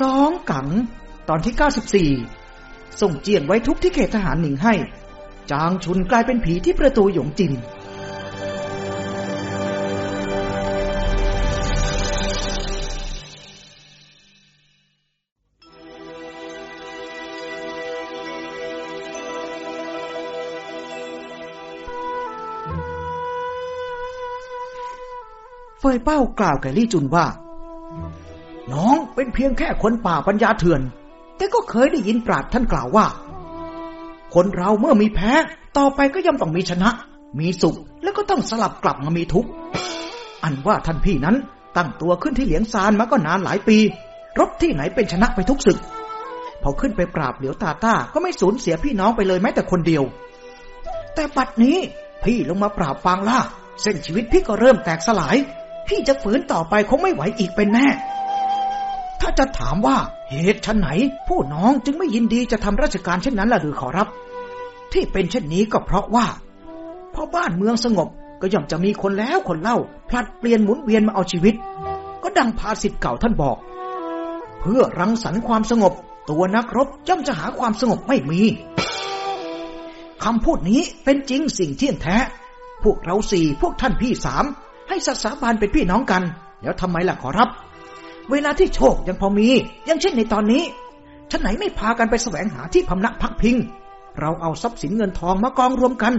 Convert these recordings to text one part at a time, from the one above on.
สองกัง ตอนที่94ส่งเจียนไว้ทุกที่เขตทหารหนิงให้ จางชุนกลายเป็นผีที่ประตูหยงจินเฟยเป้ากล่าวแก่ลี่จุนว่า น้อง เป็นเพียงแค่คนป่าปัญญาเถื่อน แต่ก็เคยได้ยินปราดท่านกล่าวว่า คนเราเมื่อมีแพ้ ต่อไปก็ย่อมต้องมีชนะ มีสุข แล้วก็ต้องสลับกลับมามีทุกข์ อันว่าท่านพี่นั้นตั้งตัวขึ้นที่เหลียงซานมาก็นานหลายปี รบที่ไหนเป็นชนะไปทุกศึก พอขึ้นไปปราบเหลียวตาต้าก็ไม่สูญเสียพี่น้องไปเลยแม้แต่คนเดียว แต่ปัดนี้พี่ลงมาปราบฟางล่าเส้นชีวิตพี่ก็เริ่มแตกสลาย พี่จะฝืนต่อไปคงไม่ไหวอีกเป็นแน่ ถ้าจะถามว่าเหตุชันไหน ผู้น้องจึงไม่ยินดีจะทำราชการเช่นนั้นล่ะหรือขอรับ ที่เป็นเช่นนี้ก็เพราะว่าพอบ้านเมืองสงบก็ย่อมจะมีคนแล้วคนเล่า พลัดเปลี่ยนหมุนเวียนมาเอาชีวิต ก็ดังภาษิตเก่าท่านบอก เพื่อรังสรรค์ความสงบ ตัวนักรบย่อมจะหาความสงบไม่มีคำพูดนี้เป็นจริงสิ่งเที่ยงแท้ พวกเราสี่พวกท่านพี่สามให้สัตสาบานเป็นพี่น้องกัน แล้วทำไมล่ะขอรับ เวลาที่โชคยังพอมีย่างเช่นในตอนนี้ฉันไหนไม่พากันไปแสวงหาที่พำนักพักพิง เราเอาทรัพย์สินเงินทองมากองรวมกัน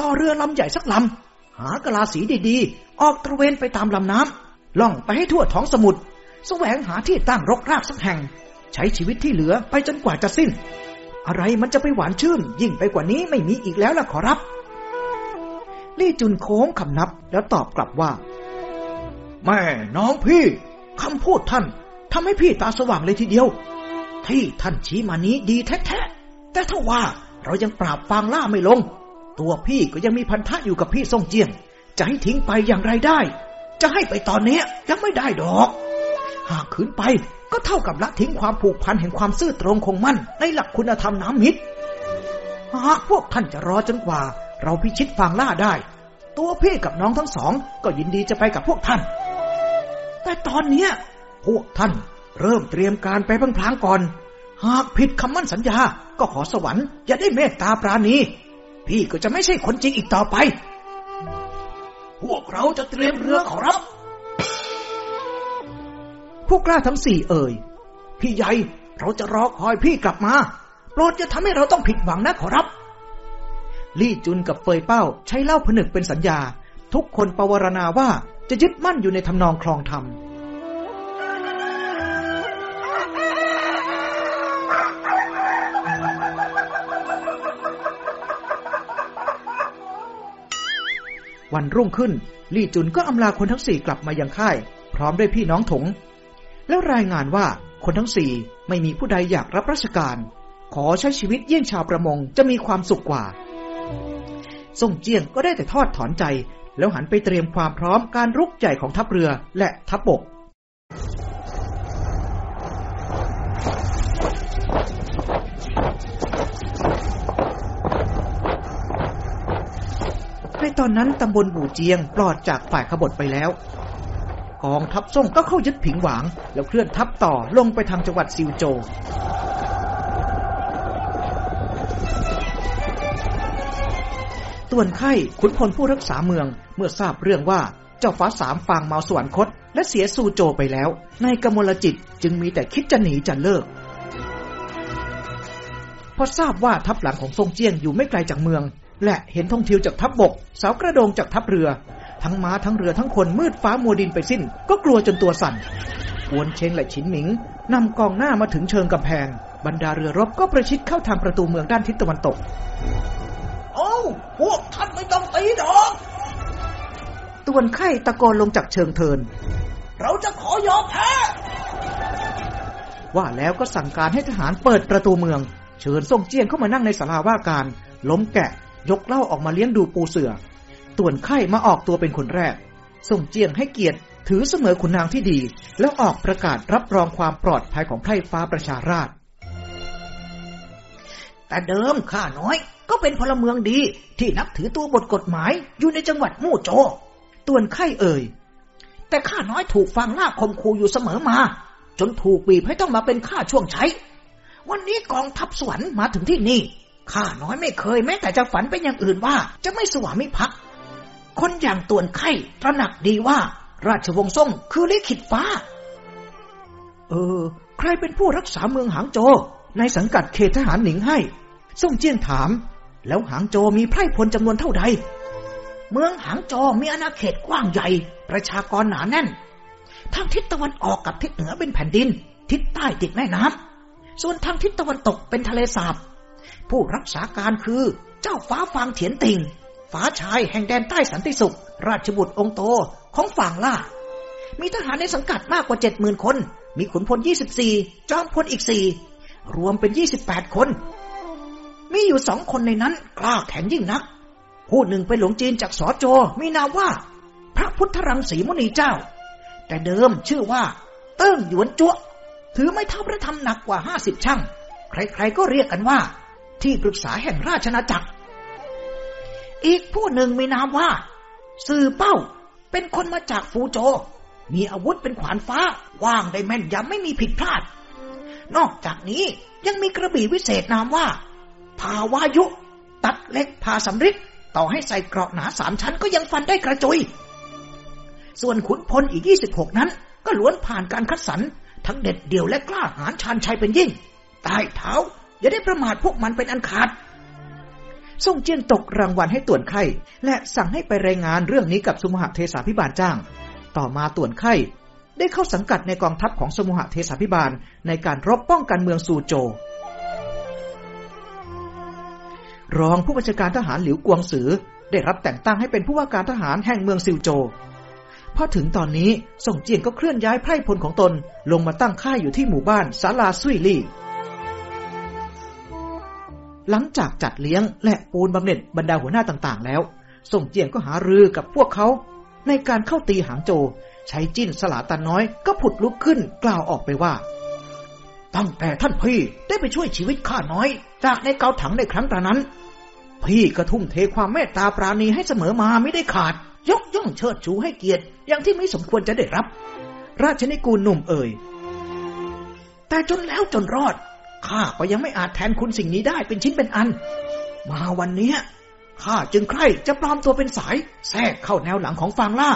ต่อเรือลำใหญ่สักลำ หากะลาสีดีๆ ออกตระเวนไปตามลำน้ำล่องไปให้ทั่วท้องสมุทรแสวงหาที่ตั้งรกรากสักแห่ง ใช้ชีวิตที่เหลือไปจนกว่าจะสิ้น อะไรมันจะไปหวานชื่น ยิ่งไปกว่านี้ไม่มีอีกแล้วล่ะขอรับลี่จุนโค้งคำนับแล้วตอบกลับว่า แม่น้องพี่ คำพูดท่านทำให้พี่ตาสว่างเลยทีเดียว ที่ท่านชี้มานี้ดีแท้ๆแต่ถ้าว่าเรายังปราบฟางล่าไม่ลง ตัวพี่ก็ยังมีพันธะอยู่กับพี่ซ่งเจียง จะให้ทิ้งไปอย่างไรได้ จะให้ไปตอนนี้ยังไม่ได้ดอก หากขืนไปก็เท่ากับละทิ้งความผูกพันแห่งความซื่อตรงคงมั่นในหลักคุณธรรมน้ำมิตรหากพวกท่านจะรอจนกว่า เราพิชิตฟางล่าได้ ตัวพี่กับน้องทั้งสอง ก็ยินดีจะไปกับพวกท่าน แต่ตอนเนี้ยพวกท่านเริ่มเตรียมการไปพลางๆก่อน หากผิดคำมั่นสัญญา ก็ขอสวรรค์อย่าได้เมตตาปราณี พี่ก็จะไม่ใช่คนจริงอีกต่อไป พวกเราจะเตรียมเรือขอรับพวกกล้าทั้งสี่เอ่ย พี่ใหญ่เราจะรอคอยพี่กลับมา โปรดอย่าทำให้เราต้องผิดหวังนะขอรับ ลี่จุนกับเฟยเป้าใช้เล่าผนึกเป็นสัญญา ทุกคนประวรณาว่า จะยึดมั่นอยู่ในทำนองคลองธรรม วันรุ่งขึ้น ลี่จุนก็อำลาคนทั้งสี่กลับมายังค่าย พร้อมด้วยพี่น้องถง แล้วรายงานว่าคนทั้งสี่ไม่มีผู้ใดอยากรับราชการ ขอใช้ชีวิตเยี่ยงชาวประมงจะมีความสุขกว่าส่งเจียงก็ได้แต่ทอดถอนใจ แล้วหันไปเตรียมความพร้อมการรุกใหญ่ของทัพเรือและทัพบก ในตอนนั้นตำบลบู่เจียงปลอดจากฝ่ายขบฏไปแล้วกองทัพส่งก็เข้ายึดผิงหวาง แล้วเคลื่อนทัพต่อลงไปทางจังหวัดซิวโจ ต่วนไข่ขุนพลผู้รักษาเมือง เมื่อทราบเรื่องว่าเจ้าฟ้าสามฟางเมาสวรรคต และเสียซูโจไปแล้ว ในกมลจิตจึงมีแต่คิดจะหนีจะเลิกพอทราบว่าทัพหลังของทรงเจียงอยู่ไม่ไกลจากเมือง และเห็นธงทิวจากทัพบบก สาวกระโดงจากทัพเรือ ทั้งม้าทั้งเรือทั้งคนมืดฟ้ามัวดินไปสิ้น ก็กลัวจนตัวสั่นอวนเชงและฉินหมิงนำกองหน้ามาถึงเชิงกำแพง บรรดาเรือรบก็ประชิดเข้าทางประตูเมืองด้านทิศตะวันตก โอ้พวกท่านไม่ต้องตีดอกตวนไข่ตะโกนลงจากเชิงเทิน เราจะขอยอมแพ้ว่าแล้วก็สั่งการให้ทหารเปิดประตูเมือง เชิญส่งเจียงเข้ามานั่งในศาลาว่าการ ล้มแกะ ยกเหล้าออกมาเลี้ยงดูปูเสือตวนไข่มาออกตัวเป็นคนแรก ส่งเจียงให้เกียรติ ถือเสมอขุนนางที่ดี แล้วออกประกาศรับรองความปลอดภัยของไพร่ฟ้าประชาราช แต่เดิมข้าน้อย ก็เป็นพลเมืองดีที่นับถือตัวบทกฎหมายอยู่ในจังหวัดมู่โจตวนไข่เอ่ย แต่ข้าน้อยถูกฟังหน้าคมคูอยู่เสมอมา จนถูกบีบให้ต้องมาเป็นข้าช่วงใช้ วันนี้กองทัพสวรรค์มาถึงที่นี่ข้าน้อยไม่เคยแม้แต่จะฝันเป็นอย่างอื่นว่า จะไม่สวามิภักดิ์คนอย่างตวนไข่ตระหนักดีว่า ราชวงศ์ซ่งคือลิขิตฟ้า เออ ใครเป็นผู้รักษาเมืองหางโจ ในสังกัดเขตทหารหนิงให้ ส่งเจียงถาม แล้วหางโจมีไพร่พลจำนวนเท่าใด เมืองหางโจมีอาณาเขตกว้างใหญ่ ประชากรหนาแน่น ทางทิศตะวันออกกับทิศเหนือเป็นแผ่นดิน ทิศใต้ติดแม่น้ำส่วนทางทิศตะวันตกเป็นทะเลสาบ ผู้รักษาการคือเจ้าฟ้าฟางเถียนติงฟ้าชายแห่งแดนใต้สันติสุข ราชบุตรองโตของฝั่งล่า มีทหารในสังกัดมากกว่าเจ็ดหมื่นคน มีขุนพลยี่สิบสี่จอมพลอีกสี่รวมเป็นยี่สิบแปดคน มีอยู่สองคนในนั้น กล้าแข็งยิ่งนัก ผู้หนึ่งเป็นหลวงจีนจากสอโจ มีนามว่า พระพุทธรังสีมุนีเจ้า แต่เดิมชื่อว่า เติ้งหยวนจัวถือไม่เท่าพระธรรมหนักกว่าห้าสิบช่าง ใครๆก็เรียกกันว่า ที่ปรึกษาแห่งราชนาจักร อีกผู้หนึ่งมีนามว่า สื่อเป้า เป็นคนมาจากฟูโจ มีอาวุธเป็นขวานฟ้า ว่างได้แม่นยำไม่มีผิดพลาด นอกจากนี้ยังมีกระบี่วิเศษนามว่า ภาวายุ ตัดเล็กพาสำริดต่อให้ใส่เกราะหนาสามชั้นก็ยังฟันได้กระจุย ส่วนขุนพลอีก26นั้น ก็ล้วนผ่านการคัดสรรทั้งเด็ดเดี่ยวและกล้าหาญชาญชัยเป็นยิ่ง ใต้เท้า อย่าได้ประมาทพวกมันเป็นอันขาดส่งเจียนตกรางวัลให้ต่วนไข่และสั่งให้ไปรายงานเรื่องนี้กับสมุหเทสาพิบาลจ้าง ต่อมาต่วนไข่ได้เข้าสังกัดในกองทัพของสมุหเทสาพิบาลในการรบป้องกันเมืองซูโจ รองผู้บัญชาการทหารหลิวกวงซือ ได้รับแต่งตั้งให้เป็นผู้ว่าการทหารแห่งเมืองซิวโจพอถึงตอนนี้ส่งเจียนก็เคลื่อนย้ายไพร่พลของตน ลงมาตั้งค่ายอยู่ที่หมู่บ้านศาลาซุยลี่ หลังจากจัดเลี้ยงและปูนบำเหน็จบรรดาหัวหน้าต่างๆ แล้ว ส่งเจียนก็หารือกับพวกเขา ในการเข้าตีหางโจ ใช้จิ้นสลาตันน้อยก็ผุดลุกขึ้นกล่าวออกไปว่า ตั้งแต่ท่านพี่ได้ไปช่วยชีวิตข้าน้อย จากในเกาถังในครั้งตอนนั้น พี่กระทุ่มเทความเมตตาปราณีให้เสมอมาไม่ได้ขาด ยกย่องเชิดชูให้เกียรติ อย่างที่ไม่สมควรจะได้รับ ราชนิกูลหนุ่มเอ่ย แต่จนแล้วจนรอด ข้าก็ยังไม่อาจแทนคุณสิ่งนี้ได้เป็นชิ้นเป็นอัน มาวันนี้ข้าจึงใคร่จะปลอมตัวเป็นสาย แทรกเข้าแนวหลังของฟางล่า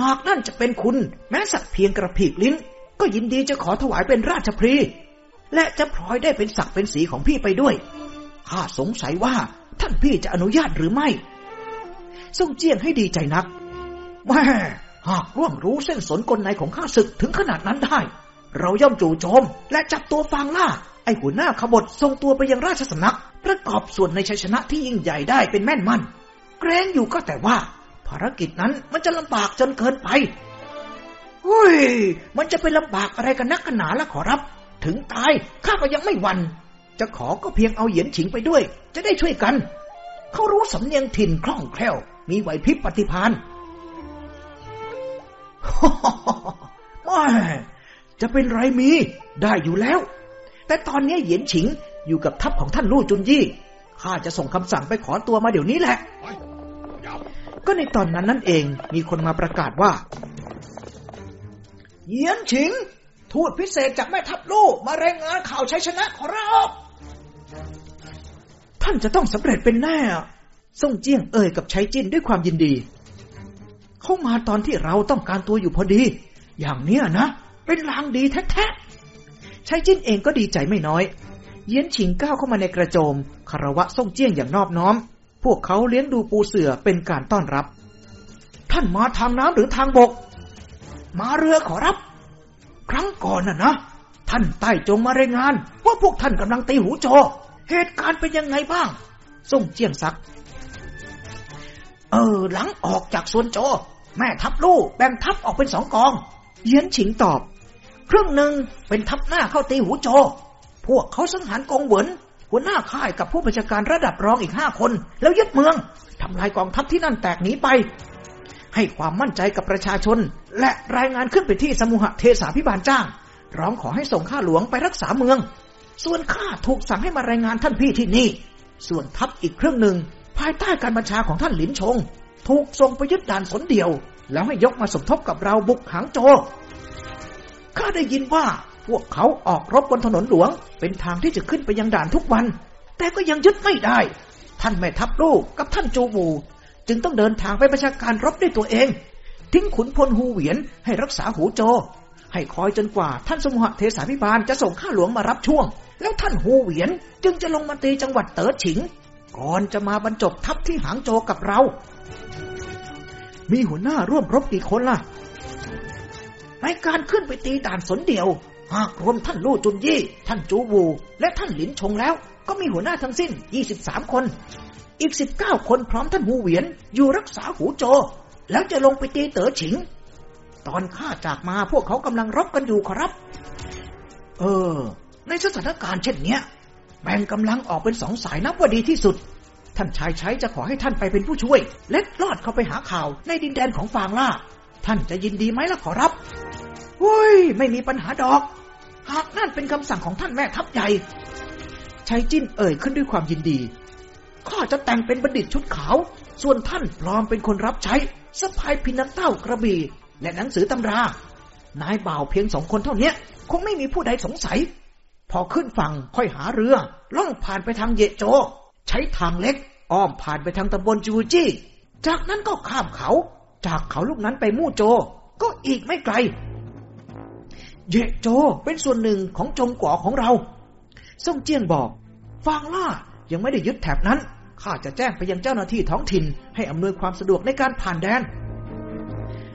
หากนั่นจะเป็นคุณ แม้สักเพียงกระพีกลิ้น ก็ยินดีจะขอถวายเป็นราชพรีและจะพลอยได้เป็นศักดิ์เป็นสีของพี่ไปด้วย ข้าสงสัยว่าท่านพี่จะอนุญาตหรือไม่ส่งเจียงให้ดีใจนักแม่หากร่วงรู้เส้นสนกลในของข้าศึกถึงขนาดนั้นได้ เราย่อมจู่โจม และจับตัวฟางล่า ไอ้หัวหน้าขบฏส่งตัวไปยังราชสำนัก ประกอบส่วนในชัยชนะที่ยิ่งใหญ่ได้เป็นแม่นมั่นเกรงอยู่ก็แต่ว่า ภารกิจนั้นมันจะลำบากจนเกินไปเฮ้ย มันจะไปลำบากอะไรกันนักกันหนาละขอรับ ถึงตายข้าก็ยังไม่หวัน จะขอก็เพียงเอาเหยียนฉิงไปด้วย จะได้ช่วยกัน เขารู้สำเนียงถิ่นคล่องแคล่ว มีไหวพริบปฏิพานไม่จะเป็นไรมีได้อยู่แล้ว แต่ตอนนี้เหยียนฉิงอยู่กับทัพของท่านลู่จุนยี่ข้าจะส่งคำสั่งไปขอตัวมาเดี๋ยวนี้แหละ ก็ในตอนนั้นนั่นเองมีคนมาประกาศว่า เหยียนฉิง ทูตพิเศษจากแม่ทัพลู่มารายงานข่าวชัยชนะของเรับ ท่านจะต้องสำเร็จเป็นแน่ส่งเจียงเอ่ยกับใช้จิ้นด้วยความยินดี เข้ามาตอนที่เราต้องการตัวอยู่พอดี อย่างเนี้ยนะ เป็นลางดีแท้ๆใช้จิ้นเองก็ดีใจไม่น้อย เยียนฉิงก้าวเข้ามาในกระโจมคารวะส่งเจียงอย่างนอบน้อม พวกเขาเลี้ยงดูปูเสือเป็นการต้อนรับ ท่านมาทางน้ำหรือทางบก มาเรือขอรับ ครั้งก่อนน่ะนะ ท่านใต้จงมารายงาน ว่าพวกท่านกำลังตีหูโจเหตุการณ์เป็นยังไงบ้าง ส่งเจียงซัก เออ หลังออกจากส่วนโจ แม่ทัพลู่แบ่งทัพออกเป็นสองกอง เยียนฉิงตอบ ครึ่งหนึ่งเป็นทัพหน้าเข้าตีหูโจ พวกเขาสังหารกองเหวินหัวหน้าค่ายกับผู้บัญชาการระดับรองอีกห้าคน แล้วยึดเมืองทำลายกองทัพที่นั่นแตกหนีไป ให้ความมั่นใจกับประชาชน และรายงานขึ้นไปที่สมุหเทสาพิบาลจ้าง ร้องขอให้ส่งข้าหลวงไปรักษาเมือง ส่วนข้าถูกสั่งให้มารายงานท่านพี่ที่นี่ ส่วนทัพอีกเครื่องหนึ่งภายใต้การบัญชาของท่านหลินชง ถูกส่งไปยึดด่านสนเดียว แล้วให้ยกมาสมทบกับเราบุกหางโจข้าได้ยินว่าพวกเขาออกรบบนถนนหลวง เป็นทางที่จะขึ้นไปยังด่านทุกวัน แต่ก็ยังยึดไม่ได้ ท่านแม่ทัพลูกกับท่านจูบู จึงต้องเดินทางไปประชาการรบด้วยตัวเอง ทิ้งขุนพลฮูเหวียนให้รักษาหูโจ ให้คอยจนกว่าท่านสมุหเทสาพิบาลจะส่งข้าหลวงมารับช่วง แล้วท่านฮูเหวียนจึงจะลงมาตีจังหวัดเต๋อฉิง ก่อนจะมาบรรจบทัพที่หางโจกับเรา มีหัวหน้าร่วมรบกี่คนล่ะ ในการขึ้นไปตีด่านสนเดียว หากรวมท่านลู่จุนยี่ ท่านจูวู และท่านหลินชงแล้ว ก็มีหัวหน้าทั้งสิ้น 23 คน อีก 19 คนพร้อมท่านหูเหวียนอยู่รักษาหูโจ แล้วจะลงไปตีเต๋อฉิง ตอนข้าจากมาพวกเขากำลังรบกันอยู่ครับ เออ ในสถานการณ์เช่นเนี้ย แบ่งกำลังออกเป็นสองสายนับว่าดีที่สุด ท่านชายใช้จะขอให้ท่านไปเป็นผู้ช่วย เล็ดลอดเข้าไปหาข่าวในดินแดนของฟางล่า ท่านจะยินดีไหมล่ะขอรับเฮ้ย ไม่มีปัญหาดอก หากนั่นเป็นคำสั่งของท่านแม่ทัพใหญ่ชายจิ้นเอ่ยขึ้นด้วยความยินดี ข้าจะแต่งเป็นบัณฑิตชุดขาว ส่วนท่านปลอมเป็นคนรับใช้สะพายพินักเต้ากระบี่ และหนังสือตำรา นายบ่าวเพียงสองคนเท่านี้คงไม่มีผู้ใดสงสัย พอขึ้นฝั่งค่อยหาเรือ ล่องผ่านไปทางเยโจ ใช้ทางเล็ก อ้อมผ่านไปทางตำบลจูจี้ จากนั้นก็ข้ามเขา จากเขาลูกนั้นไปมู่โจ ก็อีกไม่ไกล เยโจเป็นส่วนหนึ่งของจงก่อของเราซ่งเจียงบอก ฟางล่ายังไม่ได้ยึดแถบนั้นข้าจะแจ้งไปยังเจ้าหน้าที่ท้องถิ่นให้อำนวยความสะดวกในการผ่านแดน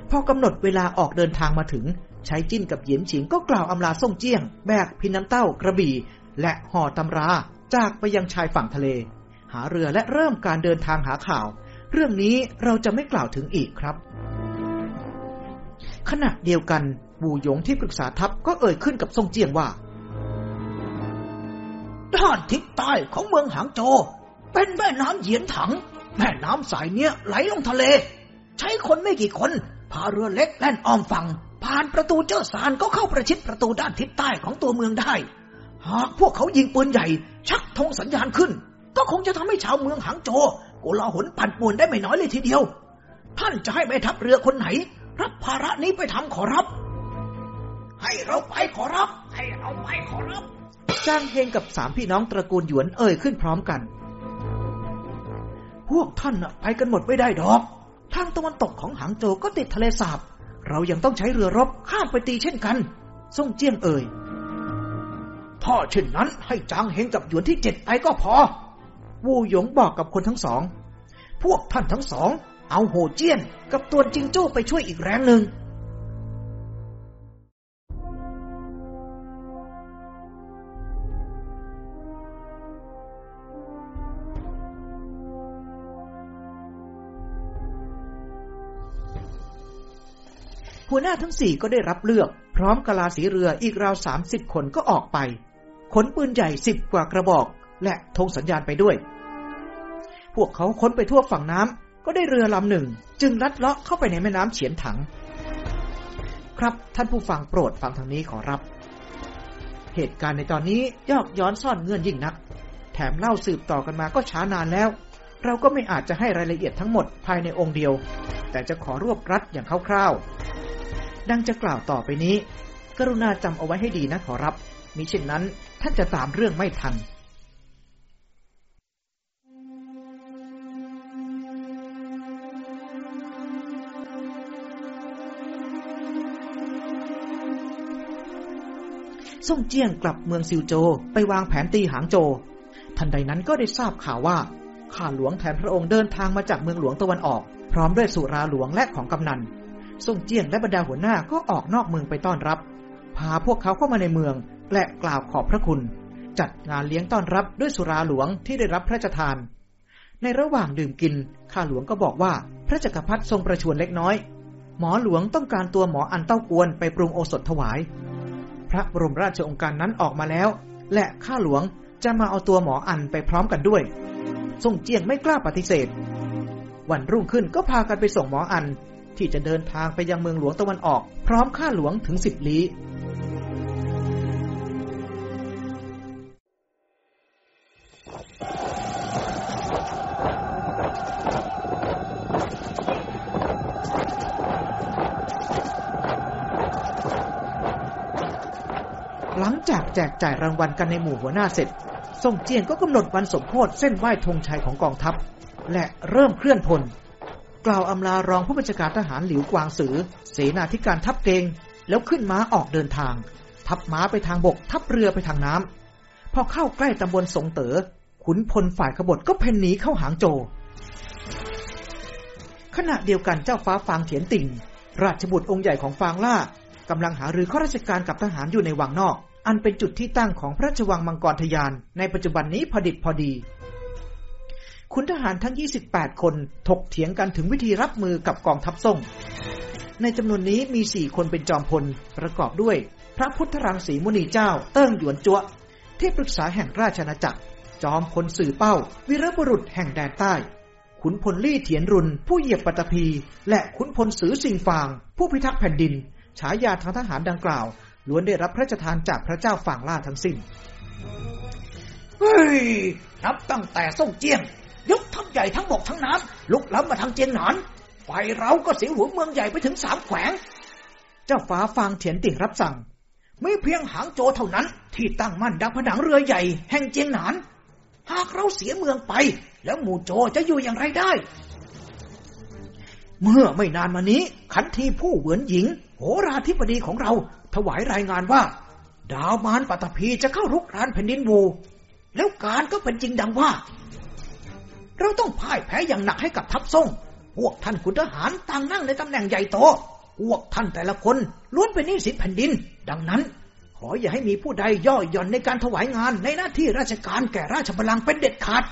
พอกำหนดเวลาออกเดินทางมาถึง ใช้จิ้นกับเหยียนฉิงก็กล่าวอำลาซ่งเจียง แบกพินน้ำเต้ากระบี่ และห่อตำราจากไปยังชายฝั่งทะเล หาเรือและเริ่มการเดินทางหาข่าว เรื่องนี้เราจะไม่กล่าวถึงอีกครับ ขณะเดียวกันบูหยงที่ปรึกษาทัพก็เอ่ยขึ้นกับซ่งเจียงว่าด้านทิศใต้ของเมืองหางโจ เป็นแม่น้ำเหยียนถัง แม่น้ำสายเนี้ยไหลลงทะเล ใช้คนไม่กี่คน พาเรือเล็กแล่นอ้อมฝั่ง ผ่านประตูเจ้าสารก็เข้าประชิดประตูด้านทิศใต้ของตัวเมืองได้ หากพวกเขายิงปืนใหญ่ ชักธงสัญญาณขึ้น ก็คงจะทำให้ชาวเมืองหางโจโกลาหลปั่นป่วนได้ไม่น้อยเลยทีเดียว ท่านจะให้แม่ทัพเรือคนไหน รับภาระนี้ไปทำขอรับ ให้เราไปขอรับ ให้เราไปขอรับจ้างเฮงกับสามพี่น้องตระกูลหยวนเอ่ยขึ้นพร้อมกัน พวกท่านไปกันหมดไม่ได้ดอก ทางตะวันตกของหางโจก็ติดทะเลสาบ เรายังต้องใช้เรือรบข้ามไปตีเช่นกันซ่งเจียงเอ่ย ถ้าเช่นนั้นให้จางเฮงกับหยวนที่เจ็ดไปก็พอ วูหยงบอกกับคนทั้งสอง พวกท่านทั้งสอง เอาโหเจี้ยนกับตัวจิงโจ้ไปช่วยอีกแรงหนึ่ง หัวหน้าทั้งสี่ก็ได้รับเลือก พร้อมกลาสีเรืออีกราวสามสิบคนก็ออกไป ขนปืนใหญ่สิบกว่ากระบอก และธงสัญญาณไปด้วย พวกเขาค้นไปทั่วฝั่งน้ำก็ได้เรือลำหนึ่ง จึงลัดเลาะเข้าไปในแม่น้ำเฉียนถัง ครับท่านผู้ฟังโปรดฟังทางนี้ขอรับ เหตุการณ์ในตอนนี้ยอกย้อนซ่อนเงื่อนยิ่งนัก แถมเล่าสืบต่อกันมาก็ช้านานแล้ว เราก็ไม่อาจจะให้รายละเอียดทั้งหมดภายในองค์เดียว แต่จะขอรวบรัดอย่างคร่าวๆ ดังจะกล่าวต่อไปนี้ กรุณาจำเอาไว้ให้ดีนะขอรับ มิเช่นนั้นท่านจะตามเรื่องไม่ทันส่งเจียงกลับเมืองซิวโจไปวางแผนตีหางโจ ทันใดนั้นก็ได้ทราบข่าวว่า ข้าหลวงแทนพระองค์เดินทางมาจากเมืองหลวงตะวันออก พร้อมด้วยสุราหลวงและของกำนัน ส่งเจียนและบรรดาหัวหน้าก็ออกนอกเมืองไปต้อนรับ พาพวกเขาเข้ามาในเมือง และกล่าวขอบพระคุณ จัดงานเลี้ยงต้อนรับด้วยสุราหลวงที่ได้รับพระราชทาน ในระหว่างดื่มกิน ข้าหลวงก็บอกว่าพระจักรพรรดิทรงประชวรเล็กน้อย หมอหลวงต้องการตัวหมออันเต้ากวนไปปรุงโอสถถวาย พระบรมราชองค์การนั้นออกมาแล้ว และข้าหลวงจะมาเอาตัวหมออันไปพร้อมกันด้วย ทรงเจียงไม่กล้าปฏิเสธ วันรุ่งขึ้นก็พากันไปส่งหมออัน ที่จะเดินทางไปยังเมืองหลวงตะวันออก พร้อมข้าหลวงถึงสิบลี้หลังจากแจกจ่ายรางวัลกันในหมู่หัวหน้าเสร็จส่งเจียงก็กำหนดวันสมโพธเส้นไหว้ธงชัยของกองทัพ และเริ่มเคลื่อนพล กล่าวอำลารองผู้บัญชาการทหารหลิวกวางสือ เสนาธิการทัพเกง แล้วขึ้นม้าออกเดินทาง ทัพม้าไปทางบก ทัพเรือไปทางน้ำพอเข้าใกล้ตำบลสงเตอ๋อขุนพลฝ่ายขบฏก็เพ่นหนีเข้าหางโจ ขณะเดียวกันเจ้าฟ้าฟางเถียนติ่ง ราชบุตรองค์ใหญ่ของฟางล่ากำลังหารือข้าราชการกับทหารอยู่ในวังนอก อันเป็นจุดที่ตั้งของพระราชวังมังกรทยานในปัจจุบันนี้พอดิบพอดี คุณทหารทั้ง 28 คนถกเถียงกันถึงวิธีรับมือกับกองทัพส่ง ในจำนวนนี้มีสี่คนเป็นจอมพล ประกอบด้วย พระพุทธรังสีมุนีเจ้า เติ้งหยวนจัวที่ปรึกษาแห่งราชอาจักร จอมพลสื่อเป้าวิรบุรุษแห่งแดนใต้ ขุนพลลี่เถียนรุน ผู้เหยียบปัตภี และขุนพลสือสิงฟาง ผู้พิทักษ์แผ่นดิน ฉายาทางทหารดังกล่าว ล้วนได้รับพระราชทานจากพระเจ้าฝ่างล่าทั้งสิ้นเฮ้ยนับตั้งแต่ส่งเจียง ยกทัพใหญ่ทั้งบกทั้งน้ำลุกล้ำมาทางเจียงหนานฝ่ายเราก็เสียหัวเมืองใหญ่ไปถึงสามแขวง เจ้าฟ้าฟางเถียนติ่งรับสั่ง ไม่เพียงหางโจเท่านั้น ที่ตั้งมั่นดังผนังเรือใหญ่แห่งเจียงหนาน หากเราเสียเมืองไป แล้วหมู่โจจะอยู่อย่างไรได้ เมื่อไม่นานมานี้ ขันทีผู้เหมือนหญิง โหราธิบดีของเรา ถวายรายงานว่า ดาวมารปัตภีจะเข้ารุกรานแผ่นดินวูแล้วการก็เป็นจริงดังว่า เราต้องพ่ายแพ้อย่างหนักให้กับทัพส่ง พวกท่านขุนทหารต่างนั่งในตำแหน่งใหญ่โต พวกท่านแต่ละคนล้วนเป็นหนี้สินแผ่นดิน ดังนั้น ขออย่าให้มีผู้ใดย่อหย่อนในการถวายงานในหน้าที่ราชการแก่ราชบัลลังก์เป็นเด็ดขาด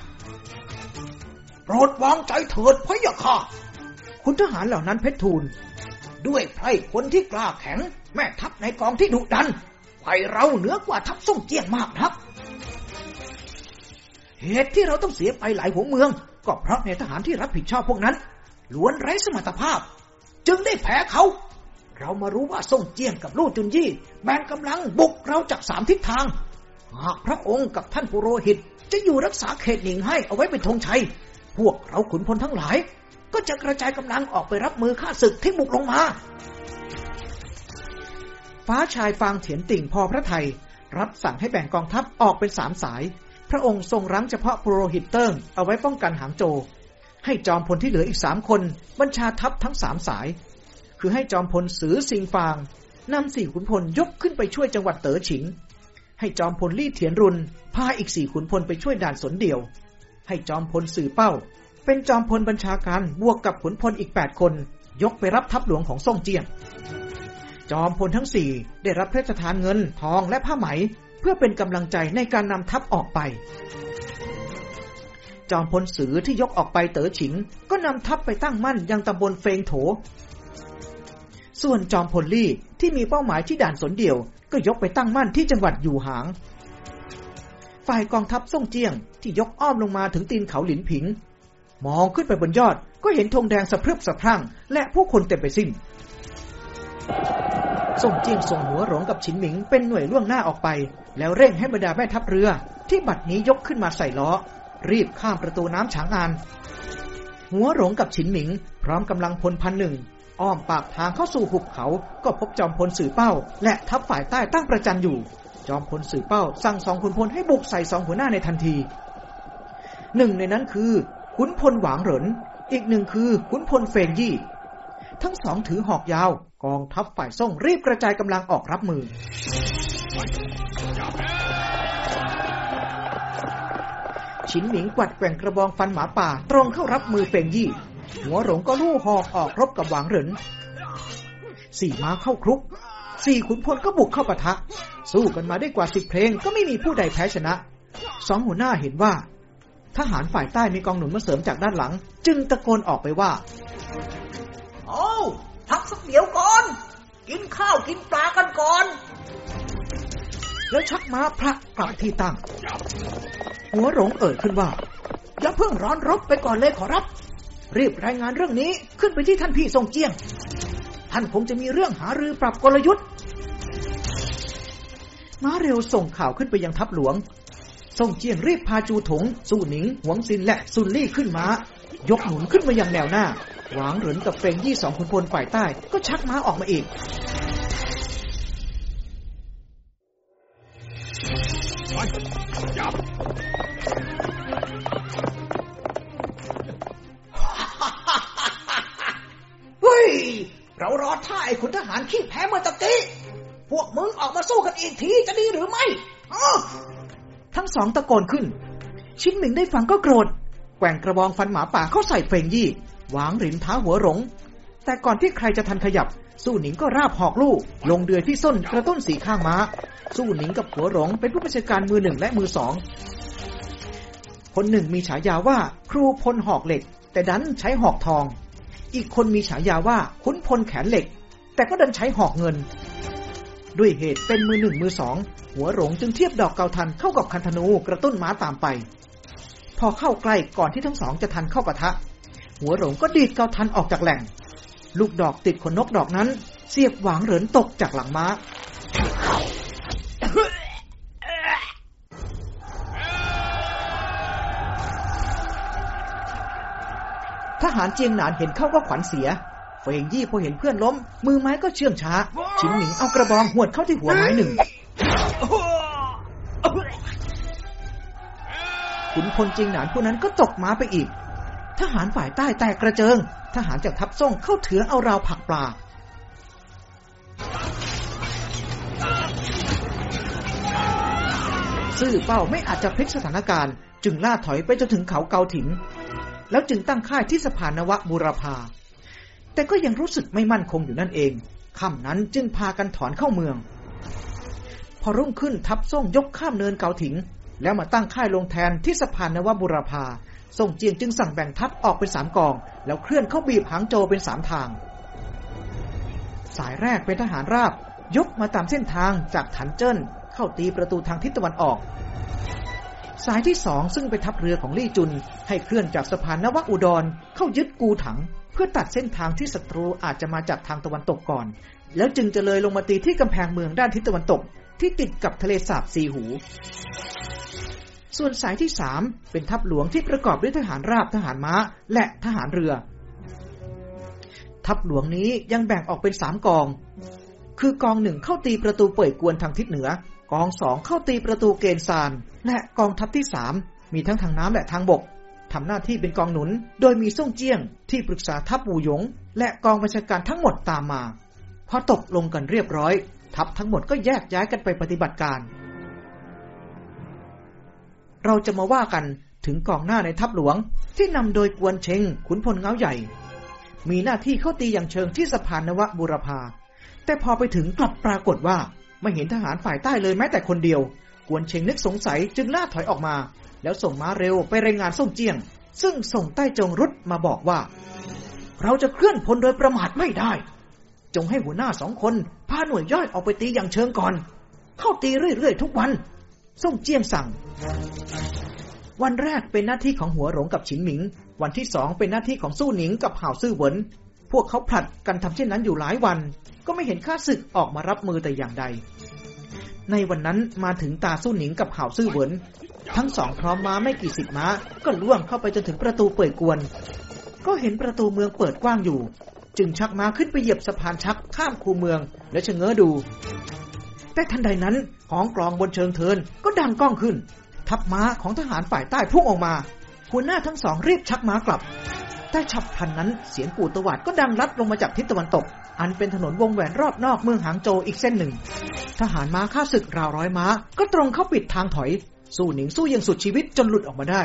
โปรดวางใจเถิดพระยาค่ะคุณทหารเหล่านั้นเพชรทูล ด้วยไพร่คนที่กล้าแข็ง แม่ทัพในกองที่ดุดันไพเราเหนือกว่าทัพส่งเจียงมากนัก เหตุที่เราต้องเสียไปหลายหัวเมือง ก็เพราะในทหารที่รับผิดชอบพวกนั้นล้วนไร้สมรรถภาพ จึงได้แพ้เขา เรามารู้ว่าส่งเจียงกับลู่จุนยี่ แบ่งกำลังบุกเราจากสามทิศทาง หากพระองค์กับท่านปุโรหิต จะอยู่รักษาเขตหนิงให้เอาไว้เป็นธงชัย พวกเราขุนพลทั้งหลาย ก็จะกระจายกำลังออกไปรับมือข้าศึกที่บุกลงมา ฟ้าชายฟางเถียนติ่งพอพระไทย รับสั่งให้แบ่งกองทัพออกเป็นสามสาย ระองค์ทรงรั้งเฉพาะปุโรหิตเติ้งเอาไว้ป้องกันหางโจ ให้จอมพลที่เหลืออีกสามคนบัญชาทัพทั้งสามสาย คือให้จอมพลสือสิงฟางนำสี่ขุนพลยกขึ้นไปช่วยจังหวัดเต๋อฉิง ให้จอมพลลี่เถียนรุนพาอีกสี่ขุนพลไปช่วยด่านสนเดียว ให้จอมพลสื่อเป้า เป็นจอมพลบัญชาการบวกกับขุนพลอีกแปดคน ยกไปรับทัพหลวงของซ่งเจียง จอมพลทั้งสี่ได้รับพระราชทานเงินทองและผ้าไหม เพื่อเป็นกำลังใจในการนำทัพออกไป จอมพลสือที่ยกออกไปเต๋อฉิง ก็นำทัพไปตั้งมั่นยังตำบลเฟงโถ ส่วนจอมพลลี่ที่มีเป้าหมายที่ด่านสนเดี่ยว ก็ยกไปตั้งมั่นที่จังหวัดอยู่หาง ฝ่ายกองทัพซ่งเจียงที่ยกอ้อมลงมาถึงตีนเขาหลินผิง มองขึ้นไปบนยอดก็เห็นธงแดงสะพรึบสะพรั่ง และผู้คนเต็มไปสิ้น ส่งเจียงส่งหัวหลงกับฉินหมิงเป็นหน่วยล่วงหน้าออกไป แล้วเร่งให้บรรดาแม่ทัพเรือ ที่บัดนี้ยกขึ้นมาใส่ล้อ รีบข้ามประตูน้ำฉางอาน หัวหลงกับฉินหมิง พร้อมกำลังพลพันหนึ่งอ้อมปากทางเข้าสู่หุบเขา ก็พบจอมพลสื่อเป้า และทัพฝ่ายใต้ตั้งประจันอยู่ จอมพลสื่อเป้า สั่งสองขุนพลให้บุกใส่สองหัวหน้าในทันที หนึ่งในนั้นคือขุนพลหวางเหรินอีกหนึ่งคือขุนพลเฟงยี่ ทั้งสองถือหอกยาว กองทัพฝ่ายส่งรีบกระจายกำลังออกรับมือ ชินหมิงกวัดแกว่งกระบองฟันหมาป่า ตรงเข้ารับมือเฟงยี่ หัวหลงก็ลู่หอกออกรบกับหวางเหรินสี่ม้าเข้าครุก สี่ขุนพลก็บุกเข้าปะทะ สู้กันมาได้กว่าสิบเพลงก็ไม่มีผู้ใดแพ้ชนะ สองหัวหน้าเห็นว่า ทหารฝ่ายใต้มีกองหนุนมาเสริมจากด้านหลัง จึงตะโกนออกไปว่า โอ้ พักสักเดี๋ยวก่อน กินข้าวกินปลากันก่อน แล้วชักม้าพระกลับที่ตั้ง หัวหลงเอ่ยขึ้นว่า อย่าเพิ่งร้อนรบไปก่อนเลยขอรับ รีบรายงานเรื่องนี้ขึ้นไปที่ท่านพี่ทรงเจียง ท่านคงจะมีเรื่องหารือปรับกลยุทธ์ม้าเร็วส่งข่าวขึ้นไปยังทัพหลวงส่งเจียงรีบพาจูถง สู้หนิง หวงซินและซุนลี่ขึ้นม้ายกหนุนขึ้นมาอย่างแนวหน้า หวางเหรินกับเฟงยี่สองขุนพลฝ่ายใต้ ก็ชักม้าออกมาอีกเฮ้เรารอท่าไอ้ขุนทหารขี้แพ้เมื่อตะกี้ พวกมึงออกมาสู้กันอีกทีจะดีหรือไม่ทั้งสองตะโกนขึ้น ชิ้นหนิงได้ฟังก็โกรธแกว่งกระบองฟันหมาป่าเข้าใส่เฟงยี่ วางหริมเท้าหัวหลง แต่ก่อนที่ใครจะทันขยับ สู้หนิงก็ราบหอกลูกลงเดือยที่ส้นกระต้นสีข้างม้า สู้หนิงกับหัวหลงเป็นผู้บัญชาการมือหนึ่งและมือสองคนหนึ่งมีฉายาว่าครูพลหอกเหล็ก แต่ดันใช้หอกทอง อีกคนมีฉายาว่าขุนพลแขนเหล็ก แต่ก็ดันใช้หอกเงิน ด้วยเหตุเป็นมือหนึ่งมือสองหัวหลงจึงเทียบดอกเกาทันเข้ากับคันธนูกระตุ้นม้าตามไป พอเข้าใกล้ก่อนที่ทั้งสองจะทันเข้าปะทะ หัวหลงก็ดีดเกาทันออกจากแหล่ง ลูกดอกติดขนนกดอกนั้น เสียบหวางเหรินตกจากหลังม้า ทหารเจียงหนานเห็นเข้าก็ขวัญเสียเฟงยี่พอเห็นเพื่อนล้ม มือไม้ก็เชื่องช้า ชิงหมิงเอากระบองหวดเข้าที่หัวไม้หนึ่งขุนพลเจียงหนานผู้นั้นก็ตกม้าไปอีก ทหารฝ่ายใต้แตกกระเจิง ทหารจากทัพส่งเข้าเถือเอาราวผักปลา ซื่อเป้าไม่อาจจะพลิกสถานการณ์ จึงล่าถอยไปจนถึงเขาเกาถิง แล้วจึงตั้งค่ายที่สะพานนวบูรพา แต่ก็ยังรู้สึกไม่มั่นคงอยู่นั่นเองค่ำนั้นจึงพากันถอนเข้าเมือง พอรุ่งขึ้นทัพส่งยกข้ามเนินเกาถิง แล้วมาตั้งค่ายลงแทนที่สะพานนวบุรพา ส่งเจียงจึงสั่งแบ่งทัพออกเป็นสามกอง แล้วเคลื่อนเข้าบีบหางโจเป็นสามทาง สายแรกเป็นทหารราบ ยกมาตามเส้นทางจากถันเจิ้น เข้าตีประตูทางทิศตะวันออก สายที่สองซึ่งเป็นทัพเรือของลี่จุน ให้เคลื่อนจากสะพานนวอุดรเข้ายึดกูถัง เพื่อตัดเส้นทางที่ศัตรูอาจจะมาจากทางตะวันตกก่อน แล้วจึงจะเลยลงมาตีที่กำแพงเมืองด้านทิศตะวันตก ที่ติดกับทะเลสาบซีหู ส่วนสายที่สามเป็นทัพหลวงที่ประกอบด้วยทหารราบทหารม้า และทหารเรือ ทัพหลวงนี้ยังแบ่งออกเป็นสามกอง คือกองหนึ่งเข้าตีประตูเป่ยกวนทางทิศเหนือ กองสองเข้าตีประตูเกณฑ์ซาน และกองทัพที่สามมีทั้งทางน้ำและทางบกทำหน้าที่เป็นกองหนุน โดยมีส่งเจี้ยง ที่ปรึกษาทัพปูหยง และกองบัญชาการทั้งหมดตามมาพอตกลงกันเรียบร้อย ทัพทั้งหมดก็แยกย้ายกันไปปฏิบัติการ เราจะมาว่ากันถึงกองหน้าในทัพหลวง ที่นำโดยกวนเชงขุนพลเงาใหญ่ มีหน้าที่เข้าตีอย่างเชิงที่สะพานนวบุรพา แต่พอไปถึงกลับปรากฏว่า ไม่เห็นทหารฝ่ายใต้เลยแม้แต่คนเดียว กวนเชงนึกสงสัยจึงล่าถอยออกมา แล้วส่งม้าเร็วไปรายงานส่งเจียง ซึ่งส่งใต้จงรุดมาบอกว่า เราจะเคลื่อนพลโดยประมาทไม่ได้ จงให้หัวหน้าสองคนพาหน่วยย่อยออกไปตีอย่างเชิงก่อน เข้าตีเรื่อยๆทุกวัน ส่งเจียงสั่ง วันแรกเป็นหน้าที่ของหัวหลงกับฉิงหมิง วันที่สองเป็นหน้าที่ของสู้หนิงกับห่าวซื่อเหวินพวกเขาผลัดกันทำเช่นนั้นอยู่หลายวัน ก็ไม่เห็นข้าศึกออกมารับมือแต่อย่างใด ในวันนั้นมาถึงตาสู้หนิงกับห่าวซื่อเหวินทั้งสองพร้อมม้าไม่กี่สิบม้า ก็ล่วงเข้าไปจนถึงประตูเปิดกวน ก็เห็นประตูเมืองเปิดกว้างอยู่ จึงชักม้าขึ้นไปเหยียบสะพานชักข้ามคูเมือง และชะเง้อดู แต่ทันใดนั้นของกลองบนเชิงเทินก็ดังก้องขึ้น ทัพม้าของทหารฝ่ายใต้พุ่งออกมา หัวหน้าทั้งสองรีบชักม้ากลับ แต่ฉับพลันนั้นเสียงกู่ตวาดก็ดังลัดลงมาจากทิศตะวันตก อันเป็นถนนวงแหวนรอบนอกเมืองหางโจอีกเส้นหนึ่ง ทหารม้าข้าศึกราวร้อยม้า ก็ตรงเข้าปิดทางถอย สู้หนิงสู้ยังสุดชีวิตจนหลุดออกมาได้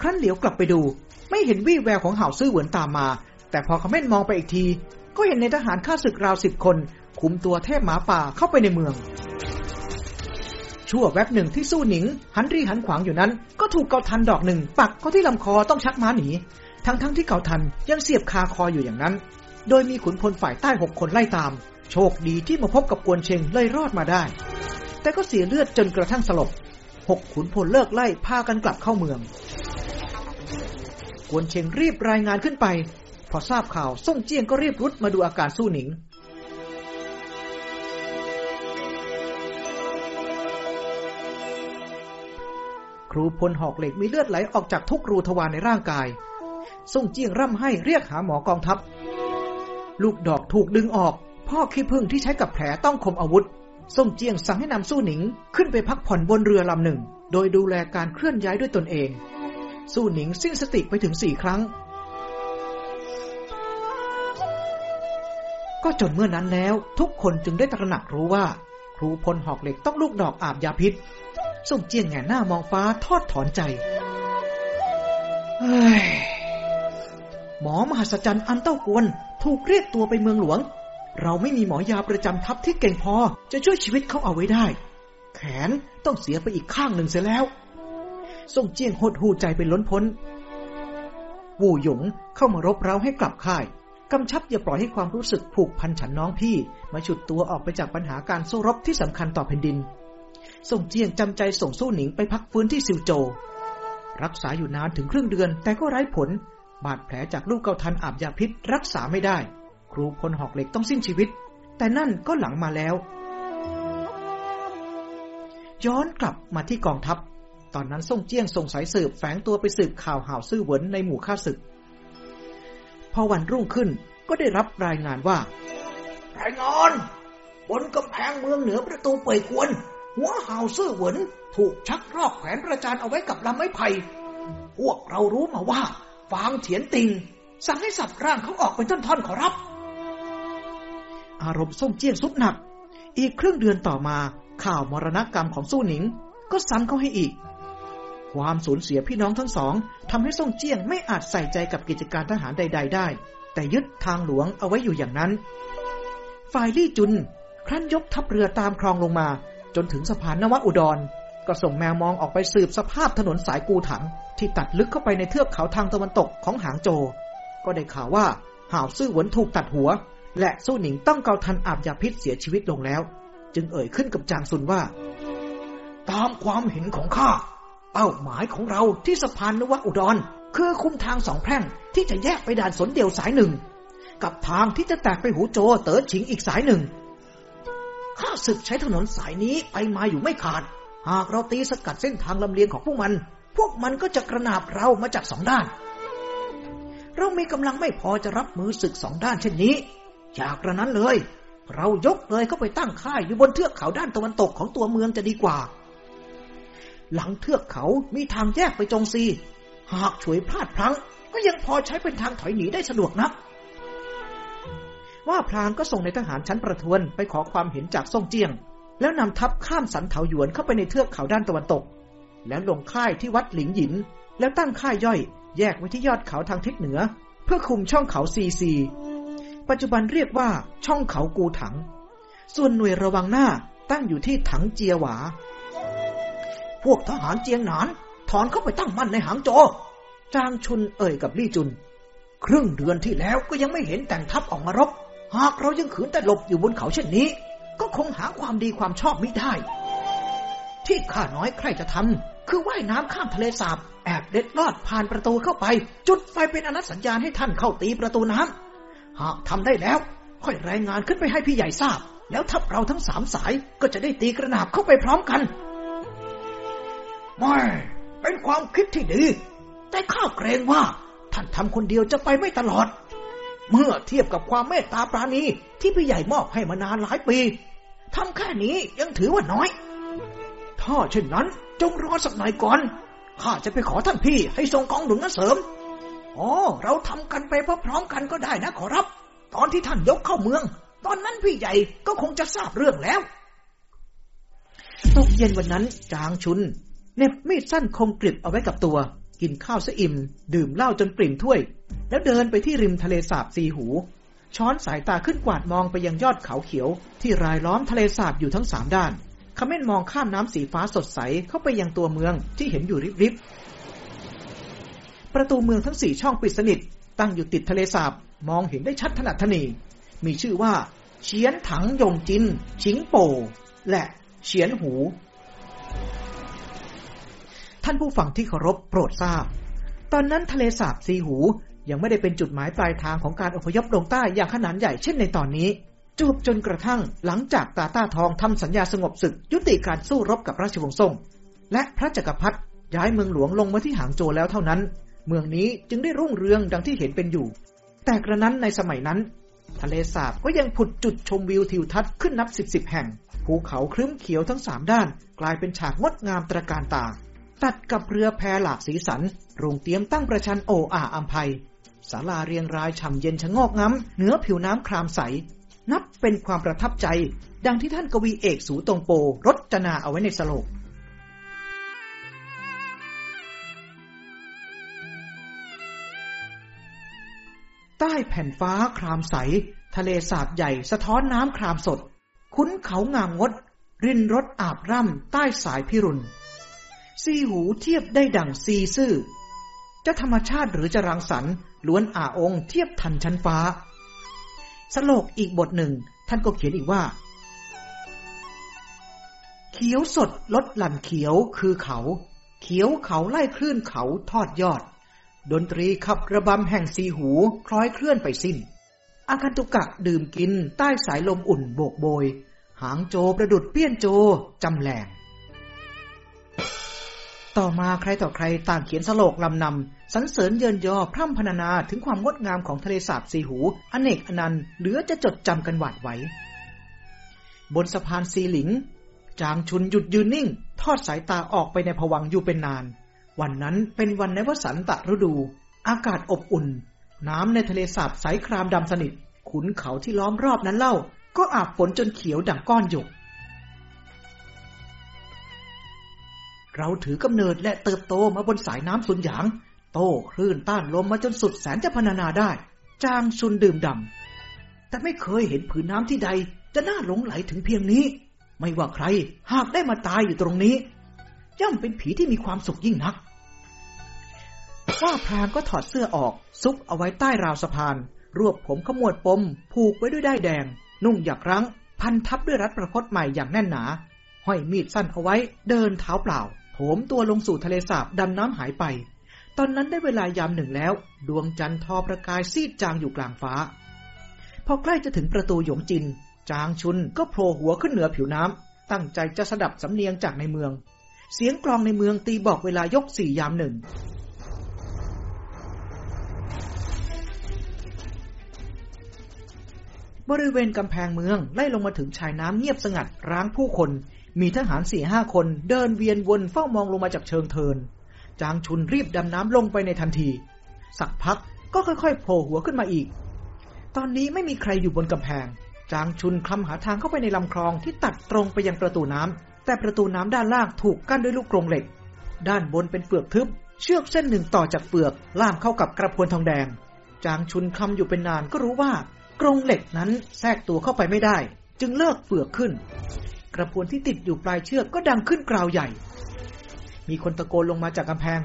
ครั้นเหลียวกลับไปดู ไม่เห็นวี่แววของเห่าซื่อเหวินตามมา แต่พอเขาเม่นมองไปอีกทีก็เห็นในทหารข้าศึกราวสิบคน คุมตัวเทพหมาป่าเข้าไปในเมือง ชั่วแวบหนึ่งที่สู้หนิง หันรีหันขวางอยู่นั้น ก็ถูกเกาทันดอกหนึ่ง ปักเข้าที่ลำคอต้องชักม้าหนี ทั้งๆทที่เกาทันยังเสียบคาคออยู่อย่างนั้น โดยมีขุนพลฝ่ายใต้หกคนไล่ตาม โชคดีที่มาพบกับกวนเชงเลยรอดมาได้ แต่ก็เสียเลือดจนกระทั่งสลบหกขุนพลเลิกไล่พากันกลับเข้าเมือง กวนเชงรีบรายงานขึ้นไป พอทราบข่าวส่งเจียงก็รีบรุดมาดูอาการสู้หนิง ครูพลหอกเหล็กมีเลือดไหลออกจากทุกรูทวารในร่างกาย ส่งเจียงร่ำให้เรียกหาหมอกองทัพ ลูกดอกถูกดึงออก พ่อขี้พึ่งที่ใช้กับแผลต้องคมอาวุธ ส่งเจียงสั่งให้นำสู้หนิงขึ้นไปพักผ่อนบนเรือลำหนึ่ง โดยดูแลการเคลื่อนย้ายด้วยตนเอง สู้หนิงสิ้นสติไปถึงสี่ครั้ง ก็จนเมื่อนั้นแล้วทุกคนจึงได้ตระหนักรู้ว่า ครูพลหอกเหล็กต้องลูกดอกอาบยาพิษ ส่งเจียงแง่หน้ามองฟ้าทอดถอนใจเฮ้ยหมอมหัศจรรย์อันเต้ากวน ถูกเรียกตัวไปเมืองหลวง เราไม่มีหมอยาประจำทัพที่เก่งพอ จะช่วยชีวิตเขาเอาไว้ได้ แขนต้องเสียไปอีกข้างหนึ่งเสียแล้ว ส่งเจียงหดหูใจเป็นล้นพ้น วูหยงเข้ามารบเร้าให้กลับค่ายกำชับอย่าปล่อยให้ความรู้สึกผูกพันฉันน้องพี่ มาฉุดตัวออกไปจากปัญหาการสู้รบที่สำคัญต่อแผ่นดิน ส่งเจียงจำใจส่งสู้หนิงไปพักฟื้นที่ซิวโจ รักษาอยู่นานถึงครึ่งเดือน แต่ก็ไร้ผล บาดแผลจากลูกเกาทันอาบยาพิษ รักษาไม่ได้ ครูพลหอกเหล็กต้องสิ้นชีวิต แต่นั่นก็หลังมาแล้ว ย้อนกลับมาที่กองทัพ ตอนนั้นส่งเจียงส่งสายสืบแฝงตัวไปสืบข่าวห่าวซื่อเหวินในหมู่ข้าศึก พอวันรุ่งขึ้นก็ได้รับรายงานว่ารายงานบนกำแพงเมืองเหนือประตูเป่ยกวน หัวห่าวซื่อเหวินถูกชักรอกแขวนประจานเอาไว้กับลำไม้ไผ่พวกเรารู้มาว่า ฟางเถียนติง สั่งให้สับร่างเขาออกเป็นท่อนๆขอรับ อารมณ์ส่งเจียงสุดหนัก อีกครึ่งเดือนต่อมาข่าวมรณกรรมของสู้หนิง ก็ซ้ำเข้าให้อีก ความสูญเสียพี่น้องทั้งสองทำให้ส่งเจียงไม่อาจใส่ใจกับกิจการทหารใด ๆ ได้ แต่ยึดทางหลวงเอาไว้อยู่อย่างนั้น ฝ่ายลี่จุน ครั้นยกทัพเรือตามคลองลงมา จนถึงสะพานนวอุดร ก็ส่งแมวมองออกไปสืบสภาพถนนสายกูถัง ที่ตัดลึกเข้าไปในเทือกเขาทางตะวันตกของหางโจ ก็ได้ข่าวว่าห่าวซื่อหวนถูกตัดหัว และสู้หนิงต้องเกาทันอาบยาพิษเสียชีวิตลงแล้ว จึงเอ่ยขึ้นกับจางซุนว่า ตามความเห็นของข้าเป้าหมายของเราที่สะพานนวอุดร คือคุมทางสองแพร่งที่จะแยกไปด่านสนเดียวสายหนึ่ง กับทางที่จะแตกไปหูโจเต๋อฉิงอีกสายหนึ่ง ข้าศึกใช้ถนนสายนี้ไปมาอยู่ไม่ขาด หากเราตีสกัดเส้นทางลำเลียงของพวกมัน พวกมันก็จะกระนาบเรามาจากสองด้าน เรามีกำลังไม่พอจะรับมือศึกสองด้านเช่นนี้ จากกระนั้นเลย เรายกเลยเข้าไปตั้งค่ายอยู่บนเทือกเขาด้านตะวันตกของตัวเมืองจะดีกว่า หลังเทือกเขามีทางแยกไปจงซี หากฉวยพลาดพลั้ง ก็ยังพอใช้เป็นทางถอยหนีได้สะดวกนัก ว่าพลางก็ส่งในทหารชั้นประทวนไปขอความเห็นจากซ่งเจียง แล้วนำทัพข้ามสันเถาหยวนเข้าไปในเทือกเขาด้านตะวันตก แล้วลงค่ายที่วัดหลิงหยิน แล้วตั้งค่ายย่อยแยกไว้ที่ยอดเขาทางทิศเหนือ เพื่อคุมช่องเขาซีซีปัจจุบันเรียกว่าช่องเขากูถัง ส่วนหน่วยระวังหน้าตั้งอยู่ที่ถังเจียหวา พวกทหารเจียงหนาน ถอนเข้าไปตั้งมั่นในหางโจ จางชุนเอ่ยกับลี่จุน ครึ่งเดือนที่แล้วก็ยังไม่เห็นแต่งทัพออกมารบ หากเรายังขืนแต่หลบอยู่บนเขาเช่นนี้ ก็คงหาความดีความชอบไม่ได้ ที่ข้าน้อยใครจะทำคือว่ายน้ำข้ามทะเลสาบ แอบเด็ดลอดผ่านประตูเข้าไป จุดไฟเป็นอนัตสัญญาณให้ท่านเข้าตีประตูน้ำหากทำได้แล้ว ค่อยรายงานขึ้นไปให้พี่ใหญ่ทราบ แล้วทัพเราทั้งสามสายก็จะได้ตีกระนาบเข้าไปพร้อมกันไม่เป็นความคิดที่ดี แต่ข้าเกรงว่า ท่านทำคนเดียวจะไปไม่ตลอด เมื่อเทียบกับความเมตตาปราณีที่พี่ใหญ่มอบให้มานานหลายปีทำแค่นี้ยังถือว่าน้อย ถ้าเช่นนั้นจงรอสักหน่อยก่อน ข้าจะไปขอท่านพี่ให้ส่งกองหนุนมาเสริม อ๋อ เราทำกันไปพร้อมๆกันก็ได้นะขอรับ ตอนที่ท่านยกเข้าเมือง ตอนนั้นพี่ใหญ่ก็คงจะทราบเรื่องแล้วตกเย็นวันนั้นจางชุนเน็บมีดสั้นคมกริบเอาไว้กับตัว กินข้าวซะอิ่ม ดื่มเหล้าจนปริ่มถ้วย แล้วเดินไปที่ริมทะเลสาบสีหู ช้อนสายตาขึ้นกวาดมองไปยังยอดเขาเขียว ที่รายล้อมทะเลสาบอยู่ทั้งสามด้านขม้นมองข้ามน้ำสีฟ้าสดใสเข้าไปยังตัวเมืองที่เห็นอยู่ริบๆ ประตูเมืองทั้งสี่ช่องปิดสนิท ตั้งอยู่ติดทะเลสาบ มองเห็นได้ชัดถนัดทนี มีชื่อว่าเฉียนถังยงจิน ชิงโป และเฉียนหู ท่านผู้ฟังที่เคารพโปรดทราบ ตอนนั้นทะเลสาบซีหู ยังไม่ได้เป็นจุดหมายปลายทางของการอพยพลงใต้อย่างขนาดใหญ่เช่นในตอนนี้จูบจนกระทั่งหลังจากตาต้าทองทำสัญญาสงบศึกยุติการสู้รบกับราชวงศ์ซ่ง และพระจักรพรรดิย้ายเมืองหลวงลงมาที่หางโจวแล้วเท่านั้น เมืองนี้จึงได้รุ่งเรืองดังที่เห็นเป็นอยู่ แต่กระนั้นในสมัยนั้น ทะเลสาบก็ยังผุดจุดชมวิวทิวทัศน์ขึ้นนับสิบสิบแห่ง ภูเขาครึ้มเขียวทั้งสามด้าน กลายเป็นฉากงดงามตระการตา ตัดกับเรือแพหลากสีสัน โรงเตรียมตั้งประชันโออาอัมภัย ศาลาเรียงรายฉ่ำเย็นชะงอกง้ำเหนือผิวน้ำครามใส นับเป็นความประทับใจ ดังที่ท่านกวีเอกสูตรงโปรจนาเอาไว้ในสโลกใต้แผ่นฟ้าครามใส ทะเลสาบใหญ่สะท้อนน้ำครามสด คุ้นเขางามงด รินรถอาบร่ำใต้สายพิรุณซีหูเทียบได้ดังซีซื่อ จะธรรมชาติหรือจะรังสรรค์ ล้วนอาองค์เทียบทันชั้นฟ้า สโลกอีกบทหนึ่ง ท่านก็เขียนอีกว่า เขียวสดลดหลั่นเขียวคือเขา เขียวเขาไล่คลื่นเขาทอดยอด ดนตรีขับระบำแห่งสีหูคล้อยเคลื่อนไปสิ้น อาคันตุกะดื่มกินใต้สายลมอุ่นโบกโบย หางโจประดุดเปี้ยนโจจำแหลง ต่อมาใครต่อใครต่างเขียนสโลกลำนำสรรเสริญเยินยอพร่ำพรรณนาถึงความงดงามของทะเลสาบสีหู อเนกอนันต์เหลือจะจดจำกันหวาดไหว บนสะพานซีหลิง จางชุนหยุดยืนนิ่ง ทอดสายตาออกไปในผวังอยู่เป็นนาน วันนั้นเป็นวันในวสันตะฤดู อากาศอบอุ่น น้ำในทะเลสาบใสครามดำสนิท ขุนเขาที่ล้อมรอบนั้นเล่า ก็อาบฝนจนเขียวดังก้อนหยก เราถือกำเนิดและเติบโตมาบนสายน้ำสุญหยาง โต้คลื่นต้านลมมาจนสุดแสนจะพรรณนาได้ จางชุนดื่มดำแต่ไม่เคยเห็นผืนน้ำที่ใด จะน่าหลงไหลถึงเพียงนี้ ไม่ว่าใครหากได้มาตายอยู่ตรงนี้ ย่อมเป็นผีที่มีความสุขยิ่งนักว่าพรางก็ถอดเสื้อออก ซุกเอาไว้ใต้ราวสะพาน รวบผมขมวดปม ผูกไว้ด้วยได้แดง นุ่งหยักรั้ง พันทับด้วยรัดประคตใหม่อย่างแน่นหนา ห้อยมีดสั้นเอาไว้ เดินเท้าเปล่า โหมตัวลงสู่ทะเลสาบดำน้ำหายไป ตอนนั้นได้เวลายามหนึ่งแล้ว ดวงจันทร์ทอประกายซีดจางอยู่กลางฟ้า พอใกล้จะถึงประตูหยงจิน จางชุนก็โผล่หัวขึ้นเหนือผิวน้ำ ตั้งใจจะสดับสำเนียงจากในเมือง เสียงกลองในเมืองตีบอกเวลายกสี่ยามหนึ่งบริเวณกำแพงเมืองไล่ลงมาถึงชายน้ำเงียบสงัดร้างผู้คน มีทหารสี่ห้าคนเดินเวียนวนเฝ้ามองลงมาจากเชิงเทิน จางชุนรีบดำน้ำลงไปในทันที สักพักก็ค่อยๆโผล่หัวขึ้นมาอีก ตอนนี้ไม่มีใครอยู่บนกำแพง จางชุนคลำหาทางเข้าไปในลำคลองที่ตัดตรงไปยังประตูน้ำ แต่ประตูน้ำด้านล่างถูกกั้นด้วยลูกกรงเหล็ก ด้านบนเป็นเปลือกทึบ เชือกเส้นหนึ่งต่อจากเปลือกล่ามเข้ากับกระพวนทองแดง จางชุนคลำอยู่เป็นนานก็รู้ว่ากรงเหล็กนั้นแทรกตัวเข้าไปไม่ได้ จึงเลิกเปลือกขึ้น ระพวนที่ติดอยู่ปลายเชือกก็ดังขึ้นกราวใหญ่ มีคนตะโกนลงมาจากกำแพง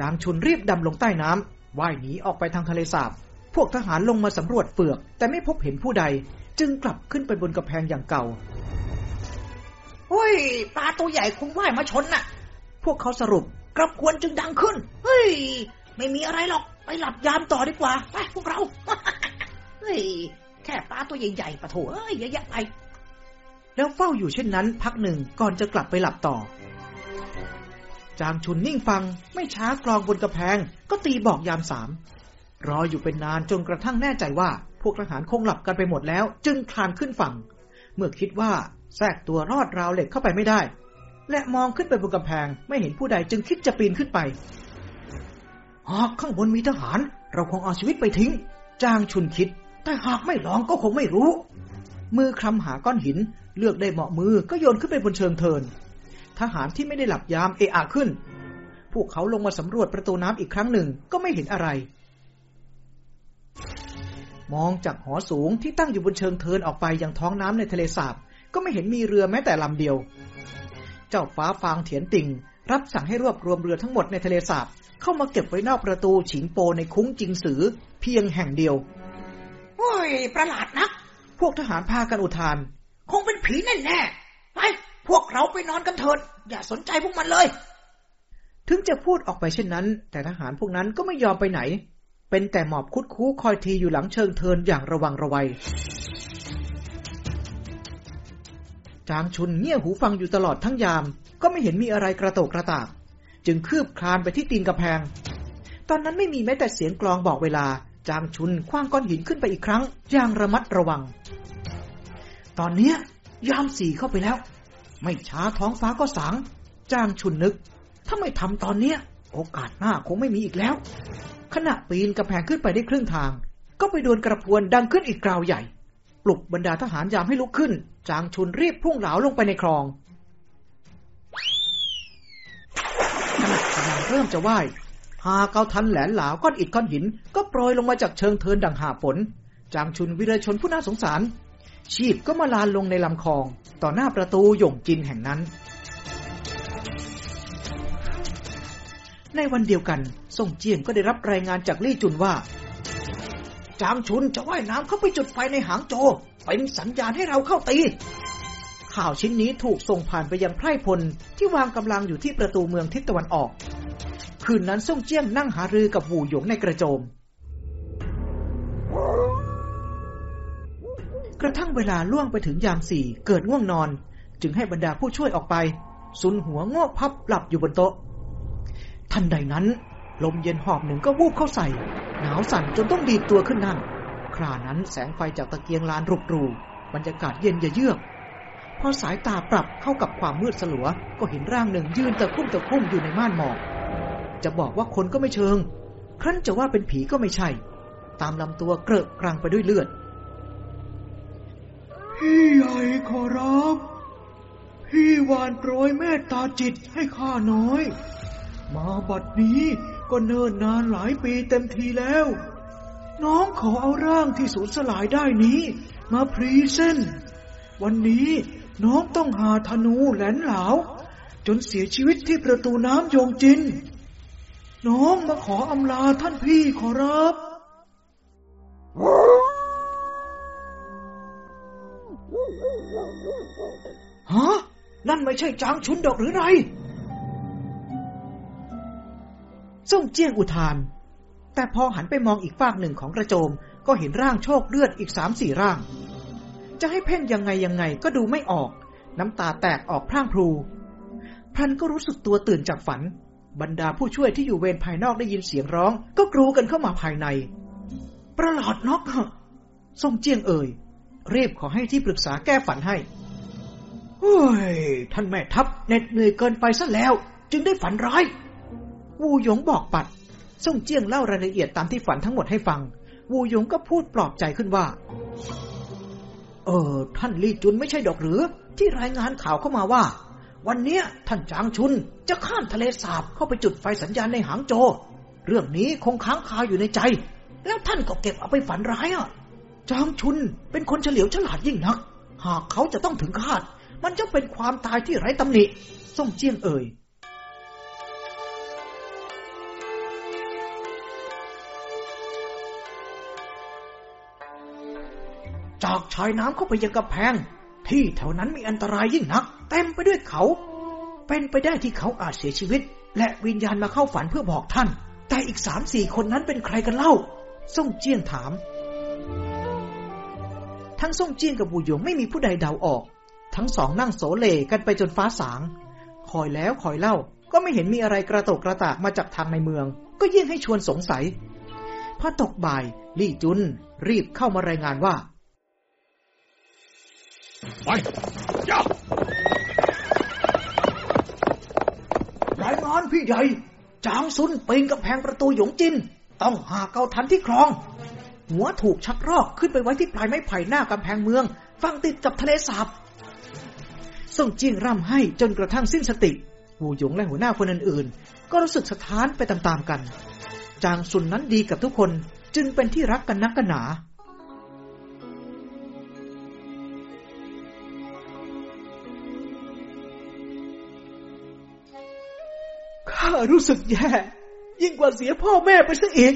จางชุนรีบดำลงใต้น้ำว่ายหนีออกไปทางทะเลสาบ พวกทหารลงมาสำรวจเปลือก แต่ไม่พบเห็นผู้ใด จึงกลับขึ้นไปบนกำแพงอย่างเก่าเฮ้ยปลาตัวใหญ่คงว่ายมาชนน่ะ พวกเขาสรุปกระพวนจึงดังขึ้น เฮ้ย ไม่มีอะไรหรอก ไปหลับยามต่อดีกว่า ไปพวกเรา เฮ้ย แค่ปลาตัวใหญ่ๆปะโถเอ้ยเยอะแยะไป แล้วเฝ้าอยู่เช่นนั้น พักหนึ่งก่อนจะกลับไปหลับต่อ จางชุนนิ่งฟังไม่ช้ากลองบนกระแพง ก็ตีบอกยามสามรออยู่เป็นนานจนกระทั่งแน่ใจว่า พวกทหารคงหลับกันไปหมดแล้ว จึงคลานขึ้นฝั่ง เมื่อคิดว่าแทรกตัวรอดราวเหล็กเข้าไปไม่ได้ และมองขึ้นไปบนกำแพง ไม่เห็นผู้ใดจึงคิดจะปีนขึ้นไปหากข้างบนมีทหาร เราคงเอาชีวิตไปทิ้ง จางชุนคิด แต่หากไม่ลองก็คงไม่รู้ มือคลำหาก้อนหิน เลือกได้เหมาะมือก็โยนขึ้นไปบนเชิงเทิน ทหารที่ไม่ได้หลับยามเอะอะขึ้น พวกเขาลงมาสำรวจประตูน้ำอีกครั้งหนึ่งก็ไม่เห็นอะไร มองจากหอสูงที่ตั้งอยู่บนเชิงเทินออกไปยังท้องน้ำในทะเลสาบ ก็ไม่เห็นมีเรือแม้แต่ลำเดียว เจ้าฟ้าฟางเถียนติ่ง รับสั่งให้รวบรวมเรือทั้งหมดในทะเลสาบเข้ามาเก็บไว้นอกประตูฉิงโปในคุ้งจิงสือเพียงแห่งเดียวโอ้ยประหลาดนัก พวกทหารพากันอุทาน คงเป็นผีแน่แน่ไปพวกเราไปนอนกันเถิดอย่าสนใจพวกมันเลย ถึงจะพูดออกไปเช่นนั้น แต่ทหารพวกนั้นก็ไม่ยอมไปไหน เป็นแต่หมอบคุดคู้คอยทีอยู่หลังเชิงเทินอย่างระวังระวัยจางชุนเงี่ยหูฟังอยู่ตลอดทั้งยาม ก็ไม่เห็นมีอะไรกระโตกกระตาก จึงคืบคลานไปที่ตีนกระแพง ตอนนั้นไม่มีแม้แต่เสียงกลองบอกเวลา จางชุนคว้างก้อนหินขึ้นไปอีกครั้ง อย่างระมัดระวัง ตอนเนี้ย ยามสี่เข้าไปแล้ว ไม่ช้าท้องฟ้าก็สางจ้างชุนนึก ถ้าไม่ทำตอนเนี้ย โอกาสหน้าคงไม่มีอีกแล้ว ขณะปีนกระแพงขึ้นไปได้ครึ่งทาง ก็ไปโดนกระพวนดังขึ้นอีกกราวใหญ่ ปลุกบรรดาทหารยามให้ลุกขึ้น จางชุนรีบพุ่งเหลาลงไปในคลองขณะกำลังเริ่มจะว่ายหาเกาทันแหลนหลาวก้อนอิฐก้อนหิน ก็โปรยลงมาจากเชิงเทินดังหาฝนจางชุนวิรชนผู้น่าสงสาร ชีพก็มาลานลงในลำคลอง ต่อหน้าประตูหย่งจินแห่งนั้น ในวันเดียวกันส่งเจียงก็ได้รับรายงานจากลี่จุนว่า จางชุนจะว่ายน้ำเข้าไปจุดไฟในหางโจ เป็นสัญญาณให้เราเข้าตี ข่าวชิ้นนี้ถูกส่งผ่านไปยังไพร่พลที่วางกำลังอยู่ที่ประตูเมืองทิศตะวันออก คืนนั้นส่งเจียงนั่งหารือกับหูหยงในกระโจม กระทั่งเวลาล่วงไปถึงยามสี่เกิดง่วงนอน จึงให้บรรดาผู้ช่วยออกไปสุนหัวงอกพับหลับอยู่บนโต๊ะ ทันใดนั้น ลมเย็นหอบหนึ่งก็วูบเข้าใส่ หนาวสั่นจนต้องดีดตัวขึ้นนั่ง ครานั้นแสงไฟจากตะเกียงลานรุกรูบรรยากาศเย็นเยือกพอสายตาปรับเข้ากับความมืดสลัว ก็เห็นร่างหนึ่งยืนตะคุ่มตะคุ่มอยู่ในม่านหมอก จะบอกว่าคนก็ไม่เชิง ครั้นจะว่าเป็นผีก็ไม่ใช่ ตามลำตัวเกลอะกรังไปด้วยเลือด พี่ใหญ่ขอรับ พี่วานโปรยเมตตาจิตให้ข้าน้อย มาบัดนี้ก็เนิ่นนานหลายปีเต็มทีแล้ว น้องขอเอาร่างที่สูญสลายได้นี้ มาพรีเส้น วันนี้น้องต้องหาธนูแหลนหลาวจนเสียชีวิตที่ประตูน้ำยงจิน น้องมาขออำลาท่านพี่ขอรับ ฮะ นั่นไม่ใช่จางชุนดอกหรือไรส่งเจียงอุทาน แต่พอหันไปมองอีกฝากหนึ่งของกระโจม ก็เห็นร่างโชคเลือดอีกสามสี่ร่าง จะให้เพ่งยังไงยังไงก็ดูไม่ออก น้ำตาแตกออกพร่างพลูพันก็รู้สึกตัวตื่นจากฝัน บรรดาผู้ช่วยที่อยู่เวรภายนอกได้ยินเสียงร้อง ก็กรูกันเข้ามาภายใน ประหลาดนกส่งเจียงเอ่ยรีบขอให้ที่ปรึกษาแก้ฝันให้ เฮ้ย ท่านแม่ทัพเหน็ดเหนื่อยเกินไปซะแล้ว จึงได้ฝันร้าย วูหยงบอกปัด ส่งเจียงเล่ารายละเอียดตามที่ฝันทั้งหมดให้ฟัง วูหยงก็พูดปลอบใจขึ้นว่า เออ ท่านลี่จุนไม่ใช่ดอกหรือ ที่รายงานข่าวเข้ามาว่า วันเนี้ยท่านจางชุนจะข้ามทะเลสาบเข้าไปจุดไฟสัญญาณในหางโจ เรื่องนี้คงค้างคาอยู่ในใจ แล้วท่านก็เก็บเอาไปฝันร้ายอะ จางชุนเป็นคนเฉลียวฉลาดยิ่งนัก หากเขาจะต้องถึงคาด มันจะเป็นความตายที่ไร้ตำหนิส่งเจียงเอ่ยจากชายน้ำเข้าไปยังกำแพง ที่แถวนั้นมีอันตรายยิ่งนัก เต็มไปด้วยเขา เป็นไปได้ที่เขาอาจเสียชีวิต และวิญญาณมาเข้าฝันเพื่อบอกท่าน แต่อีกสามสี่คนนั้นเป็นใครกันเล่า ส่งเจียงถาม ทั้งส่งเจียงกับบูหยงไม่มีผู้ใดเดาออก ทั้งสองนั่งโสเลกันไปจนฟ้าสาง คอยแล้วคอยเล่า ก็ไม่เห็นมีอะไรกระตกกระตากมาจากทางในเมือง ก็ยิ่งให้ชวนสงสัย พอตกบ่าย ลี่จุน รีบเข้ามารายงานว่า ไปย่ารายงานพี่ใหญ่ จางซุนปีนกำแพงประตูหยงจิน ต้องหาเกาทันที่คลอง หัวถูกชักรอกขึ้นไปไว้ที่ปลายไม้ไผ่หน้ากำแพงเมือง ฟังติดกับทะเลสาบ ส่งเจียงร่ำให้จนกระทั่งสิ้นสติหูหยงและหัวหน้าคนอื่นๆ ก็รู้สึกสะท้านไปตามๆกัน จางซุนนั้นดีกับทุกคนจึงเป็นที่รักกันนักกันหนา ข้ารู้สึกแย่ ยิ่งกว่าเสียพ่อแม่ไปซะอีก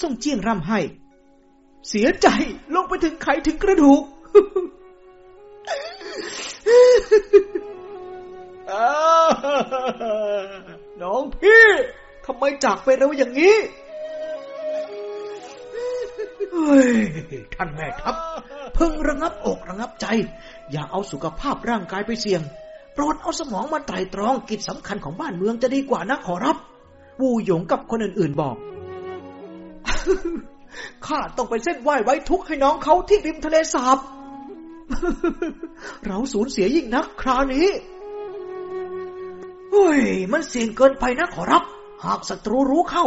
ส่งเจียงร่ำให้ เสียใจลงไปถึงไขถึงกระดูกน้องพี่ทำไมจากไปเร็วอย่างนี้ท่านแม่ทัพเพิ่งระงับอกระงับใจ อย่าเอาสุขภาพร่างกายไปเสี่ยง โปรดเอาสมองมาไตรตรองกิจสำคัญของบ้านเมืองจะดีกว่านะขอรับ วูหยงกับคนอื่นๆบอก ข้าต้องไปเส้นไหว้ไว้ทุกข์ให้น้องเขาที่ริมทะเลสาบ เราสูญเสียยิ่งนักคราวนี้เฮ้ย มันเสี่ยงเกินไปนะขอรับ หากศัตรูรู้เข้า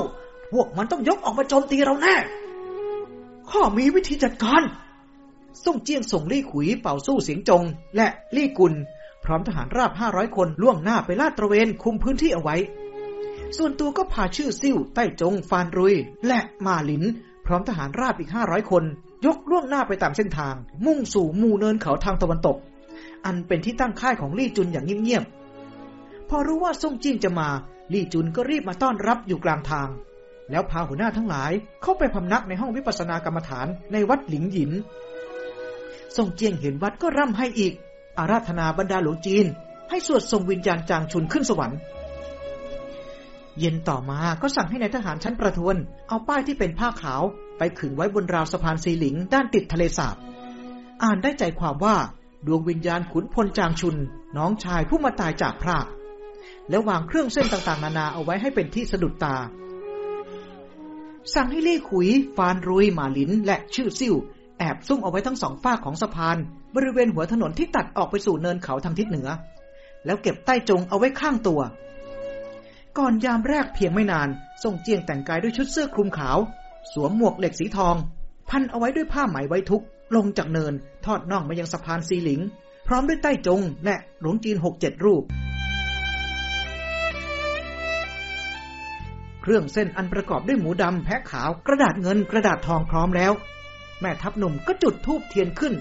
พวกมันต้องยกออกมาโจมตีเราแน่ ข้ามีวิธีจัดการ ส่งเจียงส่งลี่ขุยเป่าสู้เสียงจง และลี่กุล พร้อมทหารราบห้าร้อยคนล่วงหน้าไปลาดตระเวนคุมพื้นที่เอาไว้ส่วนตัวก็พาชื่อซิ่ว ใต้จง ฟานรุย และมาหลิน พร้อมทหารราบอีกห้าร้อยคน ยกล่วงหน้าไปตามเส้นทาง มุ่งสู่หมู่เนินเขาทางตะวันตก อันเป็นที่ตั้งค่ายของลี่จุนอย่างเงียบๆพอรู้ว่าซ่งจิ้งจะมา ลี่จุนก็รีบมาต้อนรับอยู่กลางทาง แล้วพาหัวหน้าทั้งหลายเข้าไปพำนักในห้องวิปัสสนากรรมฐานในวัดหลิงหยินซ่งเจียงเห็นวัดก็ร่ำให้อีก อาราธนาบรรดาหลวงจีน ให้สวดส่งวิญญาณจางชุนขึ้นสวรรค์ เย็นต่อมาก็สั่งให้ในายทหารชั้นประทวน เอาป้ายที่เป็นผ้าขาว ไปขึงไว้บนราวสะพานซีหลิงด้านติดทะเลสาบ อ่านได้ใจความว่าดวงวิญญาณขุนพลจางชุน น้องชายผู้มาตายจากพราก แล้ววางเครื่องเส้นต่างๆ นานาเอาไว้ให้เป็นที่สะดุดตา สั่งให้ลี่ขุย ฟานรุยหมาลิน และชื่อซิ่วแอบซุ่มเอาไว้ทั้งสองฝาของสะพาน บริเวณหัวถนนที่ตัดออกไปสู่เนินเขาทางทิศเหนือ แล้วเก็บใต้จงเอาไว้ข้างตัว ก่อนยามแรกเพียงไม่นานส่งเจียงแต่งกายด้วยชุดเสื้อคลุมขาว สวมหมวกเหล็กสีทอง พันเอาไว้ด้วยผ้าไหมไว้ทุก ลงจากเนิน ทอดน่องมายังสะพานซีหลิง พร้อมด้วยใต้จง และหลวงจีนหกเจ็ดรูป เครื่องเส้นอันประกอบด้วยหมูดำแพะขาวกระดาษเงินกระดาษทองพร้อมแล้ว แม่ทัพหนุ่มก็จุดธูปเทียนขึ้น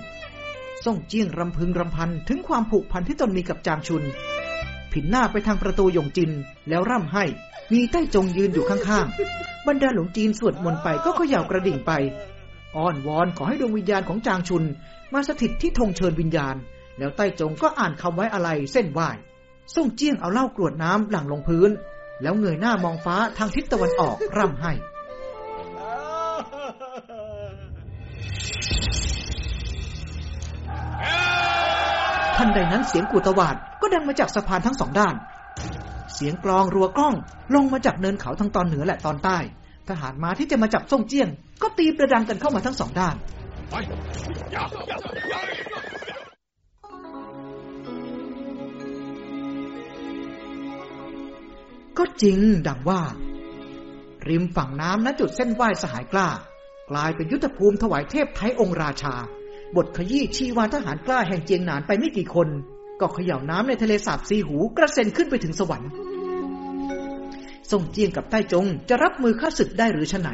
ส่งเจียงรำพึงรำพันถึงความผูกพันที่ตนมีกับจางชุน ผินหน้าไปทางประตูหยงจิน แล้วร่ำให้ มีใต้จงยืนอยู่ข้างๆ บรรดาหลวงจีนสวดมนต์ไปก็เขย่ากระดิ่งไป อ้อนวอนขอให้ดวงวิญญาณของจางชุน มาสถิตที่ธงเชิญวิญญาณ แล้วใต้จงก็อ่านคำไว้อะไรเส้นไหวส่งเจี้ยงเอาเหล้ากรวดน้ำหลั่งลงพื้น แล้วเงยหน้ามองฟ้าทางทิศตะวันออกร่ำให้ ทันใดนั้นเสียงกูตวาดก็ดังมาจากสะพานทั้งสองด้าน เสียงกลองรัวกล้อง ลงมาจากเนินเขาทั้งตอนเหนือและตอนใต้ ทหารมาที่จะมาจับส่งเจียง ก็ตีประดังกันเข้ามาทั้งสองด้านก็จริงดังว่า ริมฝั่งน้ำณจุดเส้นไหว้สหายกล้า กลายเป็นยุทธภูมิถวายเทพไทยองค์ราชา บทขยี้ชีวาทหารกล้าแห่งเจียงหนานไปไม่กี่คน ก็เขย่าน้ำในทะเลสาบซีหูกระเซ็นขึ้นไปถึงสวรรค์ส่งเจียงกับใต้จงจะรับมือข้าศึกได้หรือฉไหน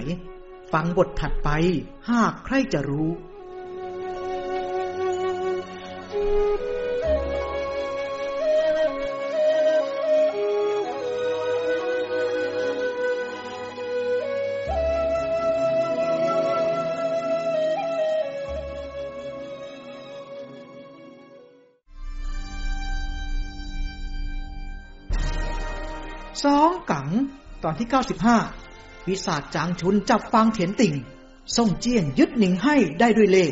ฟังบทถัดไป หากใครจะรู้ สองกัง ตอนที่ 95 วิสาจจางชุนจับฟางเถียนติ่ง ส่งเจียงยึดหนิงให้ได้ด้วยเล่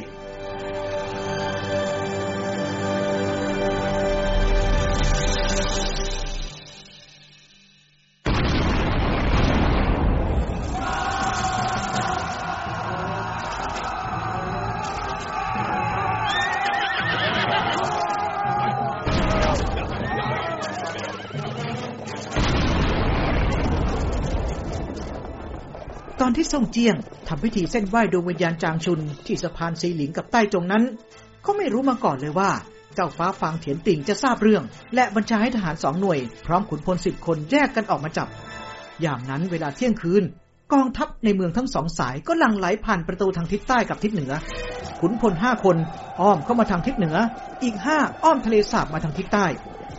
งเจียงทำพิธีเส้นไหว้ดวงวิญญาณจางชุน ที่สะพานซีหลิงกับใต้จงนั้น เขาไม่รู้มาก่อนเลยว่า เจ้าฟ้าฟางเถียนติ่งจะทราบเรื่อง และบัญชาให้ทหารสองหน่วย พร้อมขุนพลสิบคนแยกกันออกมาจับ อย่างนั้นเวลาเที่ยงคืน กองทัพในเมืองทั้งสองสายก็ลังไหลผ่านประตูทางทิศใต้กับทิศเหนือ ขุนพลห้าคนอ้อมเข้ามาทางทิศเหนือ อีกห้าอ้อมทะเลสาบมาทางทิศใต้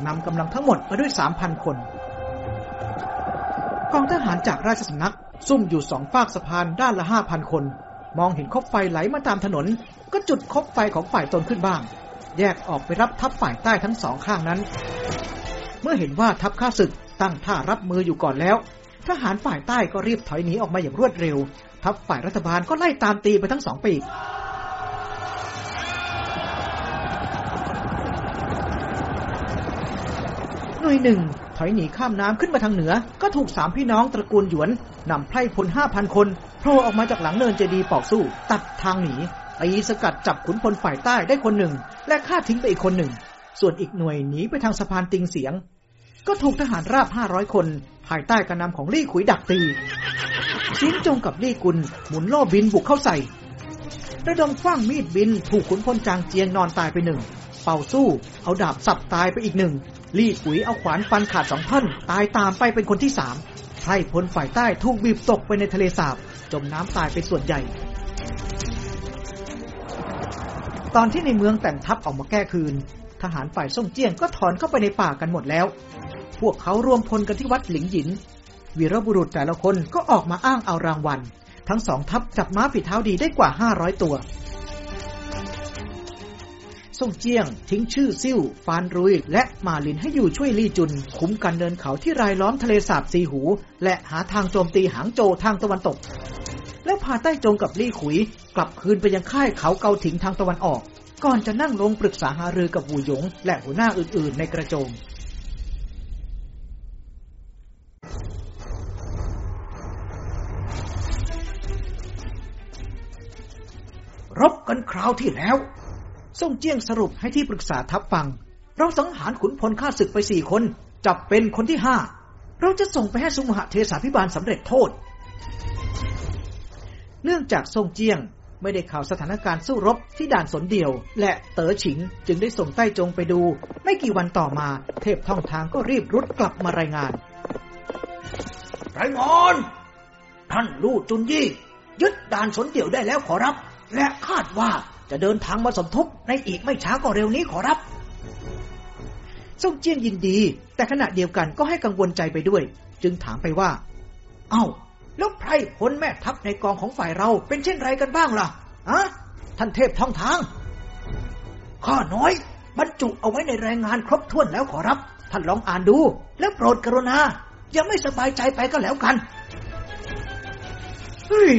นำกำลังทั้งหมดมาด้วยสามพันคน กองทหารจากราชสำนัก ซุ่มอยู่สองฝากสะพานด้านละห้าพันคน มองเห็นคบไฟไหลมาตามถนน ก็จุดคบไฟของฝ่ายตนขึ้นบ้าง แยกออกไปรับทัพฝ่ายใต้ทั้งสองข้างนั้น เมื่อเห็นว่าทัพข้าศึกตั้งท่ารับมืออยู่ก่อนแล้ว ทหารฝ่ายใต้ก็รีบถอยหนีออกมาอย่างรวดเร็ว ทัพฝ่ายรัฐบาลก็ไล่ตามตีไปทั้งสองปีกหน่วยหนึ่ง อยหนีข้ามน้ำขึ้นมาทางเหนือ ก็ถูกสามพี่น้องตระกูลหยวนนำไพร่พลห้าพันคนโผล่ออกมาจากหลังเนินเจดีปอกสู้ ตัดทางหนีตีสกัดจับขุนพลฝ่ายใต้ได้คนหนึ่ง และฆ่าทิ้งไปอีกคนหนึ่ง ส่วนอีกหน่วยหนีไปทางสะพานติงเสียง ก็ถูกทหารราบห้าร้อยคน ภายใต้การนำของลี่ขุยดักตีสินจงกับลี่กุลหมุนโล่บินบุกเข้าใส่ระดมคว้างมีดบินถูกขุนพลจางเจียงนอนตายไปหนึ่ง เป่าสู้เอาดาบสับตายไปอีกหนึ่ง ลี่ขุยเอาขวานฟันขาดสองท่อนตายตามไปเป็นคนที่สามไพร่พลฝ่ายใต้ถูกบีบตกไปในทะเลสาบ จมน้ำตายเป็นส่วนใหญ่ ตอนที่ในเมืองแต่งทัพออกมาแก้คืน ทหารฝ่ายส่งเจียงก็ถอนเข้าไปในป่ากันหมดแล้ว พวกเขารวมพลกันที่วัดหลิงหยิน วีรบุรุษแต่ละคนก็ออกมาอ้างเอารางวัล ทั้งสองทัพจับม้าฝีเท้าดีได้กว่า 500 ตัว ส่งเจียง ทิ้งชื่อซิ่วฟานรุย และมาลินให้อยู่ช่วยลี่จุน คุ้มกันเนินเขาที่รายล้อมทะเลสาบซีหู และหาทางโจมตีหางโจทางตะวันตก แล้วพาใต้จงกับลี่ขุย กลับคืนไปยังค่ายเขาเกาถิงทางตะวันออก ก่อนจะนั่งลงปรึกษาหารือกับหูหยง และหัวหน้าอื่น ๆ ในกระโจมรบกันคราวที่แล้ว ส่งเจียงสรุปให้ที่ปรึกษาทัพฟัง เราสังหารขุนพลข้าศึกไปสี่คน จับเป็นคนที่ห้า เราจะส่งไปให้สุมหเทสาพิบาลสำเร็จโทษ เนื่องจากทรงเจียงไม่ได้ข่าวสถานการณ์สู้รบที่ด่านสนเดียว และเต๋อฉิงจึงได้ส่งใต้จงไปดู ไม่กี่วันต่อมา เทพท่องทางก็รีบรุดกลับมารายงาน รายงานท่านลู่จุนยี่ ยึดด่านสนเดี่ยวได้แล้วขอรับ และคาดว่า จะเดินทางมาสมทบในอีกไม่ช้าก็เร็วนี้ขอรับซ่งเจียนยินดี แต่ขณะเดียวกันก็ให้กังวลใจไปด้วย จึงถามไปว่า เอา้าแล้วไพรพลแม่ทัพในกองของฝ่ายเราเป็นเช่นไรกันบ้างล่ะอะท่านเทพท่องทาง ข้าน้อย บรรจุเอาไว้ในรายงานครบถ้วนแล้วขอรับ ท่านลองอ่านดู แล้วโปรดกรุณายังไม่สบายใจไปก็แล้วกัน เฮ้ย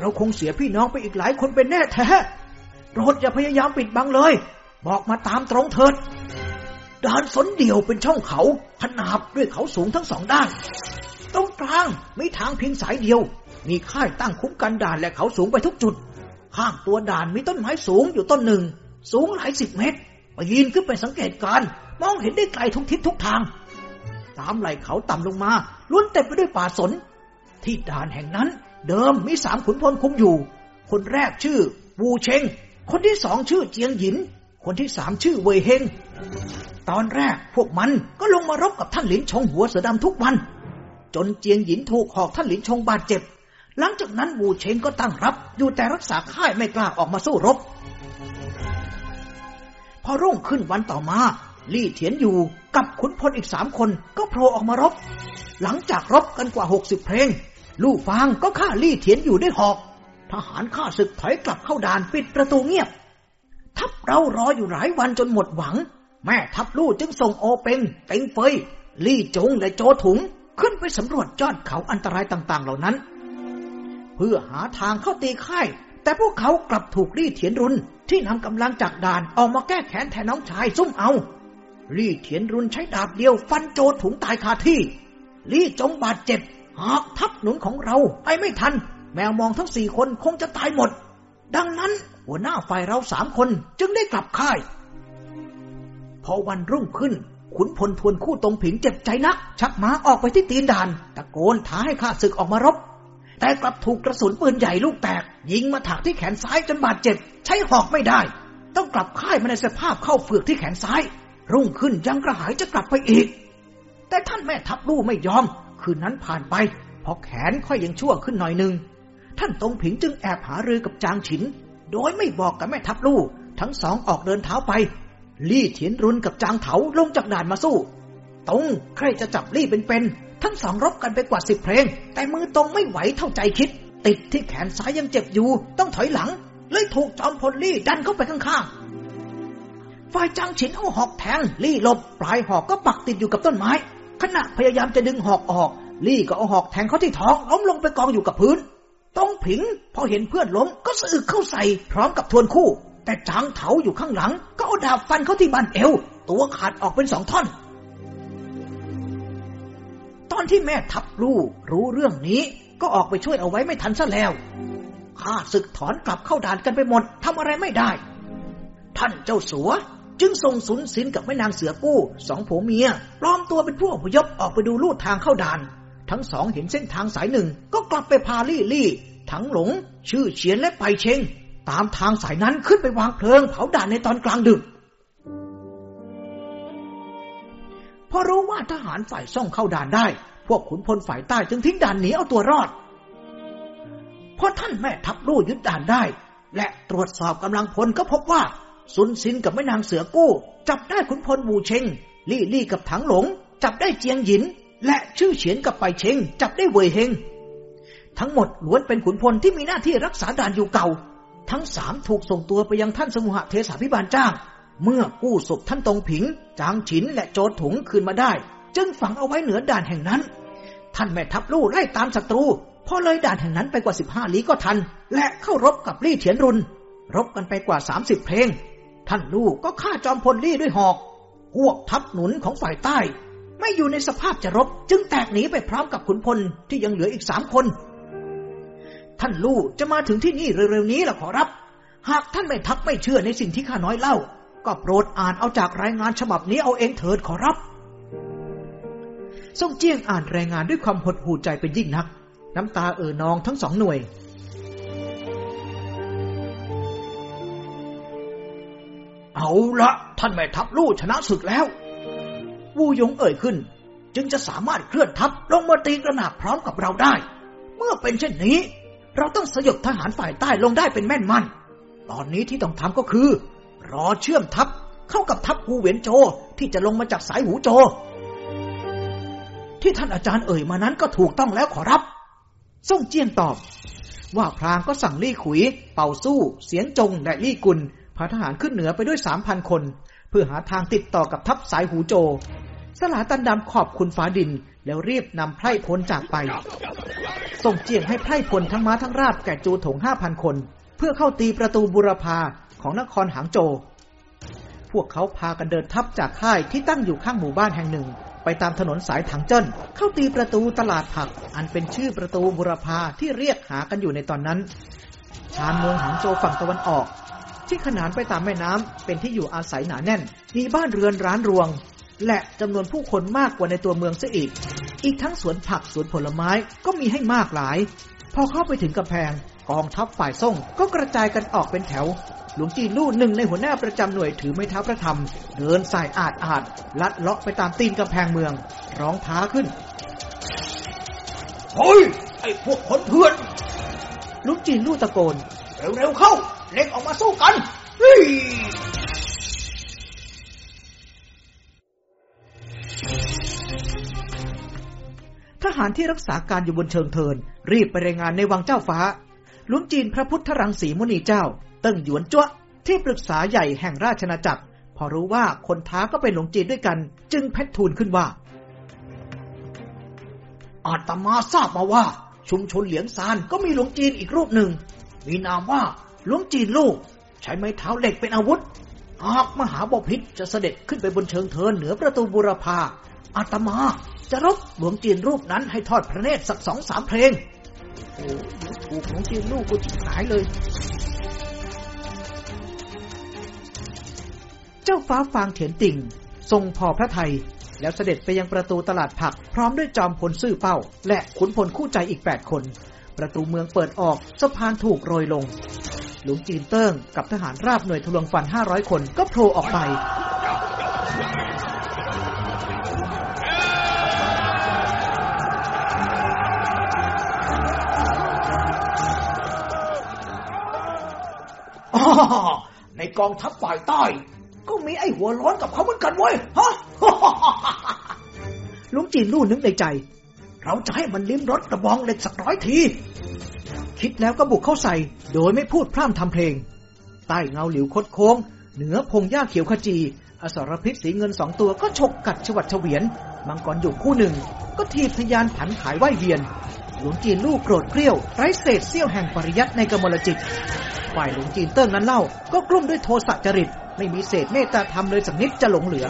เราคงเสียพี่น้องไปอีกหลายคนเป็นแน่แท้ โปรดอย่าพยายามปิดบังเลย บอกมาตามตรงเถิดด่านสนเดี่ยวเป็นช่องเขาขนาบด้วยเขาสูงทั้งสองด้าน ตรงกลางมีทางเพียงสายเดียว มีค่ายตั้งคุ้มกันด่านและเขาสูงไปทุกจุด ข้างตัวด่านมีต้นไม้สูงอยู่ต้นหนึ่ง สูงหลายสิบเมตรไปยินขึ้นไปสังเกตการ มองเห็นได้ไกลทุกทิศทุกทาง ตามไหล่เขาต่ำลงมาล้วนเต็มไปด้วยป่าสน ที่ด่านแห่งนั้น เดิมมีสามขุนพลคุมอยู่ คนแรกชื่อวูเชง คนที่สองชื่อเจียงหยิน คนที่สามชื่อเวยเฮง ตอนแรกพวกมันก็ลงมารบกับท่านหลินชงหัวเสือดำทุกวัน จนเจียงหยินถูกหอกท่านหลินชงบาดเจ็บ หลังจากนั้นวูเชงก็ตั้งรับ อยู่แต่รักษาค่ายไม่กล้าออกมาสู้รบ พอรุ่งขึ้นวันต่อมาลี่เถียนอยู่กับขุนพลอีกสามคนก็โผล่ออกมารบ หลังจากรบกันกว่าหกสิบเพลง ลู่ฟางก็ฆ่าลี่เถียนอยู่ด้วยหอก ทหารข้าศึกถอยกลับเข้าด่านปิดประตูเงียบ ทัพเรารออยู่หลายวันจนหมดหวัง แม่ทัพลู่จึงส่งโอเปงเต็งเฟยลี่จงและโจถุง ขึ้นไปสำรวจยอดเขาอันตรายต่าง ๆ เหล่านั้น เพื่อหาทางเข้าตีค่าย แต่พวกเขากลับถูกลี่เถียนรุนที่นำกำลังจากด่านออกมาแก้แค้นแทนน้องชายซุ่มเอาลี่เถียนรุนใช้ดาบเดียวฟันโจถุงตายคาที่ ลี่จงบาดเจ็บ หากทัพหนุนของเราไปไม่ทัน แมวมองทั้งสี่คนคงจะตายหมด ดังนั้น หัวหน้าฝ่ายเราสามคนจึงได้กลับค่าย พอวันรุ่งขึ้น ขุนพลทวนคู่ตรงผิงเจ็บใจนัก ชักม้าออกไปที่ตีนด่าน ตะโกนท้าให้ข้าศึกออกมารบ แต่กลับถูกกระสุนปืนใหญ่ลูกแตก ยิงมาถักที่แขนซ้ายจนบาดเจ็บ ใช้หอกไม่ได้ ต้องกลับค่ายมาในสภาพเข้าเฟือกที่แขนซ้าย รุ่งขึ้นยังกระหายจะกลับไปอีก แต่ท่านแม่ทัพลู่ไม่ยอม คืนนั้นผ่านไปพอแขนค่อยยังชั่วขึ้นหน่อยหนึ่ง ท่านตงผิงจึงแอบหารือกับจางฉิน โดยไม่บอกกับแม่ทัพลู่ทั้งสองออกเดินเท้าไป ลี่เถียนรุนกับจางเถาลงจากด่านมาสู้ตงใครจะจับลี่เป็นๆทั้งสองรบกันไปกว่าสิบเพลง แต่มือตรงไม่ไหวเท่าใจคิด ติดที่แขนซ้ายยังเจ็บอยู่ ต้องถอยหลัง เลยถูกจอมพลลี่ดันเข้าไปข้างๆฝ่ายจางฉินเอาหอกแทงลี่หลบ ปลายหอกก็ปักติดอยู่กับต้นไม้ ขณะพยายามจะดึงหอกออก ลี่ก็เอาหอกแทงเขาที่ท้องล้มลงไปกองอยู่กับพื้น ต้องผิง พอเห็นเพื่อนล้มก็สะอึกเข้าใส่ พร้อมกับทวนคู่ แต่จางเถาอยู่ข้างหลัง ก็เอาดาบฟันเข้าที่บันเอว ตัวขาดออกเป็นสองท่อน ตอนที่แม่ทับลูกรู้เรื่องนี้ ก็ออกไปช่วยเอาไว้ไม่ทันซะแล้วข้าศึกถอนกลับเข้าด่านกันไปหมดทำอะไรไม่ได้ ท่านเจ้าสัว จึงส่งสุนสินกับแม่นางเสือกู้สองผัวเมียปลอมตัวเป็นผู้อพยพออกไปดูลู่ทางเข้าด่าน ทั้งสองเห็นเส้นทางสายหนึ่งก็กลับไปพาลี่ลี่ทั้งหลง ชื่อเฉียนและไปเชงตามทางสายนั้นขึ้นไปวางเพลิงเผาด่านในตอนกลางดึก พอรู้ว่าทหารฝ่ายซ่องเข้าด่านได้ พวกขุนพลฝ่ายใต้จึงทิ้งด่านหนีเอาตัวรอดพอท่านแม่ทัพลู่ยึดด่านได้ และตรวจสอบกำลังพลก็พบว่า ซุนซินกับแม่นางเสือกู้ จับได้ขุนพลบูเชงลี่ลี่กับถังหลง จับได้เจียงหยิน และชื่อเฉียนกับไปเชงจับได้เวยเฮง ทั้งหมดล้วนเป็นขุนพลที่มีหน้าที่รักษาด่านอยู่เก่า ทั้งสามถูกส่งตัวไปยังท่านสมุหเทสาพิบาลจ้าง เมื่อกู้ศพท่านตรงผิง จางฉินและโจดถุงคืนมาได้ จึงฝังเอาไว้เหนือด่านแห่งนั้น ท่านแม่ทัพลู่ไล่ตามศัตรูพอเลยด่านแห่งนั้นไปกว่าสิบห้าลี้ก็ทัน และเข้ารบกับลี่เถียนรุน รบกันไปกว่าสามสิบเพลง ท่านลู่ก็ฆ่าจอมพลลี่ด้วยหอกพวกทัพหนุนของฝ่ายใต้ ไม่อยู่ในสภาพจะรบ จึงแตกหนีไปพร้อมกับขุนพลที่ยังเหลืออีกสามคน ท่านลู่จะมาถึงที่นี่เร็วๆนี้ล่ะขอรับ หากท่านไม่ทักไม่เชื่อในสิ่งที่ข้าน้อยเล่า ก็โปรดอ่านเอาจากรายงานฉบับนี้เอาเองเถิดขอรับซ่งเจียงอ่านรายงานด้วยความหดหู่ใจเป็นยิ่งนัก น้ำตาเอ่อนองทั้งสองหน่วย เอาละท่านแม่ทัพลู่ชนะศึกแล้ว วูยงเอ่ยขึ้น จึงจะสามารถเคลื่อนทัพลงมาตีกระหนาบพร้อมกับเราได้ เมื่อเป็นเช่นนี้ เราต้องสยบทหารฝ่ายใต้ลงได้เป็นแม่นมัน ตอนนี้ที่ต้องทำก็คือ รอเชื่อมทัพเข้ากับทัพกูเวียนโจที่จะลงมาจากสายหูโจ ที่ท่านอาจารย์เอ่ยมานั้นก็ถูกต้องแล้วขอรับซ่งเจียนตอบ ว่าพรางก็สั่งลี่ขุย เป่าสู้ เสียงจงและลี่กุลพาทหารขึ้นเหนือไปด้วยสามพันคน เพื่อหาทางติดต่อกับทัพสายหูโจ สลาตันดำขอบคุณฟ้าดิน แล้วรีบนำไพร่พลจากไป ส่งเจียงให้ไพร่พลทั้งม้าทั้งราบแก่จูถงห้าพันคน เพื่อเข้าตีประตูบุรพาของนครหางโจ พวกเขาพากันเดินทัพจากค่ายที่ตั้งอยู่ข้างหมู่บ้านแห่งหนึ่ง ไปตามถนนสายถังเจิ้นเข้าตีประตูตลาดผัก อันเป็นชื่อประตูบุรพาที่เรียกหากันอยู่ในตอนนั้น ชานเมืองหางโจฝั่งตะวันออก ที่ขนานไปตามแม่น้ำเป็นที่อยู่อาศัยหนาแน่น มีบ้านเรือนร้านรวง และจำนวนผู้คนมากกว่าในตัวเมืองเสียอีก อีกทั้งสวนผักสวนผลไม้ก็มีให้มากหลาย พอเข้าไปถึงกำแพง กองทัพฝ่ายส่งก็กระจายกันออกเป็นแถว หลวงจีลู่หนึ่งในหัวหน้าประจำหน่วยถือไม้เท้าพระธรรม เดินสายอาดอาดลัดเลาะไปตามตีนกำแพงเมือง ร้องท้าขึ้นเฮ้ยไอ้พวกคนเถื่อนหลุงจีนลู่ตะโกน เร็วๆเข้าเล็กออกมาสู้กันเฮ้ย ทหารที่รักษาการอยู่บนเชิงเทิน รีบไปรายงานในวังเจ้าฟ้าหลวงจีนพระพุทธรังสีมุนีเจ้า เติ้งหยวนจ้วที่ปรึกษาใหญ่แห่งราชนาจักร พอรู้ว่าคนท้าก็เป็นหลวงจีนด้วยกัน จึงเพชรทูลขึ้นว่าอาตมาทราบมาว่า ชุมชนเหลียงซานก็มีหลวงจีนอีกรูปหนึ่ง มีนามว่าหลวงจีนลูก ใช้ไม้เท้าเหล็กเป็นอาวุธ หากมหาบพิษจะเสด็จขึ้นไปบนเชิงเทินเหนือประตูบุรพาอาตมาจะรบหลวงจีนรูปนั้นให้ทอดพระเนตรสักสองสามเพลงโอ้ถูกหลวงจีนลูกกูจิบหายเลย เจ้าฟ้าฟางเถียนติ่ง ทรงพอพระไทย แล้วเสด็จไปยังประตูตลาดผัก พร้อมด้วยจอมพลซื่อเป้า และขุนพลคู่ใจอีกแปดคน ประตูเมืองเปิดออกสะพานถูกโรยลง หลวงจีนเติ้งกับทหารราบหน่วยทะลวงฟันห้าร้อยคนก็โผล่ออกไปอ้าในกองทัพฝ่ายใต้ ก็มีไอ้หัวร้อนกับเขาเหมือนกันเว้ย ฮะหลวงจีนลู่นึกในใจ เราจะให้มันลิ้มรสกระบองเหล็กสักร้อยที คิดแล้วก็บุกเข้าใส่ โดยไม่พูดพร่ำทำเพลง ใต้เงาหลิวคดโค้ง เหนือพงหญ้าเขียวขจี อสรพิษสีเงินสองตัวก็ฉกกัดชวัดเฉวียน มังกรอยู่คู่หนึ่ง ก็ทีบทยานผันขายไหวเวียน หลวงจีนลู่โกรธเกรี้ยวไร้เศษเสี้ยวแห่งปริยัติในกมลจิต ฝ่ายหลวงจีนเติ้งนั้นเล่า ก็กลุ้มด้วยโทสะจริต ไม่มีเศษเมตตาธรรมเลยสักนิดจะหลงเหลือ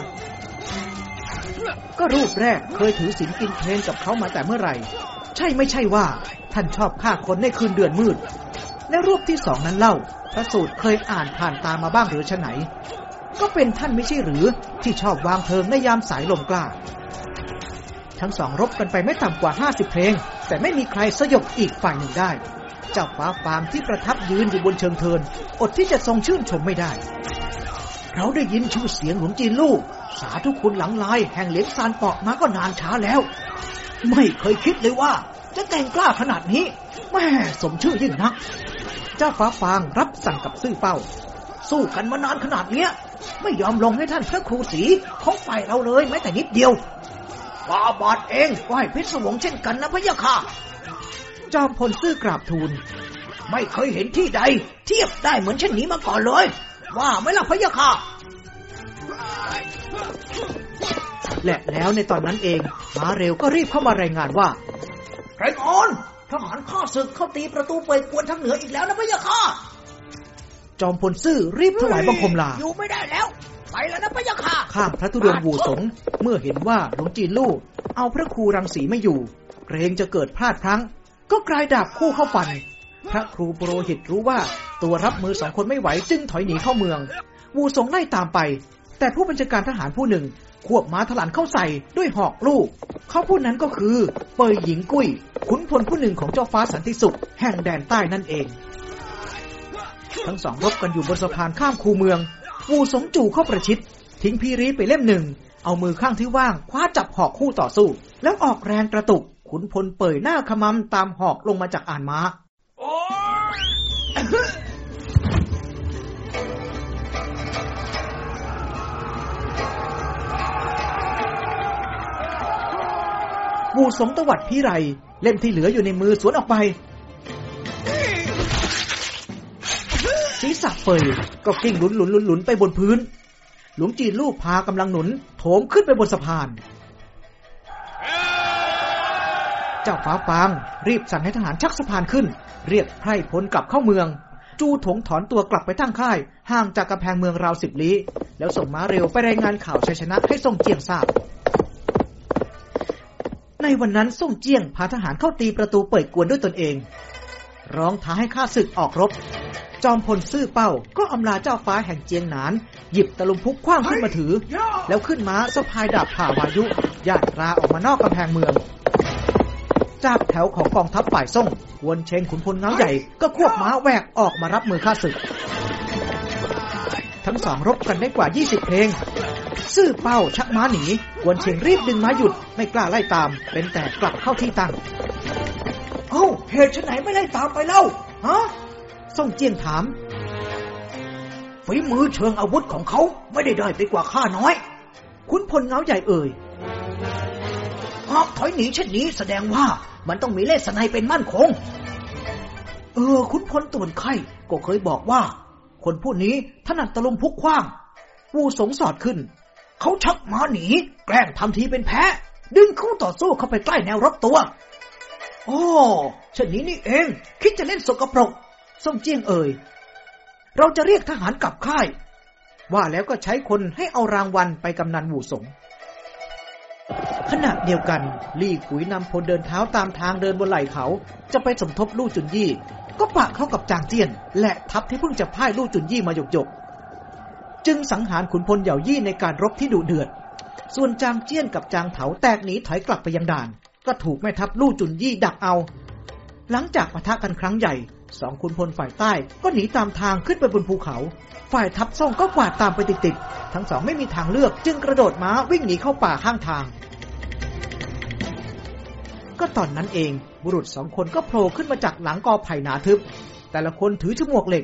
ก็รูปแรกเคยถือศีลกินเพลกับเขามาแต่เมื่อไหร่ ใช่ไม่ใช่ว่า ท่านชอบฆ่าคนในคืนเดือนมืด และรูปที่สองนั้นเล่า พระสูตรเคยอ่านผ่านตามาบ้างหรือชะไหน ก็เป็นท่านไม่ใช่หรือที่ชอบวางเพลิงในยามสายลมกล้า ทั้งสองรบกันไปไม่ต่ำกว่าห้าสิบเพลง แต่ไม่มีใครสยบอีกฝ่ายหนึ่งได้ เจ้าฟ้าฟางที่ประทับยืนอยู่บนเชิงเทิน อดที่จะทรงชื่นชมไม่ได้ เราได้ยินชื่อเสียงหลวงจีนลูก สาธุคุณหลังลายแห่งเหลียงซานเปาะมาก็นานช้าแล้ว ไม่เคยคิดเลยว่า จะแต่งกล้าขนาดนี้แม่สมชื่อยิ่งนัก เจ้าฟ้าฟางรับสั่งกับซื่อเป้า สู้กันมานานขนาดเนี้ย ไม่ยอมลงให้ท่านพระครูศรีของฝ่ายเราเลยแม้แต่นิดเดียวฟาบาทเองก็ให้พิศวงเช่นกันนะพะยะค่ะ จอมพลซื่อกราบทูล ไม่เคยเห็นที่ใด เทียบได้เหมือนเช่นนี้มาก่อนเลย ว่าไม่ล่ะพะยะค่ะและแล้วในตอนนั้นเองมาเร็วก็รีบเข้ามารายงานว่า ไรงอนทหารข้าศึกเข้าตีประตูเปิดกวนทางเหนืออีกแล้วนะพะยะค่ะ จอมพลซื่อรีบถวายบังคมลา อยู่ไม่ได้แล้ว ไปแล้วนะพะยะค่ะ ข้ามพระธุดงค์บูสงฆ์เมื่อเห็นว่าหลวงจีนลู่เอาพระครูรังสีไม่อยู่ เกรงจะเกิดพลาดพลั้ง ก็กลายดาบคู่เข้าฟัน พระครูปุโรหิตรู้ว่าตัวรับมือสองคนไม่ไหวจึงถอยหนีเข้าเมือง วูสงไล่ตามไป แต่ผู้บัญชาการทหารผู้หนึ่ง ควบม้าถลันเข้าใส่ด้วยหอกลูก เขาผู้นั้นก็คือ เปยหญิงกุ้ย ขุนพลผู้หนึ่งของเจ้าฟ้าสันติสุข แห่งแดนใต้นั่นเอง ทั้งสองรบกันอยู่บนสะพานข้ามคูเมืองวูสงจู่เข้าประชิด ทิ้งพีรีไปเล่มหนึ่ง เอามือข้างที่ว่าง คว้าจับหอกคู่ต่อสู้ แล้วออกแรงกระตุก ขุนพลเปิดหน้าขมำตามหอกลงมาจากอ่านม้า วูสงตวัดพิไร เล่มที่เหลืออยู่ในมือสวนออกไป ศีรษะเปยก็กิ้งหลุนหลุนหลุนหลุนไปบนพื้น หลวงจีนลูกพากำลังหนุน โถมขึ้นไปบนสะพาน เจ้าฟ้าฟาง รีบสั่งให้ทหารชักสะพานขึ้น เรียกไพร่พลกลับเข้าเมืองจูถงถอนตัวกลับไปตั้งค่าย ห่างจากกำแพงเมืองราวสิบลี้ แล้วส่งม้าเร็วไปรายงานข่าวชัยชนะให้ทรงเจียงทราบ ในวันนั้นส่งเจียงพาทหารเข้าตีประตูเปิดกวนด้วยตนเอง ร้องท้าให้ข้าศึกออกรบ จอมพลซื่อเป้าก็อำลาเจ้าฟ้าแห่งเจียงหนาน หยิบตะลุมพุกคว้างขึ้นมาถือ แล้วขึ้นม้าสะพายดาบผ่าวายุญาตราออกมานอกกำแพงเมือง จากแถวของกองทัพฝ่ายส่งกวนเชงขุนพลเงาใหญ่ก็ควบม้าแหวกออกมารับมือข้าศึก ทั้งสองรบกันได้กว่า 20 เพลง ซื่อเป้าชักม้าหนีกวนเชงรีบดึงม้าหยุดไม่กล้าไล่ตาม เป็นแต่กลับเข้าที่ตั้งเอ้าเหตุไฉนไม่ได้ตามไปเล่าฮะส่งเจียงถามฝีมือเชิงอาวุธของเขาไม่ได้ด้อยไปกว่าข้าน้อยขุนพลเงาใหญ่เอ่ยหากถอยหนีเช่นนี้แสดงว่ามันต้องมีเลสไนเป็นมั่นคง เออ คุณพลต่วนไข่ก็เคยบอกว่า คนผู้นี้ถนัดตะลุมพุกคว้าง วูสงสอดขึ้น เขาชักม้าหนี แกล้งทำทีเป็นแพ้ ดึงคู่ต่อสู้เข้าไปใกล้แนวรบตัว โอ้ชนนี้นี่เอง คิดจะเล่นสกปรกส่งเจียงเอ่ย เราจะเรียกทหารกลับค่าย ว่าแล้วก็ใช้คนให้เอารางวัลไปกำนันหมู่สงขณะเดียวกัน ลี่ขุยนำพลเดินเท้าตามทางเดินบนไหล่เขา จะไปสมทบลู่จุนยี่ ก็ปะเข้ากับจางเจียน และทัพที่เพิ่งจะพ่ายลู่จุนยี่มาหยกหยกจึงสังหารขุนพลเหย่ายี่ในการรบที่ดุเดือด ส่วนจางเจี้ยนกับจางเถาแตกหนีถอยกลับไปยังด่าน ก็ถูกแม่ทัพลู่จุนยี่ดักเอา หลังจากปะทะกันครั้งใหญ่สองขุนพลฝ่ายใต้ก็หนีตามทางขึ้นไปบนภูเขา ฝ่ายทัพซ่งก็กวาดตามไปติดๆทั้งสองไม่มีทางเลือกจึงกระโดดม้าวิ่งหนีเข้าป่าข้างทาง ก็ตอนนั้นเอง บุรุษสองคนก็โผล่ขึ้นมาจากหลังกอไผ่หนาทึบ แต่ละคนถือฉมวกเหล็ก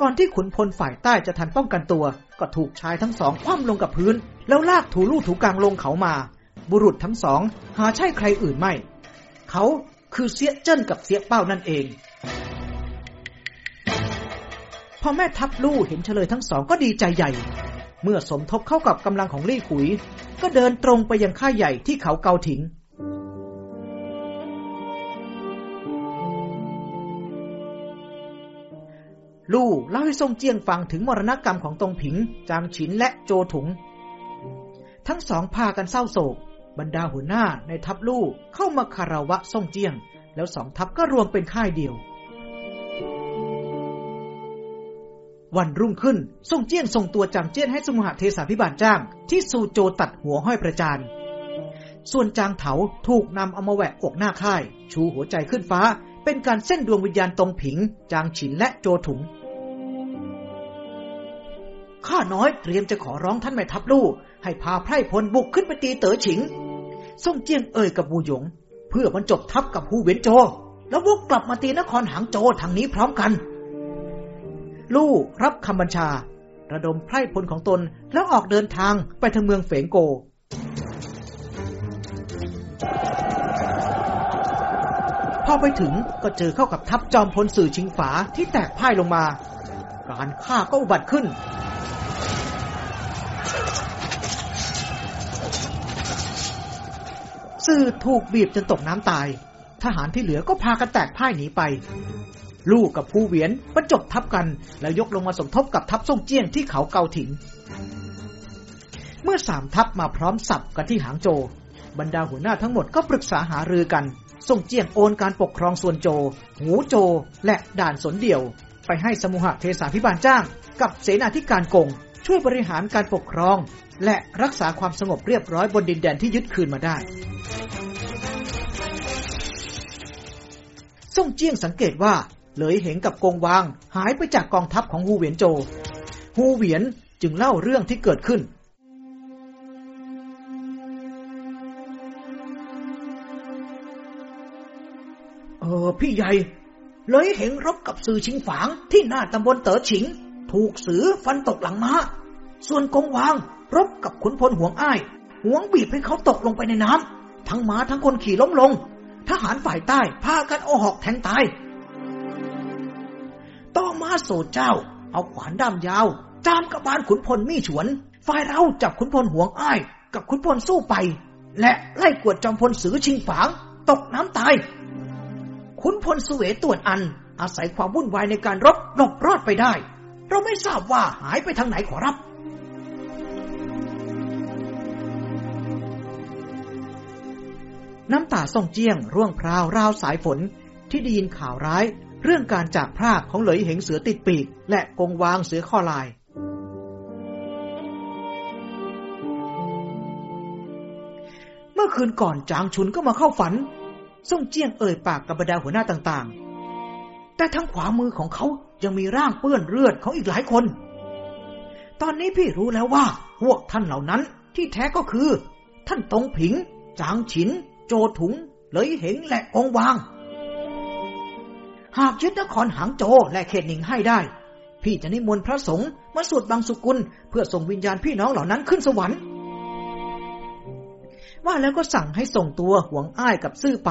ก่อนที่ขุนพลฝ่ายใต้จะทันป้องกันตัว ก็ถูกชายทั้งสองคว่ำลงกับพื้น แล้วลากถูลู่ถูกลางลงเขามา บุรุษทั้งสอง หาใช่ใครอื่นไม่ เขาคือเสียเจิ้นกับเสียเป้านั่นเองพอแม่ทัพลู่เห็นเฉลยทั้งสองก็ดีใจใหญ่ เมื่อสมทบเข้ากับกำลังของลี่ขุย ก็เดินตรงไปยังค่ายใหญ่ที่เขาเกาถิง ลู่เล่าให้ทรงเจียงฟังถึงมรณกรรมของตงผิง จางฉินและโจถุง ทั้งสองพากันเศร้าโศก บรรดาหัวหน้าในทัพลู่เข้ามาคารวะทรงเจียง แล้วสองทัพก็รวมเป็นค่ายเดียว วันรุ่งขึ้นส่งเจียนส่งตัวจำเจี้ยนให้สมุหเทสาพิบาลจ้าง ที่ซูโจตัดหัวห้อยประจานส่วนจางเถาถูกนำเอามาแหวกอกหน้าค่าย ชูหัวใจขึ้นฟ้า เป็นการเส้นดวงวิญญาณตรงผิง จางฉินและโจถุง ข้าน้อยเตรียมจะขอร้องท่านแม่ทัพลู่ ให้พาไพร่พลบุกขึ้นไปตีเต๋อฉิง ส่งเจียงเอ่ยกับบูหยง เพื่อบรรจบทัพกับฮูเวียนโจ แล้ววกกลับมาตีนครหางโจทางนี้พร้อมกัน ลู่รับคำบัญชา ระดมไพร่พลของตนแล้วออกเดินทางไปทางเมืองเฝงโก พอไปถึงก็เจอเข้ากับทัพจอมพลสื่อชิงฝาที่แตกพ่ายลงมา การฆ่าก็อุบัติขึ้น สื่อถูกบีบจนตกน้ำตาย ทหารที่เหลือก็พากันแตกพ่ายหนีไป ลูกกับผู้เวียนบรรจบทับกัน แล้วยกลงมาสมทบกับทัพส่งเจี้ยงที่เขาเกาถิง เมื่อสามทัพมาพร้อมสับกันที่หางโจ บรรดาหัวหน้าทั้งหมดก็ปรึกษาหารือกัน ส่งเจียงโอนการปกครองส่วนโจ หูโจ และด่านสนเดี่ยว ไปให้สมุหเทสาพิบาลจ้าง กับเสนาธิการกง ช่วยบริหารการปกครอง และรักษาความสงบเรียบร้อยบนดินแดนที่ยึดคืนมาได้ส่งเจียงสังเกตว่า เหลยเห็นกับกงวาง หายไปจากกองทัพของฮูเหวียนโจ ฮูเหวียนจึงเล่าเรื่องที่เกิดขึ้น ออพี่ใหญ่ เลยเห็นรบกับสื่อชิงฝางที่หน้าตำบลเต๋อฉิง ถูกสือฟันตกหลังมา้า ส่วนกงวางรบกับขุนพลห่วงอ้ายห่วงบีบให้เขาตกลงไปในน้ำทั้งม้าทั้งคนขี่ล้มลง ทหารฝ่ายใต้พากันเอหอกแทงตาย ต่อมาโสเจ้า เอาขวานด้ามยาว จามกระบาลขุนพลมี่ฉวน ฝ่ายเราจับขุนพลห่วงอ้าย กับขุนพลสู้ไป และไล่กวดจอมพลสือชิงฝาง ตกน้ำตาย ขุนพลสุเวตวนอัน อาศัยความวุ่นวายในการรบหลบรอดไปได้ เราไม่ทราบว่าหายไปทางไหนขอรับ น้ำตาส่งเจียง ร่วงพราวราวสายฝนที่ได้ยินข่าวร้าย เรื่องการจากพรากของเหลยเหงเสือติดปีก และกงวางเสือข้อลายเมื่อคืนก่อนจางชุนก็มาเข้าฝัน ส่งเจียงเอ่ยปากกับบรรดาหัวหน้าต่างๆ แต่ทางขวามือของเขายังมีร่างเปื้อนเลือดของอีกหลายคน ตอนนี้พี่รู้แล้วว่าพวกท่านเหล่านั้นที่แท้ก็คือ ท่านตงผิง จางฉิน โจถุง เลยเหงและกงวาง หากยึดนครหางโจและเขตหนิงให้ได้ พี่จะนิมนต์พระสงฆ์มาสวดบังสุกุล เพื่อส่งวิญญาณพี่น้องเหล่านั้นขึ้นสวรรค์ ว่าแล้วก็สั่งให้ส่งตัวหวงอ้ายกับซื่อไป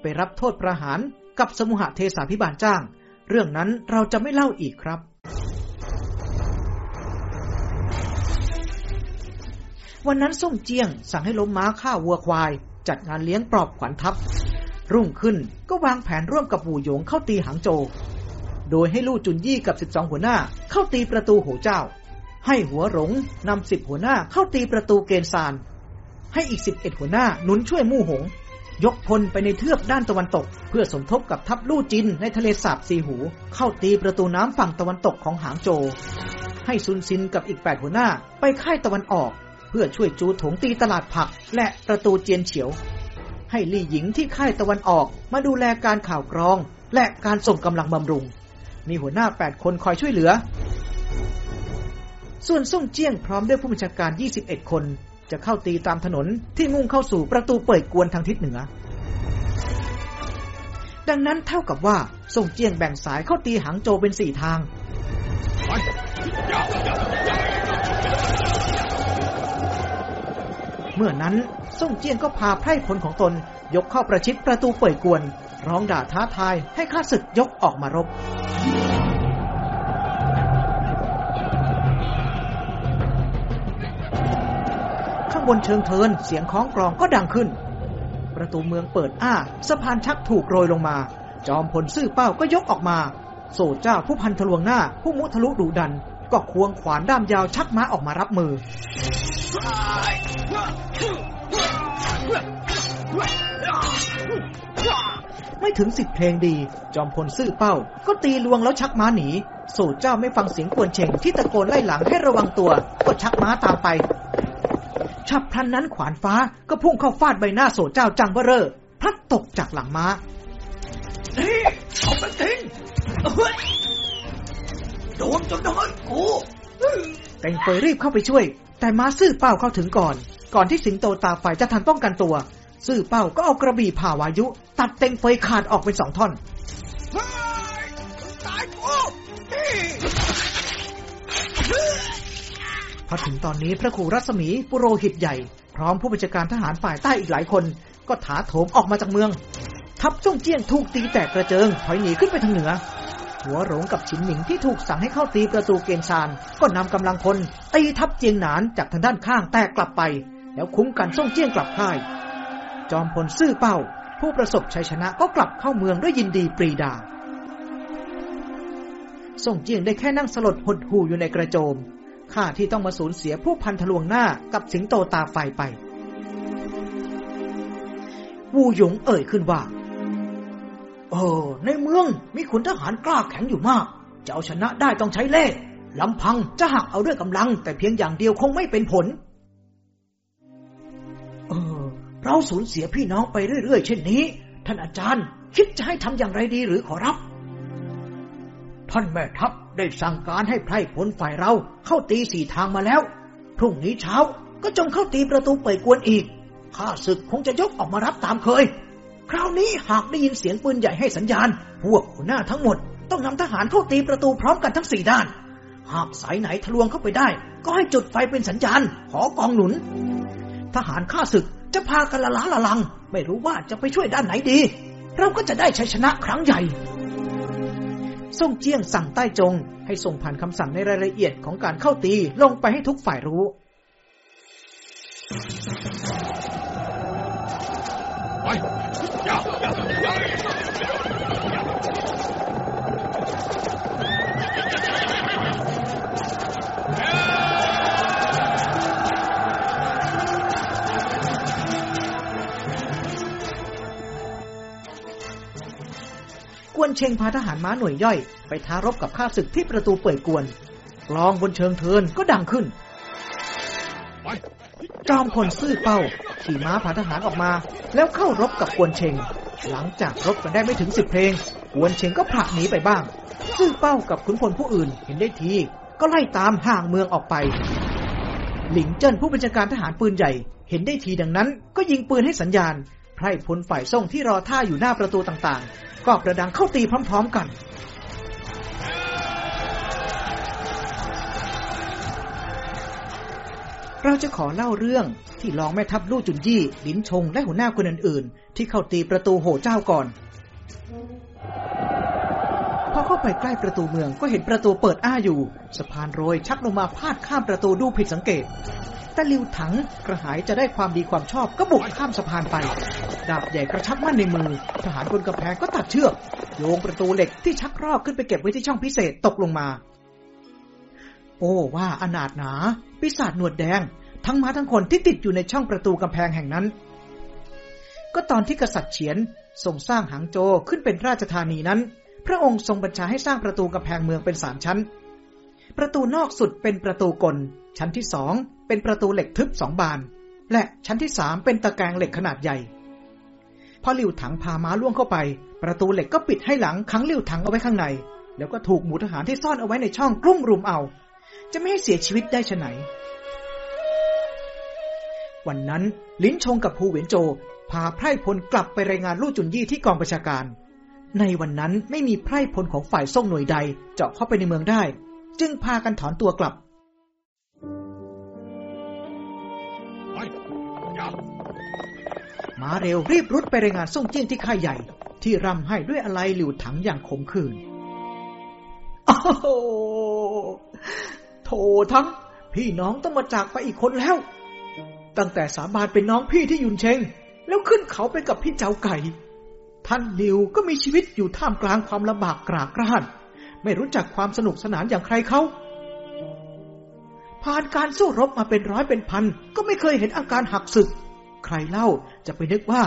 ไปรับโทษประหารกับสมุหเทสาพิบาลจ้าง เรื่องนั้นเราจะไม่เล่าอีกครับ วันนั้นส้มเจียง สั่งให้ล้มม้าฆ่าวัวควาย จัดงานเลี้ยงปลอบขวัญทัพ รุ่งขึ้นก็วางแผนร่วมกับปู่หยงเข้าตีหางโจ โดยให้ลู่จุนยี่กับสิบสองหัวหน้า เข้าตีประตูโหเจ้า ให้หัวหลงนำสิบหัวหน้าเข้าตีประตูเกณฑ์ซาน ให้อีกสิบเอ็ดหัวหน้าหนุนช่วยมู่หง ยกพลไปในเทือกด้านตะวันตก เพื่อสมทบกับทัพลู่จินในทะเลสาบซีหู เข้าตีประตูน้ำฝั่งตะวันตกของหางโจ ให้ซุนซินกับอีกแปดหัวหน้าไปค่ายตะวันออก เพื่อช่วยจูถงตีตลาดผักและประตูเจียนเฉียว ให้ลี่หญิงที่ค่ายตะวันออกมาดูแลการข่าวกรอง และการส่งกำลังบำรุง มีหัวหน้าแปดคนคอยช่วยเหลือส่วนส่งเจี้ยงพร้อมด้วยผู้บัญชาการ 21 คน จะเข้าตีตามถนนที่มุ่งเข้าสู่ประตูเปิดกวนทางทิศเหนือ ดังนั้นเท่ากับว่าส่งเจียงแบ่งสายเข้าตีหางโจเป็นสี่ทาง เมื่อนั้นส่งเจียงก็พาไพร่พลของตนยกเข้าประชิดประตูเปิดกวน ร้องด่าท้าทายให้ข้าศึกยกออกมารบ บนเชิงเทินเสียงคล้องกรองก็ดังขึ้น ประตูเมืองเปิดอ้าสะพานชักถูกโรยลงมา จอมพลซื่อเป้าก็ยกออกมาโซเจ้าผู้พันทะลวงหน้า ผู้มุทะลุดุดัน ก็ควงขวานด้ามยาวชักม้าออกมารับมือ ไม่ถึงสิบเพลงดี จอมพลซื่อเป้า ก็ตีลวงแล้วชักม้าหนีสู่เจ้าไม่ฟังเสียงกวนเชงที่ตะโกนไล่หลังให้ระวังตัว ก็ชักม้าตามไป ฉับพลันนั้นขวานฟ้าก็พุ่งเข้าฟาดใบหน้าโสเจ้าจังเบอเรอพลัดตกจากหลังม้านี่เอาไปทิ้งเฮ้ยโดนจนได้กูเต็งเฟยรีบเข้าไปช่วย แต่ม้าซื่อเป้าเข้าถึงก่อน ก่อนที่สิงโตตาไฟจะทันป้องกันตัว ซื่อเป้าก็เอากระบี่ผ่าวายุ ตัดเต็งเฟยขาดออกเป็นสองท่อนตายกู พอถึงตอนนี้พระครูรัศมีปุโรหิตใหญ่ พร้อมผู้บัญชาการทหารฝ่ายใต้อีกหลายคน ก็ถาโถมออกมาจากเมือง ทัพจงเจี้ยงถูกตีแตกกระเจิงถอยหนีขึ้นไปทางเหนือ หัวโหรงกับฉินหมิงที่ถูกสั่งให้เข้าตีประตูเกณฑ์ชานก็นำกำลังพลตีทัพเจียงหนานจากทางด้านข้างแตกกลับไป แล้วคุ้มกันส่งเจี้ยงกลับค่าย จอมพลซื่อเป้า ผู้ประสบชัยชนะก็กลับเข้าเมืองด้วยยินดีปรีดาส่งเจียงได้แค่นั่งสลดหดหูอยู่ในกระโจม ข้าที่ต้องมาสูญเสียผู้พันทะลวงหน้ากับสิงโตตาไฟไป วูหยงเอ่ยขึ้นว่า เออ ในเมืองมีขุนทหารกล้าแข็งอยู่มาก จะเอาชนะได้ต้องใช้เล่ห์ลำพังจะหักเอาด้วยกำลัง แต่เพียงอย่างเดียวคงไม่เป็นผล เออ เราสูญเสียพี่น้องไปเรื่อยๆ เช่นนี้ ท่านอาจารย์ คิดจะให้ทำอย่างไรดีหรือขอรับ ท่านแม่ทัพได้สั่งการให้ไพร่พลฝ่ายเราเข้าตีสี่ทางมาแล้ว พรุ่งนี้เช้าก็จงเข้าตีประตูเปิดกวนอีก ข้าศึกคงจะยกออกมารับตามเคย คราวนี้หากได้ยินเสียงปืนใหญ่ให้สัญญาณ พวกหัวหน้าทั้งหมด ต้องนำทหารเข้าตีประตูพร้อมกันทั้งสี่ด้าน หากสายไหนทะลวงเข้าไปได้ ก็ให้จุดไฟเป็นสัญญาณ ขอกองหนุน ทหารข้าศึกจะพากันละล้าละลัง ไม่รู้ว่าจะไปช่วยด้านไหนดี เราก็จะได้ชัยชนะครั้งใหญ่ ส่งเจียงสั่งใต้จง ให้ส่งผ่านคำสั่งในรายละเอียดของการเข้าตีลงไปให้ทุกฝ่ายรู้ กวนเชงพาทหารม้าหน่วยย่อย ไปท้ารบกับข้าศึกที่ประตูเปิดกวนกลองบนเชิงเทินก็ดังขึ้น จอมพลซื่อเป้า ขี่ม้าพาทหารออกมา แล้วเข้ารบกับกวนเชง หลังจากรบกันได้ไม่ถึงสิบเพลง กวนเชงก็ผลักหนีไปบ้าง ซื่อเป้ากับขุนพลผู้อื่นเห็นได้ทีก็ไล่ตามห่างเมืองออกไป หลิงเจิ้นผู้บัญชาการทหารปืนใหญ่ เห็นได้ทีดังนั้น ก็ยิงปืนให้สัญญาณ ไพร่พลฝ่ายส่งที่รอท่าอยู่หน้าประตูต่างๆ ก็ประดังเข้าตีพร้อมๆกัน เราจะขอเล่าเรื่องที่รองแม่ทัพลู่จุนยี่ลินชงและหัวหน้าคนอื่นๆ ที่เข้าตีประตูโหเจ้าก่อน พอเข้าไปใกล้ประตูเมืองก็เห็นประตูเปิดอ้าอยู่ สะพานโรยชักลงมาพาดข้ามประตูดูผิดสังเกต แต่ลิวถังกระหายจะได้ความดีความชอบก็บุกข้ามสะพานไป ดาบใหญ่กระชับมั่นในมือ ทหารบนกระแพงก็ตัดเชือก โยงประตูเหล็กที่ชักรอกขึ้นไปเก็บไว้ที่ช่องพิเศษตกลงมา โอ้ว่าอนาถหนา ปีศาจหนวดแดง ทั้งม้าทั้งคนที่ติดอยู่ในช่องประตูกำแพงแห่งนั้น ก็ตอนที่กษัตริย์เฉียนทรงสร้างหางโจขึ้นเป็นราชธานีนั้น พระองค์ทรงบัญชาให้สร้างประตูกำแพงเมืองเป็นสามชั้น ประตูนอกสุดเป็นประตูกล ชั้นที่สองเป็นประตูเหล็กทึบสองบาน และชั้นที่สามเป็นตะแกรงเหล็กขนาดใหญ่ พอหลิวถังพาม้าล่วงเข้าไป ประตูเหล็กก็ปิดให้หลังขังหลิวถังเอาไว้ข้างใน แล้วก็ถูกหมูทหารที่ซ่อนเอาไว้ในช่องกลุ่มรุมเอา จะไม่ให้เสียชีวิตได้ชไหน วันนั้นลิ้นชงกับภูเหวียนโจพาไพร่พลกลับไปรายงานลู่จุนยี่ที่กองประชาการ ในวันนั้นไม่มีไพร่พลของฝ่ายส่งหน่วยใดเจาะเข้าไปในเมืองได้ จึงพากันถอนตัวกลับ ม้าเร็วรีบรุดไปรายงานส่งเจี้ยนที่ค่ายใหญ่ ที่รำให้ด้วยอะไรหลิวถังอย่างขมขื่นโอ้โหโถทั้ง พี่น้องต้องมาจากไปอีกคนแล้ว ตั้งแต่สาบานเป็นน้องพี่ที่ยุนเชง แล้วขึ้นเขาไปกับพี่เจ้าไก่ ท่านหลิวก็มีชีวิตอยู่ท่ามกลางความลำบากกรากร้าน ไม่รู้จักความสนุกสนานอย่างใครเขาผ่านการสู้รบมาเป็นร้อยเป็นพัน ก็ไม่เคยเห็นอาการหักศึก ใครเล่าจะไปนึกว่า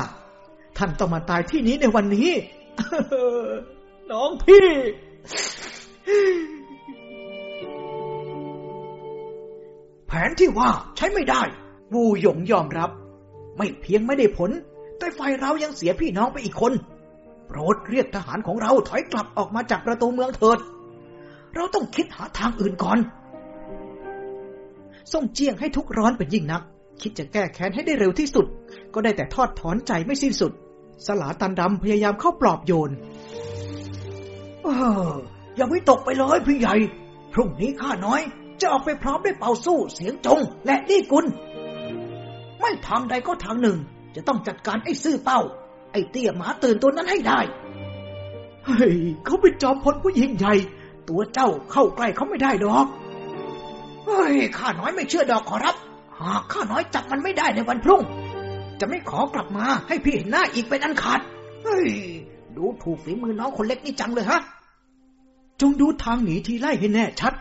ท่านต้องมาตายที่นี้ในวันนี้ น้องพี่ แผนที่ว่าใช้ไม่ได้ วูหยงยอมรับ ไม่เพียงไม่ได้ผล แต่ฝ่ายเรายังเสียพี่น้องไปอีกคน โปรดเรียกทหารของเราถอยกลับออกมาจากประตูเมืองเถิด เราต้องคิดหาทางอื่นก่อนส่งเจียงให้ทุกร้อนเป็นยิ่งนัก คิดจะแก้แค้นให้ได้เร็วที่สุด ก็ได้แต่ทอดถอนใจไม่สิ้นสุด สลาตันดำพยายามเข้าปลอบโยนเอออย่าวิตกไปเลยพี่ใหญ่ พรุ่งนี้ข้าน้อย จะออกไปพร้อมด้วยเป่าสู้เสียงจง และลี่กุลไม่ทางใดก็ทางหนึ่ง จะต้องจัดการไอ้ซื่อเป้า ไอ้เตี้ยหมาตื่นตัวนั้นให้ได้ เฮ้ยเขาเป็นจอมพลผู้ยิ่งใหญ่ ตัวเจ้าเข้าใกล้เขาไม่ได้ดอก เฮ้ยข้าน้อยไม่เชื่อดอกขอรับ หากข้าน้อยจับมันไม่ได้ในวันพรุ่ง จะไม่ขอกลับมาให้พี่เห็นหน้าอีกเป็นอันขาด เฮ้ย ดูถูกฝีมือน้องคนเล็กนี่จังเลยฮะ จงดูทางหนีทีไล่ให้แน่ชัด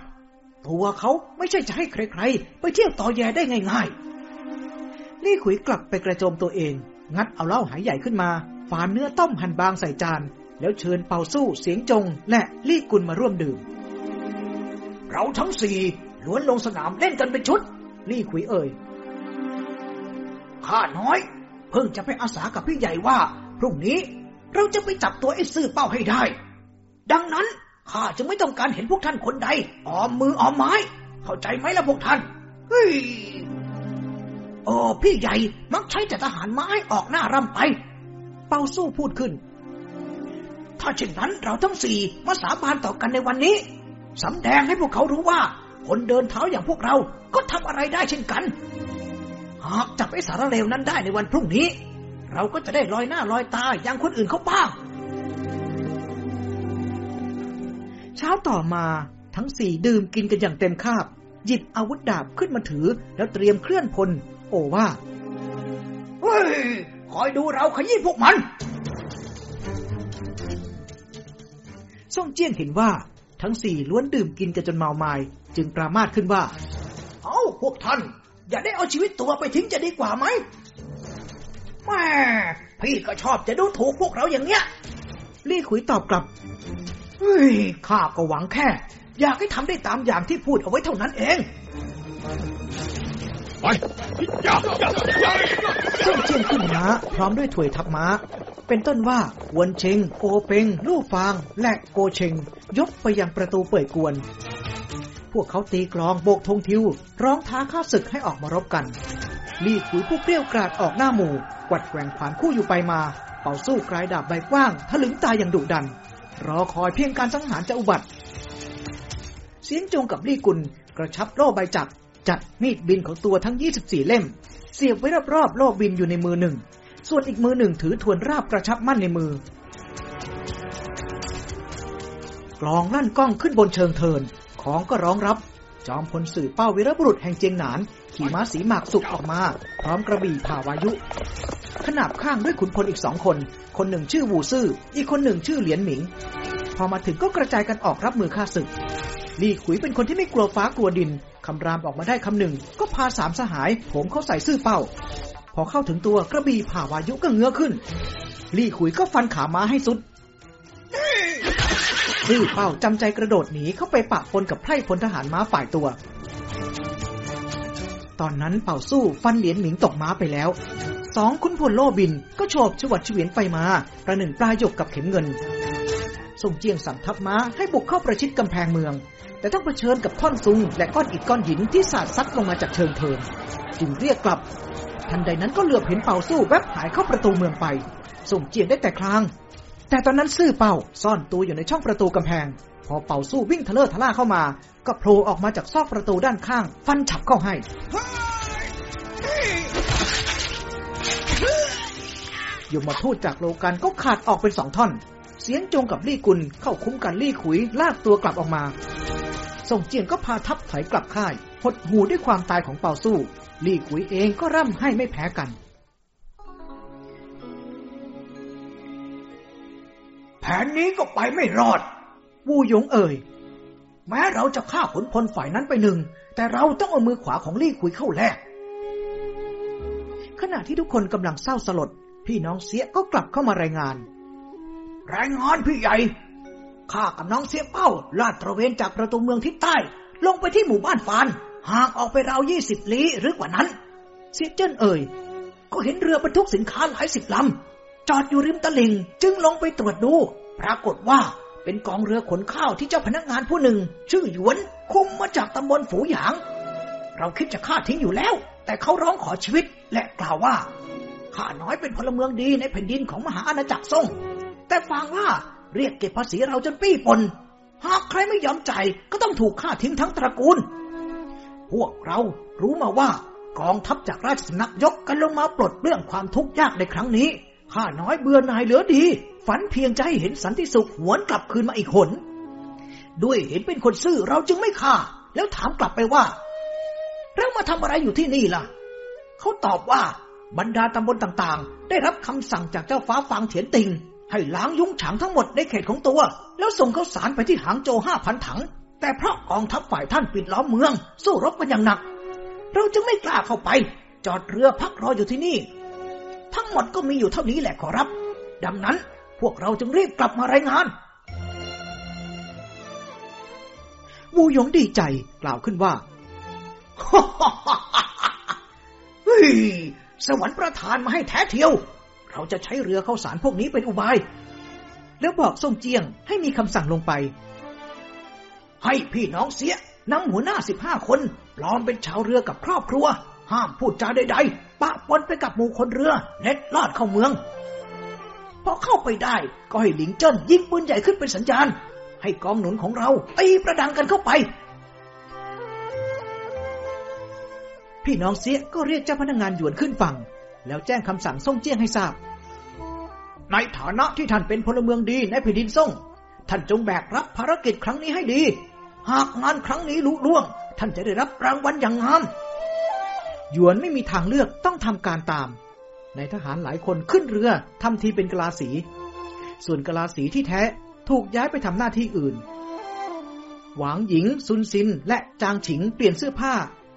ตัวเขาไม่ใช่จะให้ใครๆ ไปเที่ยวต่อแยได้ง่ายลี่ขุยกลับไปกระโจมตัวเอง งัดเอาเหล้าหายใหญ่ขึ้นมา ฝานเนื้อต้มหั่นบางใส่จาน แล้วเชิญเป่าสู้เสียงจง และลี่กุลมาร่วมดื่ม เราทั้งสี่ล้วนลงสนามเล่นกันเป็นชุด ลี่ขุยเอ่ย ข้าน้อย เพิ่งจะไปอาสากับพี่ใหญ่ว่า พรุ่งนี้เราจะไปจับตัวไอ้ซื่อเป้าให้ได้ ดังนั้นข้าจึงไม่ต้องการเห็นพวกท่านคนใดออมมือออมไม้ เข้าใจไหมล่ะพวกท่านเฮ้ยโอ้พี่ใหญ่มักใช้แต่ทหารไม้ออกหน้าร่ำไป เป่าสู้พูดขึ้น ถ้าเช่นนั้นเราทั้งสี่มาสาบานต่อกันในวันนี้สำแดงให้พวกเขารู้ว่า คนเดินเท้าอย่างพวกเราก็ทำอะไรได้เช่นกัน หากจับไอ้สารเลวนั้นได้ในวันพรุ่งนี้ เราก็จะได้ลอยหน้าลอยตาอย่างคนอื่นเขาบ้าง เช้าต่อมาทั้งสี่ดื่มกินกันอย่างเต็มคาบ หยิบอาวุธดาบขึ้นมาถือ แล้วเตรียมเคลื่อนพล โอว่าเฮ้ยคอยดูเราขยี้พวกมัน ซ่งเจี้ยงเห็นว่า ทั้งสี่ล้วนดื่มกินกันจนเมาไมายจึงปรามาสขึ้นว่า เอาพวกท่าน อย่าได้เอาชีวิตตัวไปทิ้งจะดีกว่าไหมแม่พี่ก็ชอบจะดูถูกพวกเราอย่างเนี้ยลี่ขุยตอบกลับเฮ้ยข้าก็หวังแค่ อยากให้ทำได้ตามอย่างที่พูดเอาไว้เท่านั้นเอง ไปอย่าอย่าอย่าซ่งเจี้ยงขึ้นม้าพร้อมด้วยถวยทับม้า เป็นต้นว่าวนเชงโกเปง ลู่ฟาง และโกเชง ยกไปยังประตูเปิดกวน พวกเขาตีกลองโบกธงทิว ร้องท้าข้าศึกให้ออกมารบกัน ลีขุยผู้เปรี้ยวกราดออกหน้าหมู่ กวัดแกว่งผ่านคู่อยู่ไปมา เป่าสู้กลายดาบใบกว้างทะลึงตาอย่างดุดัน รอคอยเพียงการสังหารจะอุบัติ เสียงจงกับลี่กุลกระชับโล่ใบจักร จัดมีดบินของตัวทั้ง 24 เล่ม เสียบไว้รอบๆโล่บินอยู่ในมือหนึ่ง ส่วนอีกมือหนึ่งถือทวนราบกระชับมั่นในมือกลองลั่นกล้องขึ้นบนเชิงเทิน ของก็ร้องรับ จอมพลสื่อเป้าวีรบุรุษแห่งเจียงหนาน ขี่ม้าสีหมากสุกออกมา พร้อมกระบี่ผ่าวายุ ขนาบข้างด้วยขุนพลอีกสองคน คนหนึ่งชื่อวูซื่อ อีกคนหนึ่งชื่อเหลียนหมิง พอมาถึงก็กระจายกันออกรับมือฆ่าศึก ลี่ขุยเป็นคนที่ไม่กลัวฟ้ากลัวดิน คำรามออกมาได้คำหนึ่ง ก็พาสามสหายผมเข้าใส่ซื่อเป้า พอเข้าถึงตัวกระบี่ผ่าวายุก็เงื้อขึ้น ลี่ขุยก็ฟันขาม้าให้สุดซื่อเป้าจำใจกระโดดหนีเข้าไปปะปนกับไพร่พลทหารม้าฝ่ายตัว ตอนนั้นเป่าสู้ฟันเหรียญหมิงตกม้าไปแล้วสองคุณพลโลบินก็โฉบชวัดเฉวียนไปมา ประหนึ่งปลาหยกกับเข็มเงินส่งเจียงสั่งทัพม้าให้บุกเข้าประชิดกำแพงเมือง แต่ต้องเผชิญกับท่อนซุงและก้อนอิฐก้อนหินที่สาดซัดลงมาจากเชิงเทินจึงเรียกกลับ ทันใดนั้นก็เหลือบเห็นเป่าสู้แวบหายเข้าประตูเมืองไปส่งเจียงได้แต่คลาง แต่ตอนนั้นซื่อเป่าซ่อนตัวอยู่ในช่องประตูกำแพง พอเป่าสู้วิ่งทะเลาะทะล่าเข้ามา ก็โผล่ออกมาจากซอกประตูด้านข้าง ฟันฉับเข้าให้ยมมาทูตจากโลกันก็ขาดออกเป็นสองท่อน เสียงจงกับลี่กุลเข้าคุ้มกันลี่ขุยลากตัวกลับออกมาส่งเจียงก็พาทัพถอยกลับค่ายหดหูด้วยความตายของเป่าสู้ ลี่ขุยเองก็ร่ำให้ไม่แพ้กัน แผนนี้ก็ไปไม่รอด วูหยงเอ่ย แม้เราจะฆ่าขุนพลฝ่ายนั้นไปหนึ่ง แต่เราต้องเอามือขวาของลี่คุยเข้าแลกขณะที่ทุกคนกำลังเศร้าสลด พี่น้องเสียก็กลับเข้ามารายงาน รายงานพี่ใหญ่ ข้ากับน้องเสียเป้า ลาดตระเวนจากประตูเมืองทิศใต้ ลงไปที่หมู่บ้านฟานห่างออกไปราวยี่สิบลี้หรือกว่านั้น เสียเจิ้นเอ่ย ก็เห็นเรือบรรทุกสินค้าหลายสิบลำ จอดอยู่ริมตลิ่ง จึงลงไปตรวจดู ปรากฏว่าเป็นกองเรือขนข้าวที่เจ้าพนักงานผู้หนึ่ง ชื่อหยวน คุมมาจากตำบลฝูหยาง เราคิดจะฆ่าทิ้งอยู่แล้ว แต่เขาร้องขอชีวิตและกล่าวว่าข้าน้อยเป็นพลเมืองดีในแผ่นดินของมหาอาณาจักรซ่ง แต่ฟังว่าเรียกเก็บภาษีเราจนปี้ปน หากใครไม่ยอมจ่ายก็ต้องถูกฆ่าทิ้งทั้งตระกูล พวกเรารู้มาว่ากองทัพจากราชสำนักยกกันลงมาปลดเรื่องความทุกข์ยากในครั้งนี้ข้าน้อยเบื่อหน่ายเหลือดี ฝันเพียงจะให้เห็นสันติสุขหวนกลับคืนมาอีกหน ด้วยเห็นเป็นคนซื่อเราจึงไม่ฆ่า แล้วถามกลับไปว่า เรามาทำอะไรอยู่ที่นี่ล่ะ เขาตอบว่าบรรดาตำบลต่างๆ ได้รับคำสั่งจากเจ้าฟ้าฟางเถียนติง ให้ล้างยุ้งฉางทั้งหมดในเขตของตัว แล้วส่งข้าวสารไปที่หางโจห้าพันถัง แต่เพราะกองทัพฝ่ายท่านปิดล้อมเมือง สู้รบกันอย่างหนัก เราจึงไม่กล้าเข้าไป จอดเรือพักรออยู่ที่นี่ ทั้งหมดก็มีอยู่เท่านี้แหละขอรับ ดังนั้นพวกเราจึงรีบกลับมารายงานวูหยงดีใจกล่าวขึ้นว่าเฮ้ยสวรรค์ประทานมาให้แท้เทียว เราจะใช้เรือเข้าสารพวกนี้เป็นอุบาย แล้วบอกส่งเจียงให้มีคำสั่งลงไป ให้พี่น้องเสียนำหัวหน้าสิบห้าคนปลอมเป็นชาวเรือกับครอบครัว ห้ามพูดจาใดๆ ปะปนไปกับหมู่คนเรือเน็ดลอดเข้าเมือง พอเข้าไปได้ก็ให้หลิงเจิ้นยิงปืนใหญ่ขึ้นเป็นสัญญาณ ให้กองหนุนของเราตีประดังกันเข้าไป พี่น้องเสียก็เรียกเจ้าพนักงานหยวนขึ้นฝั่ง แล้วแจ้งคำสั่งส่งเจียงให้ทราบ ในฐานะที่ท่านเป็นพลเมืองดีในแผ่นดินซ่ง ท่านจงแบกรับภารกิจครั้งนี้ให้ดี หากงานครั้งนี้ลุล่วง ท่านจะได้รับรางวัลอย่างงามหยวนไม่มีทางเลือกต้องทำการตาม ในทหารหลายคนขึ้นเรือทำทีเป็นกลาสี ส่วนกลาสีที่แท้ถูกย้ายไปทำหน้าที่อื่น หวางหญิง ซุนซิน และจางฉิงเปลี่ยนเสื้อผ้า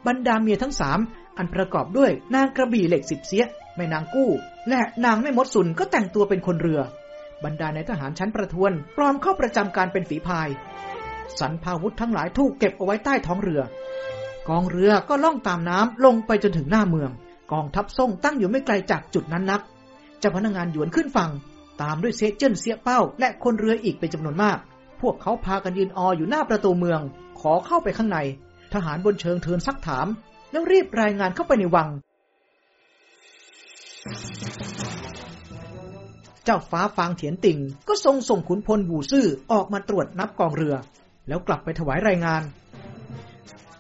บรรดาเมียทั้งสาม อันประกอบด้วยนางกระบี่เหล็กสิบเสียแม่นางกู้ และนางแม่มดสุนก็แต่งตัวเป็นคนเรือ บรรดาในทหารชั้นประทวนปลอมเข้าประจำการเป็นฝีพาย สันพาวุธทั้งหลายถูกเก็บเอาไว้ใต้ท้องเรือ กองเรือก็ล่องตามน้ำลงไปจนถึงหน้าเมือง กองทัพส่งตั้งอยู่ไม่ไกลจากจุดนั้นนักเจ้าพนักงานหยวนขึ้นฝั่งตามด้วยเซเจิ้นเสียเป้า และคนเรืออีกเป็นจำนวนมาก พวกเขาพากันยืนอออยู่หน้าประตูเมือง ขอเข้าไปข้างใน ทหารบนเชิงเทินซักถาม แล้วรีบรายงานเข้าไปในวัง เจ้าฟ้าฟางเถียนติ่ง ก็ทรงส่งขุนพลบูซื่อออกมาตรวจนับกองเรือ แล้วกลับไปถวายรายงาน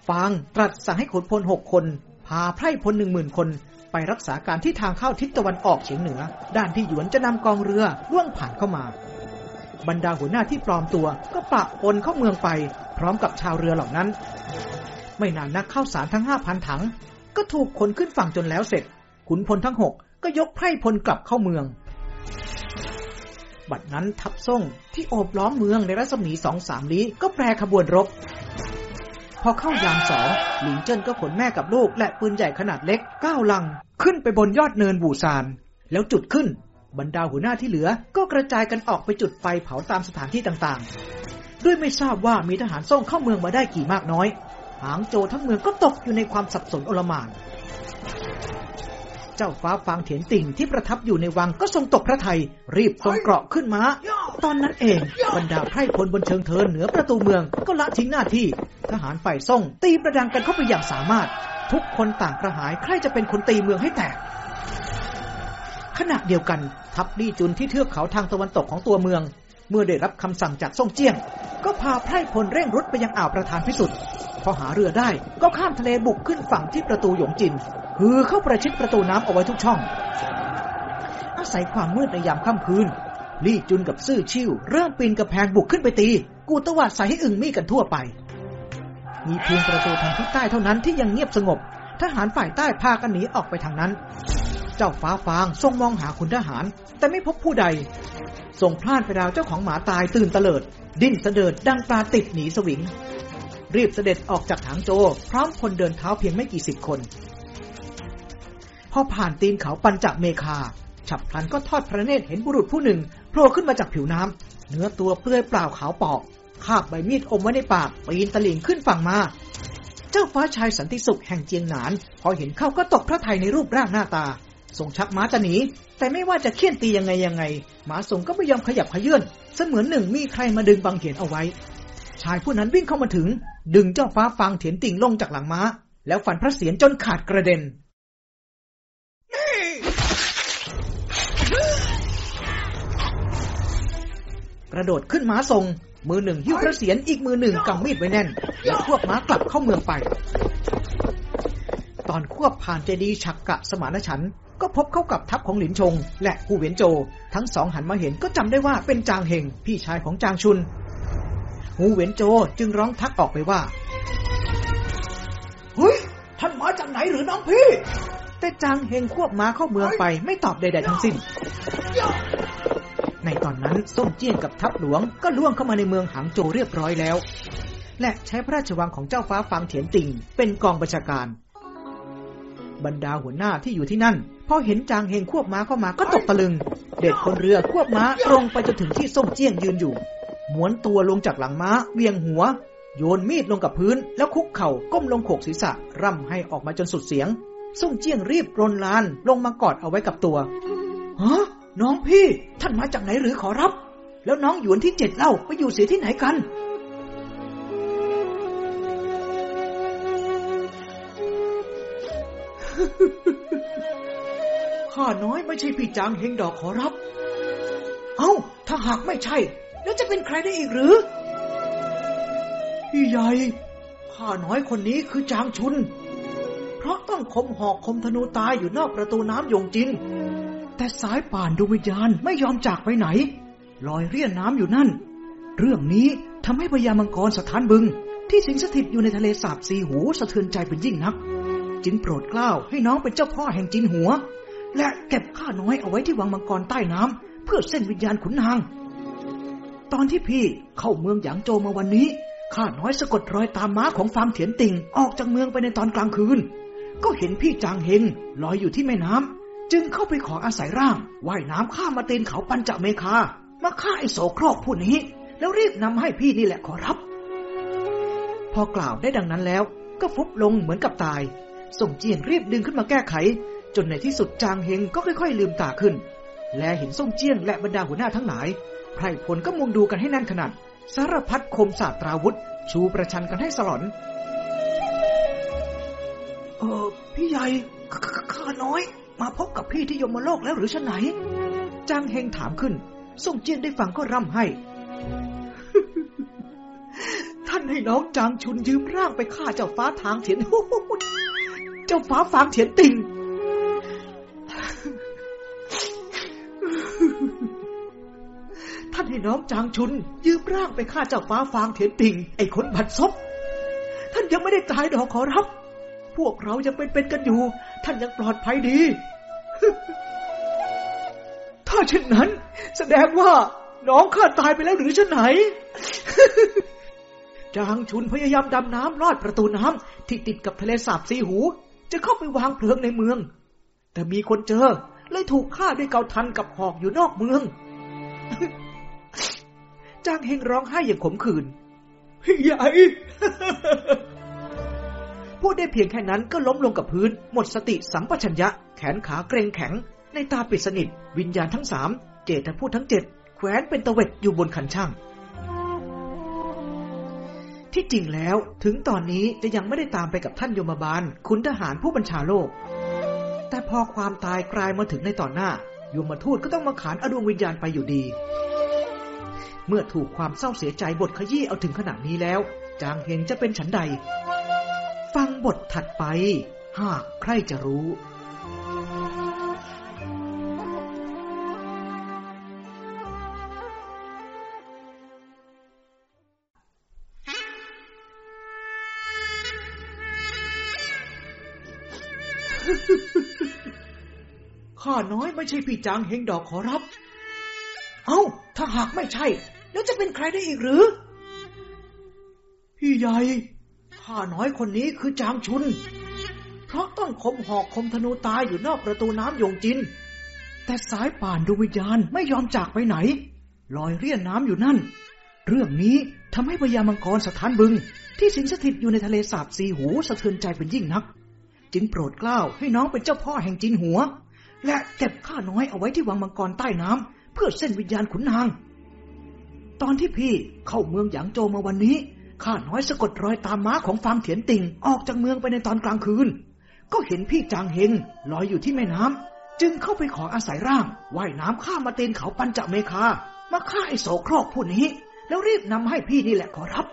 ฟางตรัสสั่งให้ขุนพลหกคน พาไพร่พลหนึ่งหมื่นคนไปรักษาการที่ทางเข้าทิศตะวันออกเฉียงเหนือ ด้านที่หยวนจะนำกองเรือล่วงผ่านเข้ามา บรรดาหัวหน้าที่ปลอมตัวก็ปะปนเข้าเมืองไป พร้อมกับชาวเรือเหล่านั้น ไม่นานนักเข้าสารทั้งห้าพันถัง ก็ถูกขนขึ้นฝั่งจนแล้วเสร็จ ขุนพลทั้งหกก็ยกไพร่พลกลับเข้าเมือง บัดนั้นทัพส่งที่โอบล้อมเมืองในรัศมีสองสามลี้ก็แปรขบวนรบ พอเข้ายามสองหลิงเจิ้นก็ขนแม่กับลูกและปืนใหญ่ขนาดเล็กเก้าลัง ขึ้นไปบนยอดเนินบูซาน แล้วจุดขึ้น บรรดาหัวหน้าที่เหลือ ก็กระจายกันออกไปจุดไฟเผาตามสถานที่ต่างๆ ด้วยไม่ทราบว่ามีทหารส่งเข้าเมืองมาได้กี่มากน้อย หางโจทั้งเมืองก็ตกอยู่ในความสับสนโอลหม่าน เจ้าฟ้าฟางเถียนติ่งที่ประทับอยู่ในวังก็ทรงตกพระไทย รีบทรงเกราะขึ้นมาตอนนั้นเองบรรดาไพร่พลบนเชิงเทินเหนือประตูเมืองก็ละทิ้งหน้าที่ ทหารฝ่ายส่งตีประดังกันเข้าไปอย่างสามารถ ทุกคนต่างกระหายใครจะเป็นคนตีเมืองให้แตกขณะเดียวกัน ทัพลี่จุนที่เทือกเขาทางตะวันตกของตัวเมือง เมื่อได้รับคำสั่งจากซ่งเจี้ยง ก็พาไพร่พลเร่งรุดไปยังอ่าวประธานพิสุทธิ์พอหาเรือได้ก็ข้ามทะเลบุกขึ้นฝั่งที่ประตูหยงจินคือเข้าประชิดประตูน้ำเอาไว้ทุกช่อง อาศัยความมืดในยามค่ำคืนลี่จุนกับซื่อชิวเริ่มปีนกระแพงบุกขึ้นไปตี กูตวาดใส่ให้อึ่งมีกันทั่วไป มีเพียงประตูทางทิศใต้เท่านั้นที่ยังเงียบสงบทหารฝ่ายใต้พากันหนีออกไปทางนั้น เจ้าฟ้าฟางทรงมองหาคุณทหาร แต่ไม่พบผู้ใดส่งพลาดไปดาวเจ้าของหมาตายตื่นเตลิด ดิ้นเสดิดดังปลาติดหนีสวิง รีบเสด็จออกจากถางโจ พร้อมคนเดินเท้าเพียงไม่กี่สิบคน พอผ่านตีนเขาปัญจเมคา ฉับพลันก็ทอดพระเนตรเห็นบุรุษผู้หนึ่งโผล่ขึ้นมาจากผิวน้ำเนื้อตัวเปลือยเปล่าขาวปอกคาบใบมีดอมไว้ในปากปีนตะลิ่งขึ้นฝั่งมาเจ้าฟ้าชายสันติสุขแห่งเจียงหนาน พอเห็นเข้าก็ตกพระทัยในรูปร่างหน้าตา ทรงชักม้าจะหนี แต่ไม่ว่าจะเคี่ยนตียังไงยังไงหมาทรงก็ไม่ยอมขยับขยื่นเสมือนหนึ่งมีใครมาดึงบังเหียนเอาไว้ ชายผู้นั้นวิ่งเข้ามาถึง ดึงเจ้าฟ้าฟางเถียนติ่งลงจากหลังม้า แล้วฟันพระเศียรจนขาดกระเด็นกระโดดขึ้นม้าทรง มือหนึ่งหิ้วพระเศียรอีกมือหนึ่งกำมีดไว้แน่น แล้วควบม้ากลับเข้าเมืองไป ตอนควบผ่านเจดีย์ฉักกะสมานฉัน ก็พบเข้ากับทัพของหลินชง และฮูเวียนโจ ทั้งสองหันมาเห็นก็จำได้ว่าเป็นจางเฮงพี่ชายของจางชุนฮูเวียนโจจึงร้องทักออกไปว่าเฮ้ยท่านมาจากไหนหรือน้องพี่ แต่จางเฮงควบม้าเข้าเมืองไปไม่ตอบใดๆทั้งสิ้น ในตอนนั้นส้มเจี้ยนกับทัพหลวงก็ล่วงเข้ามาในเมืองหางโจวเรียบร้อยแล้ว และใช้พระราชวังของเจ้าฟ้าฟางเถียนติ่ง เป็นกองบัญชาการ บรรดาหัวหน้าที่อยู่ที่นั่นพ อเห็นจางเฮงควบม้าเข้ามาก็ตกตะลึง เด็ดคนเรือควบม้าตรงไปจนถึงที่ส้มเจี้ยนยืนอยู่ม้วนตัวลงจากหลังม้าเวียงหัว โยนมีดลงกับพื้น แล้วคุกเข่าก้มลงโขกศีรษะ ร่ำให้ออกมาจนสุดเสียงส้มเจี้ยนรีบรนลานลงมากอดเอาไว้กับตัวฮะน้องพี่ ท่านมาจากไหนหรือขอรับ แล้วน้องหยวนที่เจ็ดเล่าไปอยู่เสียที่ไหนกัน ข้าน้อยไม่ใช่พี่จางเฮงดอกขอรับ เอ้า ถ้าหากไม่ใช่ แล้วจะเป็นใครได้อีกหรือ พี่ใหญ่ข้าน้อยคนนี้คือจางชุน เพราะต้องคมหอกคมธนูตายอยู่นอกประตูน้ำยงจิน แต่สายป่านดวงวิญญาณไม่ยอมจากไปไหน ลอยเรียนน้ำอยู่นั่น เรื่องนี้ทำให้พญามังกรสถานบึง ที่สิงสถิตอยู่ในทะเลสาบสีหูสะเทือนใจเป็นยิ่งนัก จินโปรดเกล้าให้น้องเป็นเจ้าพ่อแห่งจินหัว และเก็บข้าน้อยเอาไว้ที่วังมังกรใต้น้ำเพื่อเส้นวิญญาณขุนนาง ตอนที่พี่เข้าเมืองหยางโจวมาวันนี้ ข้าน้อยสะกดรอยตามม้าของฟาร์มเถียนติงออกจากเมืองไปในตอนกลางคืน ก็เห็นพี่จางเฮงลอยอยู่ที่แม่น้ำจึงเข้าไปขออาศัยร่างว่ายน้ำข้ามมาตีนเขาปัญจเมคามาฆ่าไอ้โสโครกผู้นี้ แล้วรีบนำให้พี่นี่แหละขอรับ พอกล่าวได้ดังนั้นแล้ว ก็ฟุบลงเหมือนกับตาย ส่งเจียนรีบดึงขึ้นมาแก้ไข จนในที่สุดจางเฮงก็ค่อยๆลืมตาขึ้น และเห็นส่งเจียนและบรรดาหัวหน้าทั้งหลายไพร่พลก็มุงดูกันให้แน่นขนาด สารพัดคมศาสตราวุธ ชูประชันกันให้สลอน เออพี่ใหญ่ขขข้าน้อย มาพบกับพี่ที่ยมโลกแล้วหรือชะไหนจางเฮงถามขึ้นส่งเจียนได้ฟังก็ร่ำให้ ท่านให้น้องจางชุนยืมร่างไปฆ่าเจ้าฟ้าทางเถียนเจ้าฟ้าฟางเถียนติง ท่านให้น้องจางชุน ยืมร่างไปฆ่าเจ้าฟ้าฟางเถียนติงไอ้คนบัดซบท่านยังไม่ได้ตายดอกขอรับ พวกเรายังเป็นเป็นกันอยู่ ท่านยังปลอดภัยดี ถ้าเช่นนั้น แสดงว่าน้องข้าตายไปแล้วหรือเชะไหน จางชุนพยายามดำน้ำลอดประตูน้ำที่ติดกับทะเลสาบสีหู จะเข้าไปวางเพลิงในเมือง แต่มีคนเจอ เลยถูกฆ่าด้วยเกาทันกับหอกอยู่นอกเมือง จางเฮงร้องไห้อย่างขมขื่นพี่ใหญ่พูดได้เพียงแค่นั้นก็ล้มลงกับพื้น หมดสติสัมปชัญญะ แขนขาเกรงแข็ง ในตาปิดสนิท วิญญาณทั้งสาม เจตพูดทั้งเจ็ดแขวนเป็นตะเวทอยู่บนคันช่าง ที่จริงแล้วถึงตอนนี้จะยังไม่ได้ตามไปกับท่านยมบาล คุณทหารผู้บัญชาโลก แต่พอความตายกลายมาถึงในตอนหน้ายมทูตก็ต้องมาขานอดวงวิญญาณไปอยู่ดี เมื่อถูกความเศร้าเสียใจบทขยี้เอาถึงขนาดนี้แล้ว จางเฮงจะเป็นฉันใด ฟังบทถัดไป หากใครจะรู้ ข้าน้อยไม่ใช่พี่จางเฮงดอกขอรับ เอ้า ถ้าหากไม่ใช่ แล้วจะเป็นใครได้อีกหรือ พี่ใหญ่ข้าน้อยคนนี้คือจางชุน เพราะต้องคมหอกคมธนูตายอยู่นอกประตูน้ำยงจิน แต่สายป่านดวงวิญญาณไม่ยอมจากไปไหน ลอยเรียนน้ำอยู่นั่น เรื่องนี้ทำให้พญามังกรสถานบึง ที่สิงสถิตอยู่ในทะเลสาบสีหูสะเทือนใจเป็นยิ่งนัก จึงโปรดเกล้าให้น้องเป็นเจ้าพ่อแห่งจินหัว และเก็บข้าน้อยเอาไว้ที่วังมังกรใต้น้ำเพื่อเส้นวิญญาณขุนนาง ตอนที่พี่เข้าเมืองหยางโจวมาวันนี้ข้าน้อยสะกดรอยตามม้าของฟาร์มเถียนติงออกจากเมืองไปในตอนกลางคืน ก็เห็นพี่จางเฮงลอยอยู่ที่แม่น้ำจึงเข้าไปขออาศัยร่างว่ายน้ำข้ามมาตีนเขาปัญจเมคามาฆ่าไอ้โสโครกผู้นี้ แล้วรีบนำให้พี่นี่แหละขอรับ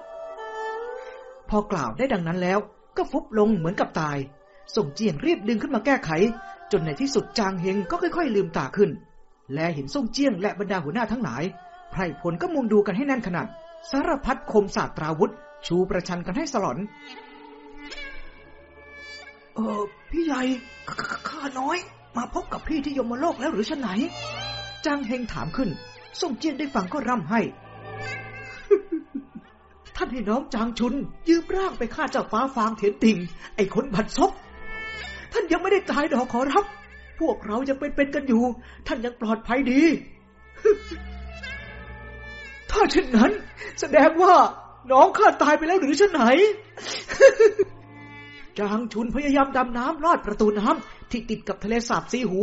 พอกล่าวได้ดังนั้นแล้ว ก็ฟุบลงเหมือนกับตายส่งเจียงรีบดึงขึ้นมาแก้ไข จนในที่สุดจางเฮงก็ค่อยๆลืมตาขึ้น และเห็นส่งเจียงและบรรดาหัวหน้าทั้งหลาย ไพรพลก็มุงดูกันให้แน่นขนาด สารพัดคมศาสตราวุธ ชูประชันกันให้สลอน เออพี่ใหญ่ขขข้าน้อย มาพบกับพี่ที่ยมโลกแล้วหรือชะไหน จางเฮงถามขึ้น ส่งเจียนได้ฟังก็ร่ำให้ ท่านให้น้องจางชุน ยืมร่างไปฆ่าเจ้าฟ้าฟางเถียนติงไอ้คนบัดซบ ท่านยังไม่ได้ตายดอกขอรับ พวกเรายังเป็นเป็นกันอยู่ ท่านยังปลอดภัยดี ถ้าเช่นนั้น แสดงว่าน้องข้าตายไปแล้วหรือชะไหน จางชุนพยายามดำน้ำลอดประตูน้ำที่ติดกับทะเลสาบสีหู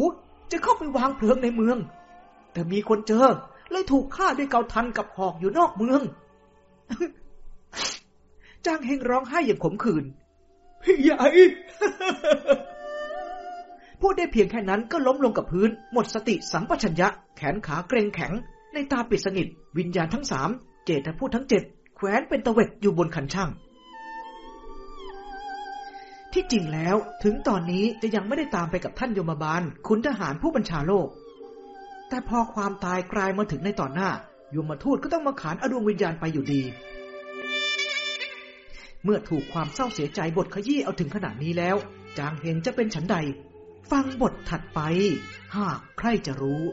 จะเข้าไปวางเพลิงในเมือง แต่มีคนเจอเลยถูกฆ่าด้วยเกาทันกับหอกอยู่นอกเมือง จางเฮงร้องไห้อย่างขมขื่นพี่ใหญ่ พูดได้เพียงแค่นั้นก็ล้มลงกับพื้น หมดสติสัมปชัญญะ แขนขาเกรงแข็ง ในตาปิดสนิท วิญญาณทั้งสามเจตพูดทั้งเจ็ดแขวนเป็นตะเวทอยู่บนคันช่าง ที่จริงแล้วถึงตอนนี้จะยังไม่ได้ตามไปกับท่านโยมบาลคุณทหารผู้บัญชาโลก แต่พอความตายกลายมาถึงในตอนหน้าโยมทูตก็ต้องมาขานอดวงวิญญาณไปอยู่ดี เมื่อถูกความเศร้าเสียใจบทขยี้เอาถึงขนาดนี้แล้ว จางเฮงจะเป็นฉันใด ฟังบทถัดไป หากใครจะรู้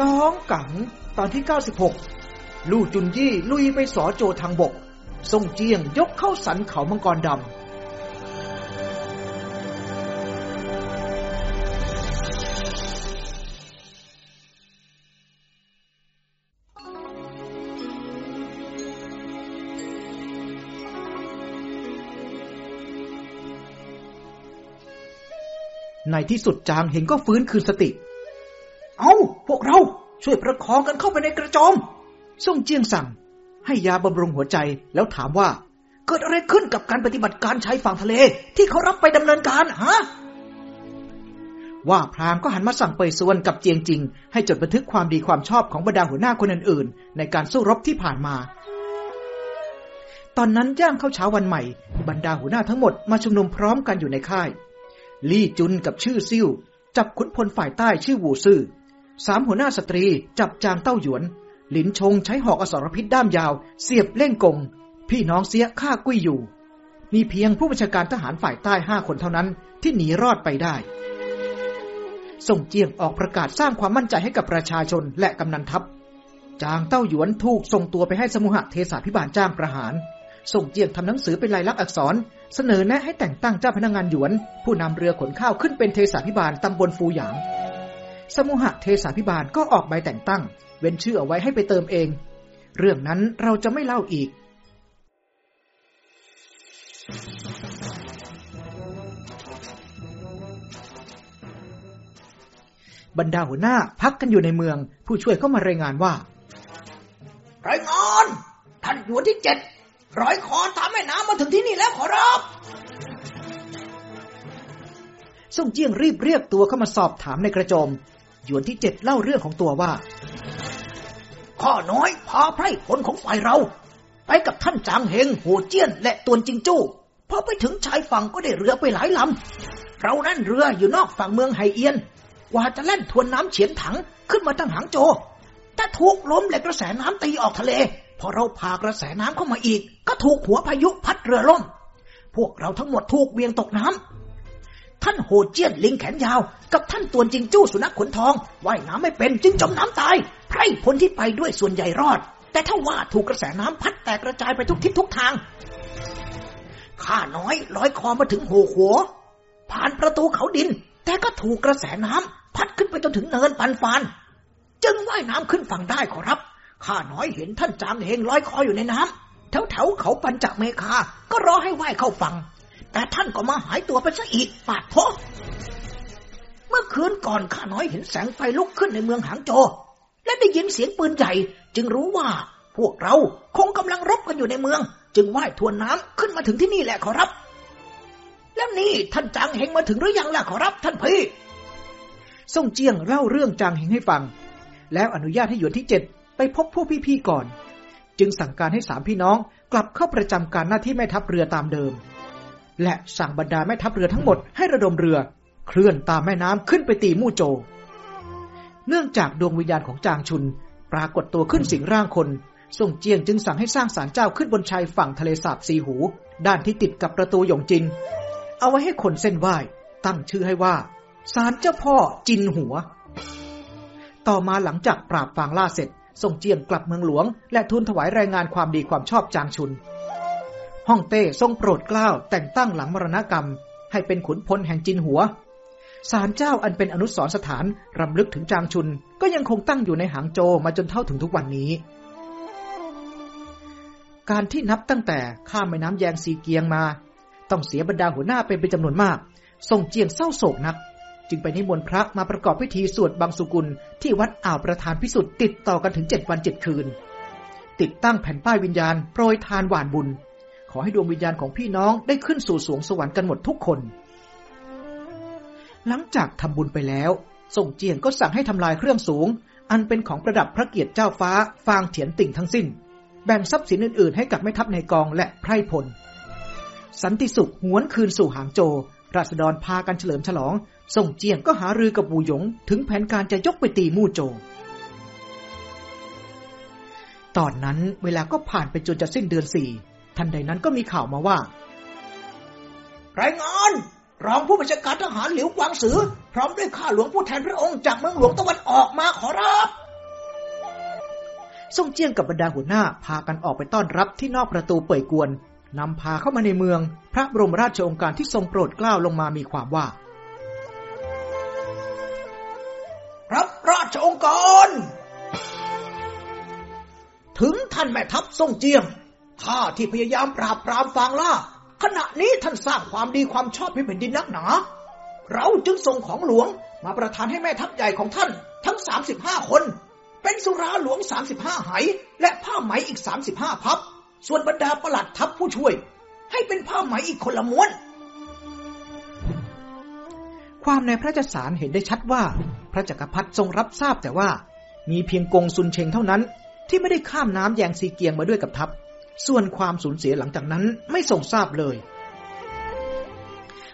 สองกังตอนที่ 96 ลู่จุนยี่ลุยไปสอโจทางบก ส่งเจียงยกเข้าสันเขามังกรดำในที่สุดจางเห็นก็ฟื้นคืนสติ เอาพวกเราช่วยประคองกันเข้าไปในกระโจมส่งเจียงสั่ง ให้ยาบำรุงหัวใจแล้วถามว่า เกิดอะไรขึ้นกับการปฏิบัติการชายฝั่งทะเล ที่เขารับไปดำเนินการฮะว่าพรางก็หันมาสั่งเปยซวนกับเจียงจริง ให้จดบันทึกความดีความชอบของบรรดาหัวหน้าคนอื่นๆ ในการสู้รบที่ผ่านมา ตอนนั้นย่างเข้าเช้าวันใหม่ บรรดาหัวหน้าทั้งหมดมาชุมนุมพร้อมกันอยู่ในค่าย ลี่จุนกับชื่อซิ่วจับขุนพลฝ่ายใต้ชื่อวูซื่อสามหัวหน้าสตรีจับจางเต้าหยวน หลินชงใช้หอกอสรพิษด้ามยาว เสียบเล่งกง พี่น้องเสียฆ่ากุ้ยอยู่ มีเพียงผู้บัญชาการทหารฝ่ายใต้ห้าคนเท่านั้นที่หนีรอดไปได้ส่งเจียงออกประกาศสร้างความมั่นใจให้กับประชาชนและกำนันทัพ จางเต้าหยวนถูกส่งตัวไปให้สมุหเทศาพิบาลจ้างประหาร ส่งเจียงทำหนังสือเป็นลายลักษณ์อักษร เสนอแนะให้แต่งตั้งเจ้าพนักงานหยวน ผู้นำเรือขนข้าวขึ้นเป็นเทศาพิบาลตำบลฟูหยาง สมุหเทศาพิบาลก็ออกใบแต่งตั้ง เว้นชื่อเอาไว้ให้ไปเติมเอง เรื่องนั้นเราจะไม่เล่าอีก บรรดาหัวหน้าพักกันอยู่ในเมือง ผู้ช่วยก็มารายงานว่ารายงานท่านหยวนที่เจ็ดร้อยคอนตามแม่น้ำมาถึงที่นี่แล้วขอรับส่งเจียงรีบเรียกตัวเข้ามาสอบถามในกระโจม หยวนที่เจ็ดเล่าเรื่องของตัวว่า ข้อน้อยพาไพร่พลของฝ่ายเรา ไปกับท่านจางเฮงโหเจี้ยนและตวนจิงจู้พอไปถึงชายฝั่งก็ได้เรือไปหลายลำเรานั่นเรืออยู่นอกฝั่งเมืองไฮเอียนกว่าจะแล่นทวนน้ำเฉียนถังขึ้นมาตั้งหางโจแต่ถูกล้มและกระแสน้ำตีออกทะเล พอเราพากระแสน้ำเข้ามาอีก ก็ถูกหัวพายุพัดเรือล่ม พวกเราทั้งหมดถูกเวียงตกน้ำท่านโหเจี้ยนลิงแขนยาว กับท่านตวนจิงจู้สุนัขขนทองว่ายน้ำไม่เป็นจึงจมน้ำตาย ไพร่พลที่ไปด้วยส่วนใหญ่รอด แต่ถ้าว่าถูกกระแสน้ำพัดแตกกระจายไปทุกทิศทุกทาง ข้าน้อยลอยคอมาถึงโหหัว ผ่านประตูเขาดิน แต่ก็ถูกกระแสน้ำพัดขึ้นไปจนถึงเนินปันฟาน จึงว่ายน้ำขึ้นฝั่งได้ขอรับ ข้าน้อยเห็นท่านจางเฮงลอยคออยู่ในน้ำแถวแถวเขาปัญจเมคา ก็รอให้ว่ายเข้าฝั่ง แต่ท่านก็มาหายตัวไปซะอีกปาดพอเมื่อคืนก่อนข้าน้อยเห็นแสงไฟลุกขึ้นในเมืองหางโจ และได้ยินเสียงปืนใหญ่ จึงรู้ว่าพวกเราคงกำลังรบกันอยู่ในเมือง จึงว่ายทวนน้ำขึ้นมาถึงที่นี่แหละขอรับ แล้วนี่ท่านจางเฮงมาถึงหรือยังล่ะขอรับท่านพี่ส่งเจียงเล่าเรื่องจางเฮงให้ฟัง แล้วอนุญาตให้หยวนที่เจ็ดไปพบพวกพี่ๆก่อน จึงสั่งการให้สามพี่น้องกลับเข้าประจำการหน้าที่แม่ทัพเรือตามเดิม และสั่งบรรดาแม่ทัพเรือทั้งหมดให้ระดมเรือ เคลื่อนตามแม่น้ำขึ้นไปตีมู่โจ เนื่องจากดวงวิญญาณของจางชุน ปรากฏตัวขึ้นสิงร่างคนส่งเจียงจึงสั่งให้สร้างศาลเจ้าขึ้นบนชายฝั่งทะเลสาบซีหู ด้านที่ติดกับประตูหยงจิน เอาไว้ให้คนเส้นไหว้ ตั้งชื่อให้ว่าศาลเจ้าพ่อจินหัว ต่อมาหลังจากปราบฟางล่าเสร็จ ส่งเจียงกลับเมืองหลวง และทูลถวายรายงานความดีความชอบจางชุนฮ่องเต้ทรงโปรดเกล้าแต่งตั้งหลังมรณกรรม ให้เป็นขุนพลแห่งจินหัว ศาลเจ้าอันเป็นอนุสรสถานรำลึกถึงจางชุน ก็ยังคงตั้งอยู่ในหางโจมาจนเท่าถึงทุกวันนี้ การที่นับตั้งแต่ข้ามแม่น้ำแยงซีเกียงมา ต้องเสียบรรดาหัวหน้าเป็นเป็นจำนวนมากส่งเจียงเศร้าโศกนัก จึงไปนิมนต์พระมาประกอบพิธีสวดบังสุกุล ที่วัดอ่าวประธานพิสุทธิ์ติดต่อกันถึงเจ็ดวันเจ็ดคืน ติดตั้งแผ่นป้ายวิญญาณโปรยทานหวานบุญ ขอให้ดวงวิญญาณของพี่น้องได้ขึ้นสู่สวงสวรรค์กันหมดทุกคน หลังจากทำบุญไปแล้ว ส่งเจียงก็สั่งให้ทำลายเครื่องสูง อันเป็นของประดับพระเกียรติเจ้าฟ้า ฟางเถียนติ่งทั้งสิ้น แบ่งทรัพย์สินอื่นๆ ให้กับแม่ทัพในกองและไพร่พล สันติสุขหวนคืนสู่หางโจราษฎรพากันเฉลิมฉลอง ส่งเจียงก็หารือกับบูหยง ถึงแผนการจะยกไปตีมู่โจ ตอนนั้นเวลาก็ผ่านไปจนจะสิ้นเดือนสี่ ทันใดนั้นก็มีข่าวมาว่า รายงาน รองผู้บัญชาการทหารหลิวกวางสือ พร้อมด้วยข้าหลวงผู้แทนพระองค์จากเมืองหลวงตะวันออกมาขอรับส่งเจียงกับบรรดาหัวหน้าพากันออกไปต้อนรับที่นอกประตูเป่ยกวนนำพาเข้ามาในเมือง พระบรมราชโองการที่ทรงโปรดเกล้าลงมามีความว่า รับราชองค์การถึงท่านแม่ทัพทรงเจียงข้าที่พยายามปราบปรามฟางล่า ขณะนี้ท่านสร้างความดีความชอบให้แผ่นดินนักหนา เราจึงส่งของหลวงมาประทานให้แม่ทัพใหญ่ของท่านทั้ง35คน เป็นสุราหลวง35ไหและผ้าไหมอีก35พับ ส่วนบรรดาประหลัดทัพผู้ช่วย ให้เป็นผ้าไหมอีกคนละม้วน ความในพระราชสารเห็นได้ชัดว่า พระจักรพรรดิทรงรับทราบแต่ว่า มีเพียงกงซุนเชงเท่านั้น ที่ไม่ได้ข้ามน้ำแยงซีเกียงมาด้วยกับทัพ ส่วนความสูญเสียหลังจากนั้นไม่ทรงทราบเลย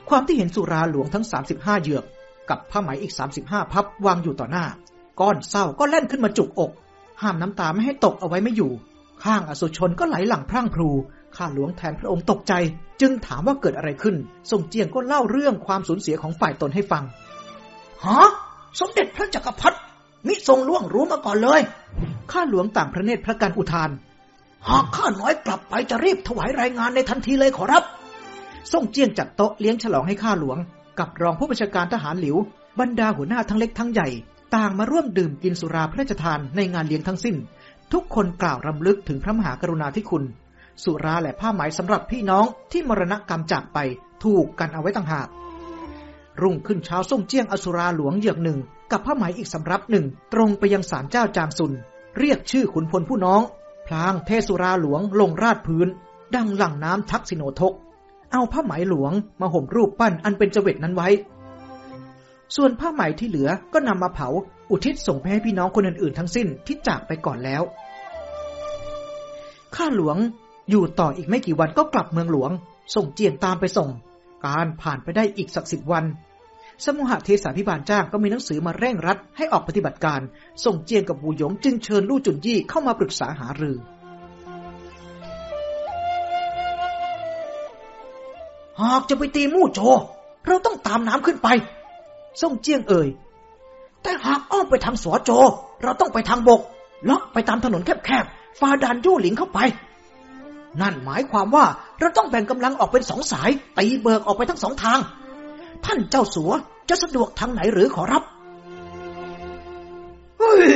ความที่เห็นสุราหลวงทั้ง 35 เหยือก กับผ้าไหมอีก 35 พับวางอยู่ต่อหน้า ก้อนเศร้าก็แล่นขึ้นมาจุกอก ห้ามน้ำตาไม่ให้ตกเอาไว้ไม่อยู่ ข้างอสุชนก็ไหลหลั่งพรั่งพรูข้าหลวงแทนพระองค์ตกใจ จึงถามว่าเกิดอะไรขึ้น ทรงเจียงก็เล่าเรื่องความสูญเสียของฝ่ายตนให้ฟัง ฮะ สมเด็จพระจักรพรรดิมิทรงล่วงรู้มาก่อนเลย ข้าหลวงต่างพระเนตรพระการอุทาน หากข้าน้อยกลับไปจะรีบถวายรายงานในทันทีเลยขอรับ ส่งเจียงจัดโต๊ะเลี้ยงฉลองให้ข้าหลวง กับรองผู้บัญชาการทหารหลิว บรรดาหัวหน้าทั้งเล็กทั้งใหญ่ ต่างมาร่วมดื่มกินสุราพระราชทานในงานเลี้ยงทั้งสิ้น ทุกคนกล่าวรำลึกถึงพระมหากรุณาธิคุณ สุราและผ้าไหมสำหรับพี่น้องที่มรณกรรมจากไปถูกกันเอาไว้ต่างหาก รุ่งขึ้นเช้าส่งเจียงอสุราหลวงเหยือกหนึ่งกับผ้าไหมอีกสำรับหนึ่งตรงไปยังศาลเจ้าจางซุน เรียกชื่อขุนพลผู้น้อง พลางเทสุราหลวงลงราดพื้น ดังหลั่งน้ำทักษิโนทก เอาผ้าไหมหลวงมาห่มรูปปั้นอันเป็นเจวิตนั้นไว้ ส่วนผ้าไหมที่เหลือก็นำมาเผา อุทิศส่งไปให้พี่น้องคนอื่นๆทั้งสิ้นที่จากไปก่อนแล้ว ข้าหลวงอยู่ต่ออีกไม่กี่วันก็กลับเมืองหลวง ส่งเจียงตามไปส่ง การผ่านไปได้อีกสักสิบวัน สมุหเทศาพิบาลจ้างก็มีหนังสือมาเร่งรัดให้ออกปฏิบัติการ ส่งเจียงกับบูหยงจึงเชิญลู่จุนยี่เข้ามาปรึกษาหารือ หากจะไปตีมู่โจ เราต้องตามน้ำขึ้นไป ส่งเจียงเอ่ย แต่หากอ้อมไปทางสวโจ เราต้องไปทางบกเลาะไปตามถนนแคบๆฝ่าดานยู่หลิงเข้าไป นั่นหมายความว่าเราต้องแบ่งกำลังออกเป็นสองสายตีเบิกออกไปทั้งสองทางท่านเจ้าสัว จะสะดวกทางไหนหรือขอรับเฮ้ย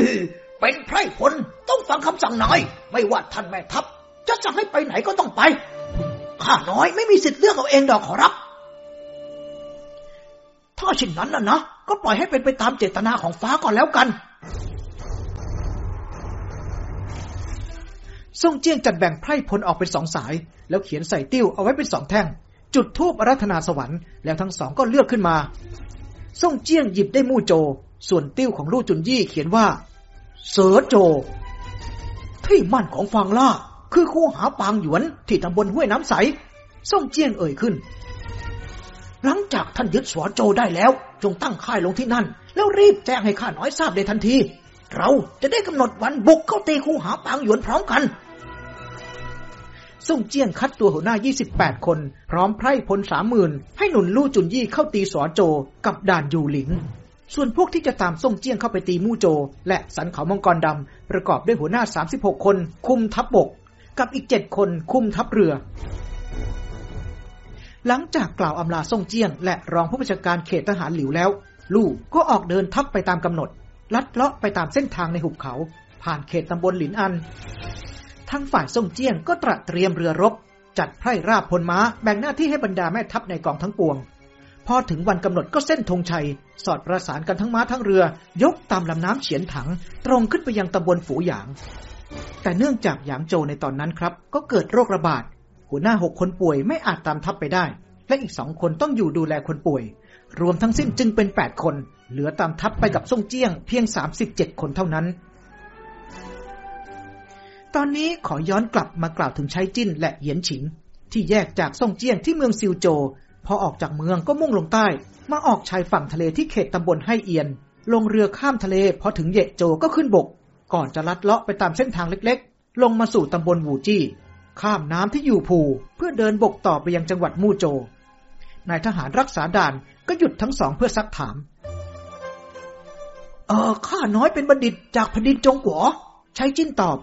เป็นไพร่พลต้องฟังคำสั่งนายไม่ว่าท่านแม่ทัพ จะสั่งให้ไปไหนก็ต้องไป ข้าน้อยไม่มีสิทธิ์เลือกเอาเองดอกขอรับ ถ้าเช่นนั้นนะนะก็ปล่อยให้เป็นไปตามเจตนาของฟ้าก่อนแล้วกันส่งเจียงจัดแบ่งไพร่พลออกเป็นสองสาย แล้วเขียนใส่ติ้วเอาไว้เป็นสองแท่ง จุดทูบอารัธนาสวรรค์แล้วทั้งสองก็เลือกขึ้นมา ส่งเจียงหยิบได้มู่โจ ส่วนติ้วของลู่จุนยี่เขียนว่า เสือโจ ที่มั่นของฟางล่า คือคู่หาปางหยวนที่ตำบลห้วยน้ำใส ส่งเจียงเอ่ยขึ้น หลังจากท่านยึดสวนโจได้แล้ว จงตั้งค่ายลงที่นั่น แล้วรีบแจ้งให้ข้าน้อยทราบในทันที เราจะได้กำหนดวันบุกเข้าตีคู่หาปางหยวนพร้อมกัน ส่งเจียงคัดตัวหัวหน้า 28 คน พร้อมไพร่พลสามหมื่นให้หนุนลู่จุนยี่เข้าตีสอโจกับด่านยูหลิง ส่วนพวกที่จะตามส่งเจียงเข้าไปตีมู่โจ และสันเขามังกรดำ ประกอบด้วยหัวหน้า 36 คน คุมทัพบบก กับอีก 7 คนคุมทัพเรือ หลังจากกล่าวอำลาส่งเจียง และรองผู้บัญชาการเขตทหารหลิวแล้ว ลู่ก็ออกเดินทัพไปตามกำหนด ลัดเลาะไปตามเส้นทางในหุบเขา ผ่านเขตตำบลหลินอัน ทั้งฝ่ายส่งเจียงก็ตระเตรียมเรือรบ จัดไพร่ราบพลม้าแบ่งหน้าที่ให้บรรดาแม่ทัพในกองทั้งปวง พอถึงวันกำหนดก็เส้นธงชัย สอดประสานกันทั้งม้าทั้งเรือ ยกตามลำน้ำเฉียนถัง ตรงขึ้นไปยังตำบลฝูหยาง แต่เนื่องจากหยางโจในตอนนั้นครับ ก็เกิดโรคระบาดหัวหน้าหกคนป่วยไม่อาจตามทัพไปได้ และอีกสองคนต้องอยู่ดูแลคนป่วย รวมทั้งสิ้นจึงเป็นแปดคน เหลือตามทัพไปกับส่งเจี้ยงเพียง37คนเท่านั้น ตอนนี้ขอย้อนกลับมากล่าวถึงชัยจิ้นและเหยียนฉิง ที่แยกจากส่งเจี้ยงที่เมืองซิวโจ พอออกจากเมืองก็มุ่งลงใต้ มาออกชายฝั่งทะเลที่เขตตำบลให้เอียน ลงเรือข้ามทะเลพอถึงเยโจก็ขึ้นบก ก่อนจะลัดเลาะไปตามเส้นทางเล็กๆ ลงมาสู่ตำบลวูจี้ ข้ามน้ำที่อยู่ภูเพื่อเดินบกต่อไปยังจังหวัดมู่โจ นายทหารรักษาด่านก็หยุดทั้งสองเพื่อซักถาม เออข้าน้อยเป็นบัณฑิตจากแผ่นดินจงกัวใช้จิ้นตอบ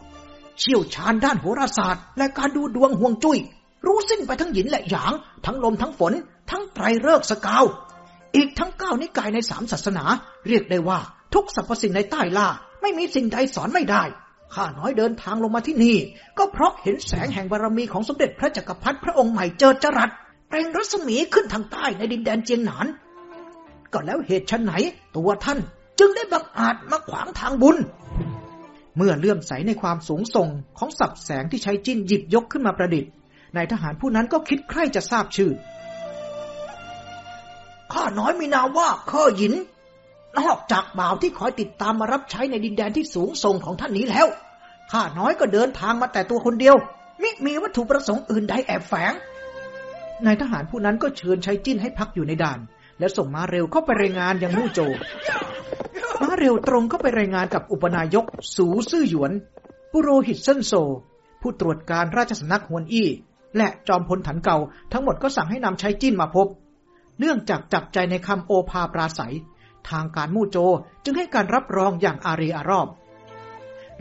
เชี่ยวชาญด้านโหราศาสตร์ และการดูดวงห่วงจุย้ย รู้สิ้นไปทั้งหยินและหยาง ทั้งลมทั้งฝน ทั้งไตรเลิกสกาว อีกทั้งเก้านิกายในสามศาสนา เรียกได้ว่าทุกสรรพสิ่งในใต้ล่า ไม่มีสิ่งใดสอนไม่ได้ข้าน้อยเดินทางลงมาที่นี่ ก็เพราะเห็นแสงแห่งบารมีของสมเด็จพระจักรพรรดิพระองค์ใหม่เจิดจรัสเปล่งรัศมีขึ้นทางใต้ในดินแดนเจียงหนาน ก็แล้วเหตุชนไหน ตัวท่านจึงได้บังอาจมาขวางทางบุญ เมื่อเลื่อมใสในความสูงส่งของสับแสงที่ใช้จิ้นหยิบยกขึ้นมาประดิษฐ์นายทหารผู้นั้นก็คิดใคร่จะทราบชื่อ ข้าน้อยมีนาว่าเคอหยิน นอกจากบ่าวที่คอยติดตามมารับใช้ในดินแดนที่สูงส่งของท่านนี้แล้ว ข้าน้อยก็เดินทางมาแต่ตัวคนเดียว มิมีวัตถุประสงค์อื่นใดแอบแฝง นายทหารผู้นั้นก็เชิญใช้จิ้นให้พักอยู่ในด่าน แล้วส่งมาเร็วเข้าไปรายงานยังมู่โจ มาเร็วตรงเข้าไปรายงานกับอุปนายก สูซื่อหยวน ปุโรหิตเซินโซ ผู้ตรวจการราชสำนักฮวนอี้ และจอมพลถันเก่า ทั้งหมดก็สั่งให้นำใช้จิ้นมาพบ เนื่องจากจับใจในคำโอภาปราศัย ทางการมู่โจจึงให้การรับรองอย่างอารีอารอบ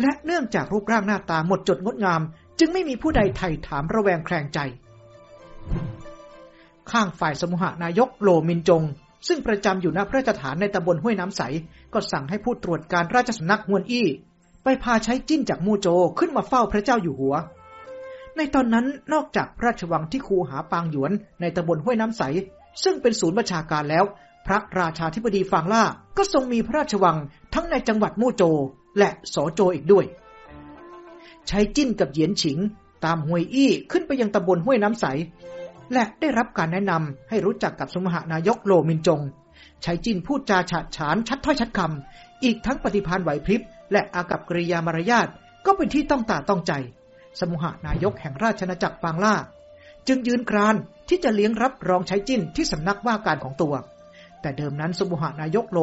และเนื่องจากรูปร่างหน้าตาหมดจดงดงาม จึงไม่มีผู้ใดไถ่ถามระแวงแคลงใจ ข้างฝ่ายสมุหานายกโลมินจง ซึ่งประจำอยู่ณพระราชฐานในตำบลห้วยน้ำใส ก็สั่งให้ผู้ตรวจการราชสำนักฮวนอี้ ไปพาใช้จิ้นจากมูโจขึ้นมาเฝ้าพระเจ้าอยู่หัว ในตอนนั้นนอกจากพระราชวังที่คูหาปางหยวนในตำบลห้วยน้ำใส ซึ่งเป็นศูนย์ประชาการแล้ว พระราชาธิบดีฟางล่าก็ทรงมีพระราชวังทั้งในจังหวัดมูโจและโสโจอีกด้วย ใช้จิ้นกับเหยียนฉิง ตามห้วยอี้ขึ้นไปยังตำบลห้วยน้ำใส และได้รับการแนะนำให้รู้จักกับสมหานายกโลมินจง ใช้จินพูดจาฉาดฉานชัดถ้อยชัดคำ อีกทั้งปฏิภาณไหวพริบ และอากับกริยามารยาทก็เป็นที่ต้องตาต้องใจ สมุหานายกแห่งราชนาจักรฟางล่า จึงยืนกรานที่จะเลี้ยงรับรองใช้จิ้นที่สำนักว่าการของตัว แต่เดิมนั้นสมุหานายกโล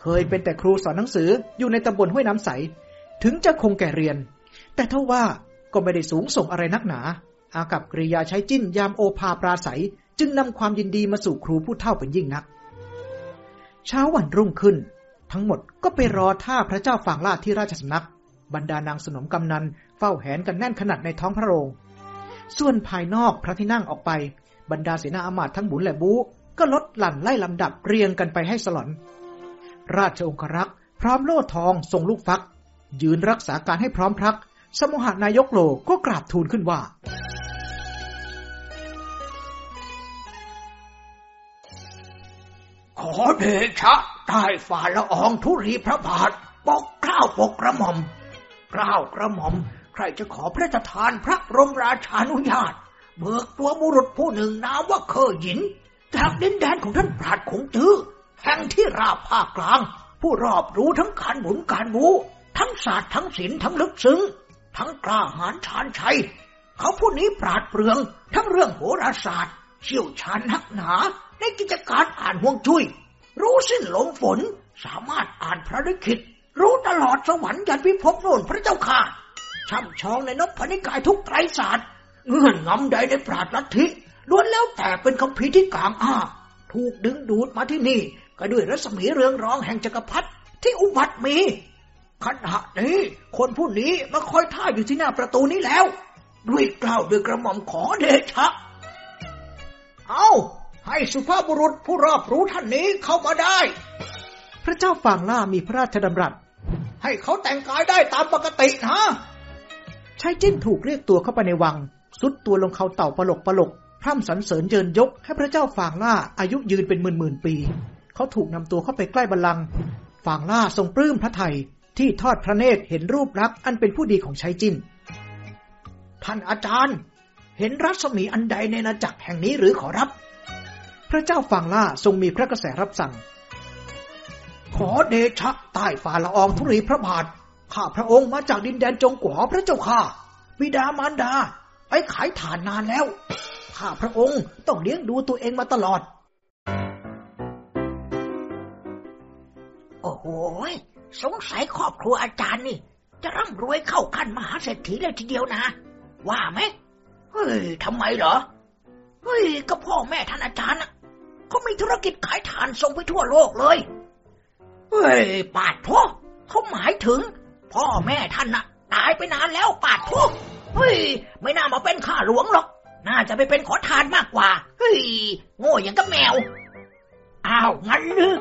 เคยเป็นแต่ครูสอนหนังสืออยู่ในตำบลห้วยน้ำใส ถึงจะคงแก่เรียน แต่เท่าว่าก็ไม่ได้สูงส่งอะไรนักหนา อากับกริยาใช้จิ้นยามโอภาปราศัย จึงนำความยินดีมาสู่ครูผู้เท่าเป็นยิ่งนัก เช้าวันรุ่งขึ้น ทั้งหมดก็ไปรอท่าพระเจ้าฝั่งลาดที่ราชสำนัก บรรดานางสนมกำนัน เฝ้าแหนกันแน่นขนาดในท้องพระโรง ส่วนภายนอกพระที่นั่งออกไป บรรดาเสนาอามาตย์ทั้งบุญและบูก็ลดหลั่นไล่ลำดับเรียงกันไปให้สลอน ราชองครักษ์พร้อมโล่ทองทรงลูกฟัก ยืนรักษาการให้พร้อมพรัก สมุหานายกโลก็กราบทูลขึ้นว่า ขอเดชะใต้ฝ่าละอองธุรีพระบาทปกเกล้าปกกระหม่อมเกล้ากระหม่อม ใครจะขอพระราชทานพระบรมราชานุญาต เบิกตัวบุรุษผู้หนึ่งนามว่าเคอหยิน จากดินแดนของท่านปราดคงจื้อแห่งที่ราบภาคกลาง ผู้รอบรู้ทั้งการบุญการบูทั้งศาสตร์ทั้งศิลป์ทั้งลึกซึ้ง ทั้งกล้าหาญชาญชัย เขาผู้นี้ปราดเปรือง ทั้งเรื่องโหราศาสตร์ เชี่ยวชาญนักหนา ในกิจการอ่านห่วงจุย้ยรู้สิ้นลมฝน สามารถอ่านพระลิขิต รู้ตลอดสวรรค์ยันพิภพโน่นพระเจ้าค่ะ ช่ำชองในนพนิกายทุกไตรศาสตร์เงื่อนงำใดในปราดลัทธิล้วนแล้วแต่เป็นคำพีที่กลางอ้าถูกดึงดูดมาที่นี่ ก็ด้วยรัศมีเรืองรองแห่งจักรพรรดิที่อุบัติมี ขณะนี้ คนผู้นี้มาคอยท่าอยู่ที่หน้าประตูนี้แล้ว ด้วยกล่าวด้วยกระหม่อมขอเดชะ เอาให้สุภาพบุรุษผู้รอบรู้ท่านนี้เข้ามาได้ พระเจ้าฝั่งล่ามีพระราชดำรัส ให้เขาแต่งกายได้ตามปกตินะชายจิ้นถูกเรียกตัวเข้าไปในวัง สุดตัวลงเขาเต่าปลกปลกพร่ำสรรเสริญเยินยกให้พระเจ้าฝางล่าอายุยืนเป็นหมื่นหมื่นปี เขาถูกนำตัวเข้าไปใกล้บัลลังก์ฝางล่าทรงปลื้มพระไทย ที่ทอดพระเนตรเห็นรูปลักษณ์อันเป็นผู้ดีของชายจิน ท่านอาจารย์ เห็นรัศมีอันใดในนาจักรแห่งนี้หรือขอรับ พระเจ้าฝางล่าทรงมีพระกระแสรับสั่ง ขอเดชะใต้ฝ่าละอองธุรีพระบาท ข้าพระองค์มาจากดินแดนจงกัวพระเจ้าค่ะบิดามารดา ไปขายฐานนานแล้ว ข้าพระองค์ต้องเลี้ยงดูตัวเองมาตลอด โอ้โห สงสัยครอบครัวอาจารย์นี่ จะร่ำรวยเข้าขั้นมหาเศรษฐีเลยทีเดียวนะ ว่าไหมเฮ้ยทำไมเหรอ เฮ้ย ก็พ่อแม่ท่านอาจารย์น่ะเขามีธุรกิจขายฐานส่งไปทั่วโลกเลย เฮ้ย ปาดทุกเขาหมายถึง พ่อแม่ท่านน่ะ ตายไปนานแล้วปาดทุกเฮ้ย ไม่น่ามาเป็นข้าหลวงหรอก น่าจะไปเป็นขอทานมากกว่า เฮ้ย โง่อย่างกับแมว อ้าว งั้นหรือ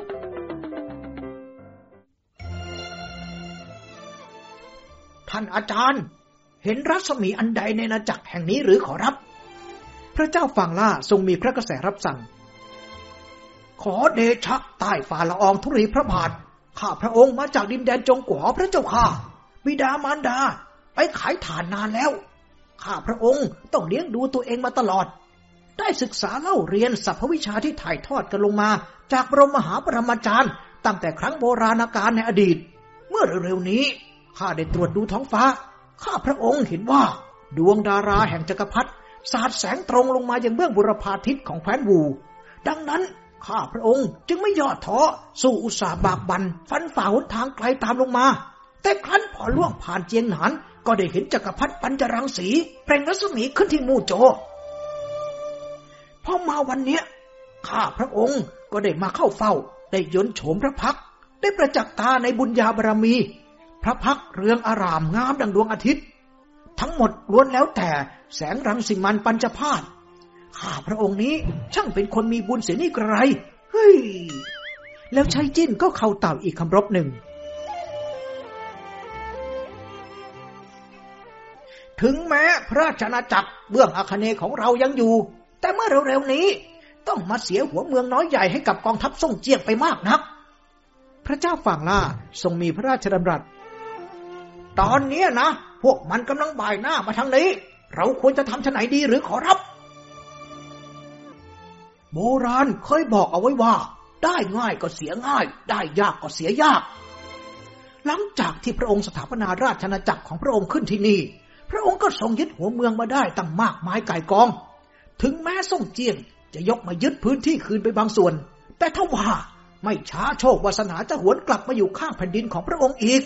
ท่านอาจารย์ เห็นรัศมีอันใดในนาจักรแห่งนี้หรือขอรับ พระเจ้าฝางล่าทรงมีพระกระแสรับสั่ง ขอเดชะใต้ฝ่าละอองธุรีพระบาทข้าพระองค์มาจากดินแดนจงกัวพระเจ้าค่ะ บิดามารดา ไปขายฐานนานแล้ว ข้าพระองค์ต้องเลี้ยงดูตัวเองมาตลอด ได้ศึกษาเล่าเรียนสรรพวิชาที่ถ่ายทอดกันลงมา จากบรมมหาปรมาจารย์ ตั้งแต่ครั้งโบราณกาลในอดีต เมื่อเร็วๆนี้ ข้าได้ตรวจดูท้องฟ้า ข้าพระองค์เห็นว่า ดวงดาราแห่งจักรพรรดิสาดแสงตรงลงมาอยังเบื้องบุรพาทิศของแคว้นวู ดังนั้นข้าพระองค์จึงไม่ย่อท้อสู้อุตสาบากบัน ฟันฝ่าหนทางไกลตามลงมา แต่ครั้นพอล่วงผ่านเจียงหนาน ก็ได้เห็นจักรพรรดิปัญจรังสีเปล่งรัศมีขึ้นที่มู่โจพอมาวันเนี้ยข้าพระองค์ก็ได้มาเข้าเฝ้า ได้ยนโฉมพระพัก ได้ประจักษ์ตาในบุญญาบารมี พระพักเรืองอารามงามดังดวงอาทิตย์ ทั้งหมดล้วนแล้วแต่แสงรังสิมันปัญจพาสข้าพระองค์นี้ช่างเป็นคนมีบุญเสียนี่กระไร เฮ้ย แล้วชายจิ้นก็เข้าเต่าอีกคำรบหนึ่ง ถึงแม้พระราชอาจักรเบื้องอาคเนของเรายังอยู่ แต่เมื่อเร็วๆนี้ ต้องมาเสียหัวเมืองน้อยใหญ่ให้กับกองทัพส่งเจียงไปมากนัก พระเจ้าฝั่งล่าทรงมีพระราชดำรัส ตอนนี้นะ พวกมันกำลังบ่ายหน้ามาทางนี้ เราควรจะทำชไหนดีหรือขอรับ โบราณเคยบอกเอาไว้ว่า ได้ง่ายก็เสียง่าย ได้ยากก็เสียยาก หลังจากที่พระองค์สถาปนาราชอาณาจักรของพระองค์ขึ้นที่นี่ พระองค์ก็ทรงยึดหัวเมืองมาได้ตั้งมากมายไก่กอง ถึงแม้ส่งเจียง จะยกมายึดพื้นที่คืนไปบางส่วน แต่ถ้าว่าไม่ช้าโชควาสนาจะหวนกลับมาอยู่ข้างแผ่นดินของพระองค์อีก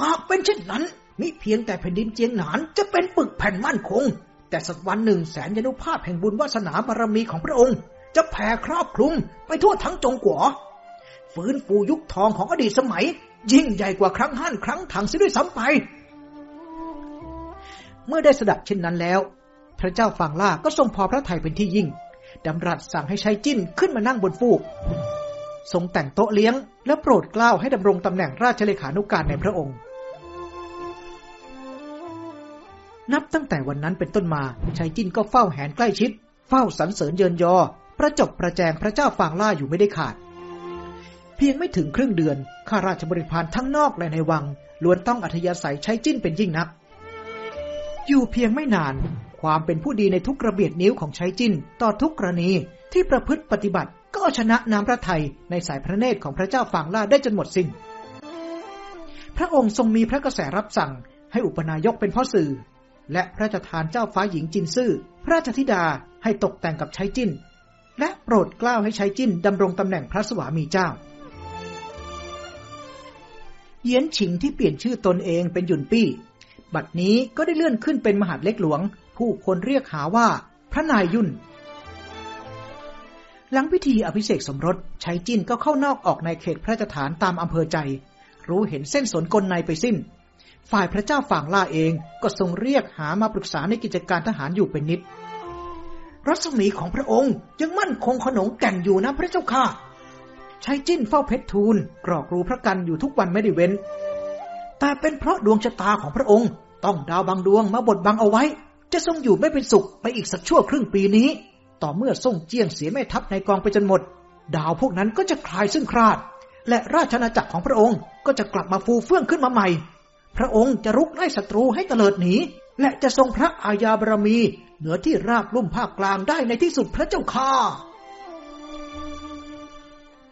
หากเป็นเช่นนั้นมิเพียงแต่แผ่นดินเจียงหนานจะเป็นปึกแผ่นมั่นคง แต่สักวันหนึ่งแสนยานุภาพแห่งบุญวาสนาบารมีของพระองค์ จะแผ่ครอบคลุมไปทั่วทั้งจงกัวฟื้นฟูยุคทองของอดีตสมัย ยิ่งใหญ่กว่าครั้งห้านครั้งถังซิด้วยซ้ำไป เมื่อได้สดับเช่นนั้นแล้ว พระเจ้าฝั่งล่าก็ทรงพอพระทัยเป็นที่ยิ่งดำรัสสั่งให้ใช้จิ้นขึ้นมานั่งบนฟูก ทรงแต่งโต๊ะเลี้ยง และโปรดเกล้าให้ดำรงตำแหน่งราชเลขานุการในพระองค์ นับตั้งแต่วันนั้นเป็นต้นมาชายจิ้นก็เฝ้าแหนใกล้ชิด เฝ้าสรรเสริญเยินยอ ประจบประแจงพระเจ้าฟางล่าอยู่ไม่ได้ขาด เพียงไม่ถึงครึ่งเดือนข้าราชบริพารทั้งนอกและในวังล้วนต้องอัธยาศัยใช้จิ้นเป็นยิ่งนัก อยู่เพียงไม่นาน ความเป็นผู้ดีในทุกกระเบียดนิ้วของใช้จิ้น ต่อทุกกรณีที่ประพฤติปฏิบัติ ก็เอาชนะน้ำพระทัยในสายพระเนตรของพระเจ้าฟางล่าได้จนหมดสิ้น พระองค์ทรงมีพระกระแสรับสั่งให้อุปนายกเป็นพ่อสื่อ และพระราชทานเจ้าฟ้าหญิงจินซื่อ พระราชธิดาให้ตกแต่งกับใช้จิ้น และโปรดเกล้าให้ใช้จิ้นดำรงตำแหน่งพระสวามีเจ้า เยียนฉิงที่เปลี่ยนชื่อตนเองเป็นหยุนปี้ บัดนี้ก็ได้เลื่อนขึ้นเป็นมหาดเล็กหลวง ผู้คนเรียกหาว่า พระนายยุ่น หลังพิธีอภิเษกสมรสใช้จิ้นก็เข้านอกออกในเขตพระราชฐานตามอำเภอใจ รู้เห็นเส้นสนกลในไปสิ้น ฝ่ายพระเจ้าฝ่างล่าเองก็ทรงเรียกหามาปรึกษาในกิจการทหารอยู่เป็นนิด รัศมีของพระองค์ยังมั่นคงขนงแก่นอยู่นะพระเจ้าค่ะใช้จิ้นเฝ้าเพชรทูลกรอกรูพระกันอยู่ทุกวันไม่ได้เว้น แต่เป็นเพราะดวงชะตาของพระองค์ ต้องดาวบางดวงมาบดบังเอาไว้ จะทรงอยู่ไม่เป็นสุขไปอีกสักชั่วครึ่งปีนี้ ต่อเมื่อส่งเจียงเสียแม่ทัพในกองไปจนหมด ดาวพวกนั้นก็จะคลายซึ่งคราด และราชนาจักรของพระองค์ก็จะกลับมาฟูเฟื่องขึ้นมาใหม่ พระองค์จะรุกไล่ศัตรูให้เตลิดหนีและจะทรงพระอาญาบารมี เหนือที่ราบลุ่มภาคกลางได้ในที่สุดพระเจ้าค่ะ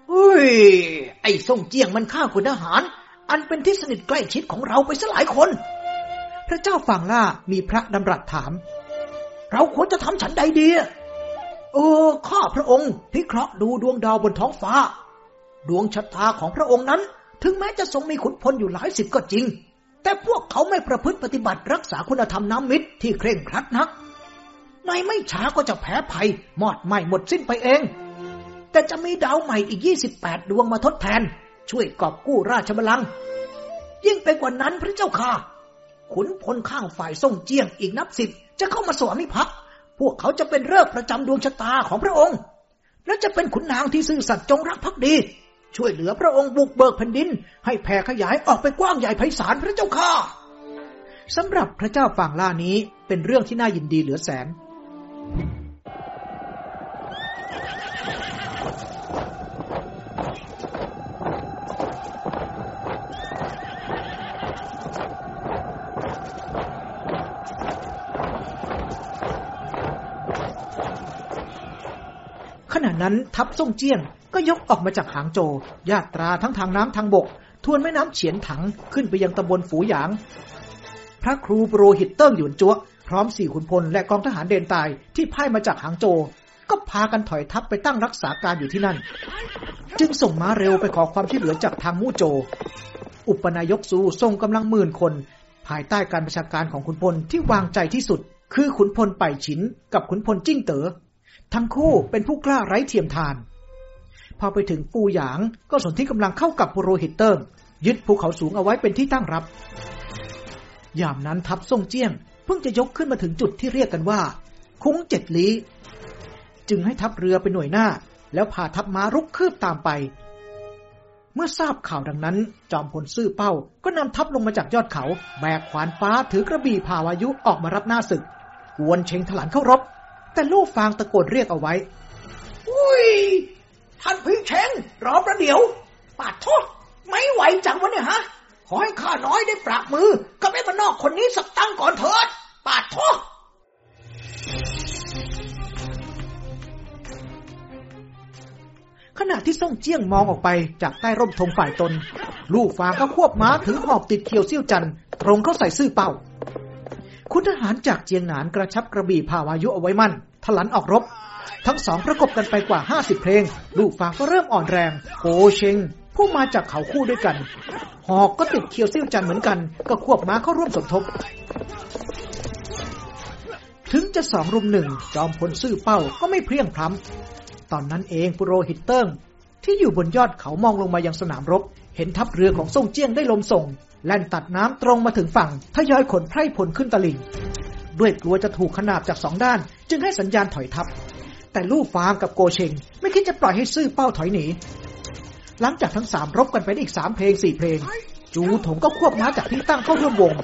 เฮ้ย ไอ้ส่งเจียงมันฆ่าคุณทหาร อันเป็นที่สนิทใกล้ชิดของเราไปสลายคน พระเจ้าฝั่งล่ามีพระดำรัสถาม เราควรจะทำฉันใดดี เออ ข้าพระองค์พิเคราะห์ดูดวงดาวบนท้องฟ้า ดวงชะตาของพระองค์นั้น ถึงแม้จะทรงมีขุนพลอยู่หลายสิบก็จริง แต่พวกเขาไม่ประพฤติปฏิบัติรักษาคุณธรรมน้ำมิตรที่เคร่งครัดนัก ในไม่ช้าก็จะแพ้ภัยหมอดไหม้หมดสิ้นไปเอง แต่จะมีดาวใหม่อีก28ดวงมาทดแทน ช่วยกอบกู้ราชบัลลังก์ยิ่งไปกว่านั้นพระเจ้าค่ะขุนพลข้างฝ่ายส่งเจียงอีกนับสิบจะเข้ามาสวามิภักดิ์ พวกเขาจะเป็นเลิกประจำดวงชะตาของพระองค์ และจะเป็นขุนนางที่ซื่อสัตย์จงรักภักดี ช่วยเหลือพระองค์บุกเบิกแผ่นดิน ให้แผ่ขยายออกไปกว้างใหญ่ไพศาลพระเจ้าค่ะสำหรับพระเจ้าฝั่งล่านี้เป็นเรื่องที่น่ายินดีเหลือแสน นั้นทัพซ่งเจี้ยนก็ยกออกมาจากหางโจ ญาตราทั้งทางน้ำทางบก ทวนแม่น้ำเฉียนถังขึ้นไปยังตำบลฝูหยาง พระครูโปรหิตเติ้งหยวนจัวพร้อมสี่ขุนพลและกองทหารเดนตายที่พ่ายมาจากหางโจ ก็พากันถอยทัพไปตั้งรักษาการอยู่ที่นั่น จึงส่งม้าเร็วไปขอความช่วยเหลือจากทางมู่โจ อุปนายกซูส่งกำลังหมื่นคน ภายใต้การประชาการของขุนพลที่วางใจที่สุด คือขุนพลไปฉินกับขุนพลจิ้งเต๋อ ทั้งคู่เป็นผู้กล้าไร้เทียมทาน พอไปถึงฟูหยางก็สนที่กำลังเข้ากับปุโรหิตเติมยึดภูเขาสูงเอาไว้เป็นที่ตั้งรับ ยามนั้นทัพซ่งเจี้ยง เพิ่งจะยกขึ้นมาถึงจุดที่เรียกกันว่า คุ้งเจ็ดลี้ จึงให้ทัพเรือเป็นหน่วยหน้า แล้วพาทัพม้ารุกคืบตามไป เมื่อทราบข่าวดังนั้น จอมพลซื่อเป้าก็นำทัพลงมาจากยอดเขา แบกขวานฟ้าถือกระบี่พาวายุออกมารับหน้าศึก กวนเชงถลันเข้ารบ แต่ลูกฟางตะโกนเรียกเอาไว้ อุ้ย ท่านพี่เชงรอประเดี๋ยว ปาดโทษไม่ไหวจังวะเนี่ยฮะ ขอให้ข้าน้อยได้ปราบมือกับไอ้บ้านนอกคนนี้สักตั้งก่อนเถิด ปาดโทษขณะที่ส่งเจี้ยงมองออกไปจากใต้ร่มธงฝ่ายตน ลูกฟางก็ควบม้าถือหอกติดเขียวเซี่ยวจันทร์ตรงเข้าใส่ซื่อเป้า คุณทหารจากเจียงหนานกระชับกระบี่พาวายุเอาไว้มั่นทลันออกรบ ทั้งสองประกบกันไปกว่า 50 เพลง ลูกฟางก็เริ่มอ่อนแรงโกเชงผู้มาจากเขาคู่ด้วยกัน หอกก็ติดเขียวเซี่ยวจันเหมือนกัน ก็ควบม้าเข้าร่วมสมทบ ถึงจะสองรุมหนึ่งจอมพลซื่อเป้าก็ไม่เพียงพล้ำตอนนั้นเองปุโรหิตเติ้งที่อยู่บนยอดเขามองลงมายังสนามรบ เห็นทัพเรือของซ่งเจี้ยงได้ลมส่ง แล่นตัดน้ำตรงมาถึงฝั่งทยอยขนไพร่พลขึ้นตลิ่ง ด้วยกลัวจะถูกขนาบจากสองด้าน จึงให้สัญญาณถอยทัพแต่ลู่ฟางกับโกเชง ไม่คิดจะปล่อยให้ซื่อเป้าถอยหนี หลังจากทั้งสามรบกันไปอีกสามเพลงสี่เพลง จูถงก็ควบม้าจากที่ตั้งเข้าร่วมวง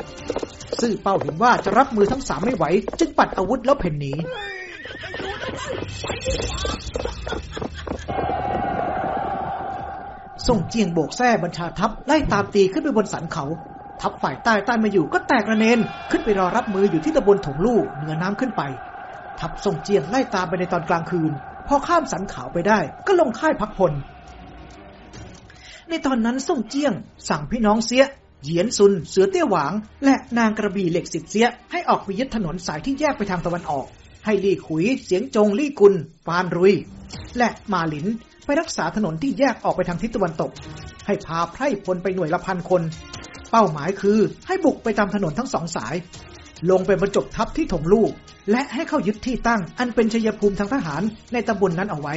ซื่อเป้าเห็นว่าจะรับมือทั้งสามไม่ไหว จึงปัดอาวุธแล้วเพ่นหนี ส่งเจียงโบกแท้บัญชาทัพไล่ตามตีขึ้นไปบนสันเขา ทัพฝ่ายใต้ใต้มาอยู่ก็แตกระเนน ขึ้นไปรอรับมืออยู่ที่ตำบลถงลู่เหนือน้ำขึ้นไป ทัพส่งเจียงไล่ตามไปในตอนกลางคืน พอข้ามสันเขาไปได้ก็ลงค่ายพักพล ในตอนนั้นส่งเจียง สั่งพี่น้องเสียเหยียนซุน เสือเตี้ยหวาง และนางกระบี่เหล็กสิบเสีย ให้ออกไปยึดถนนสายที่แยกไปทางตะวันออก ให้ลี่ขุย เสียงจงลี่กุลฟานรุย และมาหลิน ไปรักษาถนนที่แยกออกไปทางทิศตะวันตก ให้พาไพร่พลไปหน่วยละพันคน เป้าหมายคือให้บุกไปตามถนนทั้งสองสาย ลงไปบรรจบทัพที่ถงลูก และให้เข้ายึดที่ตั้งอันเป็นชัยภูมิทางทหารในตำบลนนั้นเอาไว้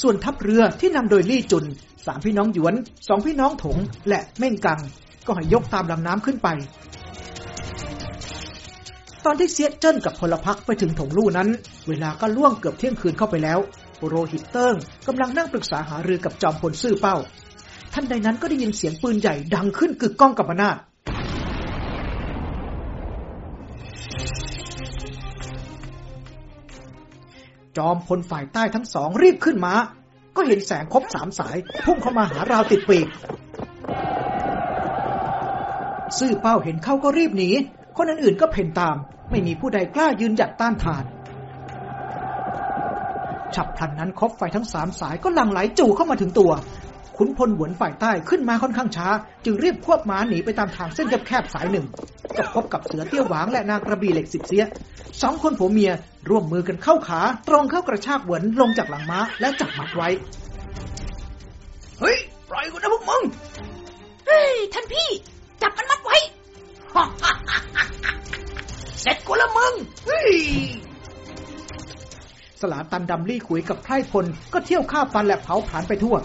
ส่วนทัพเรือที่นำโดยลี่จุนสามพี่น้องหยวนสองพี่น้องถงและเม่งกัง ก็ให้ยกตามลำน้ำขึ้นไป ตอนที่เสียเจิ้นกับพลพรรคไปถึงถงลู่นั้น เวลาก็ล่วงเกือบเที่ยงคืนเข้าไปแล้ว โรหิตเติ้งกำลังนั่งปรึกษาหารือกับจอมพลซื่อเป้า ท่านใดนั้นก็ได้ยินเสียงปืนใหญ่ดังขึ้นกึกก้องกับนาดจอมพลฝ่ายใต้ทั้งสองรีบขึ้นมาก็เห็นแสงครบสามสาย พุ่งเข้ามาหาราวติดปีก ซื่อเป้าเห็นเข้าก็รีบหนี คนอื่นๆก็เพ่นตาม ไม่มีผู้ใดกล้ายืนหยัดต้านทาน ฉับพลันนั้นคบไฟทั้งสามสายก็หลั่งไหลจู่เข้ามาถึงตัว ขุนพลหวนฝ่ายใต้ขึ้นมาค่อนข้างช้า จึงรีบควบม้าหนีไปตามทางเส้นแคบๆสายหนึ่งก็พบกับเสือเตี้ยวหวางและนางกระบี่เหล็กสิบเสียสองคนผัวเมียร่วมมือกันเข้าขา ตรงเข้ากระชากเหวนลงจากหลังม้าและจับมัดไว้ เฮ้ยปล่อยกูนะพวกมึง เฮ้ยท่านพี่ จับมันมัดไว้ เสร็จกูละมึง เฮ้ยส ลาตันดำลี่ขุยกับไพร่พลก็เที่ยวฆ่าฟันและเผาผลาญไปทั่ว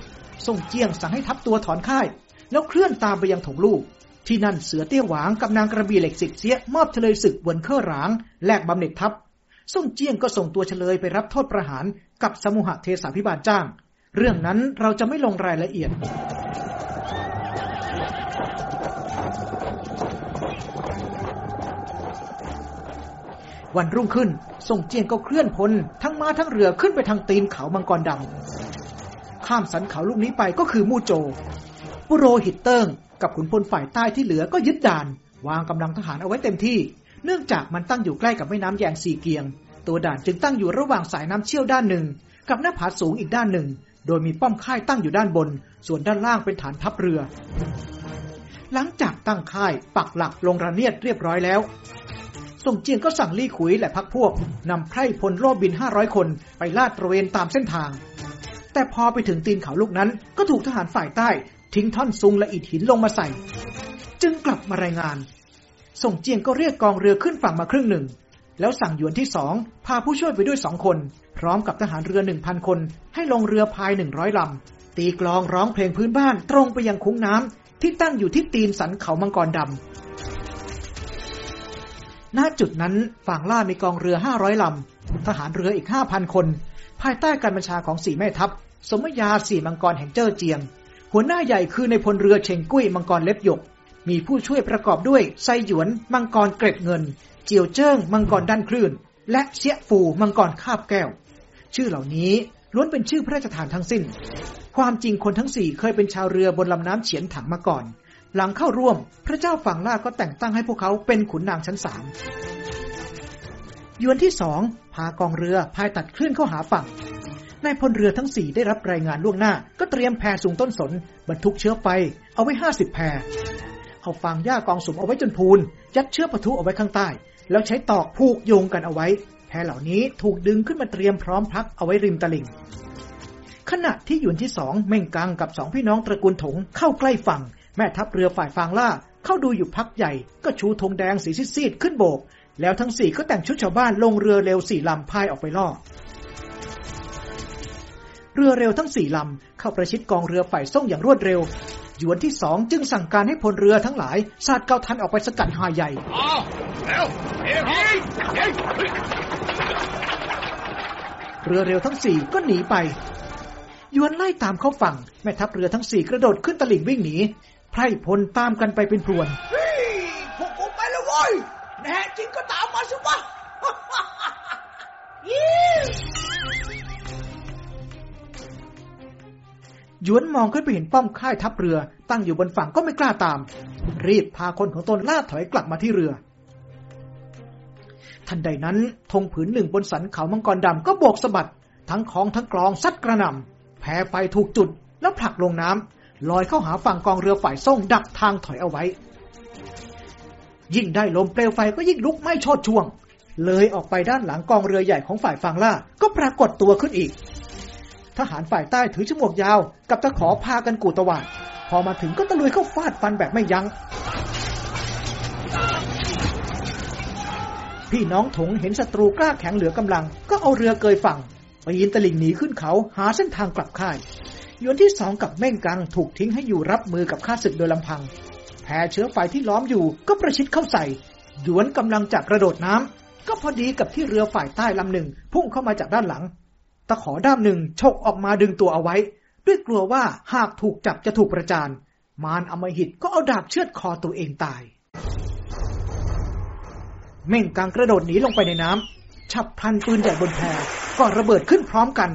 ส่งเจียงสั่งให้ทับตัวถอนค่าย แล้วเคลื่อนตามไปยังถงลูก ที่นั่นเสือเตี้ยหวางกับนางกระบี่เหล็กสิกเสียมอบเฉลยศึกบนเครือหรางแลกบำเหน็จทัพส่งเจียงก็ส่งตัวเฉลยไปรับโทษประหารกับสมุหเทศาพิบาลจ้าง เรื่องนั้นเราจะไม่ลงรายละเอียด วันรุ่งขึ้นส่งเจียงก็เคลื่อนพลทั้งม้าทั้งเรือขึ้นไปทางตีนเขามังกรดำข้ามสันเขาลูกนี้ไปก็คือมู่โจ ปุโรหิตเติ้งกับขุนพลฝ่ายใต้ที่เหลือก็ยึดด่าน วางกำลังทหารเอาไว้เต็มที่ เนื่องจากมันตั้งอยู่ใกล้กับแม่น้ำแยงสี่เกียง ตัวด่านจึงตั้งอยู่ระหว่างสายน้ำเชี่ยวด้านหนึ่ง กับหน้าผาสูงอีกด้านหนึ่ง โดยมีป้อมค่ายตั้งอยู่ด้านบน ส่วนด้านล่างเป็นฐานทัพเรือ หลังจากตั้งค่ายปักหลักลงระเนียดเรียบร้อยแล้ว ส่งเจียงก็สั่งลี่ขุยและพักพวกนำไพร่พลโลบบินห้าร้อยคนไปลาดตระเวนตามเส้นทาง แต่พอไปถึงตีนเขาลูกนั้นก็ถูกทหารฝ่ายใต้ ทิ้งท่อนซุงและอิฐหินลงมาใส่ จึงกลับมารายงาน ส่งเจียงก็เรียกกองเรือขึ้นฝั่งมาครึ่งหนึ่ง แล้วสั่งหยวนที่สองพาผู้ช่วยไปด้วยสองคน พร้อมกับทหารเรือหนึ่งพันคน ให้ลงเรือพายหนึ่งร้อยลำตีกลองร้องเพลงพื้นบ้านตรงไปยังคุ้งน้ำที่ตั้งอยู่ที่ตีนสันเขามังกรดำ ณจุดนั้นฝั่งล่ามีกองเรือ500ลำ ทหารเรืออีก5,000คน ภายใต้การบัญชาของสี่แม่ทัพ สมยาสี่มังกรแห่งเจ้อเจียง หัวหน้าใหญ่คือในพลเรือเชงกุ้ยมังกรเล็บหยก มีผู้ช่วยประกอบด้วยไซหยวน มังกรเกร็ดเงิน เจียวเจิ้ง มังกรด้านคลื่น และเสียฟูมังกรคาบแก้ว ชื่อเหล่านี้ล้วนเป็นชื่อพระราชทานทั้งสิ้น ความจริงคนทั้งสี่เคยเป็นชาวเรือบนลำน้ำเฉียนถังมาก่อน หลังเข้าร่วม พระเจ้าฝั่งล่าก็แต่งตั้งให้พวกเขาเป็นขุนนางชั้นสามยวนที่สองพากองเรือพายตัดคลื่นเข้าหาฝั่งนายพลเรือทั้งสี่ได้รับรายงานล่วงหน้า ก็เตรียมแพสูงต้นสน บรรทุกเชื้อไฟเอาไว้ห้าสิบแพเอาฟางหญ้ากองสุมเอาไว้จนพูน ยัดเชื้อปะทุเอาไว้ข้างใต้ แล้วใช้ตอกผูกโยงกันเอาไว้ แพเหล่านี้ถูกดึงขึ้นมาเตรียมพร้อมพักเอาไว้ริมตลิ่งขณะที่หยวนที่สองเม่งกังกับสองพี่น้องตระกูลถงเข้าใกล้ฝั่ง แม่ทัพเรือฝ่ายฟางล่าเข้าดูอยู่พักใหญ่ ก็ชูธงแดงสีซีดๆขึ้นโบก แล้วทั้งสี่ก็แต่งชุดชาวบ้านลงเรือเร็วสี่ลำพายออกไปล่อ เรือเร็วทั้งสี่ลำเข้าประชิดกองเรือฝ่ายส่งอย่างรวดเร็ว หยวนที่สองจึงสั่งการให้พลเรือทั้งหลายสาดเกาทันออกไปสกัดหาใหญ่เรือเร็วทั้งสี่ก็หนีไปยวนไล่ตามเข้าฝั่งแม่ทัพเรือทั้งสี่กระโดดขึ้นตลิ่งวิ่งหนี ไพร่พลตามกันไปเป็นพรวนเฮ้ยพวกกูไปแล้วเว้ยแน่จริงก็ตามมาสิวะหยวนมองขึ้นไปเห็นป้อมค่ายทัพเรือ ตั้งอยู่บนฝั่งก็ไม่กล้าตาม รีบพาคนของตนล่าถอยกลับมาที่เรือ ทันใดนั้นธงผืนหนึ่งบนสันเขามังกรดำก็โบกสะบัด ทั้งของทั้งกรองซัดกระหน่ำแพ้ไฟถูกจุดแล้วผลักลงน้ำ ลอยเข้าหาฝั่งกองเรือฝ่ายส่งดักทางถอยเอาไว้ ยิ่งได้ลมเปลวไฟก็ยิ่งลุกไหม้ชดช่วง เลยออกไปด้านหลังกองเรือใหญ่ของฝ่ายฝั่งล่าก็ปรากฏตัวขึ้นอีก ทหารฝ่ายใต้ถือฉมวกยาว กับตะขอพากันกูตวาดพอมาถึงก็ตะลุยเข้าฟาดฟันแบบไม่ยัง้งพี่น้องถงเห็นศัตรูกล้าแข็งเหลือกำลัง ก็เอาเรือเกยฝั่งไปีนตลิ่งหนีขึ้นเขาหาเส้นทางกลับค่าย ยวนที่สองกับเม่งกังถูกทิ้งให้อยู่รับมือกับข้าศึกโดยลำพัง แพเชื้อไฟที่ล้อมอยู่ก็ประชิดเข้าใส่หยวนกำลังจะกระโดดน้ำก็พอดีกับที่เรือฝ่ายใต้ลำหนึ่งพุ่งเข้ามาจากด้านหลัง ตะขอด้ามหนึ่งฉกออกมาดึงตัวเอาไว้ ด้วยกลัวว่าหากถูกจับจะถูกประจาน มารอมหิตก็เอาดาบเชือดคอตัวเองตาย เม่งกังกระโดดหนีลงไปในน้ำฉับพลันปืนใหญ่บนแพก็ระเบิดขึ้นพร้อมกัน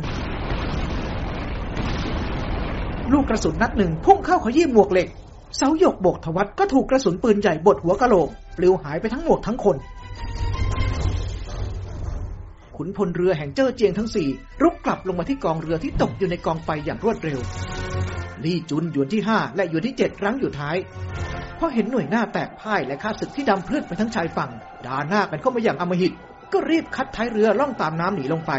ลูกกระสุนนัดหนึ่งพุ่งเข้าขยี้หมวกเหล็ก เสาหยกโบกทวัตก็ถูกกระสุนปืนใหญ่บดหัวกะโหลกปลิวหายไปทั้งหมวกทั้งคน ขุนพลเรือแห่งเจ้อเจียงทั้งสี่รุกกลับลงมาที่กองเรือที่ตกอยู่ในกองไฟอย่างรวดเร็วลี่จุนหยวนที่ห้าและหยวนที่เจ็ดรั้งอยู่ท้ายพอเห็นหน่วยหน้าแตกพ่ายและข้าศึกที่ดำพลืดไปทั้งชายฝั่งด่าหน้ากันเข้ามาอย่างอำมหิตก็รีบคัดท้ายเรือล่องตามน้ำหนีลงไป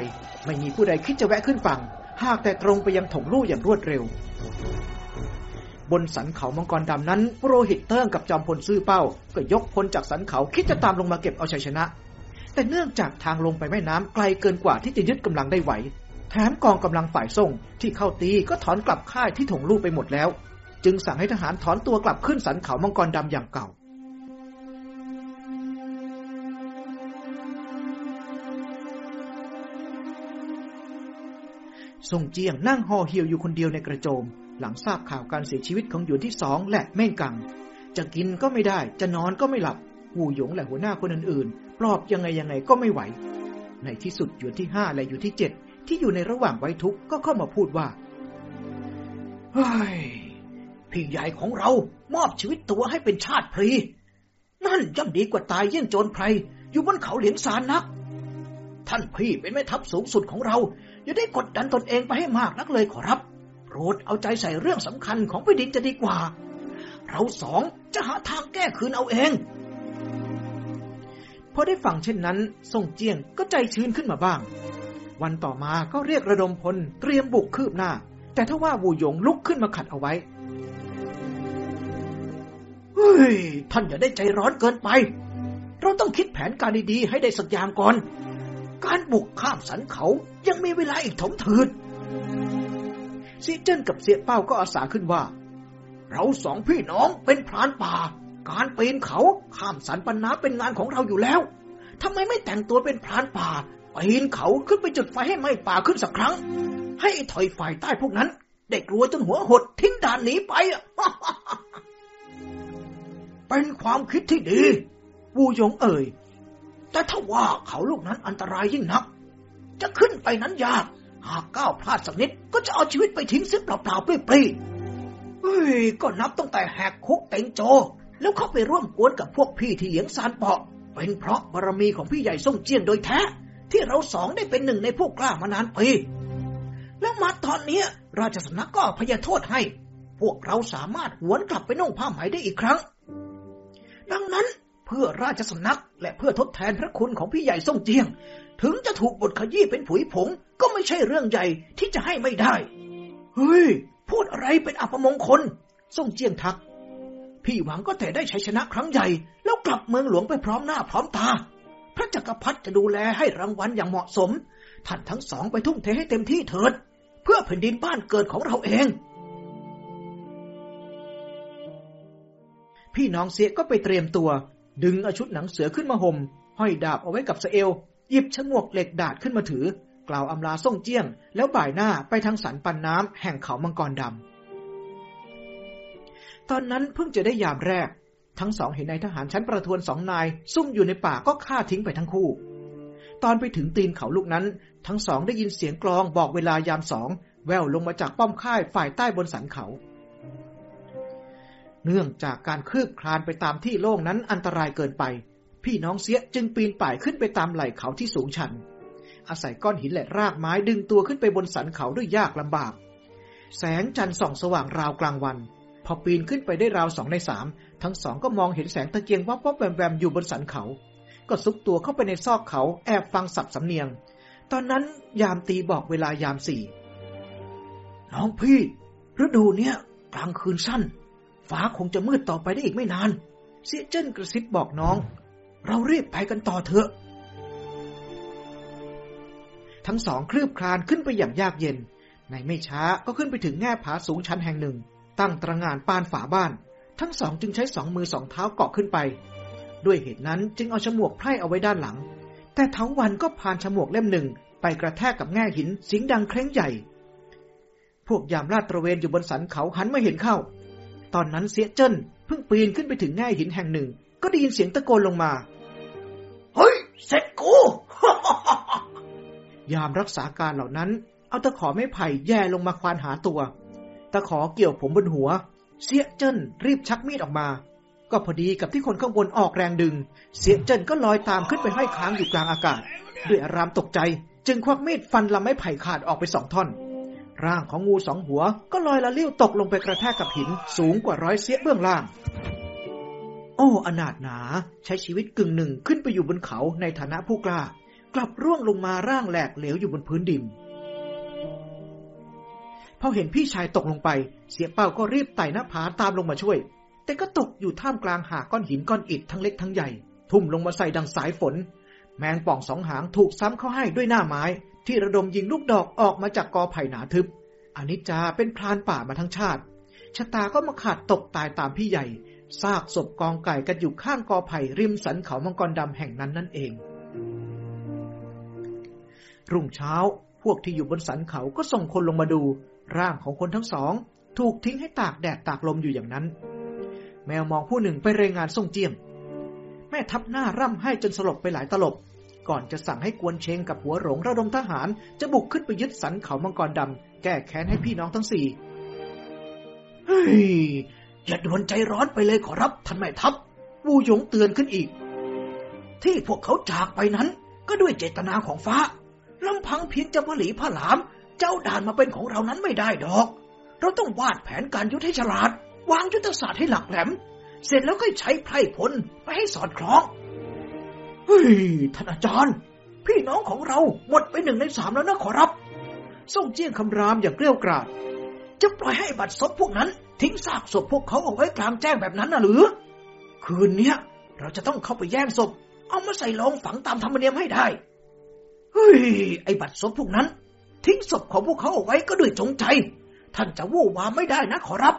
ไม่มีผู้ใดคิดจะแวะขึ้นฝั่ง หากแต่ตรงไปยังถงลู่อย่างรวดเร็ว บนสันเขามังกรดำนั้นโรหิตเติ้งกับจอมพลซื่อเป้า ก็ยกพลจากสันเขาคิดจะตามลงมาเก็บเอาชัยชนะ แต่เนื่องจากทางลงไปแม่น้ำไกลเกินกว่าที่จะยึดกำลังได้ไหว แถมกองกำลังฝ่ายส่งที่เข้าตีก็ถอนกลับค่ายที่ถงลู่ไปหมดแล้ว จึงสั่งให้ทหารถอนตัวกลับขึ้นสันเขามังกรดำอย่างเก่า ส่งเจียงนั่งห่อเหี่ยวอยู่คนเดียวในกระโจม หลังทราบข่าวการเสียชีวิตของหยวนที่สองและเม่งกัง จะกินก็ไม่ได้ จะนอนก็ไม่หลับ หูหยงและหัวหน้าคนอื่นๆ ปลอบยังไงยังไงก็ไม่ไหว ในที่สุดหยวนที่ห้าและหยวนที่เจ็ดที่อยู่ในระหว่างไว้ทุกข์ก็เข้ามาพูดว่าเฮ้ยพี่ใหญ่ของเรามอบชีวิตตัวให้เป็นชาติพรีนั่นย่อมดีกว่าตายเยี่ยงโจรไพรอยู่บนเขาเหลียงซานนัก ท่านพี่เป็นแม่ทัพสูงสุดของเรา อย่าได้กดดันตนเองไปให้มากนักเลยขอรับ โปรดเอาใจใส่เรื่องสำคัญของแผ่ดินจะดีกว่า เราสองจะหาทางแก้คืนเอาเองพอได้ฟังเช่นนั้นส่งเจียงก็ใจชื้นขึ้นมาบ้าง วันต่อมาก็เรียกระดมพลเตรียมบุกคืบหน้า แต่ถ้าว่าวูหยงลุกขึ้นมาขัดเอาไว้เฮ้ยท่านอย่าได้ใจร้อนเกินไป เราต้องคิดแผนการดีๆให้ได้สักยางก่อน การบุกข้ามสันเขายังมีเวลาอีกถมถืดซีเจิ้นกับเสียเป้าก็อาสาขึ้นว่า เราสองพี่น้องเป็นพรานป่า การปีนเขาข้ามสันปันน้ำเป็นงานของเราอยู่แล้วทำไมไม่แต่งตัวเป็นพรานป่าปีนเขาขึ้นไปจุดไฟให้ไหม้ป่าขึ้นสักครั้ง ให้ถอยฝ่ายใต้พวกนั้น ได้กลัวจนหัวหดทิ้งด่านหนีไปอะเป็นความคิดที่ดี วูยงเอ่ย แต่ถ้าว่าเขาลูกนั้นอันตรายยิ่งนัก จะขึ้นไปนั้นยาก หากก้าวพลาดสักนิดก็จะเอาชีวิตไปทิ้งเสียเปล่าๆปลีๆเฮ้ย ก็นับตั้งแต่แหกคุกเต็งโจ แล้วเข้าไปร่วมกวนกับพวกพี่ที่เหลียงซานเปาะ เป็นเพราะบารมีของพี่ใหญ่ส่งเจียงโดยแท้ ที่เราสองได้เป็นหนึ่งในพวกกล้ามานานปีแล้วมาตอนนี้ราชสำนักก็พยโทษให้ พวกเราสามารถหวนกลับไปนุ่งผ้าไหมได้อีกครั้ง ดังนั้น เพื่อราชสำนักและเพื่อทดแทนพระคุณของพี่ใหญ่ส่งเจียง ถึงจะถูกบทขยี้เป็นผุยผง ก็ไม่ใช่เรื่องใหญ่ที่จะให้ไม่ได้ เฮ้ย พูดอะไรเป็นอัปมงคลส่งเจียงทัก พี่หวังก็แต่ได้ชัยชนะครั้งใหญ่ แล้วกลับเมืองหลวงไปพร้อมหน้าพร้อมตา พระจักรพรรดิจะดูแลให้รางวัลอย่างเหมาะสม ท่านทั้งสองไปทุ่มเทให้เต็มที่เถิด เพื่อแผ่นดินบ้านเกิดของเราเองพี่น้องเสียก็ไปเตรียมตัว ดึงเอาชุดหนังเสือขึ้นมาหม่มห้อยดาบเอาไว้กับสเอลหยิบฉมวกเหล็กดาดขึ้นมาถือ กล่าวอำลาส่งเจี้ยง แล้วบ่ายหน้าไปทางสันปันน้ำแห่งเขามังกรดำ ตอนนั้นเพิ่งจะได้ยามแรก ทั้งสองเห็นนายทหารชั้นประทวนสองนาย ซุ่มอยู่ในป่าก็ฆ่าทิ้งไปทั้งคู่ ตอนไปถึงตีนเขาลูกนั้น ทั้งสองได้ยินเสียงกลองบอกเวลายามสอง แววลงมาจากป้อมค่ายฝ่ายใต้บนสันเขา เนื่องจากการคืบคลานไปตามที่โล่งนั้นอันตรายเกินไป พี่น้องเสียจึงปีนป่ายขึ้นไปตามไหล่เขาที่สูงชัน อาศัยก้อนหินและรากไม้ดึงตัวขึ้นไปบนสันเขาด้วยยากลำบาก แสงจันทร์ส่องสว่างราวกลางวัน พอปีนขึ้นไปได้ราวสองในสามทั้งสองก็มองเห็นแสงตะเกียงวับวับแวมแวมอยู่บนสันเขา ก็ซุกตัวเข้าไปในซอกเขาแอบฟังสับสำเนียง ตอนนั้นยามตีบอกเวลายามสี่น้องพี่ฤดูเนี้ยกลางคืนสั้น ฟ้าคงจะมืดต่อไปได้อีกไม่นาน เสียเจิ้นกระซิบบอกน้อง เรารีบไปกันต่อเถอะ ทั้งสองคลืบคลานขึ้นไปอย่างยากเย็น ในไม่ช้าก็ขึ้นไปถึงแง่ผาสูงชั้นแห่งหนึ่ง ตั้งตระงานปานฝาบ้าน ทั้งสองจึงใช้สองมือสองเท้าเกาะขึ้นไป ด้วยเหตุนั้นจึงเอาฉมวกไพร่เอาไว้ด้านหลัง แต่เท้าวันก็ผ่านฉมวกเล่มหนึ่งไปกระแทกกับแง่หินเสียงดังเคร่งใหญ่ พวกยามลาดตระเวนอยู่บนสันเขาหันมาเห็นเข้า ตอนนั้นเสียเจิ้นเพิ่งปีนขึ้นไปถึงแง่หินแห่งหนึ่ง ก็ได้ยินเสียงตะโกนลงมา เฮ้ย เสร็จกู ยามรักษาการเหล่านั้น เอาตะขอไม้ไผ่แย่ลงมาควานหาตัว ตะขอเกี่ยวผมบนหัว เสียเจิ้นรีบชักมีดออกมา ก็พอดีกับที่คนข้างบนออกแรงดึง เสียเจิ้นก็ลอยตามขึ้นไปห้อยค้างอยู่กลางอากาศ ด้วยอารามตกใจ จึงควักมีดฟันลำไม้ไผ่ขาดออกไปสองท่อน ร่างของงูสองหัวก็ลอยละลิ้วตกลงไปกระแทกกับหินสูงกว่าร้อยเสียเบื้องล่าง โอ้อนาถหนา ใช้ชีวิตกึ่งหนึ่งขึ้นไปอยู่บนเขาในฐานะผู้กล้า กลับร่วงลงมาร่างแหลกเหลวอยู่บนพื้นดินพอเห็นพี่ชายตกลงไป เสียเป้าก็รีบไต่หน้าผาตามลงมาช่วย แต่ก็ตกอยู่ท่ามกลางหาก้อนหินก้อนอิฐทั้งเล็กทั้งใหญ่ ทุ่มลงมาใส่ดังสายฝน แมงป่องสองหางถูกซ้ำเข้าให้ด้วยหน้าไม้ ที่ระดมยิงลูกดอกออกมาจากกอไผ่หนาทึบอนิจจาเป็นพรานป่ามาทั้งชาติ ชะตาก็มาขาดตกตายตามพี่ใหญ่ซากศพกองไก่กันอยู่ข้างกอไผ่ริมสันเขามังกรดำแห่งนั้นนั่นเอง รุ่งเช้าพวกที่อยู่บนสันเขาก็ส่งคนลงมาดู ร่างของคนทั้งสอง ถูกทิ้งให้ตากแดดตากลมอยู่อย่างนั้น แมวมองผู้หนึ่งไปรายงานส่งเจียม แม่ทับหน้าร่ำให้จนสลบไปหลายตลบ ก่อนจะสั่งให้กวนเชงกับหัวหลงระดมทหาร จะบุกขึ้นไปยึดสันเขามังกรดำแก้แค้นให้พี่น้องทั้งสี่เฮ้ยอย่าด่วนใจร้อนไปเลยขอรับท่านแม่ทัพวูหยงเตือนขึ้นอีก ที่พวกเขาจากไปนั้น ก็ด้วยเจตนาของฟ้าลำพังเพียงจะผลีผลาม เจ้าด่านมาเป็นของเรานั้นไม่ได้ดอก เราต้องวาดแผนการยุทธให้ฉลาด วางยุทธศาสตร์ให้หลักแหลม เสร็จแล้วก็ใช้ไพร่พลไปให้สอดคล้อง เฮ้ย ท่านอาจารย์ พี่น้องของเราหมดไปหนึ่งในสามแล้วนะขอรับ ส่งเจี้ยงคำรามอย่างเกลี้ยวกราดจะปล่อยให้บัตรศพพวกนั้น ทิ้งซากศพพวกเขาเอาไว้กลางแจ้งแบบนั้นน่ะหรือ คืนเนี้ย เราจะต้องเข้าไปแย่งศพ เอามาใส่ลงฝังตามธรรมเนียมให้ได้ เฮ้ย ไอ้บัตรศพพวกนั้น ทิ้งศพของพวกเขาเอาไว้ก็ด้วยจงใจ ท่านจะวู่วามไม่ได้นะขอรับ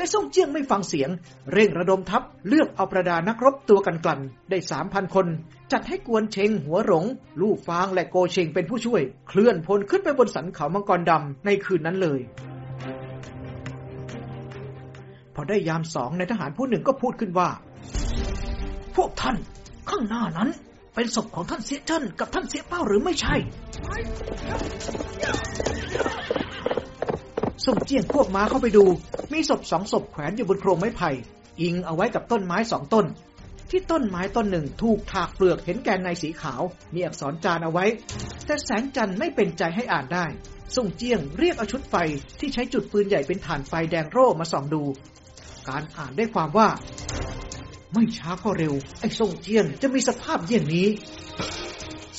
แต่ส่งเจียงไม่ฟังเสียง เร่งระดมทัพเลือกเอาประดานักรบตัวกันกลั่น ได้สามพันคน จัดให้กวนเชงหัวหลง ลู่ฟางและโกเชงเป็นผู้ช่วย เคลื่อนพลขึ้นไปบนสันเขามังกรดำในคืนนั้นเลย พอได้ยามสองในทหารผู้หนึ่งก็พูดขึ้นว่า พวกท่านข้างหน้านั้น เป็นศพของท่านเสียเจิ้นกับท่านเสียเป้าหรือไม่ใช่ ส่งเจียงพวกม้าเข้าไปดู มีศพสองศพแขวนอยู่บนโครงไม้ไผ่อิงเอาไว้กับต้นไม้สองต้น ที่ต้นไม้ต้นหนึ่งถูกถากเปลือกเห็นแกนในสีขาว มีอักษรจานเอาไว้ แต่แสงจันทร์ไม่เป็นใจให้อ่านได้ส่งเจียงเรียกเอาชุดไฟที่ใช้จุดปืนใหญ่เป็นฐานไฟแดงโร่มาส่องดู การอ่านได้ความว่า ไม่ช้าก็เร็ว ไอ้ส่งเจียงจะมีสภาพเยี่ยงนี้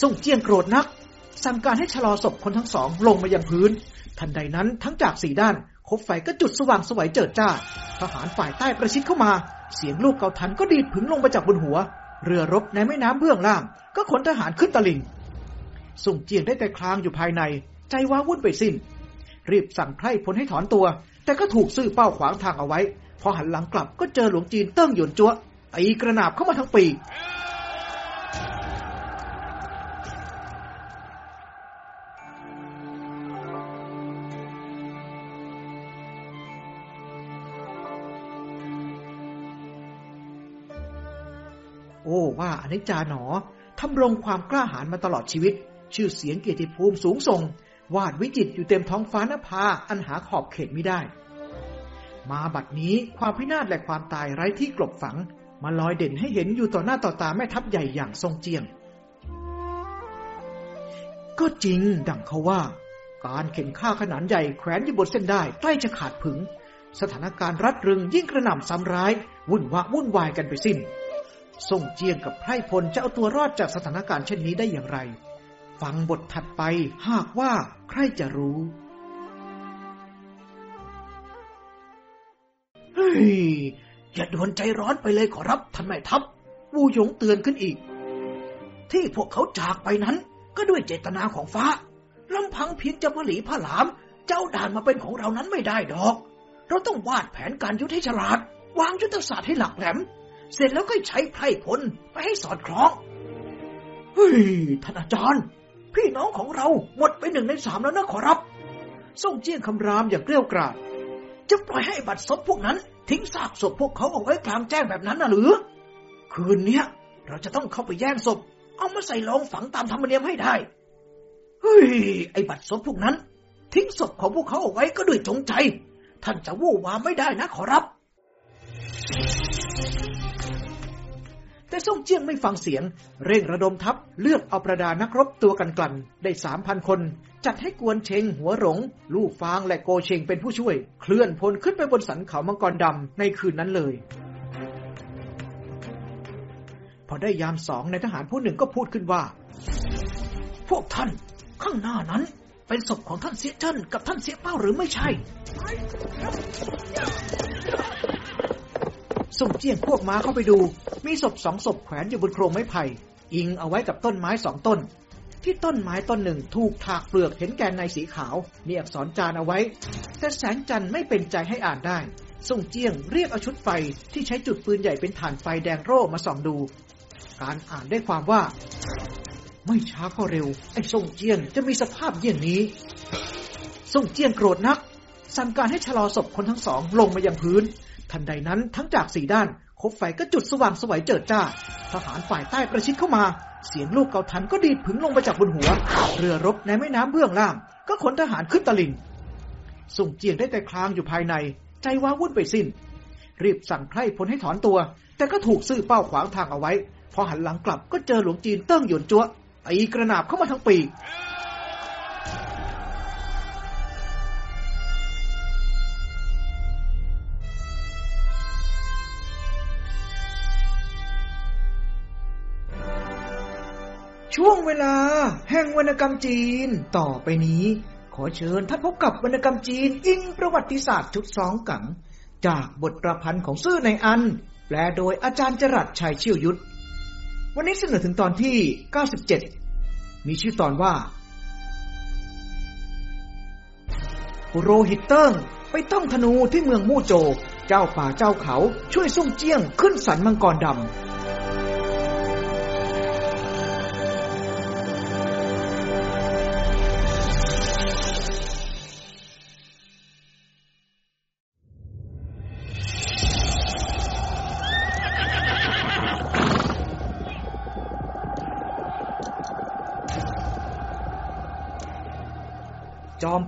ส่งเจียงโกรธนักสั่งการให้ชะลอศพคนทั้งสองลงมายังพื้น ทันใดนั้นทั้งจากสี่ด้านคบไฟก็จุดสว่างสวัยเจิดจ้า ทหารฝ่ายใต้ประชิดเข้ามา เสียงลูกเกาทันก็ดีดผึงลงไปจากบนหัว เรือรบในแม่น้ำเบื้องล่าง ก็ขนทหารขึ้นตลิ่งส่งเจียงได้แต่คลางอยู่ภายใน ใจว้าวุ่นไปสิน้น รีบสั่งไพร่พลให้ถอนตัว แต่ก็ถูกซื่อเป้าขวางทางเอาไว้ พอหันหลังกลับก็เจอหลวงจีนเติ้งหยวนจัวตีกระนาบเข้ามาทั้งปี อ้ว่าอนิจจาหนอทำรงความกล้าหาญมาตลอดชีวิต ชื่อเสียงเกียรติภูมิสูงส่ง วาดวิจิตอยู่เต็มท้องฟ้านภาอันหาขอบเขตไม่ได้ มาบัดนี้ความพินาศและความตายไร้ที่กลบฝัง มาลอยเด่นให้เห็นอยู่ต่อหน้าต่อตาแม่ทัพใหญ่อย่างทรงเจียง ก็จริงดังเขาว่า การเข็นฆ่าขนาดใหญ่แขวนอยู่บนเส้นได้ใกล้จะขาดผึงสถานการณ์รัดรึงยิ่งกระหน่ำซ้ำร้าย วุ่นวะวุ่นวายกันไปสิ้น ส่งเจียงกับไพรพลจะเอาตัวรอดจากสถานการณ์เช่นนี้ได้อย่างไร ฟังบทถัดไปหากว่าใครจะรู้เฮ้ยอย่าด่วนใจร้อนไปเลยขอรับท่านแม่ทัพวูหยงเตือนขึ้นอีก ที่พวกเขาจากไปนั้น ก็ด้วยเจตนาของฟ้าลำพังเพียงจะผลีผลาม เจ้าด่านมาเป็นของเรานั้นไม่ได้ดอก เราต้องวาดแผนการยุทธให้ฉลาด วางยุทธศาสตร์ให้หลักแหลม เสร็จแล้วก็ใช้ไพร่พลไปให้สอดคล้อง เฮ้ย ท่านอาจารย์ พี่น้องของเราหมดไปหนึ่งในสามแล้วนะขอรับ ส่งเจี้ยงคำรามอย่างเกลี้ยกราดจะปล่อยให้บัตรศพพวกนั้น ทิ้งซากศพพวกเขาเอาไว้กลางแจ้งแบบนั้นน่ะหรือ คืนเนี้ย เราจะต้องเข้าไปแย่งศพ เอามาใส่ลงฝังตามธรรมเนียมให้ได้ เฮ้ย ไอ้บัตรศพพวกนั้น ทิ้งศพของพวกเขาเอาไว้ก็ด้วยจงใจ ท่านจะวู่วามไม่ได้นะขอรับ แต่ซ่งเจียงไม่ฟังเสียง เร่งระดมทัพเลือกเอาประดานักรบตัวกันกลั่นได้สามพันคน จัดให้กวนเชงหัวหลง ลู่ฟางและโกเชงเป็นผู้ช่วย เคลื่อนพลขึ้นไปบนสันเขามังกรดำในคืนนั้นเลย พอได้ยามสองในทหารผู้หนึ่งก็พูดขึ้นว่า พวกท่านข้างหน้านั้น เป็นศพของท่านเสียเจิ้นกับท่านเสียเป้าหรือไม่ใช่ ส่งเจียงพวกม้าเข้าไปดู มีศพสองศพแขวนอยู่บนโครงไม้ไผ่ อิงเอาไว้กับต้นไม้สองต้น ที่ต้นไม้ต้นหนึ่งถูกถากเปลือกเห็นแกนในสีขาวมีอักษรจานเอาไว้ แต่แสงจันทร์ไม่เป็นใจให้อ่านได้ ส่งเจียงเรียกเอาชุดไฟที่ใช้จุดปืนใหญ่เป็นฐานไฟแดงโร่มาส่องดู การอ่านได้ความว่า ไม่ช้าก็เร็ว ไอ้ส่งเจียงจะมีสภาพเยี่ยงนี้ ส่งเจียงโกรธนักสั่งการให้ชะลอศพคนทั้งสองลงมายังพื้น ทันใดนั้นทั้งจากสี่ด้านคบไฟก็จุดสว่างสวัยเจิดจ้า ทหารฝ่ายใต้ประชิดเข้ามา เสียงลูกเกาทันก็ดีดผึงลงไปจากบนหัว เรือรบในแม่น้ำเบื้องล่าง ก็ขนทหารขึ้นตลิ่งส่งเจียงได้แต่คลางอยู่ภายใน ใจว้าวุ่นไปสิน้น รีบสั่งไพร่พลให้ถอนตัว แต่ก็ถูกซื่อเป้าขวางทางเอาไว้ พอหันหลังกลับก็เจอหลวงจีนเติ้งหยวนจัวตีกระนาบเข้ามาทั้งปี ช่วงเวลา แห่งวรรณกรรมจีน ต่อไปนี้ ขอเชิญท่านพบกับวรรณกรรมจีน อิงประวัติศาสตร์ชุดสองกัง จากบทประพันธ์ของซื่อในอัน แปลโดยอาจารย์จรัสชัยเชี่ยวยุทธวันนี้เสนอถึงตอนที่ 97 มีชื่อตอนว่าปุโรหิตเติ้งไปต้องธนูที่เมืองมู่โจ เจ้าป่าเจ้าเขาช่วยส่งเจี้ยงขึ้นสันมังกรดำ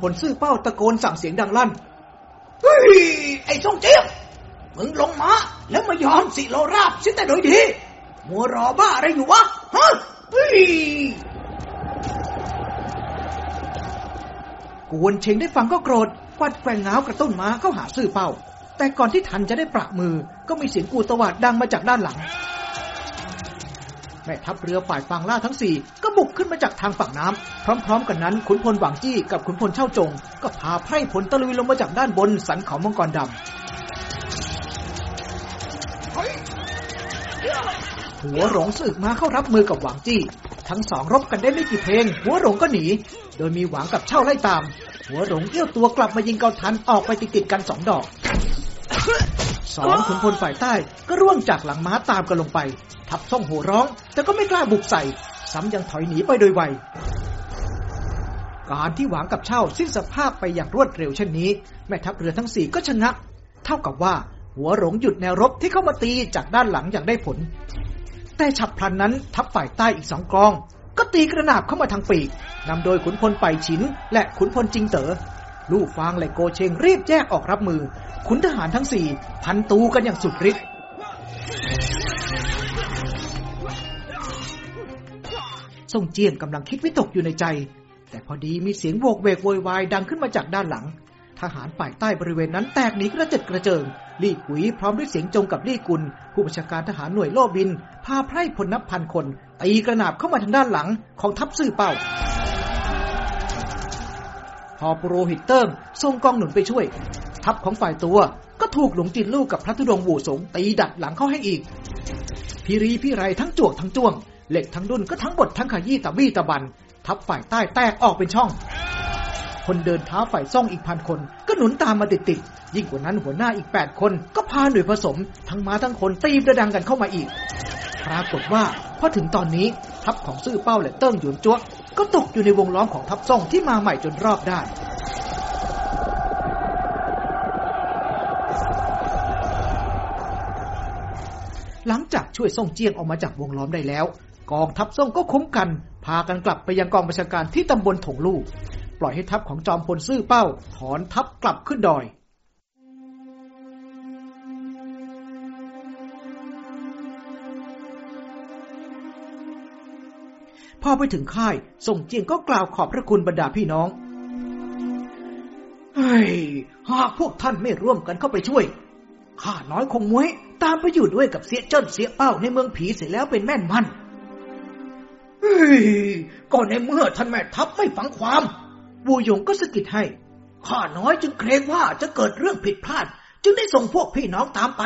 พลซื่อเป้าตะโกนสั่งเสียงดังลั่น เฮ้ย ไอ้ซ่งเจี๊ยบ มึงลงมา แล้วมายอมสิโลราบสิแต่โดยดี มัวรอบ้าอะไรอยู่วะ ฮะเฮ้ยกวนเชงได้ฟังก็โกรธวัดแกว่งเงากระตุ้นม้าเข้าหาซื่อเป้า แต่ก่อนที่ทันจะได้ประมือ ก็มีเสียงกูตวาดดังมาจากด้านหลัง แม่ทัพเรือฝ่ายฝั่งล่าทั้งสี่ก็บุกขึ้นมาจากทางฝั่งน้ำพร้อม ๆ กันนั้นขุนพลหวังจี้กับขุนพลเช่าจง ก็พาไพร่พลตะลุยลงมาจากด้านบนสันเขามังกรดำหัวหลงสึกมาเข้ารับมือกับหวังจี้ ทั้งสองรบกันได้ไม่กี่เพลง หัวหลงก็หนี โดยมีหวังกับเช่าไล่ตาม หัวหลงเอี้ยวตัวกลับมายิงเกาทันออกไปติดๆกันสองดอก สองขุนพลฝ่ายใต้ก็ร่วงจากหลังม้าตามกันลงไป ทับช่องโห่ร้อง แต่ก็ไม่กล้าบุกใส่ ซ้ำยังถอยหนีไปโดยไวการที่หวังกับเช่าสิ้นสภาพไปอย่างรวดเร็วเช่นนี้ แม่ทัพเรือทั้งสี่ก็ชะงัก เท่ากับว่าหัวหลงหยุดแนวรบที่เข้ามาตีจากด้านหลังอย่างได้ผล แต่ฉับพลันนั้นทัพฝ่ายใต้อีกสองกอง ก็ตีกระนาบเข้ามาทางปีกนำโดยขุนพลไปฉิน และขุนพลจิงเตอ๋อลูกฟางและโกเชงรีบแยกออกรับมือ ขุนทหารทั้งสี่พันตูกันอย่างสุดฤทธิ์ส่งเจียงกำลังคิดวิตกอยู่ในใจ แต่พอดีมีเสียงโวกเวกโวยวายดังขึ้นมาจากด้านหลัง ทหารฝ่ายใต้บริเวณนั้นแตกหนีกระเจิดกระเจิง ลี่กุยพร้อมด้วยเสียงจงกับลี่กุล ผู้บัญชาการทหารหน่วยโลบิน พาไพร่พลนับพันคนตีกระนาบเข้ามาทางด้านหลังของทัพซื่อเป้าพอปุโรหิตเติ้งส่งกองหนุนไปช่วย ทัพของฝ่ายตัว ก็ถูกหลวงจีนลู่กับพระธุดงค์บู่สงตีตัดหลังเข้าให้อีก พิรีพิไรทั้งจวกทั้งจ้วง เหล็กทั้งดุนก็ทั้งบดทั้งขยี้ตะบี้ตะบัน ทัพฝ่ายใต้แตกออกเป็นช่อง คนเดินเท้าฝ่ายซ้องอีกพันคน ก็หนุนตามมาติดๆยิ่งกว่านั้นหัวหน้าอีกแปดคน ก็พาหน่วยผสม ทั้งม้าทั้งคนตีประดังกันเข้ามาอีก ปรากฏว่าพอถึงตอนนี้ทัพของซื่อเป้าและเติ้งหยวนจัวก็ตกอยู่ในวงล้อมของทัพซ่องที่มาใหม่จนรอบด้าน หลังจากช่วยซ่งเจียงออกมาจากวงล้อมได้แล้ว กองทัพซ่งก็คุ้มกัน พากันกลับไปยังกองบัญชาการที่ตำบลถงลู่ปล่อยให้ทัพของจอมพลซื่อเป้า ถอนทัพกลับขึ้นดอยพอไปถึงค่าย ส่งเจียงก็กล่าวขอบพระคุณบรรดาพี่น้อง เฮ้ย หากพวกท่านไม่ร่วมกันเข้าไปช่วย ข้าน้อยคงมวย ตามไปอยู่ด้วยกับเสียเจิ้นเสียเป้าในเมืองผีเสร็จแล้วเป็นแม่นมันเฮ้ยก็ในเมื่อท่านแม่ทัพไม่ฟังความบูหยงก็สะกิดให้ ข้าน้อยจึงเกรงว่าจะเกิดเรื่องผิดพลาด จึงได้ส่งพวกพี่น้องตามไป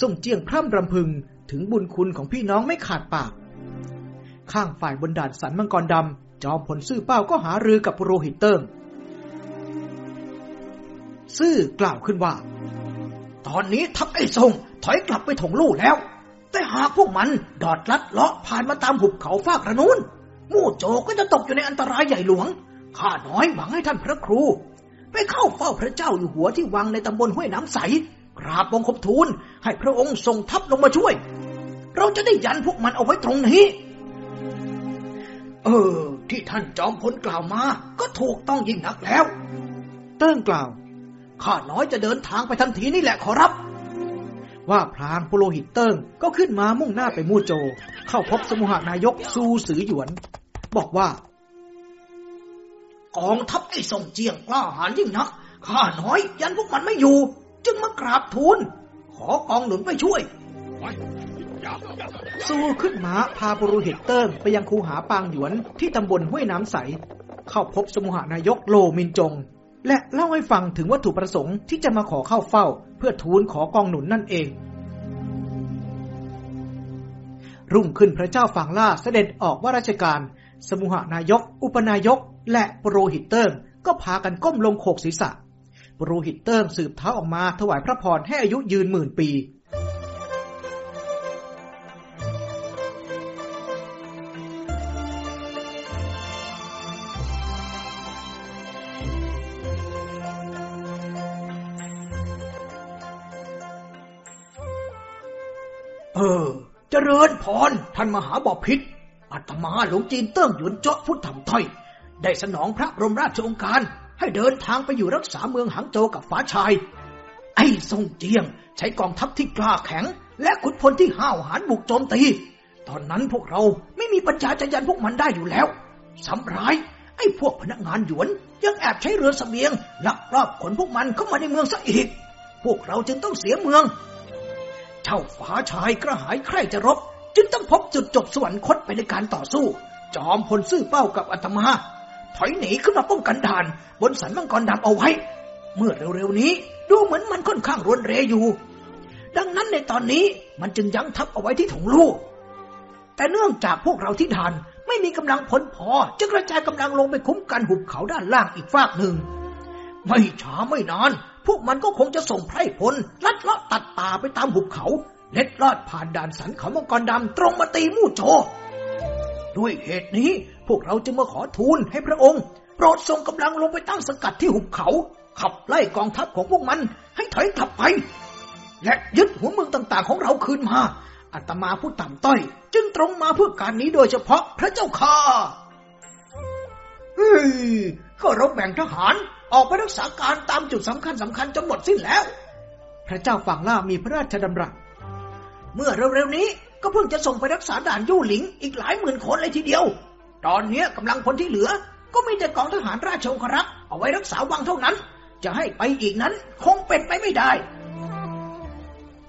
ส่งเจียงพร่ำรำพึงถึงบุญคุณของพี่น้องไม่ขาดปาก ข้างฝ่ายบนด่านสันมังกรดำจอมพลซื่อเป้าก็หารือกับโรหิตเติง ซื่อกล่าวขึ้นว่า ตอนนี้ทัพไอ้ทรงถอยกลับไปถงลู่แล้ว แต่หากพวกมันดอดลัดเลาะผ่านมาตามหุบเขาฟากระนูนมู่โจก็จะตกอยู่ในอันตรายใหญ่หลวง ข้าน้อยหวังให้ท่านพระครู ไปเข้าเฝ้าพระเจ้าอยู่หัวที่วังในตำบลห้วยน้ำใสกราบบังคมทูลให้พระองค์ทรงทัพลงมาช่วย เราจะได้ยันพวกมันเอาไว้ตรงนี้ เออ ที่ท่านจอมพลกล่าวมา ก็ถูกต้องยิ่งนักแล้ว เติ้งกล่าว ข้าน้อยจะเดินทางไปทันทีนี่แหละขอรับ ว่าพรางปุโรหิตเติ้งก็ขึ้นมามุ่งหน้าไปมู่โจ เข้าพบสมุหานายกซูสือหยวน บอกว่า กองทัพไอ้ส่งเจียงกล้าหาญยิ่งนักข้าน้อยยันพวกมันไม่อยู่ จึงมากราบทูลขอกองหนุนไปช่วยสู้ขึ้นมาพาปุโรหิตเติ้งไปยังคูหาปางหยวนที่ตำบลห้วยน้ำใส เข้าพบสมุหานายกโลมินจง และเล่าให้ฟังถึงวัตถุประสงค์ที่จะมาขอเข้าเฝ้า เพื่อทูลขอกองหนุนนั่นเอง รุ่งขึ้นพระเจ้าฝางล่าเสด็จออกว่าราชการ สมุหานายก อุปนายก และปโรหิตเติ้งก็พากันก้มลงโขกศีรษะปโรหิตเติ้งสืบเท้าออกมาถวายพระพรให้อายุยืนหมื่นปี เออ เจริญพรท่านมหาบอพิษอาตมาหลวงจีนเติ้งหยวนเจาะพุทธธรรมถ้อย ได้สนองพระบรมราชโองการ ให้เดินทางไปอยู่รักษาเมืองหางโจวกับฟ้าชาย ไอ้ทรงเจียง ใช้กองทัพที่กล้าแข็ง และขุนพลที่ห้าวหาญบุกโจมตี ตอนนั้นพวกเราไม่มีปัญญาจะยันพวกมันได้อยู่แล้วสำร้าย ไอ้พวกพนักงานหยวน ยังแอบใช้เรือสเสบียงลักลอบขนพวกมันเข้ามาในเมืองซะอีก พวกเราจึงต้องเสียเมือง เจ้าฟ้าชายกระหายใคร่จะรบ จึงต้องพบจุดจบสวรรคตไปในการต่อสู้ จอมพลซื่อเป้ากับอัตมา ถอยหนีขึ้นมาป้องกันด่าน บนสันมังกรดำเอาไว้ เมื่อเร็วๆนี้ดูเหมือนมันค่อนข้างรวนเรอยู่ ดังนั้นในตอนนี้มันจึงยั้งทับเอาไว้ที่ถงลูก แต่เนื่องจากพวกเราที่ทานไม่มีกำลังพลพอจึงกระจายกำลังลงไปคุ้มกันหุบเขาด้านล่างอีกฝากหนึ่ง ไม่ช้าไม่นาน พวกมันก็คงจะส่งไพร่พลลัดเลาะตัดป่าไปตามหุบเขา เล็ดลอดผ่านด่านสันเขามังกรดำตรงมาตีมู่โจ ด้วยเหตุนี้พวกเราจึงมาขอทูลให้พระองค์ โปรดส่งกำลังลงไปตั้งสกัดที่หุบเขา ขับไล่กองทัพของพวกมันให้ถอยกลับไป และยึดหัวเมืองต่างๆของเราคืนมาอาตมาผู้ต่ำต้อย จึงตรงมาเพื่อการนี้โดยเฉพาะพระเจ้าค่ะเฮ้ยก็เราแบ่งทหาร ออกไปรักษาการตามจุดสำคัญสำคัญจนหมดสิ้นแล้ว พระเจ้าฝั่งล่ามีพระราชดำรัสเมื่อเร็วๆนี้ก็เพิ่งจะส่งไปรักษาด่านยู่หลิงอีกหลายหมื่นคนเลยทีเดียว ตอนนี้กำลังพลที่เหลือ ก็มีแต่กองทหารราชองครักษ์เอาไว้รักษาวังเท่านั้น จะให้ไปอีกนั้นคงเป็นไปไม่ได้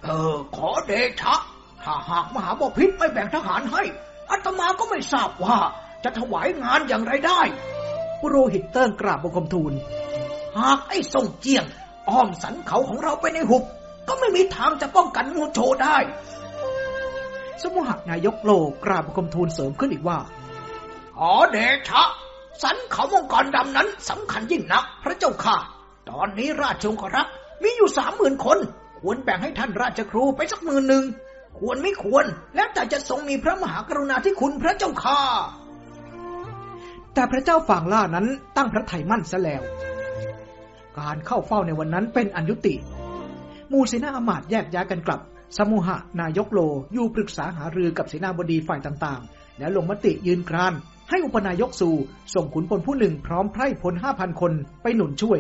เออ ขอเดชะ ถ้าหากมหาบพิษไม่แบ่งทหารให้อาตมาก็ไม่ทราบว่าจะถวายงานอย่างไรได้ ปุโรหิตเติ้งกราบบังคมทูล หากไอ้ส่งเจียง อ้อมสันเขาของเราไปในหุบ ก็ไม่มีทางจะป้องกันมูโชได้ สมุหนายกโลกราบบังคมทูลเสริมขึ้นอีกว่าขอเดชะ สันเขามังกรดำนั้นสำคัญยิ่งนัก พระเจ้าค่ะ ตอนนี้ราชองครักษ์มีอยู่สามหมื่นคน ควรแบ่งให้ท่านราชครูไปสักหมื่นหนึ่งควรไม่ควร แล้วแต่จะทรงมีพระมหากรุณาธิคุณพระเจ้าค่ะแต่พระเจ้าฝั่งล่านั้นตั้งพระไถ่มั่นซะแล้ว การเข้าเฝ้าในวันนั้นเป็นอันยุติ มูเสนาอมาตย์แยกย้ายกันกลับ สมุหะนายกโลอยู่ปรึกษาหารือกับเสนาบดีฝ่ายต่างๆ แล้วลงมติยืนกราน ให้อุปนายกสูส่งขุนพลผู้หนึ่งพร้อมไพร่พลห้าพันคนไปหนุนช่วย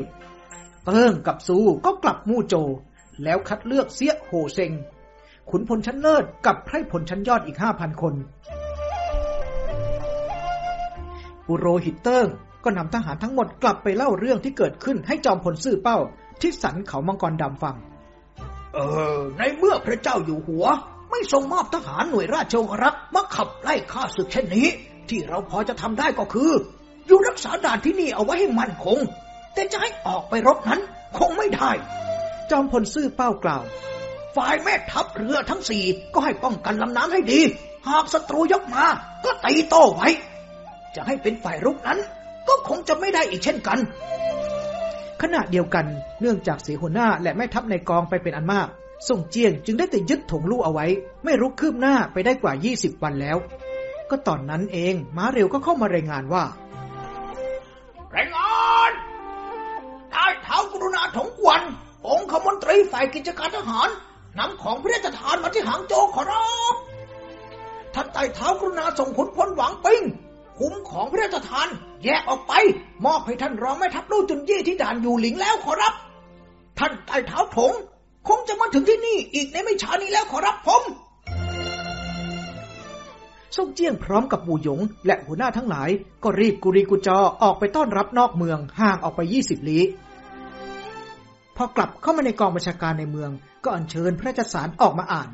เติ้งกับซูก็กลับมู่โจ แล้วคัดเลือกเสี้ยโฮเซงขุนพลชั้นเลิศกับไพร่พลชั้นยอดอีกห้าพันคนปุโรหิตเติ้ง ก็นำทหารทั้งหมดกลับไปเล่าเรื่องที่เกิดขึ้นให้จอมพลซื่อเป้า ที่สันเขามังกรดำฟัง เออ ในเมื่อพระเจ้าอยู่หัว ไม่ทรงมอบทหารหน่วยราชองครักษ์มาขับไล่ข้าศึกเช่นนี้ ที่เราพอจะทำได้ก็คือ อยู่รักษาด่านที่นี่เอาไว้ให้มั่นคง แต่จะให้ออกไปรบนั้น คงไม่ได้ จอมพลซื่อเป้ากล่าว ฝ่ายแม่ทัพเรือทั้งสี่ก็ให้ป้องกันลำน้ำให้ดี หากศัตรูยกมา ก็ตีโต้ไว้จะให้เป็นฝ่ายรุกนั้น ก็คงจะไม่ได้อีกเช่นกัน ขณะเดียวกันเนื่องจากเสียหัวหน้าและแม่ทัพในกองไปเป็นอันมากส่งเจียงจึงได้แต่ยึดถงลู่เอาไว้ ไม่รุกคืบหน้าไปได้กว่า 20 วันแล้ว ก็ตอนนั้นเองม้าเร็วก็เข้ามารายงานว่ารายงานใต้เท้ากรุณาถงกวน องคมนตรีฝ่ายกิจการทหารนำของพระราชทานมาที่หางโจขอรับท่านใต้เท้ากรุณาส่งขุนพลหวังปิง คุ้มของพระราชทาน แยกออกไป มอบให้ท่านรองแม่ทัพลู่จุนยี่ที่ด่านอยู่หลิงแล้วขอรับ ท่านใต้เท้าถง คงจะมาถึงที่นี่อีกในไม่ช้านี้แล้วขอรับผมส่งเจียงพร้อมกับบูหยง และหัวหน้าทั้งหลาย ก็รีบกุรีกุจอออกไปต้อนรับนอกเมืองห่างออกไป20ลี้พอกลับเข้ามาในกองบัญชาการในเมือง ก็อัญเชิญพระราชสารออกมาอ่าน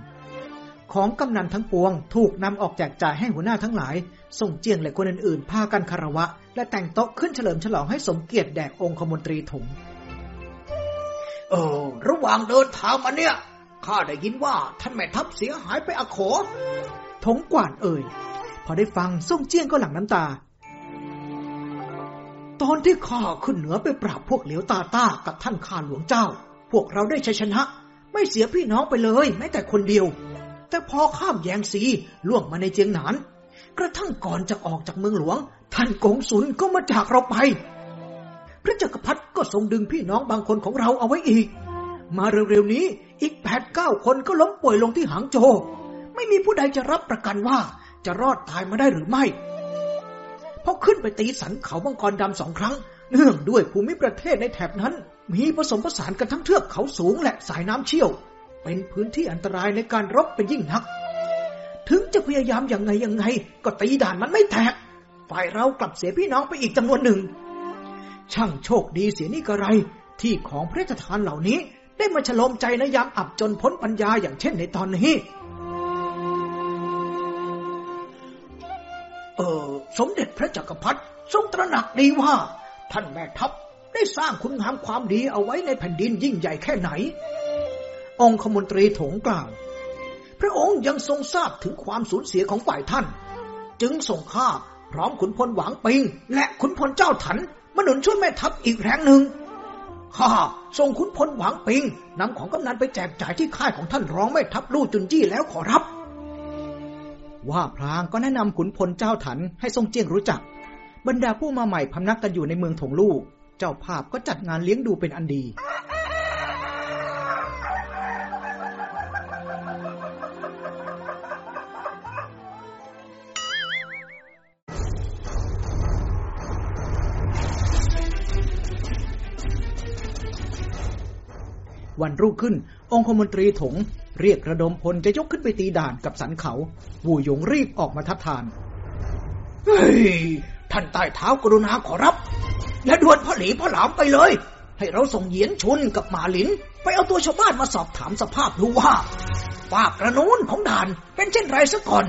ของกำนันทั้งปวงถูกนำออกแจกจ่ายให้หัวหน้าทั้งหลาย ส่งเจียงและคนอื่นๆ พากันคารวะ และแต่งโต๊ะขึ้นเฉลิมฉลองให้สมเกียรติแด่องคมนตรีถงเออ ระหว่างเดินทางมาเนี่ย ข้าได้ยินว่าท่านแม่ทัพเสียหายไปอโขถงกว่านเอ่ย พอได้ฟังส่งเจียงก็หลั่งน้ำตา ตอนที่ข้าขึ้นเหนือไปปราบพวกเหลียวตาต้ากับท่านข้าหลวงเจ้า พวกเราได้ชัยชนะ ไม่เสียพี่น้องไปเลยแม้แต่คนเดียว แต่พอข้ามแยงซีล่วงมาในเจียงหนาน กระทั่งก่อนจะออกจากเมืองหลวง ท่านกงสุนก็มาจากเราไป พระจักรพรรดิก็ทรงดึงพี่น้องบางคนของเราเอาไว้อีก มาเร็วๆนี้อีกแปดเก้าคนก็ล้มป่วยลงที่หางโจ ไม่มีผู้ใดจะรับประกันว่าจะรอดตายมาได้หรือไม่พอขึ้นไปตีสันเขามังกรดำสองครั้ง เนื่องด้วยภูมิประเทศในแถบนั้น มีผสมผสานกันทั้งเทือกเขาสูงและสายน้ำเชี่ยว เป็นพื้นที่อันตรายในการรบเป็นยิ่งนัก ถึงจะพยายามอย่างไงยังไง ก็ตีด่านมันไม่แตก ฝ่ายเรากลับเสียพี่น้องไปอีกจำนวนหนึ่ง ช่างโชคดีเสียนี่กระไร ที่ของพระราชทานเหล่านี้ ได้มาฉลมใจในยามอับจนพ้นปัญญาอย่างเช่นในตอนนี้ เออสมเด็จพระจักรพรรดิทรงตระหนักดีว่า ท่านแม่ทัพได้สร้างคุณงามความดีเอาไว้ในแผ่นดินยิ่งใหญ่แค่ไหน องคมนตรีถงกล่าว ระองค์ยังทรงทราบถึงความสูญเสียของฝ่ายท่าน จึงส่งข้าพร้อมขุนพลหวังปิง และขุนพลเจ้าถันมาหนุนช่วยแม่ทัพอีกแรงหนึ่งข้าส่งขุนพลหวังปิงนำของกำนันไปแจกจ่ายที่ค่ายของท่านรองแม่ทัพลู่จุนจี้แล้วขอรับ ว่าพลางก็แนะนำขุนพลเจ้าถันให้ทรงเจียงรู้จัก บรรดาผู้มาใหม่พำนักกันอยู่ในเมืองถงลู่เจ้าภาพก็จัดงานเลี้ยงดูเป็นอันดี รุ่งขึ้น องคมนตรีถง เรียกระดมพลจะยกขึ้นไปตีด่านกับสันเขาวูหยงรีบออกมาทัดทาน เฮ้ย ท่านใต้เท้ากรุณาขอรับ และด่วนพ่อหลีพ่อหลามไปเลย ให้เราส่งเหยียนชุนกับหมาหลิน ไปเอาตัวชาวบ้านมาสอบถามสภาพดูว่าปากกระนูนของด่านเป็นเช่นไรซะก่อน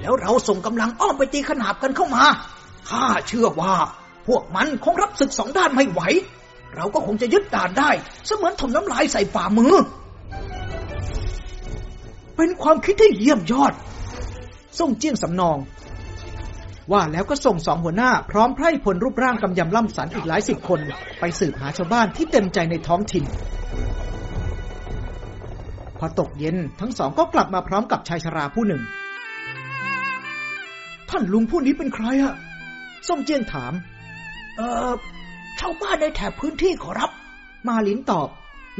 แล้วเราส่งกำลังอ้อมไปตีขนาบกันเข้ามาข้าเชื่อว่า พวกมันคงรับศึกสองด้านไม่ไหว เราก็คงจะยึดด่านได้ เสมือนถมน้ำลายใส่ฝ่ามือ เป็นความคิดที่เยี่ยมยอด ส่งเจี้ยงสำนอง ว่าแล้วก็ส่งสองหัวหน้า พร้อมไพร่พลรูปร่างกำยำล่ำสันอีกหลายสิบคน ไปสืบหาชาวบ้านที่เต็มใจในท้องถิ่น พอตกเย็นทั้งสองก็กลับมาพร้อมกับชายชราผู้หนึ่ง ท่านลุงผู้นี้เป็นใครอะส่งเจี้ยงถาม เออ ชาวบ้านในแถบพื้นที่ขอรับ มาลินตอบ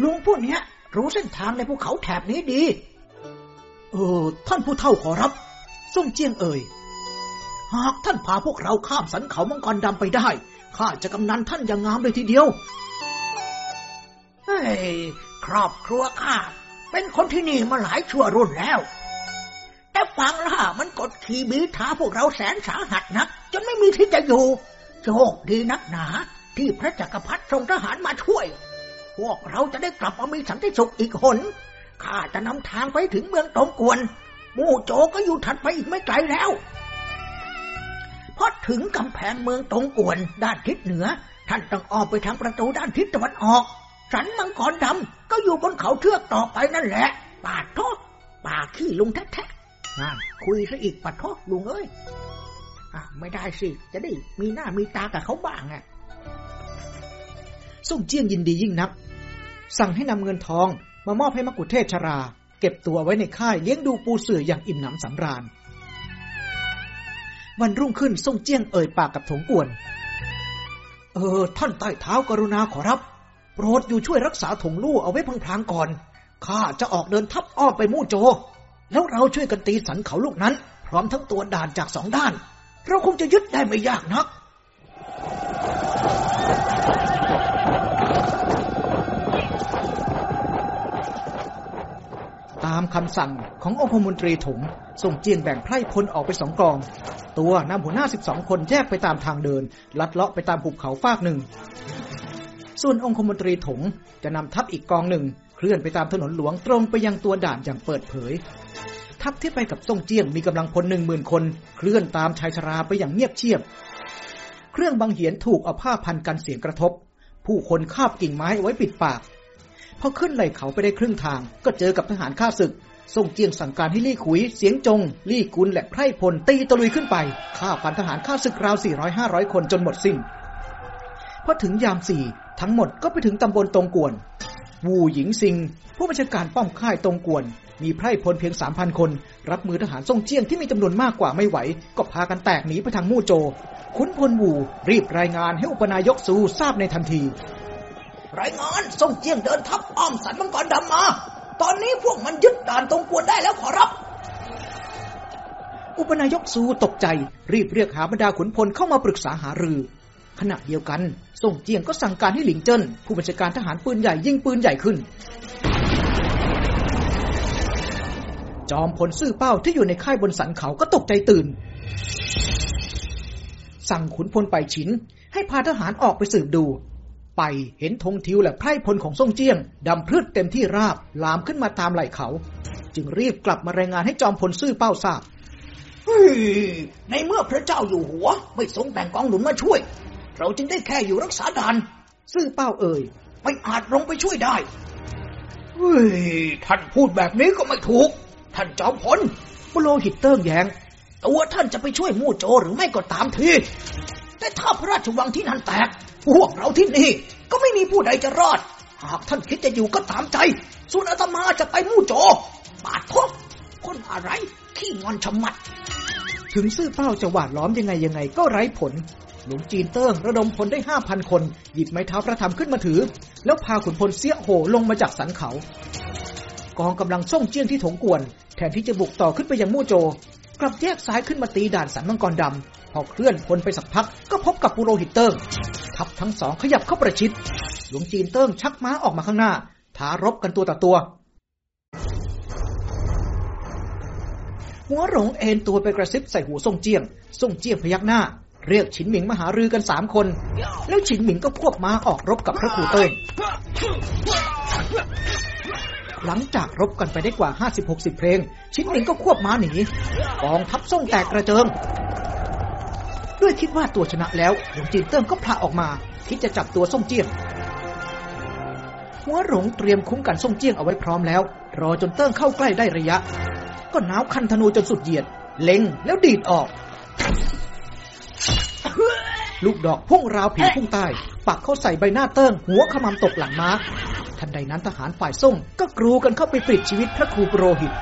ลุงพวกเนี้ยรู้เส้นทางในภูเขาแถบนี้ดี เออ ท่านผู้เฒ่าขอรับส่งเจียงเอ่ย หากท่านพาพวกเราข้ามสันเขามังกรดำไปได้ ข้าจะกำนันท่านอย่างงามเลยทีเดียว เฮ้ย ครอบครัวข้าเป็นคนที่นี่มาหลายชั่วรุ่นแล้ว แต่ฟังล่ะมันกดขี่บีท้าพวกเราแสนสาหัสนัก จนไม่มีที่จะอยู่ โชคดีนักหนา ที่พระจักรพรรดิส่งทหารมาช่วย พวกเราจะได้กลับมามีสันติสุขอีกหนข้าจะนำทางไปถึงเมืองตงกวน มู่โจก็อยู่ถัดไปอีกไม่ไกลแล้วพอถึงกำแพงเมืองตงกวน ด้านทิศเหนือ ท่านต้องออกไปทางประตูด้านทิศตะวันออก สันมังกรดำก็อยู่บนเขาเทือกต่อไปนั่นแหละป่าทอป่าขี้ลุงแท้ๆนั่นคุยซะอีกป่าทอลุงเอ้ยอไม่ได้สิ จะได้มีหน้ามีตากับเขาบ้างอะ ส่งเจี้ยงยินดียิ่งนัก สั่งให้นำเงินทองมามอบให้มกุเทศชรา เก็บตัวไว้ในค่ายเลี้ยงดูปูเสืออย่างอิ่มหนำสำราญ วันรุ่งขึ้นส่งเจียงเอ่ยปากกับถงกวน เออ ท่านใต้เท้ากรุณาขอรับโปรดอยู่ช่วยรักษาถงลู่เอาไว้พลางๆก่อนข้าจะออกเดินทัพอ้อมไปมู่โจ แล้วเราช่วยกันตีสันเขาลูกนั้น พร้อมทั้งตัวด่านจากสองด้าน เราคงจะยึดได้ไม่ยากนัก ตามคำสั่งขององคมนตรีถงส่งเจียงแบ่งไพร่พลออกไปสองกอง ตัวนำหัวหน้าสิบสองคนแยกไปตามทางเดิน ลัดเลาะไปตามภูเขาฟากหนึ่ง ส่วนองคมนตรีถงจะนำทัพอีกกองหนึ่ง เคลื่อนไปตามถนนหลวงตรงไปยังตัวด่านอย่างเปิดเผย ทัพที่ไปกับส่งเจียงมีกำลังพลหนึ่งหมื่นคน เคลื่อนตามชายชราไปอย่างเงียบเชียบ เครื่องบังเหียนถูกเอาผ้าพันกันเสียงกระทบ ผู้คนคาบกิ่งไม้ไว้ปิดปาก พอขึ้นไหลเขาไปได้ครึ่งทาง ก็เจอกับทหารข้าศึกส่งเจียงสั่งการให้ลี่ขุย เสียงจง ลี่กุลและไพร่พลตีตะลุยขึ้นไปฆ่าฟันทหารข้าศึกราว 400-500 คนจนหมดสิ้นพอถึงยามสี่ทั้งหมดก็ไปถึงตำบลตรงกวน วูหญิงซิง ผู้บัญชาการป้อมค่ายตรงกวน มีไพร่พลเพียง3,000คน รับมือทหารส่งเจียงที่มีจำนวนมากกว่าไม่ไหว ก็พากันแตกหนีไปทางมู่โจ ขุนพลวูรีบรายงานให้อุปนายกซูทราบในทันที รายงานส่งเจียงเดินทัพอ้อมสันมังกรดำมา ตอนนี้พวกมันยึดด่านตรงกวนได้แล้วขอรับ อุปนายกซูตกใจ รีบเรียกหาบรรดาขุนพลเข้ามาปรึกษาหารือ ขณะเดียวกันส่งเจียงก็สั่งการให้หลิงเจิ้นผู้บัญชาการทหารปืนใหญ่ยิงปืนใหญ่ขึ้น จอมพลซื่อเป้าที่อยู่ในค่ายบนสันเขาก็ตกใจตื่น สั่งขุนพลไปฉินให้พาทหารออกไปสืบดู ไปเห็นธงทิวและไพร่พลของซ่งเจียงดำพรืดเต็มที่ราบลามขึ้นมาตามไหล่เขา จึงรีบกลับมารายงานให้จอมพลซื่อเป้าทราบเฮ้ยในเมื่อพระเจ้าอยู่หัว ไม่ทรงแต่งกองหนุนมาช่วย เราจึงได้แค่อยู่รักษาด่าน ซื่อเป้าเอ่ย ไม่อาจลงไปช่วยได้เเฮ้ยท่านพูดแบบนี้ก็ไม่ถูก ท่านจอมพลปุโรหิตเติ้งแยงตัวท่านจะไปช่วยมู่โจหรือไม่ก็ตามทีแต่ถ้าพระราชวังที่นั่นแตก พวกเราที่นี่ก็ไม่มีผู้ใดจะรอด หากท่านคิดจะอยู่ก็ตามใจ ส่วนอาตมาจะไปมู่โจบาดทบคนอะไรขี้งอนชะมัด ถึงซื่อเป้าจะหวาดล้อมยังไงยังไงก็ไร้ผล หลวงจีนเติ้งระดมพลได้ห้าพันคน หยิบไม้เท้าพระธรรมขึ้นมาถือ แล้วพาขุนพลเสียโหลงมาจากสันเขา กองกำลังส่งเจี้ยนที่ถงกวน แทนที่จะบุกต่อขึ้นไปยังมู่โจ กลับแยกซ้ายขึ้นมาตีด่านสันมังกรดำ พอเคลื่อนพลไปสักพักก็พบกับปุโรหิตเติ้งทัพทั้งสองขยับเข้าประชิด หลวงจีนเติ้งชักม้าออกมาข้างหน้าท้ารบกันตัวต่อตัว หัวหลงเอ็นตัวไปกระซิบใส่หูซ่งเจียงซ่งเจียงพยักหน้า เรียกฉินหมิงมาหารือกันสามคน แล้วฉินหมิงก็ควบม้าออกรบกับพระครูเติ้งหลังจากรบกันไปได้กว่า 50-60 เพลง ชินหมิงก็ควบม้าหนีกองทัพซ่งแตกกระเจิง ด้วยคิดว่าตัวชนะแล้วหลวงจีนเติ้งก็ผละออกมา คิดจะจับตัวซ่งเจียงหัวหลงเตรียมคุ้มกันซ่งเจียงเอาไว้พร้อมแล้ว รอจนเติ้งเข้าใกล้ได้ระยะ ก็น้าวคันธนูจนสุดเหยียด เล็งแล้วดีดออก ลูกดอกพุ่งราวผีพุ่งไต้ ปักเข้าใส่ใบหน้าเติ้ง หัวขมำตกหลังม้าทันใดนั้นทหารฝ่ายส่งก็กรูกันเข้าไปปลิดชีวิตพระครูโปรหิต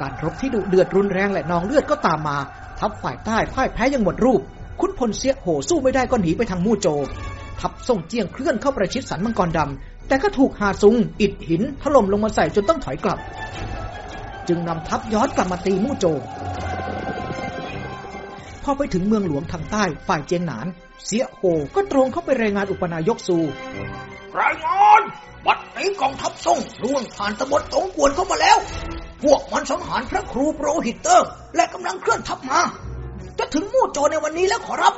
การรบที่ดุเดือดรุนแรงและนองเลือดก็ตามมา ทัพฝ่ายใต้พ่ายแพ้ยังหมดรูป คุณพลเสียโหสู้ไม่ได้ก็หนีไปทางมู่โจ ทัพส่งเจียงเคลื่อนเข้าประชิดสันมังกรดำ แต่ก็ถูกหาซุง อิดหินถล่มลงมาใส่จนต้องถอยกลับ จึงนำทัพย้อนกลับมาตีมู่โจ พอไปถึงเมืองหลวงทางใต้ฝ่ายเจียงหนาน เสียโหก็ตรงเข้าไปรายงานอุปนายกซูรายงาน กองทัพส่งล่วงผ่านตะบนตงกวนเข้ามาแล้ว พวกมันสังหารพระครูโปรหิตเตอร์ และกำลังเคลื่อนทัพมา จะถึงมู่โจในวันนี้แล้วขอรับ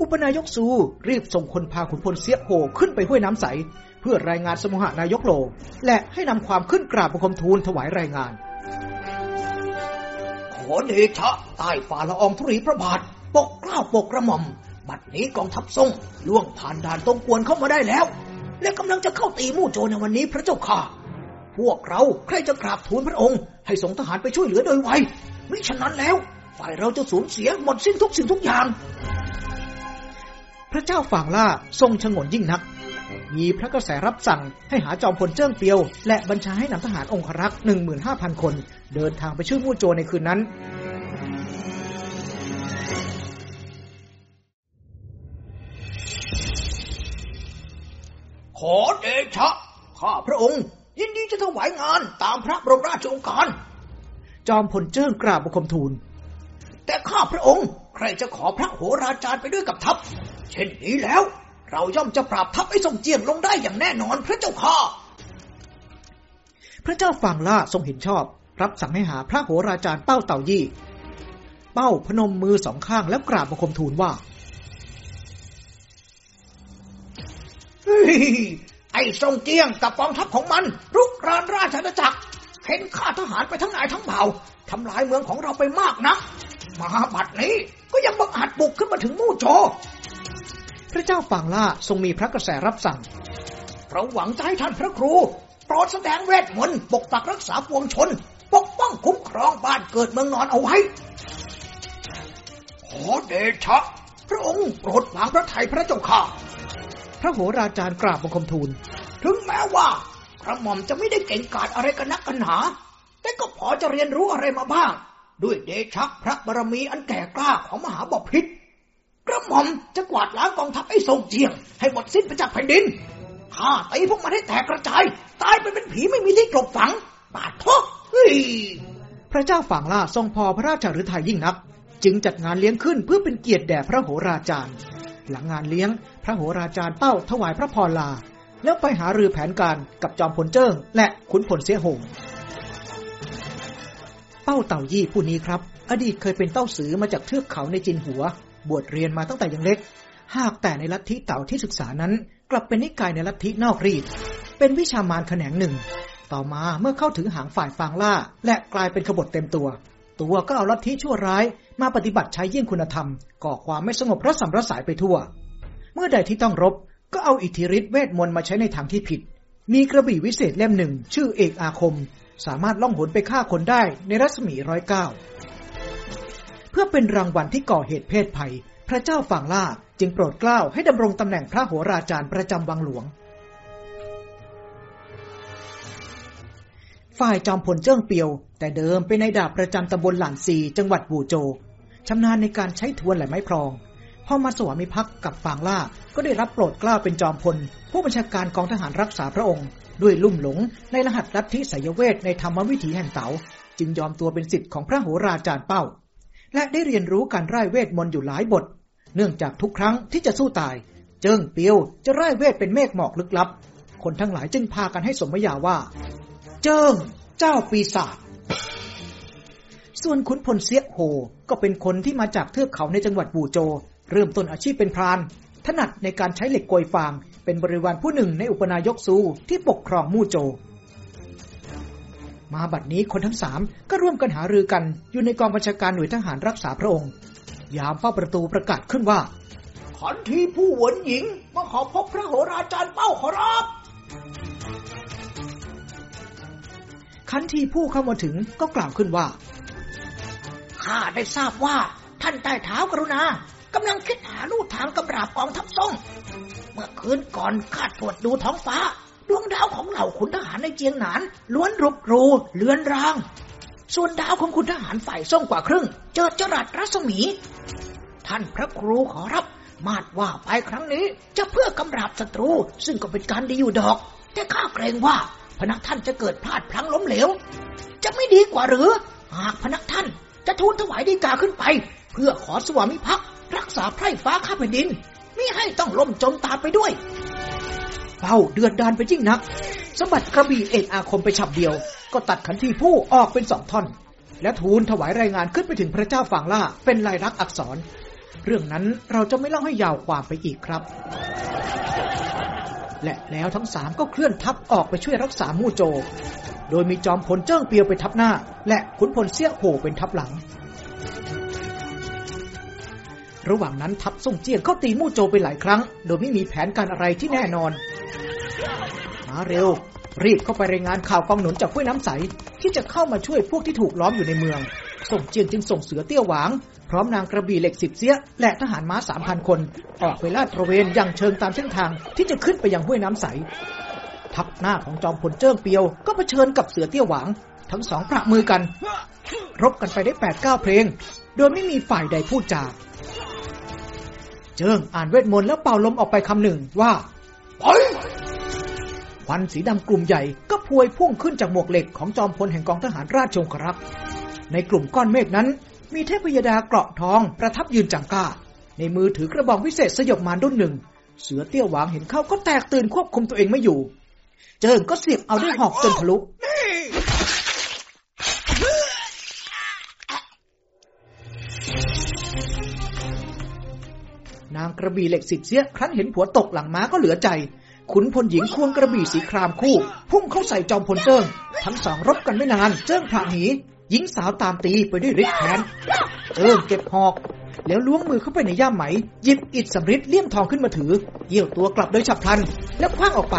อุปนายกซูรีบส่งคนพาขุนพลเสียโหขึ้นไปห้วยน้ำใส เพื่อรายงานสมุหานายกโล และให้นำความขึ้นกราบบังคมทูลถวายรายงาน ขอเดชะใต้ฝ่าละอองธุรีพระบาทปกเกล้าปกกระหม่อมบัดนี้กองทัพส่งล่วงผ่านด่านตรงกวนเข้ามาได้แล้ว และกำลังจะเข้าตีมู่โจในวันนี้พระเจ้าค่ะ พวกเราใครจะกราบทูลพระองค์ ให้ส่งทหารไปช่วยเหลือโดยไวมิฉะนั้นแล้ว ฝ่ายเราจะสูญเสียหมดสิ้นทุกสิ่งทุกอย่าง พระเจ้าฝ่างล่าทรงชงนยิ่งนัก มีพระกระแสรับสั่งให้หาจอมพลเจิ้งเปียว และบัญชาให้นำทหารองครักษ์15,000คน เดินทางไปช่วยมู่โจในคืนนั้น อเดชะ ข้าพระองค์ ยินดีจะถวายงานตามพระบรมราชโองการ จอมพลเจิ้งกราบบังคมทูล แต่ข้าพระองค์ใครจะขอพระโหราจารย์ไปด้วยกับทัพ เช่นนี้แล้ว เราย่อมจะปราบทัพไอ้ทรงเจียงลงได้อย่างแน่นอนพระเจ้าค่ะพระเจ้าฝ่งล่าทรงเห็นชอบ รับสั่งให้หาพระโหราจารย์เป้าเต่ายี่ เป้าพนมมือสองข้างแล้วกราบบังคมทูลว่า ไอ้ทรงเจียงกับกองทัพของมัน รุกรานราชอาณาจักรเห็นข้าทหารไปทั้งนายทั้งเผ่าทำลายเมืองของเราไปมากนะมาบัดนี้ก็ยังบังอาจบุกขึ้นมาถึงมู่โจ พระเจ้าฝ่งล่าทรงมีพระกระแสรับสั่ง เราหวังจะให้ท่านพระครูโปรดแสดงเวทมนต์ปกปักรักษาปวงชน ปกป้องคุ้มครองบ้านเกิดเมืองนอนเอาไว้ ขอเดชะ พระองค์โปรดวางพระไทยพระเจ้าค่ะ ระโหราจารย์กราบบังคมทูล ถึงแม้ว่ากระหม่อมจะไม่ได้เก่งกาจอะไรกันนักกันหนาแต่ก็พอจะเรียนรู้อะไรมาบ้าง ด้วยเดชะพระบารมีอันแก่กล้าของมหาบพิตรกระหม่อมจะกวาดล้างกองทัพไอ้ทรงเจียง ให้หมดสิ้นไปจากแผ่นดินข้าตีพวกมันให้แตกกระจาย ตายไปเป็นผีไม่มีที่กลบฝังบาดทอกเฮ้ยพระเจ้าฝ่งล่าทรงพอพระราชฤทัยยิ่งนัก จึงจัดงานเลี้ยงขึ้นเพื่อเป็นเกียรติแด่พระโหราจารย์ หลังงานเลี้ยง พระโหราจารย์เป้าถวายพระพรลา แล้วไปหารือแผนการกับจอมพลเจิ้ง และขุนพลเสียหงเป้าเต่ายี่ผู้นี้ครับ อดีตเคยเป็นเต้าสือมาจากเทือกเขาในจินหัว บวชเรียนมาตั้งแต่ยังเล็ก หากแต่ในลัทธิเต่าที่ศึกษานั้น กลับเป็นนิกายในลัทธินอกรีด เป็นวิชามารแขนงหนึ่ง ต่อมาเมื่อเข้าถึงหางฝ่ายฟางล่า และกลายเป็นขบฏเต็มตัว ตัวก็เอาลัทธิชั่วร้าย มาปฏิบัติใช้เยี่ยงคุณธรรม ก่อความไม่สงบระสำระสายไปทั่ว เมื่อใดที่ต้องรบ ก็เอาอิทธิฤทธิเวทมนต์มาใช้ในทางที่ผิด มีกระบี่วิเศษเล่มหนึ่ง ชื่อเอกอาคม สามารถล่องหนไปฆ่าคนได้ในรัศมีร้อยเก้าเพื่อเป็นรางวัลที่ก่อเหตุเพศภัย พระเจ้าฝั่งล่าจึงโปรดเกล้าให้ดำรงตำแหน่งพระโหราจารย์ประจำวังหลวง ฝ่ายจอมพลเจิ้งเปียว แต่เดิมเป็นนายดาบประจำตำบลหลานซีจังหวัดบูโจชำนาญในการใช้ทวนและไม้พรอง พอมาสวามิภักดิ์กับฟางล่าก็ได้รับโปรดกล้าเป็นจอมพล ผู้บัญชาการกองทหารรักษาพระองค์ ด้วยลุ่มหลงในรหัสลัทธิสยเวทในธรรมวิถีแห่งเต๋าจึงยอมตัวเป็นสิทธิ์ของพระโหราจารย์เป้า และได้เรียนรู้การไร่ายเวทมนต์อยู่หลายบท เนื่องจากทุกครั้งที่จะสู้ตาย เจิ้งเปียวจะไร่ายเวทเป็นเมฆหมอกลึกลับ คนทั้งหลายจึงพากันให้สมญาว่า เจิ้งเจ้าปีศาจส่วนขุนพลเสียโฮก็เป็นคนที่มาจากเทือกเขาในจังหวัดบูโจ เริ่มต้นอาชีพเป็นพราน ถนัดในการใช้เหล็กโกยฟาง เป็นบริวารผู้หนึ่งในอุปนายกซูที่ปกครองมู่โจ มาบัดนี้คนทั้งสามก็ร่วมกันหารือกันอยู่ในกองบัญชาการหน่วยทหารรักษาพระองค์ ยามเฝ้าประตูประกาศขึ้นว่าขันทีผู้หวนหญิงมาขอพบพระโหราจารย์เป้าขอรับคันทีผู้เข้ามาถึงก็กล่าวขึ้นว่าข้าได้ทราบว่าท่านใต้เท้ากรุณา กำลังคิดหาลู่ทางกำราบกองทัพส่งเมื่อคืนก่อนข้าตรวจดูท้องฟ้า ดวงดาวของเหล่าขุนทหารในเจียงหนาน ล้วนรุกรูเลือนราง ส่วนดาวของคุณทหารฝ่ายส่งกว่าครึ่ง เจอจรัสรัศมี ท่านพระครูขอรับมาดว่าไปครั้งนี้จะเพื่อกำราบศัตรู ซึ่งก็เป็นการดีอยู่ดอก แต่ข้าเกรงว่าพนักท่านจะเกิดพลาดพลั้งล้มเหลว จะไม่ดีกว่าหรือ หากพนักท่านจะทูลถวายดีกาขึ้นไป เพื่อขอสวามิภักดิ์ รักษาไพร่ฟ้าข้าแผ่นดินมิให้ต้องล่มจมตาไปด้วยเป้าเดือดดานไปยิ่งนักสมบัติกระบี่เอกอาคมไปฉับเดียว ก็ตัดขันทีผู้ออกเป็นสองท่อน และทูลถวายรายงานขึ้นไปถึงพระเจ้าฝั่งล่าเป็นลายลักษณ์อักษร เรื่องนั้นเราจะไม่เล่าให้ยาวความไปอีกครับ และแล้วทั้งสามก็เคลื่อนทัพออกไปช่วยรักษามู่โจ โดยมีจอมพลเจิ้งเปียวเป็นทัพหน้า และขุนพลเสี่ยโหเป็นทัพหลัง ระหว่างนั้นทัพส่งเจียงเข้าตีมู่โจไปหลายครั้ง โดยไม่มีแผนการอะไรที่แน่นอน มาเร็ว รีบเข้าไปรายงานข่าวกองหนุนจากห้วยน้ำใส ที่จะเข้ามาช่วยพวกที่ถูกล้อมอยู่ในเมือง ส่งเจียงจึงส่งเสือเตี้ยวหวาง พร้อมนางกระบี่เหล็กสิบเสีย และทหารม้าสามพันคน ออกไปลาดตระเวนยังเชิงตามเส้นทางที่จะขึ้นไปยังห้วยน้ำใส ทัพหน้าของจอมพลเจิ้งเปียว ก็เผชิญกับเสือเตี้ยวหวาง ทั้งสองประมือกัน รบกันไปได้แปดเก้าเพลง โดยไม่มีฝ่ายใดพูดจา เจิ้งอ่านเวทมนต์แล้วเป่าลมออกไปคำหนึ่งว่าไปควันสีดำกลุ่มใหญ่ก็พวยพุ่งขึ้นจากหมวกเหล็กของจอมพลแห่งกองทหารราชองครักษ์ในกลุ่มก้อนเมฆนั้น มีเทพยดาเกราะทองประทับยืนจังก้า ในมือถือกระบอกวิเศษสยบมารดุนหนึ่ง เสือเตี้ยวหวางเห็นเข้าก็แตกตื่นควบคุมตัวเองไม่อยู่ เจิงก็เสียบเอาด้วยหอกจนทะลุ นางกระบี่เหล็กสิทธิ์เสียครั้นเห็นผัวตกหลังม้าก็เหลือใจ ขุนพลหญิงควงกระบี่สีครามคู่ พุ่งเข้าใส่จอมพลเจิ้งทั้งสองรบกันไม่นาน เจิ้งผละหนีหญิงสาวตามตีไปด้วยฤทธิ์แค้นเจิ้งเก็บหอก แล้วล้วงมือเข้าไปในย่ามไหม หยิบอิฐสำริดเลี่ยมทองขึ้นมาถือเยี่ยวตัวกลับโดยฉับพลัน แล้วคว้างออกไป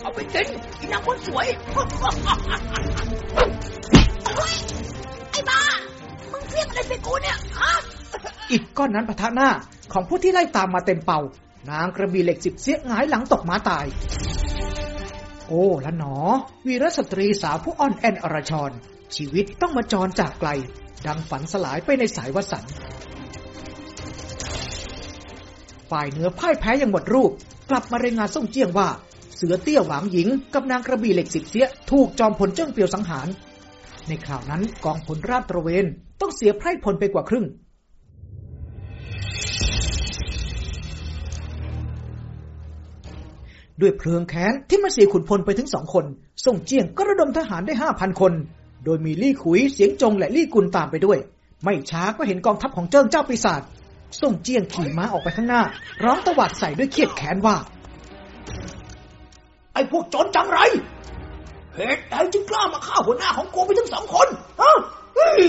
เอาไปกินนางคนสวยไอ้บ้ามึงเฟี้ยอะไรไปกูเนี่ยฮะ อิฐก้อนนั้นปะทะหน้าของผู้ที่ไล่ตามมาเต็มเป้า นางกระบี่เหล็กสิบเสียหงายหลังตกม้าตาย โอ้ละหนอ วีรสตรีสาวผู้อ่อนแอนอรชร ชีวิตต้องมาจรจากไกล ดังฝันสลายไปในสายวสันฝ่ายเหนือพ่ายแพ้อย่างหมดรูป กลับมารายงานซ่งเจียงว่า เสือเตี้ยหวางหยิงกับนางกระบี่เหล็กสิบเสียถูกจอมพลเจิ้งเปียวสังหาร ในคราวนั้นกองพลราดตระเวนต้องเสียไพร่พลไปกว่าครึ่ง ด้วยเพลิงแค้นที่มาเสียขุนพลไปถึงสองคน ส่งเจียงก็ระดมทหารได้ห้าพันคน โดยมีลี่ขุยเสียงจงและลี่กุลตามไปด้วย ไม่ช้าก็เห็นกองทัพของเจิ้งเจ้าปีศาจ ส่งเจียงขี่ม้าออกไปข้างหน้า ร้องตวาดใส่ด้วยเครียดแค้นว่า ไอ้พวกจรจังไร เหตุใดจึงกล้ามาฆ่าหัวหน้าของกูไปถึงสองคนฮะเฮ้ย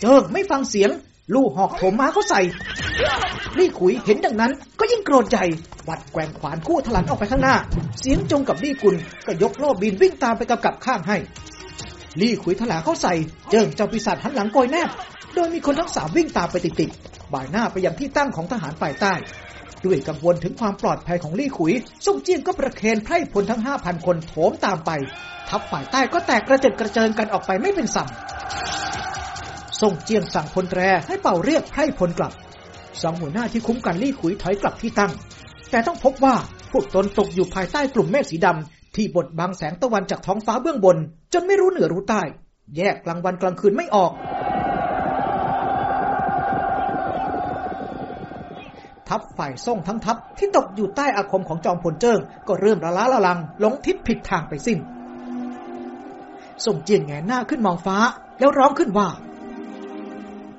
เจิ้งไม่ฟังเสียง ลู่หอกโถมมาเขาใส่ลี่ขุยเห็นดังนั้น ก็ยิ่งโกรธใหญ่วัดแกว่งขวานคู่ถลันออกไปข้างหน้า เสียงจงกับลี่กุลก็ยกโล่บินวิ่งตามไปกับกับข้างให้ ลี่ขุยถลาเข้าใส่ เจิงเจ้าปีศาจหันหลังโกยแนบ โดยมีคนทั้งสามวิ่งตามไปติดๆบ่ายหน้าไปยังที่ตั้งของทหารฝ่ายใต้ ด้วยกังวลถึงความปลอดภัยของลี่ขุยส่งเจียงก็ประเคนไพร่พลทั้งห้าพันคนโถมตามไป ทัพฝ่ายใต้ก็แตกกระเจิดกระเจิงกันออกไปไม่เป็นสัม ส่งเจียงสั่งพลแตรให้เป่าเรียกไพร่พลกลับสองหัวหน้าที่คุ้มกันลี่ขุยถอยกลับที่ตั้ง แต่ต้องพบว่าพวกตนตกอยู่ภายใต้กลุ่มเมฆสีดำที่บดบังแสงตะวันจากท้องฟ้าเบื้องบน จนไม่รู้เหนือรู้ใต้ แยกกลางวันกลางคืนไม่ออกทัพฝ่ายส่งทั้งทัพที่ตกอยู่ใต้อาคมของจอมพลเจิ้งก็เริ่มละล้าละลังหลงทิศผิดทางไปสิ้นส่งเจียงแงหน้าขึ้นมองฟ้าแล้วร้องขึ้นว่า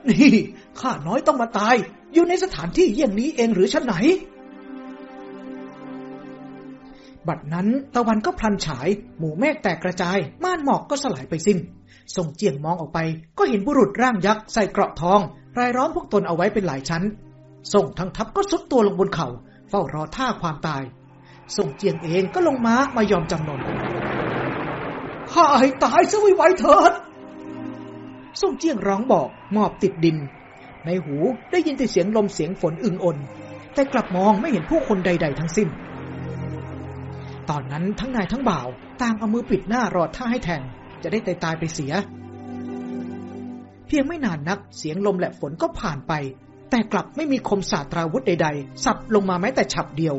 นี่ข้าน้อยต้องมาตาย อยู่ในสถานที่เยี่ยงนี้เองหรือชั้นไหน บัดนั้นตะวันก็พลันฉาย หมู่เมฆแตกกระจาย ม่านหมอกก็สลายไปสิ้นส่งเจียงมองออกไป ก็เห็นบุรุษร่างยักษ์ใส่เกราะทอง รายล้อมพวกตนเอาไว้เป็นหลายชั้น ส่งทั้งทัพก็สุดตัวลงบนเขา่าเฝ้ารอท่าความตาย ส่งเจียงเองก็ลงม้ามายอมจำนนข้าให้ตายซะไวๆเถิด ส่งเจียงร้องบอกมอบติดดิน ในหูได้ยินแต่เสียงลมเสียงฝนอึงอนแต่กลับมองไม่เห็นผู้คนใด ๆ ทั้งสิ้น ตอนนั้นทั้งนายทั้งบ่าวต่างเอามือปิดหน้ารอท่าให้แทง จะได้ตายตายไปเสีย เพียงไม่นานนักเสียงลมและฝนก็ผ่านไป แต่กลับไม่มีคมสาตราวุธใด ๆ สับลงมาแม้แต่ฉับเดียว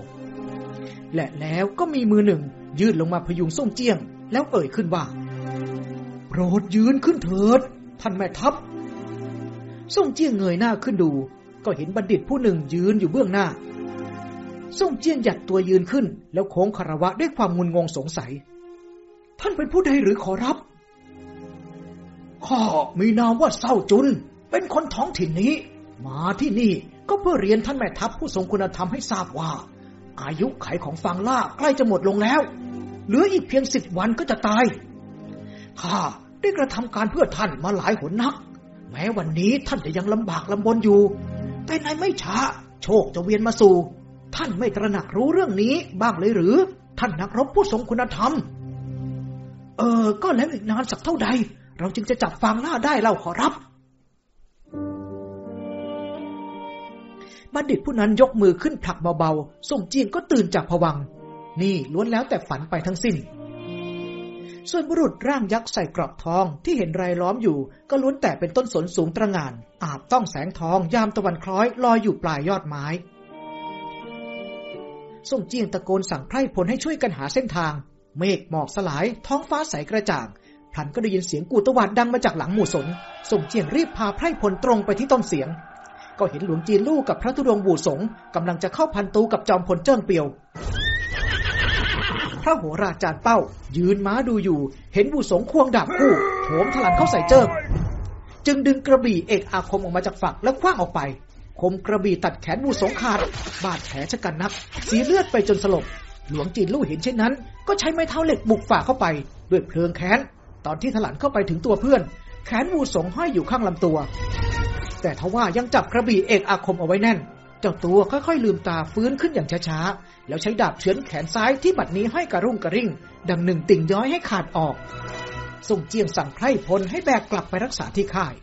และแล้วก็มีมือหนึ่ง ยืดลงมาพยุงส่งเจียง แล้วเอ่ยขึ้นว่าโปรดยืนขึ้นเถิด ท่านแม่ทัพส่งเจียงเงยหน้าขึ้นดู ก็เห็นบัณฑิตผู้หนึ่งยืนอยู่เบื้องหน้าส่งเจียงหยัดตัวยืนขึ้น แล้วโค้งคารวะด้วยความงุนงงสงสัย ท่านเป็นผู้ใดหรือขอรับ ข้ามีนามว่าเศร้าจุน เป็นคนท้องถิ่นนี้ มาที่นี่ก็เพื่อเรียนท่านแม่ทัพผู้ทรงคุณธรรมให้ทราบว่า อายุไขของฟางล่าใกล้จะหมดลงแล้ว เหลืออีกเพียงสิบวันก็จะตาย ข้า ได้กระทำการเพื่อท่านมาหลายหนนัก แม้วันนี้ท่านจะยังลำบากลำบนอยู่ แต่ในไม่ช้า โชคจะเวียนมาสู่ ท่านไม่ตระหนักรู้เรื่องนี้บ้างเลยหรือ ท่านนักรบผู้ทรงคุณธรรม เออ ก็แล้วอีกนานสักเท่าใด เราจึงจะจับฟางล่าได้เล่าขอรับบัณฑิตผู้นั้นยกมือขึ้นผลักเบาๆ ส่งเจียงก็ตื่นจากผวัง นี่ล้วนแล้วแต่ฝันไปทั้งสิ้น ส่วนบุรุษร่างยักษ์ใส่กรอบทองที่เห็นรายล้อมอยู่ ก็ล้วนแต่เป็นต้นสนสูงตระหง่าน อาบต้องแสงทองยามตะวันคล้อยลอยอยู่ปลายยอดไม้ส่งเจียงตะโกนสั่งไพร่พลให้ช่วยกันหาเส้นทาง เมฆหมอกสลาย ท้องฟ้าใสกระจ่างพลันก็ได้ยินเสียงกูตวาดดังมาจากหลังหมู่สนส่งเจียงรีบพาไพร่พลตรงไปที่ต้นเสียง ก็เห็นหลวงจีนลู่กับพระธุดงบูสงกำลังจะเข้าพันตูกับจอมพลเจิ้งเปียว พระโหราจารย์เป้า ยืนม้าดูอยู่ เห็นบูสงควงดาบคู่โถมถลันเข้าใส่เจิ้งจึงดึงกระบี่เอกอาคมออกมาจากฝักแล้วคว้างออกไป คมกระบี่ตัดแขนบูสงขาด บาดแผลชะกันนัก สีเลือดไปจนสลบ หลวงจีนลู่เห็นเช่นนั้น ก็ใช้ไม้เท้าเหล็กบุกฝ่าเข้าไป ด้วยเพลิงแค้น ตอนที่ถลันเข้าไปถึงตัวเพื่อน แขนบูสงห้อยอยู่ข้างลำตัว แต่ทว่ายังจับกระบี่เอกอาคมเอาไว้แน่น เจ้าตัวค่อยๆ ลืมตาฟื้นขึ้นอย่างช้าๆ แล้วใช้ดาบเฉือนแขนซ้ายที่บัดนี้ห้อยกระรุ่งกระริ่ง ดังหนึ่งติ่งย้อยให้ขาดออก ส่งเจียงสั่งไพร่พลให้แบกกลับไปรักษาที่ค่าย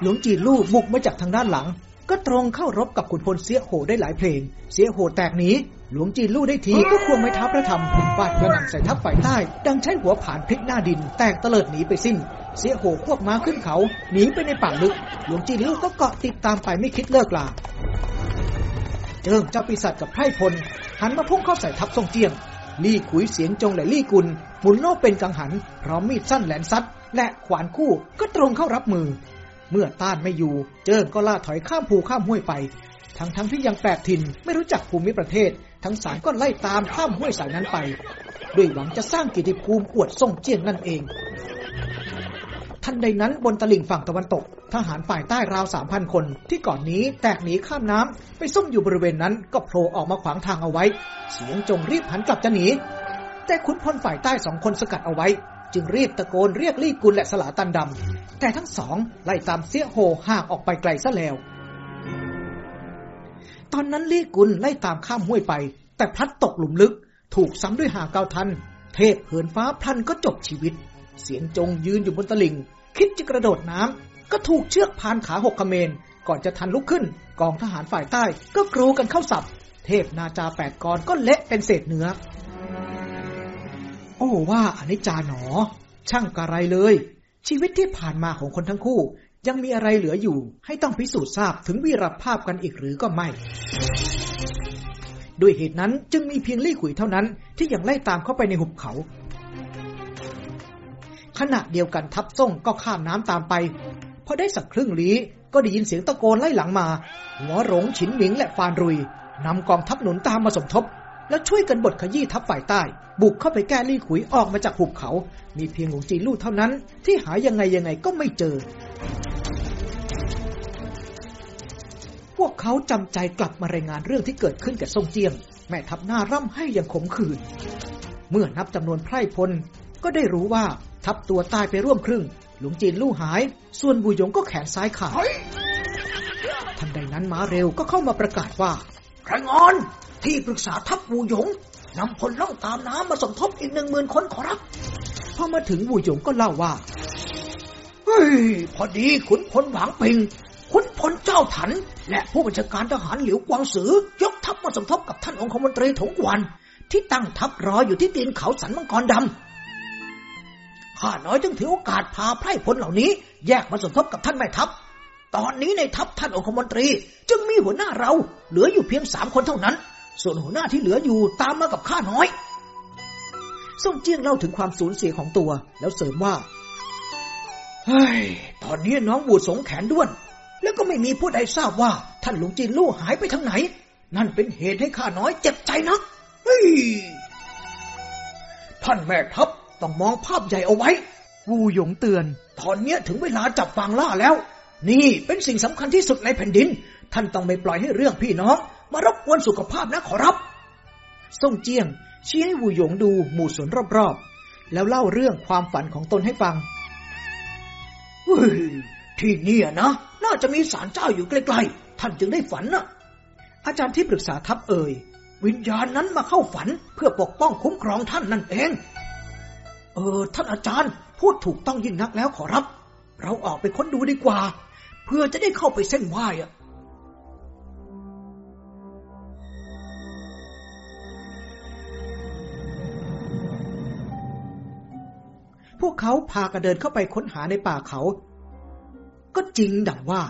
หลวงจีนลู่บุกมาจากทางด้านหลัง ก็ตรงเข้ารบกับขุนพลเสียโหได้หลายเพลง เสียโหแตกหนีหลวงจีนลู่ได้ทีก็ควงไม้เท้าพระธรรมฟาดกระหน่ำใส่ทัพฝ่ายใต้ ดังใช้หัวผ่านพลิกหน้าดิน แตกเตลิดหนีไปสิ้น เสียโหควบม้าขึ้นเขาหนีไปในป่าลึก หลวงจีนลู่ก็เกาะติดตามไปไม่คิดเลิกลาเจิงเจ้าปีศาจกับไพร่พลหันมาพุ่งเข้าใส่ทัพทรงเจียงลี่ขุยเสียงจงและลี่กุลหมุนโลกเป็นกังหันพร้อมมีดสั้นแหลมซัดและขวานคู่ก็ตรงเข้ารับมือ เมื่อต้านไม่อยู่ เจิ้งก็ล่าถอยข้ามภูข้ามห้วยไป ทั้งทั้งที่ยังแปลกถิ่นไม่รู้จักภูมิประเทศ ทั้งสามก็ไล่ตามข้ามห้วยสายนั้นไป ด้วยหวังจะสร้างกิติภูมิอวดทรงเจียงนั่นเอง ทันใดนั้นบนตลิ่งฝั่งตะวันตก ทหารฝ่ายใต้ราวสามพันคน ที่ก่อนนี้แตกหนีข้ามน้ำไปซุ่มอยู่บริเวณนั้นก็โผล่ออกมาขวางทางเอาไว้ เสียงจงรีบหันกลับจะหนี แต่ขุนพลฝ่ายใต้สองคนสกัดเอาไว้ จึงรีบตะโกนเรียกลี่กุลและสลาตันดำ แต่ทั้งสองไล่ตามเสี้ยโหห่างออกไปไกลซะแล้ว ตอนนั้นลี่กุลไล่ตามข้ามห้วยไป แต่พลัดตกหลุมลึก ถูกซ้ำด้วยหางเกาทัน เทพเหินฟ้าพลันก็จบชีวิต เสียงจงยืนอยู่บนตลิ่ง คิดจะกระโดดน้ำก็ถูกเชือกพานขาหกขเมน ก่อนจะทันลุกขึ้น กองทหารฝ่ายใต้ก็กรูกันเข้าสับ เทพนาจาแปดกรก็เละเป็นเศษเนื้อ โอ้ว่าอนิจจาหนอ ช่างกระไรเลย ชีวิตที่ผ่านมาของคนทั้งคู่ ยังมีอะไรเหลืออยู่ ให้ต้องพิสูจน์ทราบถึงวีรภาพกันอีกหรือก็ไม่ ด้วยเหตุนั้นจึงมีเพียงลี่ขุยเท่านั้นที่ยังไล่ตามเข้าไปในหุบเขา ขณะเดียวกันทับส่งก็ข้ามน้ำตามไปพอได้สักครึ่งลี้ก็ได้ยินเสียงตะโกนไล่หลังมา หัวหลงฉินหมิงและฟานรุยนำกองทัพหนุนตามมาสมทบ แล้วช่วยกันบดขยี้ทัพฝ่ายใต้ บุกเข้าไปแก้ลี่ขุยออกมาจากหุบเขา มีเพียงหลวงจีลู่เท่านั้น ที่หายังไงยังไงก็ไม่เจอ พวกเขาจำใจกลับมารายงานเรื่องที่เกิดขึ้นกับทรงเจียง แม่ทัพหน้าร่ำให้อย่างขมขื่นเมื่อนับจำนวนไพร่พล ก็ได้รู้ว่าทัพตัวตายไปร่วมครึ่ง หลวงจีนลู่หาย ส่วนบุยยงก็แขนซ้ายขาดทันใดนั้นม้าเร็วก็เข้ามาประกาศว่ารายงานที่ปรึกษาทัพบูหยง นำพลล่องตามน้ำมาสมทบอีกหนึ่งหมื่นคนขอรับพอมาถึงบุยยงก็เล่าว่า เฮ้ย พอดีขุนพลหวางปิงขุนพลเจ้าถัน และผู้บัญชาการทหารหลิวกวางสือยกทัพมาสมทบกับท่านองคมนตรีถงกวนที่ตั้งทัพรออยู่ที่ตีนเขาสันมังกรดำข้าน้อยจึงถือโอกาสพาไพร่พลเหล่านี้ แยกมาสมทบกับท่านแม่ทัพตอนนี้ในทัพท่านองคมนตรี จึงมีหัวหน้าเรา เหลืออยู่เพียงสามคนเท่านั้น ส่วนหัวหน้าที่เหลืออยู่ตามมากับข้าน้อยส่งเจียงเล่าถึงความสูญเสียของตัว แล้วเสริมว่า เฮ้ย ตอนนี้น้องบูดสงแขนด้วน แล้วก็ไม่มีผู้ใดทราบว่า ท่านหลวงจีนลู่หายไปทางไหน นั่นเป็นเหตุให้ข้าน้อยเจ็บใจนัก เฮ้ย ท่านแม่ทัพต้องมองภาพใหญ่เอาไว้ วูหยงเตือน ตอนเนี้ยถึงเวลาจับฟางล่าแล้ว นี่เป็นสิ่งสำคัญที่สุดในแผ่นดิน ท่านต้องไม่ปล่อยให้เรื่องพี่น้อง มารบกวนสุขภาพนะขอรับส่งเจียงชี้ให้วูหยงดูหมู่สวนรอบๆ แล้วเล่าเรื่องความฝันของตนให้ฟังเฮ้ยที่นี่นะน่าจะมีศาลเจ้าอยู่ใกล้ๆ ท่านจึงได้ฝันนะอาจารย์ที่ปรึกษาทัพเอ่ย วิญญาณนั้นมาเข้าฝันเพื่อปกป้องคุ้มครองท่านนั่นเอง เออ ท่านอาจารย์พูดถูกต้องยิ่งนักแล้วขอรับ เราออกไปค้นดูดีกว่า เพื่อจะได้เข้าไปเส้นไหว้อะ วกเขาพากันเดินเข้าไปค้นหาในป่าเขา ก็จริงดังว่า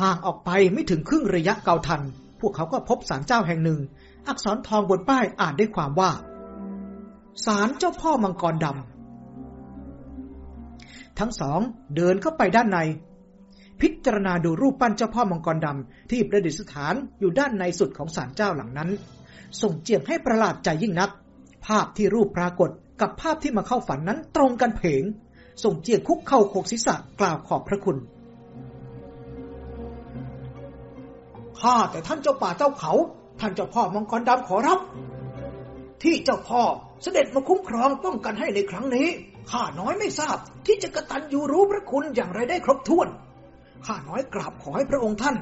ห่างออกไปไม่ถึงครึ่งระยะเกาทัน พวกเขาก็พบศาลเจ้าแห่งหนึ่ง อักษรทองบนป้ายอ่านได้ความว่าศาลเจ้าพ่อมังกรดำทั้งสองเดินเข้าไปด้านใน พิจารณาดูรูปปั้นเจ้าพ่อมังกรดำที่ประดิษฐานอยู่ด้านในสุดของศาลเจ้าหลังนั้น ส่งเจียงให้ประหลาดใจยิ่งนัก ภาพที่รูปปรากฏ กับภาพที่มาเข้าฝันนั้นตรงกันเพงส่งเจียงคุกเข่าโขกศีรษะกล่าวขอบพระคุณข้าแต่ท่านเจ้าป่าเจ้าเขา ท่านเจ้าพ่อมังกรดำขอรับ ที่เจ้าพ่อเสด็จมาคุ้มครองป้องกันให้ในครั้งนี้ข้าน้อยไม่ทราบที่จะกระตันยูรู้พระคุณอย่างไรได้ครบถ้วนข้าน้อยกราบขอให้พระองค์ท่าน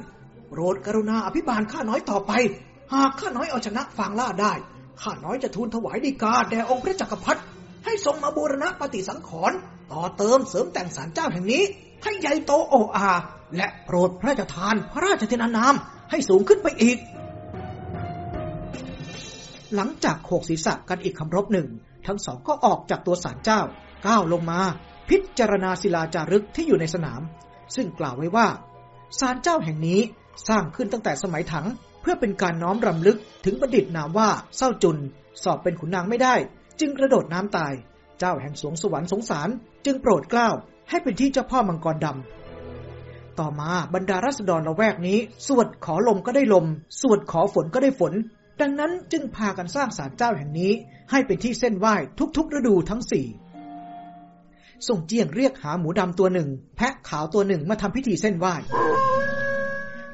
โปรดกรุณาอภิบาลข้าน้อยต่อไป หากข้าน้อยเอาชนะฟางล่าได้ ข้าน้อยจะทูลถวายดีกาแด่องค์พระจักรพรรดิให้ทรงมาบูรณะปฏิสังขรณ์ต่อเติมเสริมแต่งสารเจ้าแห่งนี้ ให้ใหญ่โตโออา และโปรดพระราชทานพระราชเทนานามให้สูงขึ้นไปอีก หลังจากโขกศีรษะกันอีกคำรบหนึ่ง ทั้งสองก็ออกจากตัวศาลเจ้า ก้าวลงมา พิจารณาศิลาจารึกที่อยู่ในสนาม ซึ่งกล่าวไว้ว่าศาลเจ้าแห่งนี้สร้างขึ้นตั้งแต่สมัยถัง เพื่อเป็นการน้อมรำลึกถึงบัณฑิตนามว่าเศร้าจุน สอบเป็นขุนนางไม่ได้ จึงกระโดดน้ำตาย เจ้าแห่งสวงสวรรค์สงสาร จึงโปรดเกล้าให้เป็นที่เจ้าพ่อมังกรดำ ต่อมาบรรดารัษฎรละแวกนี้ สวดขอลมก็ได้ลม สวดขอฝนก็ได้ฝน ดังนั้นจึงพากันสร้างศาลเจ้าแห่งนี้ ให้เป็นที่เส้นไหว้ทุกๆฤดูทั้งสี่ส่งเจียงเรียกหาหมูดำตัวหนึ่ง แพะขาวตัวหนึ่งมาทำพิธีเส้นไหว้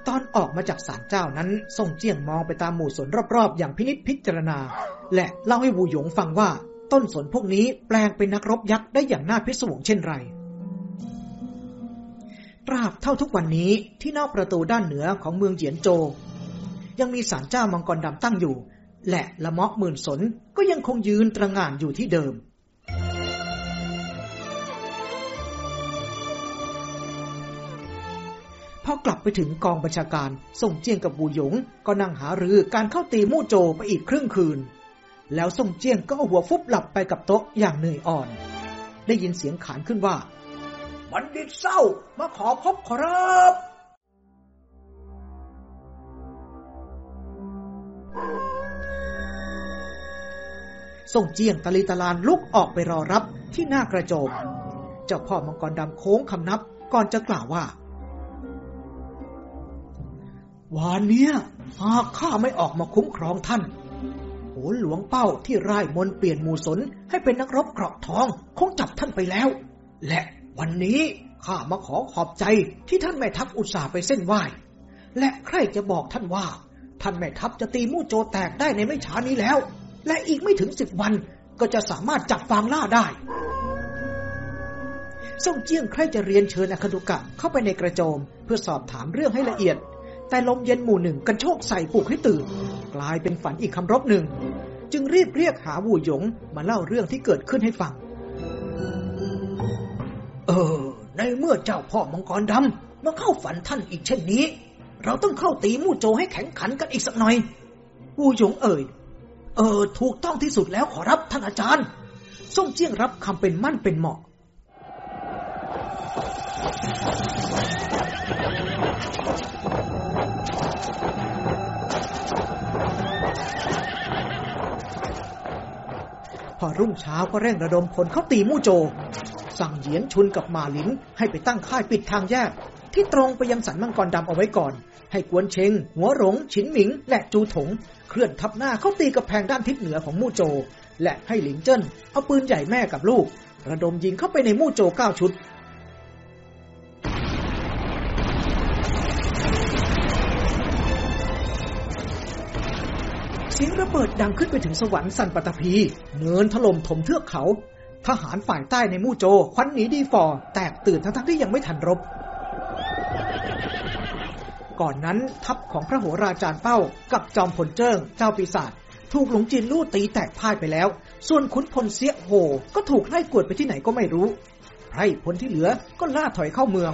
ตอนออกมาจากศาลเจ้านั้นส่งเจียงมองไปตามหมู่สนรอบๆ อย่างพินิษพิจารณา และเล่าให้วูหยงฟังว่า ต้นสนพวกนี้แปลงเป็นนักรบยักษ์ได้อย่างน่าพิศวงเช่นไรตราบเท่าทุกวันนี้ที่นอกประตูด้านเหนือของเมืองเจียนโจ ยังมีศาลเจ้ามังกรดำตั้งอยู่ และละเมาะหมื่นสนก็ยังคงยืนตระงานอยู่ที่เดิม พอกลับไปถึงกองบัญชาการ ส่งเจียงกับบูหยง ก็นั่งหารือการเข้าตีมู่โจไปอีกครึ่งคืน แล้วส่งเจียงก็เอาหัวฟุบหลับไปกับโต๊ะอย่างเหนื่อยอ่อน ได้ยินเสียงขานขึ้นว่า บัณฑิตเศร้ามาขอพบขอรับส่งเจียงตะลีตะลานลุกออกไปรอรับที่หน้ากระโจม เจ้าพ่อมังกรดำโค้งคำนับก่อนจะกล่าวว่า วานเนี้ยหากข้าไม่ออกมาคุ้มครองท่านโหหลวงเป้าที่ร่ายมนต์เปลี่ยนหมูสนให้เป็นนักรบเกราะทองคงจับท่านไปแล้ว และวันนี้ข้ามาขอขอบใจที่ท่านแม่ทัพอุตส่าห์ไปเส้นไหว้ และใครจะบอกท่านว่า ท่านแม่ทัพจะตีมู่โจแตกได้ในไม่ช้านี้แล้ว และอีกไม่ถึงสิบวันก็จะสามารถจับฟางล่าได้ส่งเจียงใครจะเรียนเชิญอคตุกะเข้าไปในกระโจม เพื่อสอบถามเรื่องให้ละเอียด แต่ลมเย็นหมู่หนึ่งกันโชคใส่ปลุกให้ตื่น กลายเป็นฝันอีกคำรบหนึ่ง จึงรีบเรียกหาวูหยงมาเล่าเรื่องที่เกิดขึ้นให้ฟัง เออ ในเมื่อเจ้าพ่อมังกรดำมาเข้าฝันท่านอีกเช่นนี้ เราต้องเข้าตีมู่โจให้แข็งขันกันอีกสักหน่อยวูหยงเอ่ย เออ ถูกต้องที่สุดแล้วขอรับท่านอาจารย์ส่งเจียงรับคำเป็นมั่นเป็นเหมาะ อรุ่งเช้าก็เร่งระดมพลเข้าตีมู่โจ สั่งเหยียนชุนกับมาลินให้ไปตั้งค่ายปิดทางแยก ที่ตรงไปยังสันมังกรดำเอาไว้ก่อน ให้กวนเชง หัวหลง ฉินหมิง และจูถง เคลื่อนทับหน้าเข้าตีกับแพงด้านทิศเหนือของมู่โจ และให้หลิงเจิ้นเอาปืนใหญ่แม่กับลูก ระดมยิงเข้าไปในมู่โจเก้าชุด เสียงระเบิดดังขึ้นไปถึงสวรรค์สันปตพี เนินถล่มถมเทือกเขา ทหารฝ่ายใต้ในมู่โจ ขวัญหนีดีฝ่อแตกตื่นทั้งๆที่ยังไม่ทันรบ ก่อนนั้นทัพของพระโหราจารย์เป้ากับจอมพลเจิ้งเจ้าปีศาจถูกหลวงจีนลู่ตีแตกพ่ายไปแล้ว ส่วนขุนพลเสียโหก็ถูกไล่กวดไปที่ไหนก็ไม่รู้ไพรพลที่เหลือก็ล่าถอยเข้าเมือง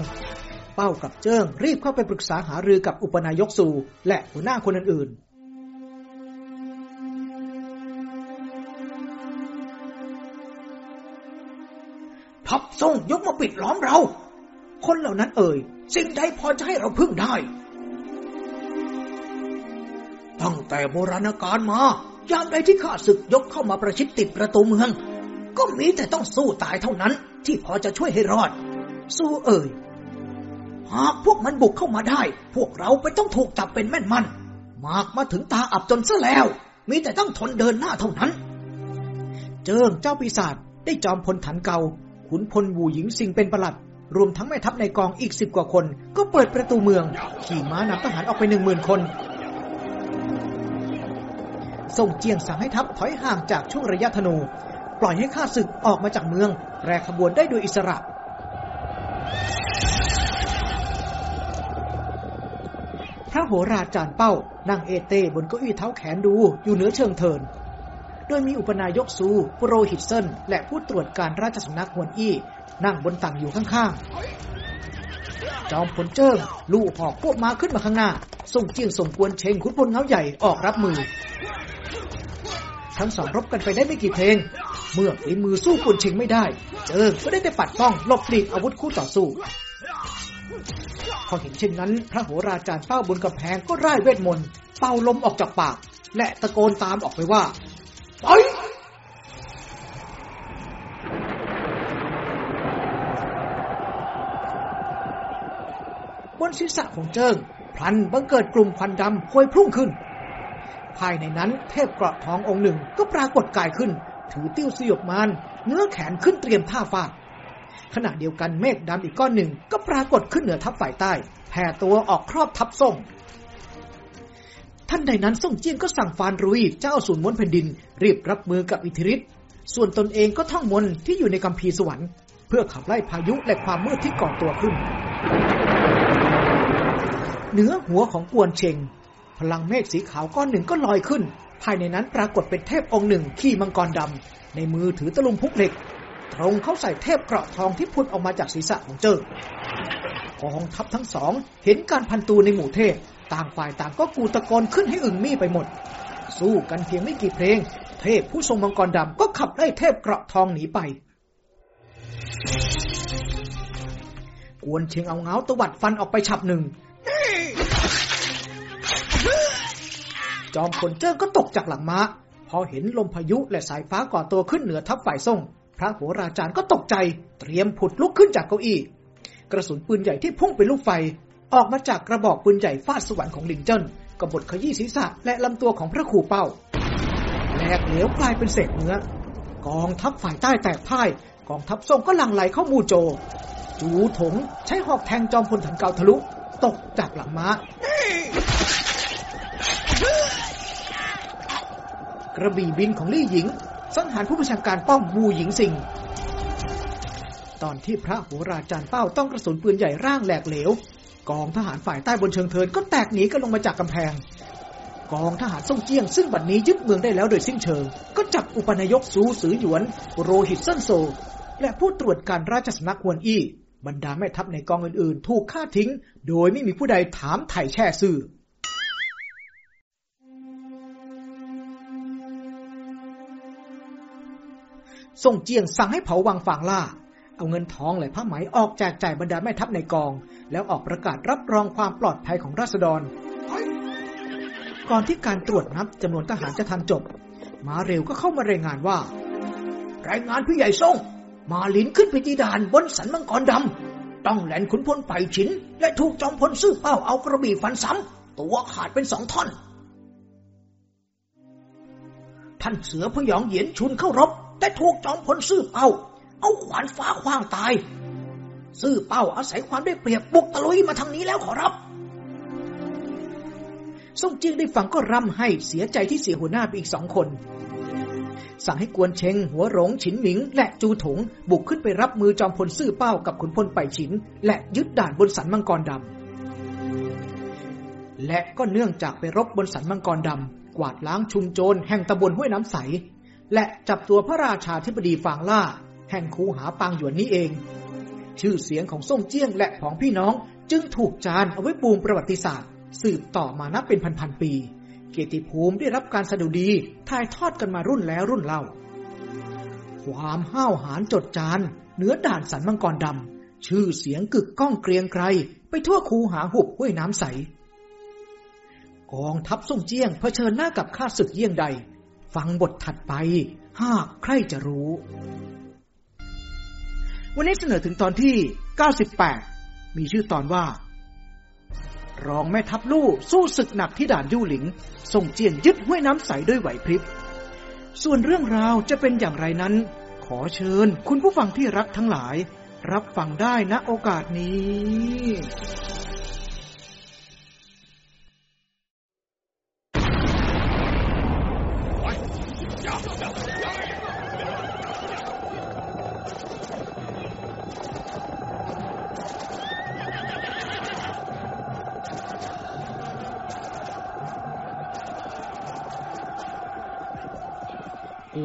เป้ากับเจิ้งรีบเข้าไปปรึกษาหารือกับอุปนายกสูและหัวหน้าคนอื่นๆ ทัพส่งยกมาปิดล้อมเรา คนเหล่านั้นเอ่ย สิ่งใดพอจะให้เราพึ่งได้ ตั้งแต่โบราณกาลมายามใดที่ข้าศึกยกเข้ามาประชิดติดประตูเมือง ก็มีแต่ต้องสู้ตายเท่านั้น ที่พอจะช่วยให้รอด สู้เอ่ย หากพวกมันบุกเข้ามาได้ พวกเราไปต้องถูกจับเป็นแม่นมันมากมาถึงตาอับจนซะแล้ว มีแต่ต้องทนเดินหน้าเท่านั้น เจิงเจ้าปีศาจได้จอมพลถันเก่า ขุนพลวูหญิงสิงเป็นประหลัด รวมทั้งแม่ทัพในกองอีกสิบกว่าคน ก็เปิดประตูเมือง ขี่ม้านำทหารออกไปหนึ่งหมื่นคนส่งเจียงสั่งให้ทัพถอยห่างจากช่วงระยะธนู ปล่อยให้ข้าศึกออกมาจากเมืองแรขบวนได้โดยอิสระ พระโหราจารย์เป้า นั่งเอเต้บนเก้าอี้เท้าแขนดูอยู่เหนือเชิงเทิน ดยมีอุปนายกซูปโรหิตเซนและผู้ตรวจการราชสำนักฮวนอี้ นั่งบนตังอยู่ข้างๆ จอมพลเจิ้งลู่หอกพวกมาขึ้นมาข้างหน้า ส่งเจียงส่งกวนเชงขุนพลเงาใหญ่ออกรับมือ ทั้งสองรบกันไปได้ไม่กี่เพลง เมื่อฝีมือสู้กวนเชงไม่ได้ เจิ้งก็ได้แต่ปัดป้องหลบหลีกอาวุธคู่ต่อสู้พอเห็นเช่นนั้น พระโหราจารย์เป้าบนกำแพงก็ร่ายเวทมนต์เป่าลมออกจากปาก และตะโกนตามออกไปว่า ไปบนศีรษะของเจิ้งพลันบังเกิดกลุ่มควันดำพวยพุ่งขึ้น ภายในนั้นเทพกราะทององค์หนึ่งก็ปรากฏกายขึ้น ถือติ้วสยบมารเนื้อแขนขึ้นเตรียมท่าฟาดขณะเดียวกันเมฆดำอีกก้อนหนึ่งก็ปรากฏขึ้นเหนือทัพฝ่ายใต้แผ่ตัวออกครอบทัพส่ง ท่านใดนั้นส่งเจียนก็สั่งฟานรุยเจ้าสูนม้วนแผ่นดิน รีบรับมือกับอิทธิฤทธิ์ส่วนตนเองก็ท่องมนต์ที่อยู่ในกัมพีสวรรค์เพื่อขับไล่พายุและความมืดที่ก่อตัวขึ้น เหนือหัวของกวนเชง พลังเมฆสีขาวก้อนหนึ่งก็ลอยขึ้น ภายในนั้นปรากฏเป็นเทพองค์หนึ่งขี่มังกรดำในมือถือตะลุมพุกเหล็ก ตรงเข้าใส่เทพเกราะทองที่พุดออกมาจากศีรษะของเจ้ากองทัพทั้งสองเห็นการพันตูในหมู่เทพ ต่างฝ่ายต่างก็กูตะโกนขึ้นให้อึ่งมี่ไปหมด สู้กันเพียงไม่กี่เพลง เทพผู้ทรงมังกรดำก็ขับไล่เทพเกราะทองหนีไป กวนเชียงเอาเงาตวัดฟันออกไปฉับหนึ่ง จอมพลเจิ้งก็ตกจากหลังม้า พอเห็นลมพายุและสายฟ้าก่อตัวขึ้นเหนือทัพฝ่ายส่ง พระโหราจารย์ก็ตกใจ เตรียมผุดลุกขึ้นจากเก้าอี้กระสุนปืนใหญ่ที่พุ่งเป็นลูกไฟ ออกมาจากกระบอกปืนใหญ่ฟาดสวรรค์ของลิงเจิ้นกบฏขยี้ศีรษะและลำตัวของพระขู่เป้าแหลกเหลวกลายเป็นเศษเนื้อ กองทัพฝ่ายใต้แตกพ่าย กองทัพส่งก็ลังไหลเข้ามูโจ จูถงใช้หอกแทงจอมพลถังเกาทะลุตกจากหลังม้า กระบี่บินของลี่หญิง สังหารผู้บัญชาการป้อมมูหญิงสิงตอนที่พระโหราจารย์เป้าต้องกระสุนปืนใหญ่ร่างแหลกเหลว กองทหารฝ่ายใต้บนเชิงเทินก็แตกหนีกันลงมาจากกำแพง กองทหารส่งเจียง ซึ่งบัดนนี้ยึดเมืองได้แล้วโดยสิ้นเชิง ก็จับอุปนายกซูสือหยวน โรหิตเซินโซ และผู้ตรวจการราชสำนักฮวนอี้ บรรดาแม่ทัพในกองอื่นๆ ถูกฆ่าทิ้ง โดยไม่มีผู้ใดถามไถ่แช่ซื่อส่งเจียงสั่งให้เผาวังฝางล่า เอาเงินทองและผ้าไหมออกแจกจ่ายบรรดาแม่ทัพในกอง แล้วออกประกาศรับรองความปลอดภัยของราษฎร ก่อนที่การตรวจนับจำนวนทหารจะทันจบ มาเร็วก็เข้ามารายงานว่า รายงานพี่ใหญ่ส่ง มาลินขึ้นไปตีด่านบนสันมังกรดำต้องแหลนขุนพลไปฉิน และถูกจอมพลซื่อเป้าเอากระบี่ฟันซ้ำตัวขาดเป็นสองท่อน ท่านเสือพยองเหยียนชุนเข้ารบแต่ถูกจอมพลซื่อเป้า เอาขวานฟ้าคว้างตาย ซื่อเป้าอาศัยความได้เปรียบบุกตะลุยมาทางนี้แล้วขอรับส่งเจียงได้ฟังก็ร่ำให้เสียใจที่เสียหัวหน้าไปอีกสองคน สั่งให้กวนเชงหัวหลงฉินหมิง และจูถง บุกขึ้นไปรับมือจอมพลซื่อเป้ากับขุนพลไปฉิน และยึดด่านบนสันมังกรดำและก็เนื่องจากไปรบบนสันมังกรดำกวาดล้างชุมโจรแห่งตำบลห้วยน้ำใส และจับตัวพระราชาธิบดีฟางล่า แห่งคูหาปางหยวนนี้เอง ชื่อเสียงของส่งเจี้ยงและของพี่น้องจึงถูกจานเอาไว้ปูมประวัติศาสตร์ สืบต่อมานับเป็นพันๆปี เกียรติภูมิได้รับการสะดุดีถ่ายทอดกันมารุ่นแล้วรุ่นเล่า ความห้าวหาญจดจานเหนือด่านสันมังกรดำชื่อเสียงกึกก้องเกรียงไกรไปทั่วคูหาหุบห้วยน้ำใสกองทัพส่งเจี้ยงเผชิญหน้ากับข้าศึกเยี่ยงใด ฟังบทถัดไปหากใครจะรู้ วันนี้เสนอถึงตอนที่ 98 มีชื่อตอนว่า รองแม่ทัพลู่สู้ศึกหนักที่ด่านยู่หลิง ส่งเจียนยึดห้วยน้ำใสด้วยไหวพริบ ส่วนเรื่องราวจะเป็นอย่างไรนั้น ขอเชิญคุณผู้ฟังที่รักทั้งหลาย รับฟังได้ณโอกาสนี้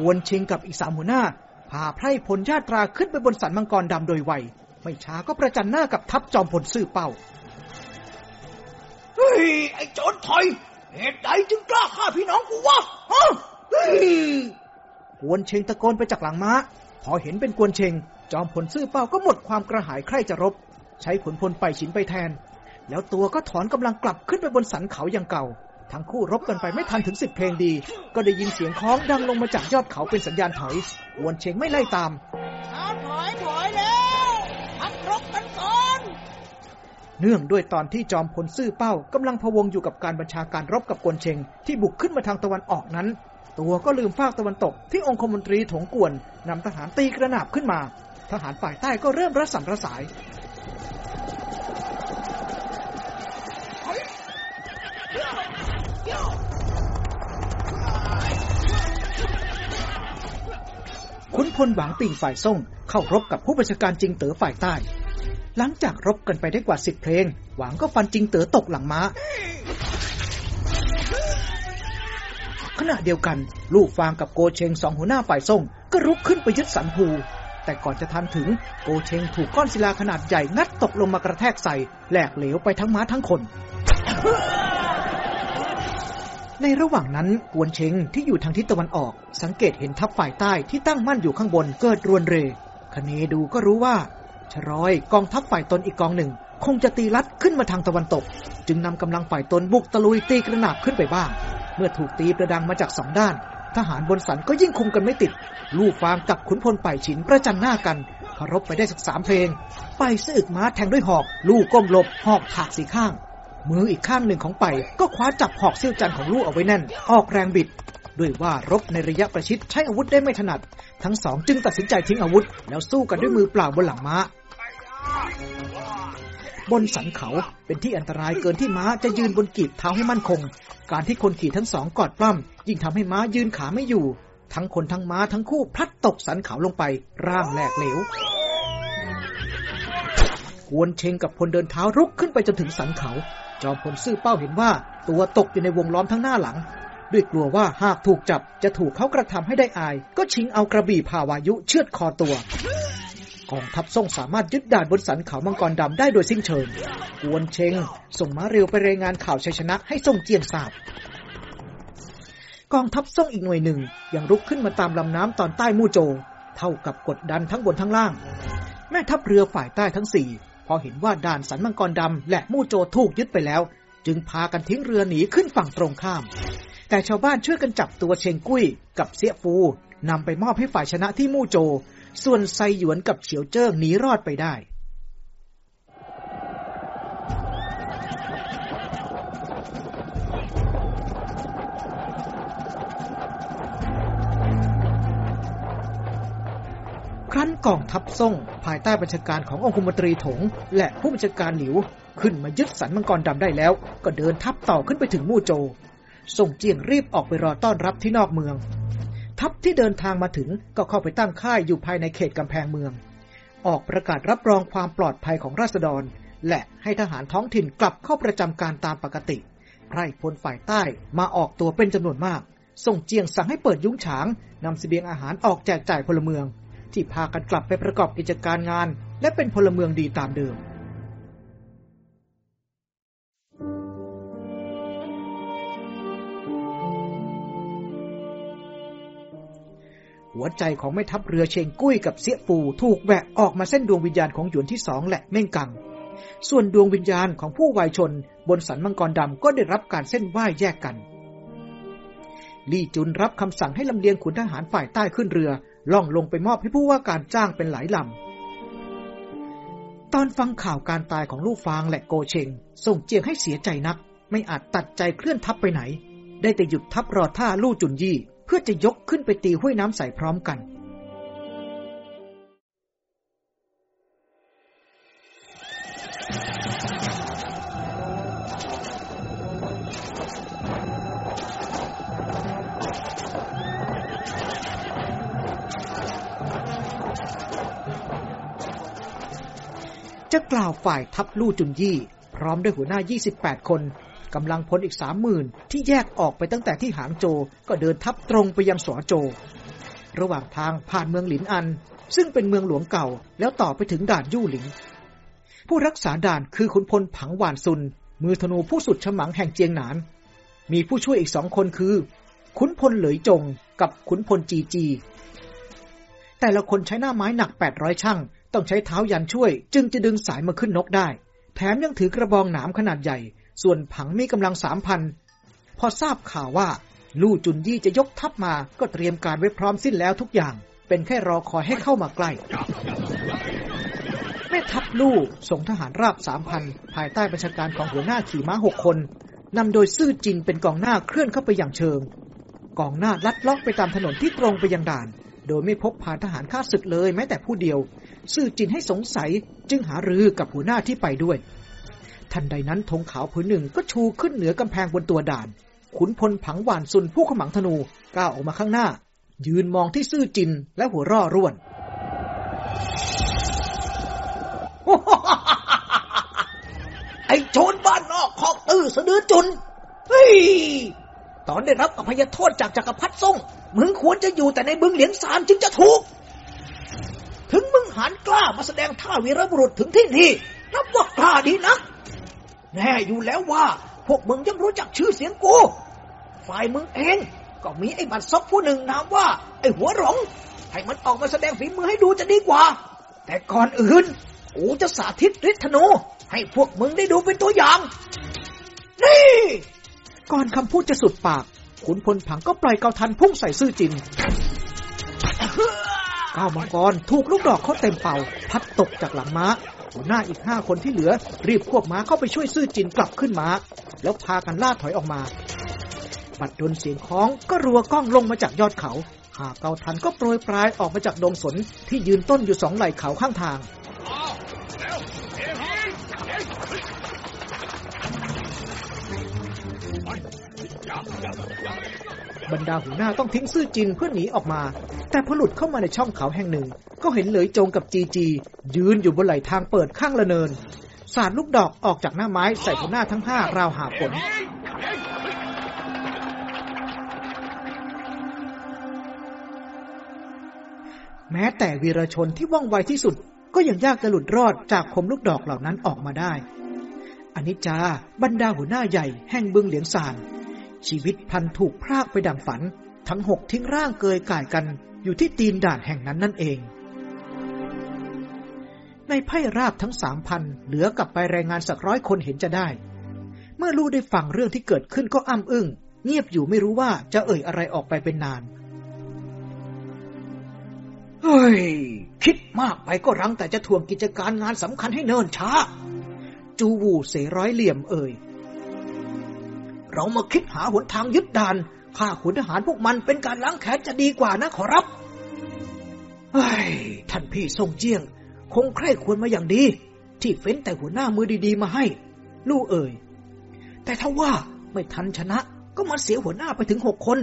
วนเชงกับอีกสามหัวหน้าพาไพร่พลญาตราขึ้นไปบนสันมังกรดำโดยไว ไม่ช้าก็ประจันหน้ากับทัพจอมพลซื่อเป้า เฮ้ย ไอ้โจรถอย เหตุใดจึงกล้าฆ่าพี่น้องกูวะฮะเฮ้ยกวนเชงตะโกนไปจากหลังม้า พอเห็นเป็นกวนเชง จอมพลซื่อเป้าก็หมดความกระหายใคร่จะรบ ใช้ขุนพลไปฉินไปแทน แล้วตัวก็ถอนกำลังกลับขึ้นไปบนสันเขาอย่างเก่า ทั้งคู่รบกันไปไม่ทันถึงสิบเพลงดี ก็ได้ยินเสียงคล้องดังลงมาจากยอดเขาเป็นสัญญาณถอยกวนเชงไม่ไล่ตามเอาถอยถอยแล้วพักรบกันก่อนเนื่องด้วยตอนที่จอมพลซื่อเป้ากำลังพะวงอยู่กับการบัญชาการรบกับกวนเชงที่บุกขึ้นมาทางตะวันออกนั้น ตัวก็ลืมฟากตะวันตกที่องคมนตรีถงกวนนำทหารตีกระนาบขึ้นมา ทหารฝ่ายใต้ก็เริ่มระสัมระสาย ขุนพลหวังปิ่งฝ่ายส่งเข้ารบกับผู้บัญชาการจิงเต๋อฝ่ายใต้ หลังจากรบกันไปได้กว่าสิบเพลง หวังก็ฟันจิงเต๋อตกหลังม้า ขณะเดียวกัน ลูกฟางกับโกเชงสองหัวหน้าฝ่ายส่งก็รุกขึ้นไปยึดสันภูแต่ก่อนจะทันถึงโกเชงถูกก้อนศิลาขนาดใหญ่งัดตกลงมากระแทกใส่ แหลกเหลวไปทั้งม้าทั้งคน ในระหว่างนั้นกวนเชงที่อยู่ทางทิศตะวันออก สังเกตเห็นทัพฝ่ายใต้ที่ตั้งมั่นอยู่ข้างบนเกิดรวนเรคเนดูก็รู้ว่าชรอยกองทัพฝ่ายตนอีกกองหนึ่ง คงจะตีลัดขึ้นมาทางตะวันตก จึงนำกำลังฝ่ายตนบุกตะลุยตีกระหนาบขึ้นไปบ้าง เมื่อถูกตีประดังมาจากสองด้าน ทหารบนสันก็ยิ่งคุมกันไม่ติด ลูกฟางกับขุนพลป่ายฉินประจันหน้ากันพรบไปได้สักสามเพลง ไปสึกม้าแทงด้วยหอก ลูกก้มหลบหอกถากสีข้าง มืออีกข้างหนึ่งของไป ก็คว้าจับหอกเสี้ยวจันของลูกเอาไว้แน่น ออกแรงบิด ด้วยว่ารบในระยะประชิดใช้อาวุธได้ไม่ถนัด ทั้งสองจึงตัดสินใจทิ้งอาวุธ แล้วสู้กันด้วยมือเปล่าบนหลังม้า บนสันเขาเป็นที่อันตรายเกินที่ม้าจะยืนบนกีบเท้าให้มั่นคง การที่คนขี่ทั้งสองกอดปล้ำยิ่งทำให้ม้ายืนขาไม่อยู่ ทั้งคนทั้งม้าทั้งคู่พลัดตกสันเขาลงไป ร่างแหลกเหลวกวนเชงกับพลเดินเท้ารุกขึ้นไปจนถึงสันเขา จอมพลซื่อเป้าเห็นว่า ตัวตกอยู่ในวงล้อมทั้งหน้าหลัง ด้วยกลัวว่าหากถูกจับจะถูกเขากระทำให้ได้อาย ก็ชิงเอากระบี่ผ่าวายุเชือดคอตัวกองทัพส่งสามารถยึดด่านบนสันเขามังกรดำได้โดยสิ้นเชิงกวนเชง ส่งม้าเร็วไปรายงานข่าวชัยชนะให้ส่งเจียงทราบ กองทัพส่งอีกหน่วยหนึ่ง ยังรุกขึ้นมาตามลำน้ำตอนใต้มู่โจ เท่ากับกดดันทั้งบนทั้งล่าง แม่ทัพเรือฝ่ายใต้ทั้งสี่ พอเห็นว่าด่านสันมังกรดำและมู่โจถูกยึดไปแล้ว จึงพากันทิ้งเรือหนีขึ้นฝั่งตรงข้าม แต่ชาวบ้านช่วยกันจับตัวเชงกุ้ยกับเสียฟูนำไปมอบให้ฝ่ายชนะที่มู่โจ ส่วนไซหยวนกับเฉียวเจิ้งหนีรอดไปได้ รั้นกองทัพส่ง ภายใต้บัญชาการขององคุมตรีถง และผู้บัญชาการหลิว ขึ้นมายึดสันมังกรดำได้แล้ว ก็เดินทัพต่อขึ้นไปถึงมู่โจส่งเจียงรีบออกไปรอต้อนรับที่นอกเมือง ทัพที่เดินทางมาถึงก็เข้าไปตั้งค่ายอยู่ภายในเขตกำแพงเมือง ออกประกาศรับรองความปลอดภัยของราษฎร และให้ทหารท้องถิ่นกลับเข้าประจำการตามปกติไพร่พลฝ่ายใต้มาออกตัวเป็นจำนวนมาก ส่งเจียงสั่งให้เปิดยุ้งฉางนำเสบียงอาหารออกแจกจ่ายพลเมือง ที่พากันกลับไปประกอบกิจการงาน และเป็นพลเมืองดีตามเดิมหัวใจของแม่ทัพเรือเชงกุ้ยกับเสียปูถูกแหวกออกมาเส้นดวงวิญญาณของหยวนที่สองและเม่งกัง ส่วนดวงวิญญาณของผู้วายชน บนสันมังกรดำก็ได้รับการเส้นไหว้แยกกัน ลี่จุนรับคำสั่งให้ลำเลียงขุนทหารฝ่ายใต้ขึ้นเรือ ล่องลงไปมอบให้ผู้ว่าการจ้างเป็นหลายลำ ตอนฟังข่าวการตายของลูกฟางและโกเชง ส่งเจียงให้เสียใจนัก ไม่อาจตัดใจเคลื่อนทัพไปไหน ได้แต่หยุดทัพรอท่าลู่จุนยี่ เพื่อจะยกขึ้นไปตีห้วยน้ำใสพร้อมกัน จะกล่าวฝ่ายทัพลู่จุนยี่ พร้อมด้วยหัวหน้า 28 คนกำลังพลอีก30,000ที่แยกออกไปตั้งแต่ที่หางโจก็เดินทัพตรงไปยังสวโจ ระหว่างทางผ่านเมืองหลินอัน ซึ่งเป็นเมืองหลวงเก่า แล้วต่อไปถึงด่านยู่หลิง ผู้รักษาด่านคือขุนพลผังหวานซุน มือธนูผู้สุดฉมังแห่งเจียงหนาน มีผู้ช่วยอีกสองคนคือ ขุนพลเหลยจงกับขุนพลจีจี แต่ละคนใช้หน้าไม้หนัก 800ช่าง ต้องใช้เท้ายันช่วย จึงจะดึงสายมาขึ้นนกได้ แถมยังถือกระบองหนามขนาดใหญ่ ส่วนผังมีกำลังสามพันพอทราบข่าวว่าลู่จุนยี่จะยกทัพมาก็เตรียมการไว้พร้อมสิ้นแล้วทุกอย่าง เป็นแค่รอคอยให้เข้ามาใกล้แม่ทัพลู่ส่งทหารราบสามพันภายใต้บัญชาการของหัวหน้าขี่ม้าหกคนนำโดยซื่อจินเป็นกองหน้าเคลื่อนเข้าไปอย่างเชิง กองหน้าลัดเลาะไปตามถนนที่ตรงไปยังด่าน โดยไม่พบผ่านทหารข้าศึกเลยแม้แต่ผู้เดียวซื่อจินให้สงสัยจึงหารือกับหัวหน้าที่ไปด้วย ทันใดนั้นธงขาวผืนหนึ่งก็ชูขึ้นเหนือกำแพงบนตัวด่าน ขุนพลผังหวานซุนผู้ขมังธนูก้าวออกมาข้างหน้า ยืนมองที่ซื่อจินและหัวร่อร่วนไอ้โจรบ้านนอกขอกตื้อสะดือจุนเฮ้ยตอนได้รับอภัยโทษจากจักรพรรดิทรง มึงควรจะอยู่แต่ในบึงเหลียงซานจึงจะถูก ถึงมึงหานกล้ามาแสดงท่าวีรบุรุษถึงที่นี่นับว่ากล้าดีนักแน่อยู่แล้วว่า พวกมึงยังรู้จักชื่อเสียงกู ฝ่ายมึงเองก็มีไอ้บัตรซบผู้หนึ่งนามว่า ไอ้หัวหลงให้มันออกมาแสดงฝีมือให้ดูจะดีกว่า แต่ก่อนอื่นกูจะสาธิตฤทธิ์ธนูให้พวกมึงได้ดูเป็นตัวอย่าง นี่ ก่อนคำพูดจะสุดปาก ขุนพลผังก็ปล่อยเกาทันพุ่งใส่ซื่อจินก้าวมังกรถูกลูกดอกเขาเต็มเป่า พัดตกจากหลังม้า หัวหน้าอีกห้าคนที่เหลือ รีบควบม้าเข้าไปช่วยซื่อจินกลับขึ้นม้า แล้วพากันล่าถอยออกมาบัดดลเสียงคล้องก็รัวกล้องลงมาจากยอดเขา หากเกาทันก็โปรยปลายออกมาจากดงสนที่ยืนต้นอยู่สองไหล่เขาข้างทาง บรรดาหัวหน้าต้องทิ้งซื่อจินเพื่อหนีออกมา แต่พอหลุดเข้ามาในช่องเขาแห่งหนึ่ง ก็เห็นเหลยจงกับจีจี ยืนอยู่บนไหล่ทางเปิดข้างละเนิน สาดลูกดอกออกจากหน้าไม้ใส่หัวหน้าทั้งห้าราวหาผลแม้แต่วีรชนที่ว่องไวที่สุด ก็ยังยากจะหลุดรอดจากคมลูกดอกเหล่านั้นออกมาได้อนิจจาบรรดาหัวหน้าใหญ่แห่งบึงเหลียงซาน ชีวิตพันถูกพรากไปดังฝัน ทั้งหกทิ้งร่างเกยก่ายกันอยู่ที่ตีนด่านแห่งนั้นนั่นเอง ในไพ่ราบทั้งสามพันเหลือกลับไปรายงานสักร้อยคนเห็นจะได้ เมื่อลูกได้ฟังเรื่องที่เกิดขึ้นก็อ้ำอึง้ง เงียบอยู่ไม่รู้ว่าจะเอ่ยอะไรออกไปเป็นนาน เฮ้ย คิดมากไปก็รังแต่จะทวงกิจการงานสำคัญให้เนิ่นช้า จูวูเสร้อยเหลี่ยมเอ่ย เรามาคิดหาหนทางยึดด่านฆ่าขุนทหารพวกมันเป็นการล้างแค้นจะดีกว่านะขอรับเฮ้ท่านพี่ทรงเจียง คงใคร่ควรมาอย่างดี ที่เฟ้นแต่หัวหน้ามือดีๆมาให้ ลู่เอ่ย แต่ถ้าว่าไม่ทันชนะ ก็มาเสียหัวหน้าไปถึงหกคน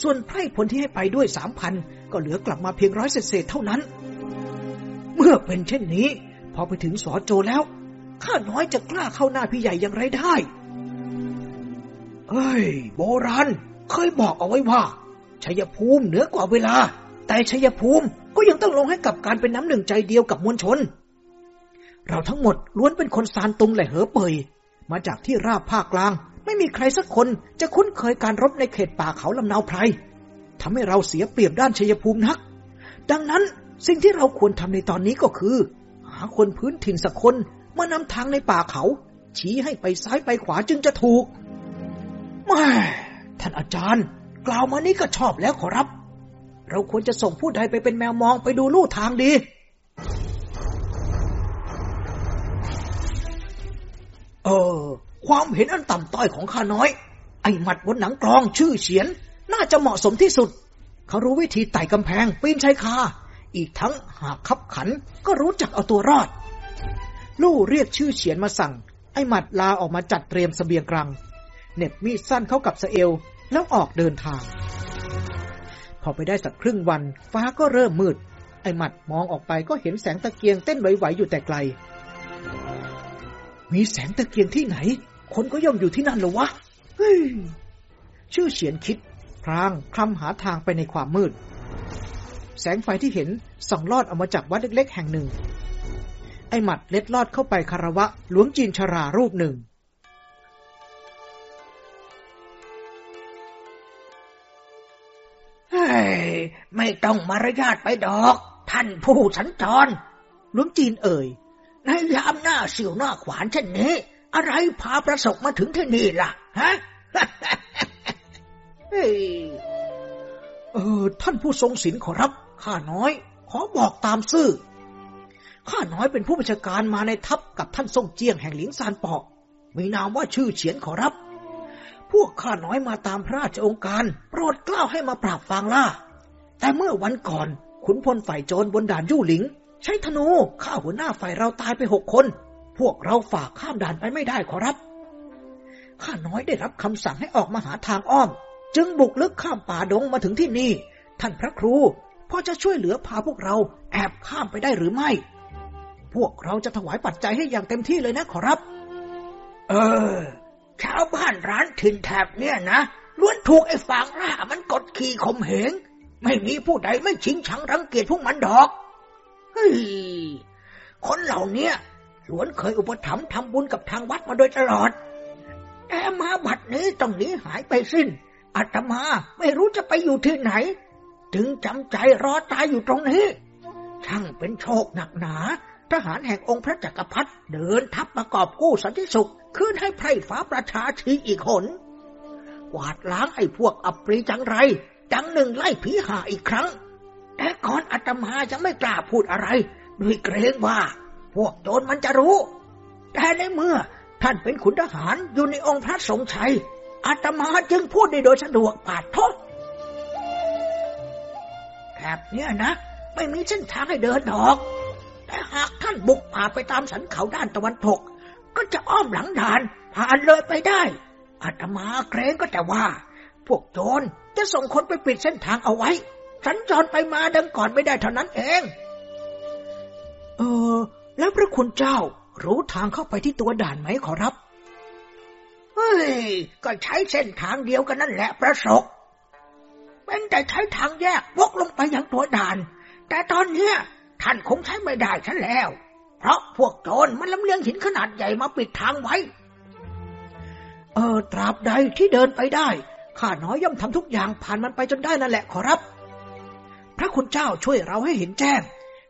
ส่วนไพร่พลที่ให้ไปด้วยสามพันก็เหลือกลับมาเพียงร้อยเศษเท่านั้น เมื่อเป็นเช่นนี้ พอไปถึงสอโจแล้ว ข้าน้อยจะกล้าเข้าหน้าพี่ใหญ่อย่างไรได้ เฮ้ย โบราณเคยบอกเอาไว้ว่าชัยภูมิเหนือกว่าเวลา แต่ชัยภูมิก็ยังต้องลงให้กับการเป็นน้ำหนึ่งใจเดียวกับมวลชน เราทั้งหมดล้วนเป็นคนซานตุงและเหอเปย มาจากที่ราบภาคกลาง ไม่มีใครสักคนจะคุ้นเคยการรบในเขตป่าเขาลำนาวไพรทำให้เราเสียเปรียบด้านชัยภูมินัก ดังนั้นสิ่งที่เราควรทำในตอนนี้ก็คือ หาคนพื้นถิ่นสักคนมานำทางในป่าเขา ชี้ให้ไปซ้ายไปขวาจึงจะถูก ม่ท่านอาจารย์ กล่าวมานี้ก็ชอบแล้วขอรับ เราควรจะส่งผู้ใดไปเป็นแมวมองไปดูลู่ทางดี เออ ความเห็นอันต่ำต้อยของข้าน้อย ไอ้หมัดบนหนังกลองชื่อเฉียน น่าจะเหมาะสมที่สุด เขารู้วิธีไต่กำแพงปีนชายคา อีกทั้งหากขับขันก็รู้จักเอาตัวรอด ลู่เรียกชื่อเฉียนมาสั่ง ไอ้หมัดลาออกมาจัดเตรียมสเสบียงกลาง เหน็บมีดสั้นเข้ากับสเอล แล้วออกเดินทาง พอไปได้สักครึ่งวัน ฟ้าก็เริ่มมืด ไอ้หมัดมองออกไปก็เห็นแสงตะเกียงเต้นไหวๆอยู่แต่ไกล มีแสงตะเกียงที่ไหน คนก็ย่อมอยู่ที่นั่นหรอวะเฮ้ยชื่อเฉียนคิดพรางคลำหาทางไปในความมืด แสงไฟที่เห็นส่องลอดออกมาจากวัดเล็กๆ แห่งหนึ่ง ไอ้หมัดเล็ดลอดเข้าไปคารวะหลวงจีนชรารูปหนึ่ง ไม่ต้องมารยาทไปดอก ท่านผู้สัญจรหลวงจีนเอ่ย ในยามหน้าเสียวหน้าขวานเช่นนี้ อะไรพาประสบมาถึงที่นี่ล่ะ ฮะเฮ้เออ ท่านผู้ทรงศีลขอรับ ข้าน้อย ขอบอกตามซื่อ ข้าน้อยเป็นผู้บัญชาการมาในทัพกับท่านทรงเจียงแห่งหลิงซานเปอกมีนามว่าชื่อเฉียนขอรับ พวกข้าน้อยมาตามพระราชองค์การ โปรดกล้าวให้มาปราบฟางล่า แต่เมื่อวันก่อนขุนพลฝ่ายโจรบนด่านยู่หลิง ใช้ธนูฆ่าหัวหน้าฝ่ายเราตายไปหกคน พวกเราฝากข้ามด่านไปไม่ได้ขอรับ ข้าน้อยได้รับคำสั่งให้ออกมาหาทางอ้อม จึงบุกลึกข้ามป่าดงมาถึงที่นี่ ท่านพระครูพอจะช่วยเหลือพาพวกเราแอบข้ามไปได้หรือไม่ พวกเราจะถวายปัจจัยให้อย่างเต็มที่เลยนะขอรับ เออ ชาวบ้านร้านถิ่นแถบเนี่ยนะล้วนถูกไอ้ฝางร่ามันกดขี่ข่มเหง ไม่มีผู้ใดไม่ชิงชังรังเกียจพวกมันดอก เฮ้ย คนเหล่านี้ล้วนเคยอุปถัมภ์ทำบุญกับทางวัดมาโดยตลอด แต่มาบัดนี้ต้องหนีหายไปสิ้นอาตมาไม่รู้จะไปอยู่ที่ไหนจึงจำใจรอตายอยู่ตรงนี้ ช่างเป็นโชคหนักหนา ทหารแห่งองค์พระจักรพรรดิเดินทัพประกอบกู้สันติสุข คืนให้ไพร่ฟ้าประชาชีอีกหน กวาดล้างไอ้พวกอับปรีจังไร จังหนึ่งไล่ผีหาอีกครั้ง แต่ก่อนอาตมายังไม่กล้าพูดอะไรด้วยเกรงว่า พวกโจรมันจะรู้ แต่ในเมื่อท่านเป็นขุนทหารอยู่ในองค์พระสงฆ์ชัยอาตมาจึงพูดได้โดยสะดวกปาดทศแถบเนี้ยนะ ไม่มีเส้นทางให้เดินดอก แต่หากท่านบุกป่าไปตามสันเขาด้านตะวันตก ก็จะอ้อมหลังด่าน ผ่านเลยไปได้อาตมาเกรงก็แต่ว่า พวกโจรจะส่งคนไปปิดเส้นทางเอาไว้ สัญจรไปมาดังก่อนไม่ได้เท่านั้นเอง เออ แล้วพระคุณเจ้ารู้ทางเข้าไปที่ตัวด่านไหมขอรับ เฮ้ย ก็ใช้เส้นทางเดียวกันนั่นแหละประสบเป็นแต่ใช้ทางแยกวกลงไปยังตัวด่าน แต่ตอนเนี้ยท่านคงใช้ไม่ได้ฉันแล้ว เพราะพวกโจรมันลำเลียงหินขนาดใหญ่มาปิดทางไว้ เออ ตราบใดที่เดินไปได้ ข้าน้อยย่อมทำทุกอย่างผ่านมันไปจนได้นั่นแหละขอรับ พระคุณเจ้าช่วยเราให้เห็นแจ้ง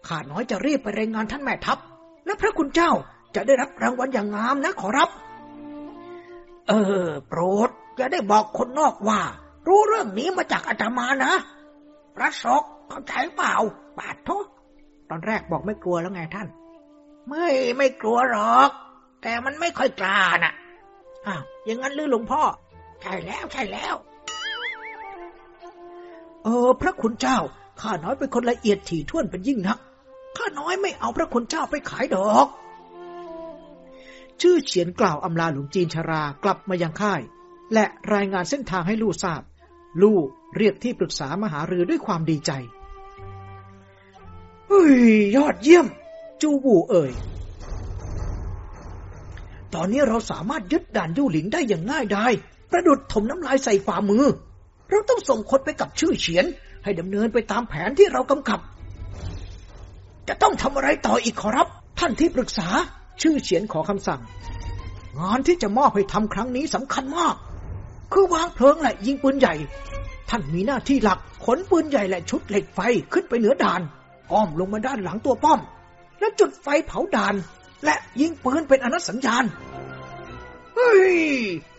ข้าน้อยจะรีบไปรายงานท่านแม่ทัพ และพระคุณเจ้าจะได้รับรางวัลอย่างงามนะขอรับ เออ โปรดอย่าได้บอกคนนอกว่า รู้เรื่องนี้มาจากอาตมานะพระศกเข้าใจเปล่าปาดทุตอนแรกบอกไม่กลัวแล้วไงท่าน ไม่ไม่กลัวหรอก แต่มันไม่ค่อยกล้าน่ะอ้าวอย่างนั้นลือหลวงพ่อ ใช่แล้วใช่แล้ว เออ พระคุณเจ้า ข้าน้อยเป็นคนละเอียดถี่ถ้วนเป็นยิ่งนัก ข้าน้อยไม่เอาพระคุณเจ้าไปขายดอก ชื่อเฉียนกล่าวอำลาหลวงจีนชรากลับมายังค่าย และรายงานเส้นทางให้ลู่ทราบ ลู่เรียกที่ปรึกษามหารือด้วยความดีใจเฮ้ยยอดเยี่ยม จูบูเอ่ย ตอนนี้เราสามารถยึดด่านยู่หลิงได้อย่างง่ายดายประดุดถมน้ำลายใส่ฝ่ามือ เราต้องส่งคนไปกับชื่อเฉียน ให้ดำเนินไปตามแผนที่เรากำกับ จะต้องทำอะไรต่ออีกขอรับ ท่านที่ปรึกษาชื่อเฉียนขอคำสั่ง งานที่จะมอบให้ทำครั้งนี้สำคัญมาก คือวางเพลิงและยิงปืนใหญ่ ท่านมีหน้าที่หลักขนปืนใหญ่และชุดเหล็กไฟขึ้นไปเหนือด่าน อ้อมลงมาด้านหลังตัวป้อม แล้วจุดไฟเผาด่าน และยิงปืนเป็นอนัตสัญญาณ เฮ้ย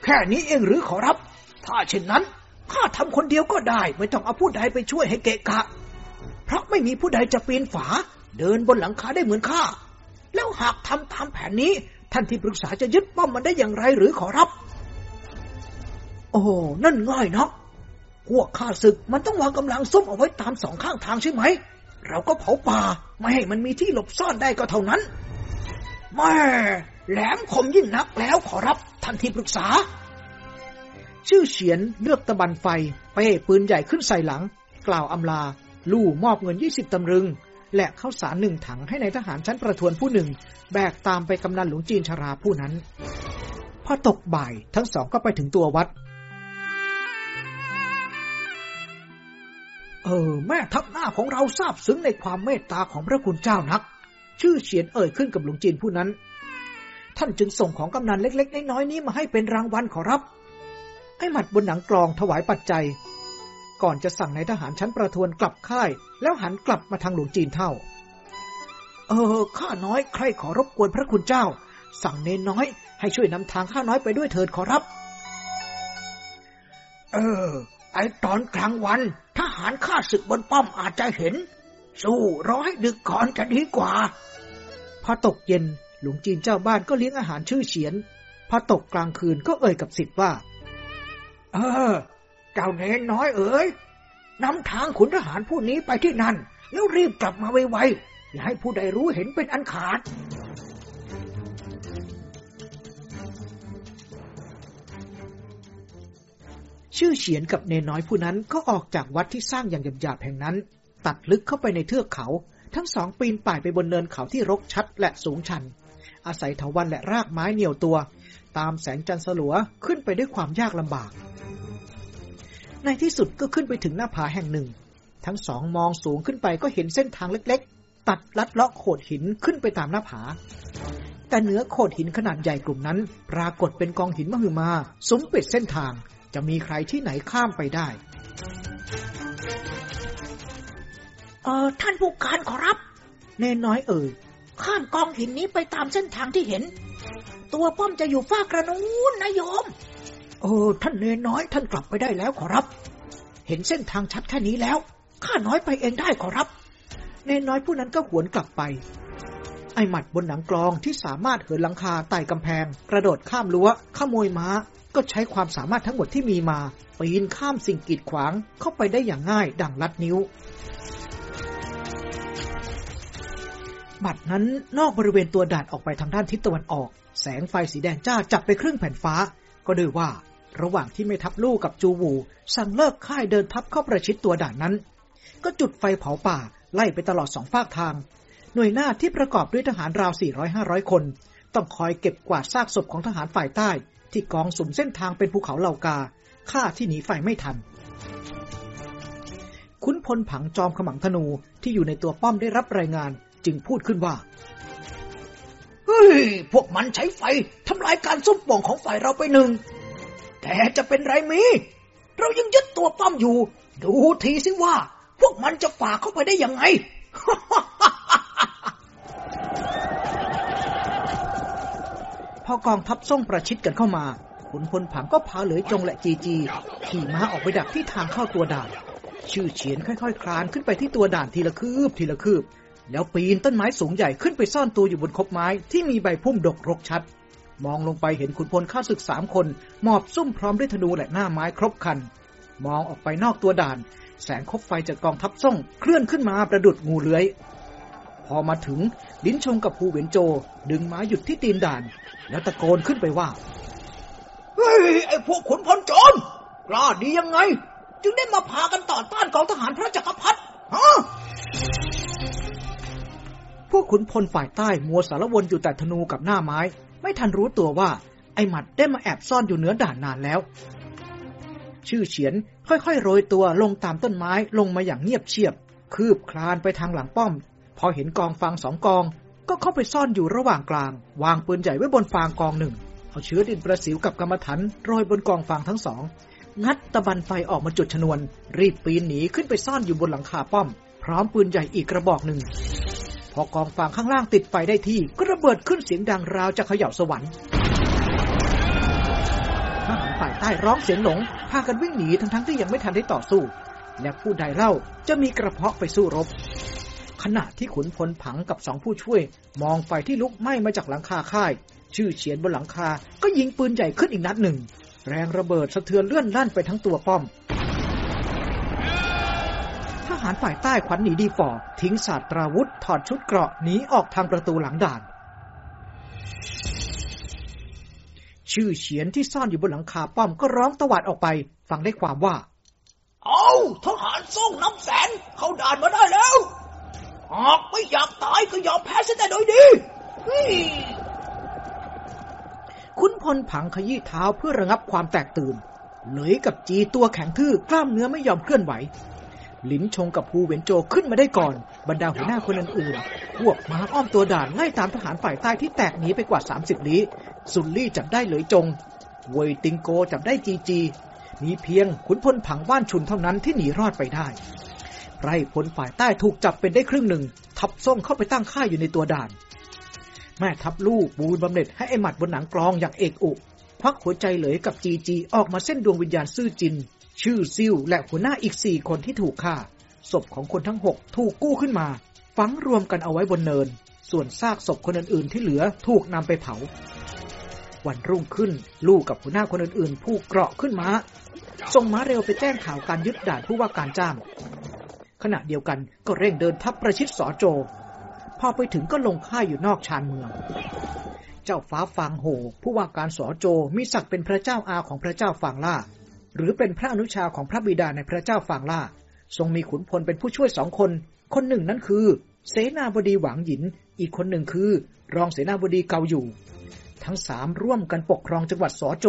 แค่นี้เองหรือขอรับ ถ้าเช่นนั้นข้าทำคนเดียวก็ได้ ไม่ต้องเอาผู้ใดไปช่วยให้เกะกะ เพราะไม่มีผู้ใดจะปีนฝา เดินบนหลังคาได้เหมือนข้า แล้วหากทำตามแผนนี้ ท่านที่ปรึกษาจะยึดป้อมมันได้อย่างไรหรือขอรับ โอ้นั่นง่ายนะพวกข้าศึกมันต้องวางกำลังซุ่มเอาไว้ตามสองข้างทางใช่ไหม เราก็เผาป่าไม่ให้มันมีที่หลบซ่อนได้ก็เท่านั้นแม่แหลมคมยิ่งนักแล้วขอรับท่านที่ปรึกษา ชื่อเฉียนเลือกตะบันไฟเป้ปืนใหญ่ขึ้นใส่หลัง กล่าวอำลา ลู่มอบเงินยี่สิบตำรึง และข้าวสารหนึ่งถังให้ในายทหารชั้นประทวนผู้หนึ่ง แบกตามไปกำนันหลวงจีนชราผู้นั้น พอตกบ่ายทั้งสองก็ไปถึงตัววัด เออ แม่ทัพหน้าของเราทราบซึ้งในความเมตตาของพระคุณเจ้านัก ชื่อเฉียนเอ่ยขึ้นกับหลวงจีนผู้นั้น ท่านจึงส่งของกำนันเล็กๆ น้อยๆนี้มาให้เป็นรางวัลขอรับ ไอ้หมัดบนหนังกลองถวายปัจจัย ก่อนจะสั่งในทหารชั้นประทวนกลับค่าย แล้วหันกลับมาทางหลวงจีนเท่า เออ ข้าน้อยใครขอรบกวนพระคุณเจ้า สั่งเนนน้อย ให้ช่วยนำทางข้าน้อยไปด้วยเถิดขอรับ เออ ไอตอนกลางวัน ทหารข้าศึกบนป้อมอาจจะเห็น สู้รอให้ดึกก่อนจะดีกว่า พอตกเย็นหลวงจีนเจ้าบ้านก็เลี้ยงอาหารชื่อเฉียน พอตกกลางคืนก็เอ่ยกับสิทธิ์ว่า เออ เจ้าเนนน้อยเอ๋ยนำทางขุนทหารผู้นี้ไปที่นั่น แล้วรีบกลับมาไวๆอย่าให้ผู้ใดรู้เห็นเป็นอันขาด ชื่อเฉียนกับเนน้อยผู้นั้นก็ออกจากวัดที่สร้างอย่างหยาบๆแห่งนั้น ตัดลึกเข้าไปในเทือกเขา ทั้งสองปีนป่ายไปบนเนินเขาที่รกชัดและสูงชัน อาศัยเถาวันและรากไม้เหนี่ยวตัว ตามแสงจันทร์สลัวขึ้นไปด้วยความยากลำบาก ในที่สุดก็ขึ้นไปถึงหน้าผาแห่งหนึ่ง ทั้งสองมองสูงขึ้นไปก็เห็นเส้นทางเล็ก ๆ ตัดลัดเลาะโขดหินขึ้นไปตามหน้าผาแต่เหนือโขดหินขนาดใหญ่กลุ่มนั้น ปรากฏเป็นกองหินมหึมา สมปิดเส้นทาง จะมีใครที่ไหนข้ามไปได้ เออท่านผู้การขอรับเนนน้อยเอ่ย ข้ามกองหินนี้ไปตามเส้นทางที่เห็น ตัวป้อมจะอยู่ฝ้ากระนูนนะโยมโอ้ท่านเนนน้อยท่านกลับไปได้แล้วขอรับ เห็นเส้นทางชัดแค่นี้แล้ว ข้าน้อยไปเองได้ขอรับเนนน้อยผู้นั้นก็หวนกลับไปไอหมัดบนหนังกลองที่สามารถเหินหลังคาไต่กำแพง กระโดดข้ามรั้วขโมยม้า ก็ใช้ความสามารถทั้งหมดที่มีมาปีนข้ามสิ่งกีดขวางเข้าไปได้อย่างง่ายดังลัดนิ้ว บัดนั้นนอกบริเวณตัวด่านออกไปทางด้านทิศตะวันออก แสงไฟสีแดงจ้าจับไปครึ่งแผ่นฟ้า ก็ด้วยว่า ระหว่างที่ไม่ทับลู่กับจูวู สั่งเลิกค่ายเดินทับเข้าประชิดตัวด่านนั้น ก็จุดไฟเผาป่าไล่ไปตลอดสองฝากทาง หน่วยหน้าที่ประกอบด้วยทหารราว400-500 คน ต้องคอยเก็บกวาดซากศพของทหารฝ่ายใต้ ที่กองสุ่มเส้นทางเป็นภูเขาเหล่ากาฆ่าที่หนีไฟไม่ทันขุนพลผังจอมขมังธนูที่อยู่ในตัวป้อมได้รับรายงานจึงพูดขึ้นว่า เฮ้ย พวกมันใช้ไฟทำลายการซุ่มป่งของฝ่ายเราไปหนึ่ง แต่จะเป็นไรมี เรายังยึดตัวป้อมอยู่ ดูทีสิว่า พวกมันจะฝ่าเข้าไปได้ยังไง อกองทัพส่งประชิดกันเข้ามา ขุนพลผังก็พาเหลยจงและจีจี ขี่ม้าออกไปดักที่ทางเข้าตัวด่าน ชื่อเฉียนค่อย ๆ คลานขึ้นไปที่ตัวด่านทีละคืบทีละคืบ แล้วปีนต้นไม้สูงใหญ่ขึ้นไปซ่อนตัวอยู่บนคบไม้ที่มีใบพุ่มดกรกชัด มองลงไปเห็นขุนพลข้าศึกสามคนหมอบซุ่มพร้อมด้วยธนูและหน้าไม้ครบคัน มองออกไปนอกตัวด่าน แสงคบไฟจากกองทัพส่งเคลื่อนขึ้นมาประดุดงูเลื้อยพอมาถึง ลิ้นชงกับภูเวียนโจ ดึงม้าหยุดที่ตีนด่าน แล้วตะโกนขึ้นไปว่าเฮ้ยไอ้พวกขุนพลโจรกล้าดียังไง จึงได้มาพากันต่อต้านกองทหารพระจักรพรรดิฮะพวกขุนพลฝ่ายใต้มัวสารวนอยู่แต่ธนูกับหน้าไม้ ไม่ทันรู้ตัวว่า ไอ้หมัดได้มาแอบซ่อนอยู่เหนือด่านนานแล้ว ชื่อเฉียนค่อยๆโรยตัวลงตามต้นไม้ลงมาอย่างเงียบเชียบ คืบคลานไปทางหลังป้อม พอเห็นกองฟางสองกอง ก็เข้าไปซ่อนอยู่ระหว่างกลาง วางปืนใหญ่ไว้บนฟางกองหนึ่ง เอาเชื้อดินประสิวกับกรรมฐานโรยบนกองฟางทั้งสอง งัดตะบันไฟออกมาจุดชนวน รีบปีนหนีขึ้นไปซ่อนอยู่บนหลังคาป้อม พร้อมปืนใหญ่อีกกระบอกหนึ่ง พอกองฟางข้างล่างติดไฟได้ที่ก็ระเบิดขึ้นเสียงดังราวจะเขย่าสวรรค์ทหารฝ่ายใต้ร้องเสียงหลง พากันวิ่งหนีทั้งๆทที่ยังไม่ทันได้ต่อสู้ และผู้ใดเล่าจะมีกระเพาะไปสู้รบ ขณะที่ขุนพลผังกับสองผู้ช่วย มองไฟที่ลุกไหม้มาจากหลังคาค่าย ชื่อเฉียนบนหลังคา ก็ยิงปืนใหญ่ขึ้นอีกนัดหนึ่ง แรงระเบิดสะเทือนเลื่อนลั่นไปทั้งตัวป้อม ทหารฝ่ายใต้ขวัญหนีดีฝ่อ ทิ้งศาสตราวุธ ถอดชุดเกราะหนีออกทางประตูหลังด่าน ชื่อเฉียนที่ซ่อนอยู่บนหลังคาป้อมก็ร้องตวาดออกไป ฟังได้ความว่า เอาทหารส่งน้ำแสน เขาด่านมาได้แล้ว หากไม่อยากตายก็ยอมแพ้ซะแต่โดยดี คุณพลผังขยี้เท้าเพื่อระงับความแตกตื่นเหลยกับจีตัวแข็งทื่อกล้ามเนื้อไม่ยอมเคลื่อนไหว หลินชงกับภูเวนโจขึ้นมาได้ก่อน บรรดาหัวหน้าคนอื่นๆพวกมาอ้อมตัวด่านไล่ตามทหารฝ่ายใต้ที่แตกหนีไปกว่า 30ลี้สุนลี่จับได้เหลยจง เวยติงโกจับได้จีจี มีเพียงขุนพลผังว่านชุนเท่านั้นที่หนีรอดไปได้ ไร่พลฝ่ายใต้ถูกจับเป็นได้ครึ่งหนึ่ง ทับส่งเข้าไปตั้งค่ายอยู่ในตัวด่าน แม่ทัพลูกบูนบำเหน็จให้ไอหมัดบนหนังกรองอย่างเอกอุควักหัวใจเหลยกับจีจีออกมาเส้นดวงวิญญาณซื่อจิน ชื่อซิ่วและหัวหน้าอีกสี่คนที่ถูกฆ่า ศพของคนทั้งหกถูกกู้ขึ้นมา ฝังรวมกันเอาไว้บนเนิน ส่วนซากศพคนอื่นๆ ที่เหลือถูกนำไปเผา วันรุ่งขึ้นลูกกับหัวหน้าคนอื่นๆ ผู้เกราะขึ้นมาส่งม้าเร็วไปแจ้งข่าวการยึดด่านผู้ว่าการจ้าง ขณะเดียวกันก็เร่งเดินทัพประชิดสอโจ พอไปถึงก็ลงค่ายอยู่นอกชานเมือง เจ้าฟ้าฟางโห ผู้ว่าการสอโจมีศักดิ์เป็นพระเจ้าอาของพระเจ้าฟางล่า หรือเป็นพระอนุชาของพระบิดาในพระเจ้าฟางล่า ทรงมีขุนพลเป็นผู้ช่วยสองคน คนหนึ่งนั้นคือ เสนาบดีหวังหยิน อีกคนหนึ่งคือ รองเสนาบดีเกาอยู่ ทั้งสามร่วมกันปกครองจังหวัดสอโจ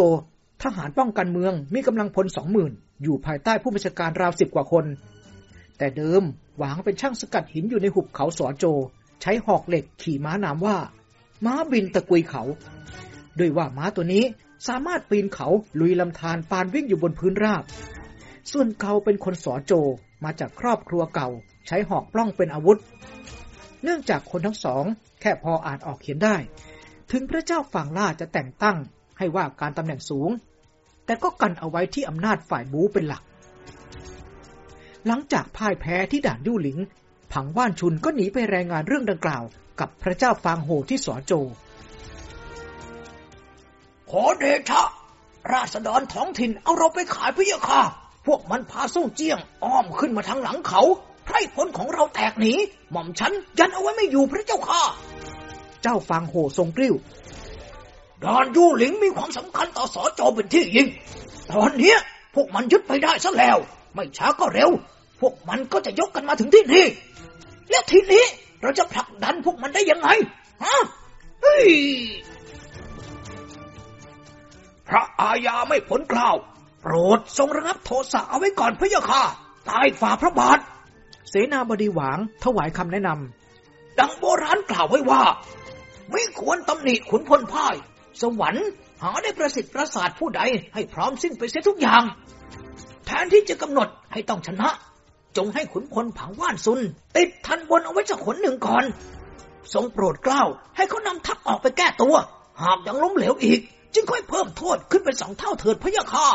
ทหารป้องกันเมืองมีกำลังพลสองหมื่นอยู่ภายใต้ผู้บัญชาการราวสิบกว่าคน แต่เดิมหวางเป็นช่างสกัดหินอยู่ในหุบเขาสอโจ ใช้หอกเหล็กขี่ม้านามว่า ม้าบินตะกุยเขา ด้วยว่าม้าตัวนี้สามารถปีนเขาลุยลำธารปานวิ่งอยู่บนพื้นราบ ส่วนเขาเป็นคนสอโจมาจากครอบครัวเก่า ใช้หอกปล้องเป็นอาวุธ เนื่องจากคนทั้งสอง แค่พออ่านออกเขียนได้ ถึงพระเจ้าฝั่งล่าจะแต่งตั้งให้ว่าการตำแหน่งสูง แต่ก็กันเอาไว้ที่อำนาจฝ่ายบูเป็นหลัก หลังจากพ่ายแพ้ที่ด่านยู่หลิง ผังว่านชุนก็หนีไปรายงานเรื่องดังกล่าว กับพระเจ้าฟางโฮที่สอโจ ขอเดชะ ราษฎรท้องถิ่นเอาเราไปขายพะยะค่ะ พวกมันพาส่งเจียง อ้อมขึ้นมาทางหลังเขาไพร่พลของเราแตกหนี หม่อมฉันยันเอาไว้ไม่อยู่พระเจ้าค่ะ เจ้าฟางโฮทรงกริ้วดอนยู่หลิงมีความสำคัญต่อสอจอเป็นที่ยิ่ง ตอนเนี้ยพวกมันยึดไปได้ซะแล้ว ไม่ช้าก็เร็ว พวกมันก็จะยกกันมาถึงที่นี่ แล้วทีนี้เราจะผลักดันพวกมันได้ยังไง ฮะเฮ้ยพระอาญาไม่ผลกล่าว โปรดทรงระงับโทสะเอาไว้ก่อนพระยาค่ะ ตายฝ่าพระบาท เสนาบดีหวางถวายคำแนะนำ ดังโบราณกล่าวไว้ว่า ไม่ควรตำหนิขุนพลพ่าย สวรรค์หาได้ประสิทธิ์ประสาทผู้ใดให้พร้อมสิ้นไปเสียทุกอย่างแทนที่จะกำหนดให้ต้องชนะ จงให้ขุนพลผังว่านซุน ติดทันบนเอาไว้สักขนหนึ่งก่อน ทรงโปรดเกล้า ให้เขานำทัพออกไปแก้ตัว หากยังล้มเหลวอีก จึงค่อยเพิ่มโทษขึ้นเป็นสองเท่าเถิดพระยาค่ะ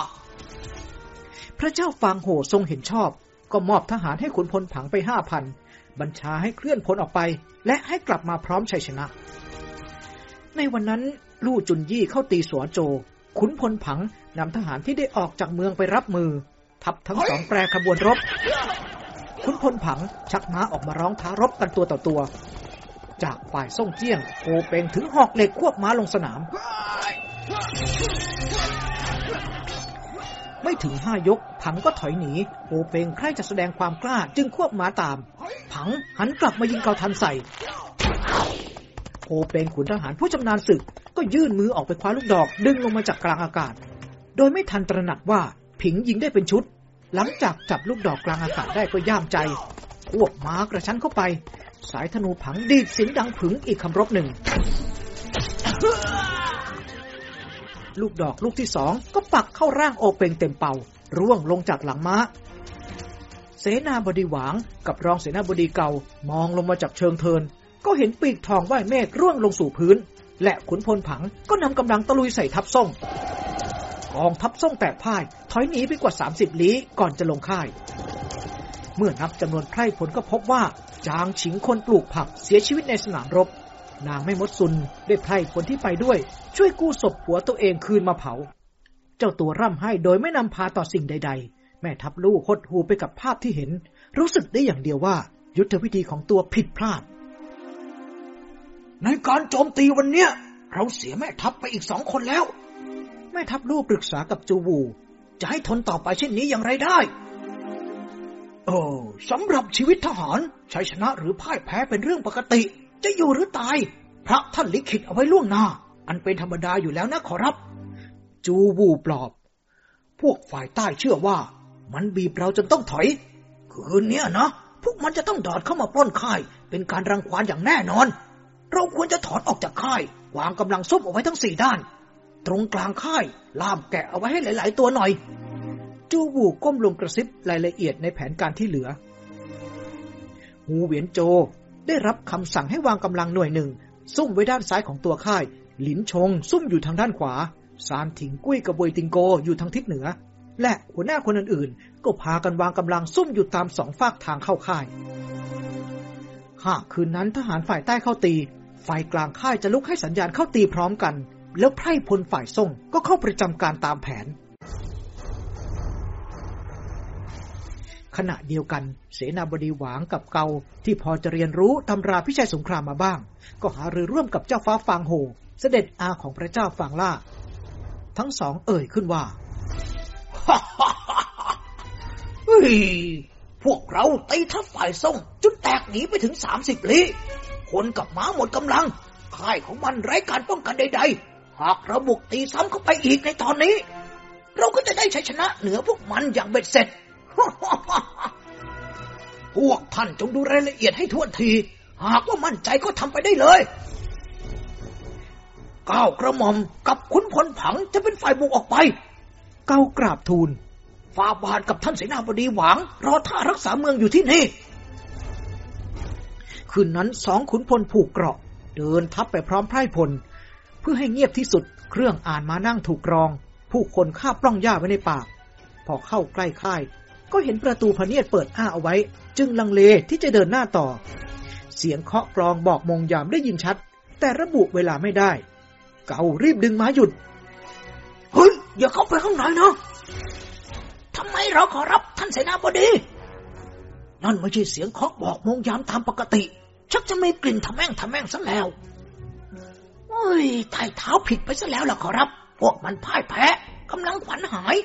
พระเจ้าฟางโหทรงเห็นชอบ ก็มอบทหารให้ขุนพลผังไปห้าพันบัญชาให้เคลื่อนพลออกไป และให้กลับมาพร้อมชัยชนะ ในวันนั้นลู่จุนยี่เข้าตีสัวโจ ขุนพลผังนำทหารที่ได้ออกจากเมืองไปรับมือ ทัพทั้งสองแปรขบวนรบ ขุนพลผังชักม้าออกมาร้องท้ารบกันตัวต่อตัว จากฝ่ายส่งเจี้ยงโกเปงถึงหอกเหล็กควบม้าลงสนาม ไม่ถึงห้ายก ผังก็ถอยหนีโอเปงใครจะแสดงความกล้าจึงควบม้าตาม ผังหันกลับมายิงเกาทันใส่โอเปงขุนทหารผู้ชำนาญศึกก็ยื่นมือออกไปคว้าลูกดอกดึงลงมาจากกลางอากาศ โดยไม่ทันตระหนักว่า ผิงยิงได้เป็นชุด หลังจากจับลูกดอกกลางอากาศได้ก็ย่ามใจควบม้ากระชั้นเข้าไป สายธนูผังดีดเสียงดังผึงอีกคำรบหนึ่ง ลูกดอกลูกที่สองก็ปักเข้าร่างโอเปงเต็มเป่า ร่วงลงจากหลังม้า เสนาบดีหวางกับรองเสนาบดีเก่ามองลงมาจากเชิงเทิน ก็เห็นปีกทองว่ายเมฆร่วงลงสู่พื้น และขุนพลผังก็นำกำลังตะลุยใส่ทับส่ง องทัพส่งแตกพ่าย ถอยหนีไปกว่า 30 ลี้ก่อนจะลงค่าย เมื่อนับจำนวนไพร่ผลก็พบว่า จางฉิงคนปลูกผักเสียชีวิตในสนามรบ นางไม่มดซุนได้ไพร่ผลที่ไปด้วย ช่วยกู้ศพผัวตัวเองคืนมาเผา เจ้าตัวร่ำไห้โดยไม่นำพาต่อสิ่งใด ๆ แม่ทัพลูกหดหูไปกับภาพที่เห็น รู้สึกได้อย่างเดียวว่า ยุทธวิธีของตัวผิดพลาด ในการโจมตีวันเนี้ยเราเสียแม่ทัพไปอีกสองคนแล้ว แม่ทัพลูกปรึกษากับจูวู จะให้ทนต่อไปเช่นนี้อย่างไรได้โอ้สำหรับชีวิตทหารชัยชนะหรือพ่ายแพ้เป็นเรื่องปกติ จะอยู่หรือตาย พระท่านลิขิตเอาไว้ล่วงหน้า อันเป็นธรรมดาอยู่แล้วนะขอรับ จูวูปลอบ พวกฝ่ายใต้เชื่อว่า มันบีบเราจนต้องถอย คืนนี้นะพวกมันจะต้องดอดเข้ามาปล้นค่าย เป็นการรังควานอย่างแน่นอน เราควรจะถอนออกจากค่ายวางกำลังซุ่มเอาไว้ทั้งสี่ด้าน ตรงกลางค่าย ล่ามแกะเอาไว้ให้หลาย ๆ ตัวหน่อย จูวูก้มลงกระซิบรายละเอียดในแผนการที่เหลือ หูเหวียนโจได้รับคำสั่งให้วางกำลังหน่วยหนึ่ง ซุ่มไว้ด้านซ้ายของตัวค่าย หลินชง ซุ่มอยู่ทางด้านขวา ซานถิงกุ้ยกับเวยติงโกอยู่ทางทิศเหนือ และหัวหน้าคนอื่น ๆ ก็พากันวางกำลังซุ่มอยู่ตามสองฝากทางเข้าค่ายหากคืนนั้นทหารฝ่ายใต้เข้าตี ฝ่ายกลางค่ายจะลุกให้สัญญาณเข้าตีพร้อมกัน แล้วไพร่พลฝ่ายส่งก็เข้าประจำการตามแผน ขณะเดียวกัน เสนาบดีหวางกับเกาที่พอจะเรียนรู้ตำราพิชัยสงครามมาบ้าง ก็หารือร่วมกับเจ้าฟ้าฟางโฮเสด็จอาของพระเจ้าฟางล่า ทั้งสองเอ่ยขึ้นว่าเฮ้ยพวกเราตีทัพฝ่ายส่งจนแตกหนีไปถึงสามสิบลี้คนกับม้าหมดกำลังค่ายของมันไร้การป้องกันใดๆ หากเราบุกตีซ้ำเข้าไปอีกในตอนนี้ เราก็จะได้ชัยชนะเหนือพวกมันอย่างเบ็ดเสร็จ พวกท่านจงดูรายละเอียดให้ทั่วที หากว่ามั่นใจก็ทำไปได้เลยก้าวกระหม่อมกับขุนพลผังจะเป็นฝ่ายบุกออกไปเก้ากราบทูลฟาบาทกับท่านเสนาบดีหวัง รอท่ารักษาเมืองอยู่ที่นี่ คืนนั้นสองขุนพลผูกเกราะ เดินทับไปพร้อมไพร่พลเพื่อให้เงียบที่สุด เครื่องอ่านมานั่งถูกกรอง ผู้คนคาบปล้องหญ้าไว้ในปาก พอเข้าใกล้ค่าย ก็เห็นประตูพเนียดเปิดอ้าเอาไว้ จึงลังเลที่จะเดินหน้าต่อ เสียงเคาะกรองบอกมงยามได้ยินชัด แต่ระบุเวลาไม่ได้ เก่ารีบดึงม้าหยุด เฮ้ย อย่าเข้าไปข้างในนะทำไมเราขอรับท่านเสนาบดีนั่นไม่ใช่เสียงเคาะบอกมงยามตามปกติ ชักจะไมีกลิ่นทะแม่งทะแม่งซะแล้ว เฮ้ยไต่เท้าผิดไปซะแล้วล่ะขอรับ พวกมันพ่ายแพ้กำลังขวัญหาย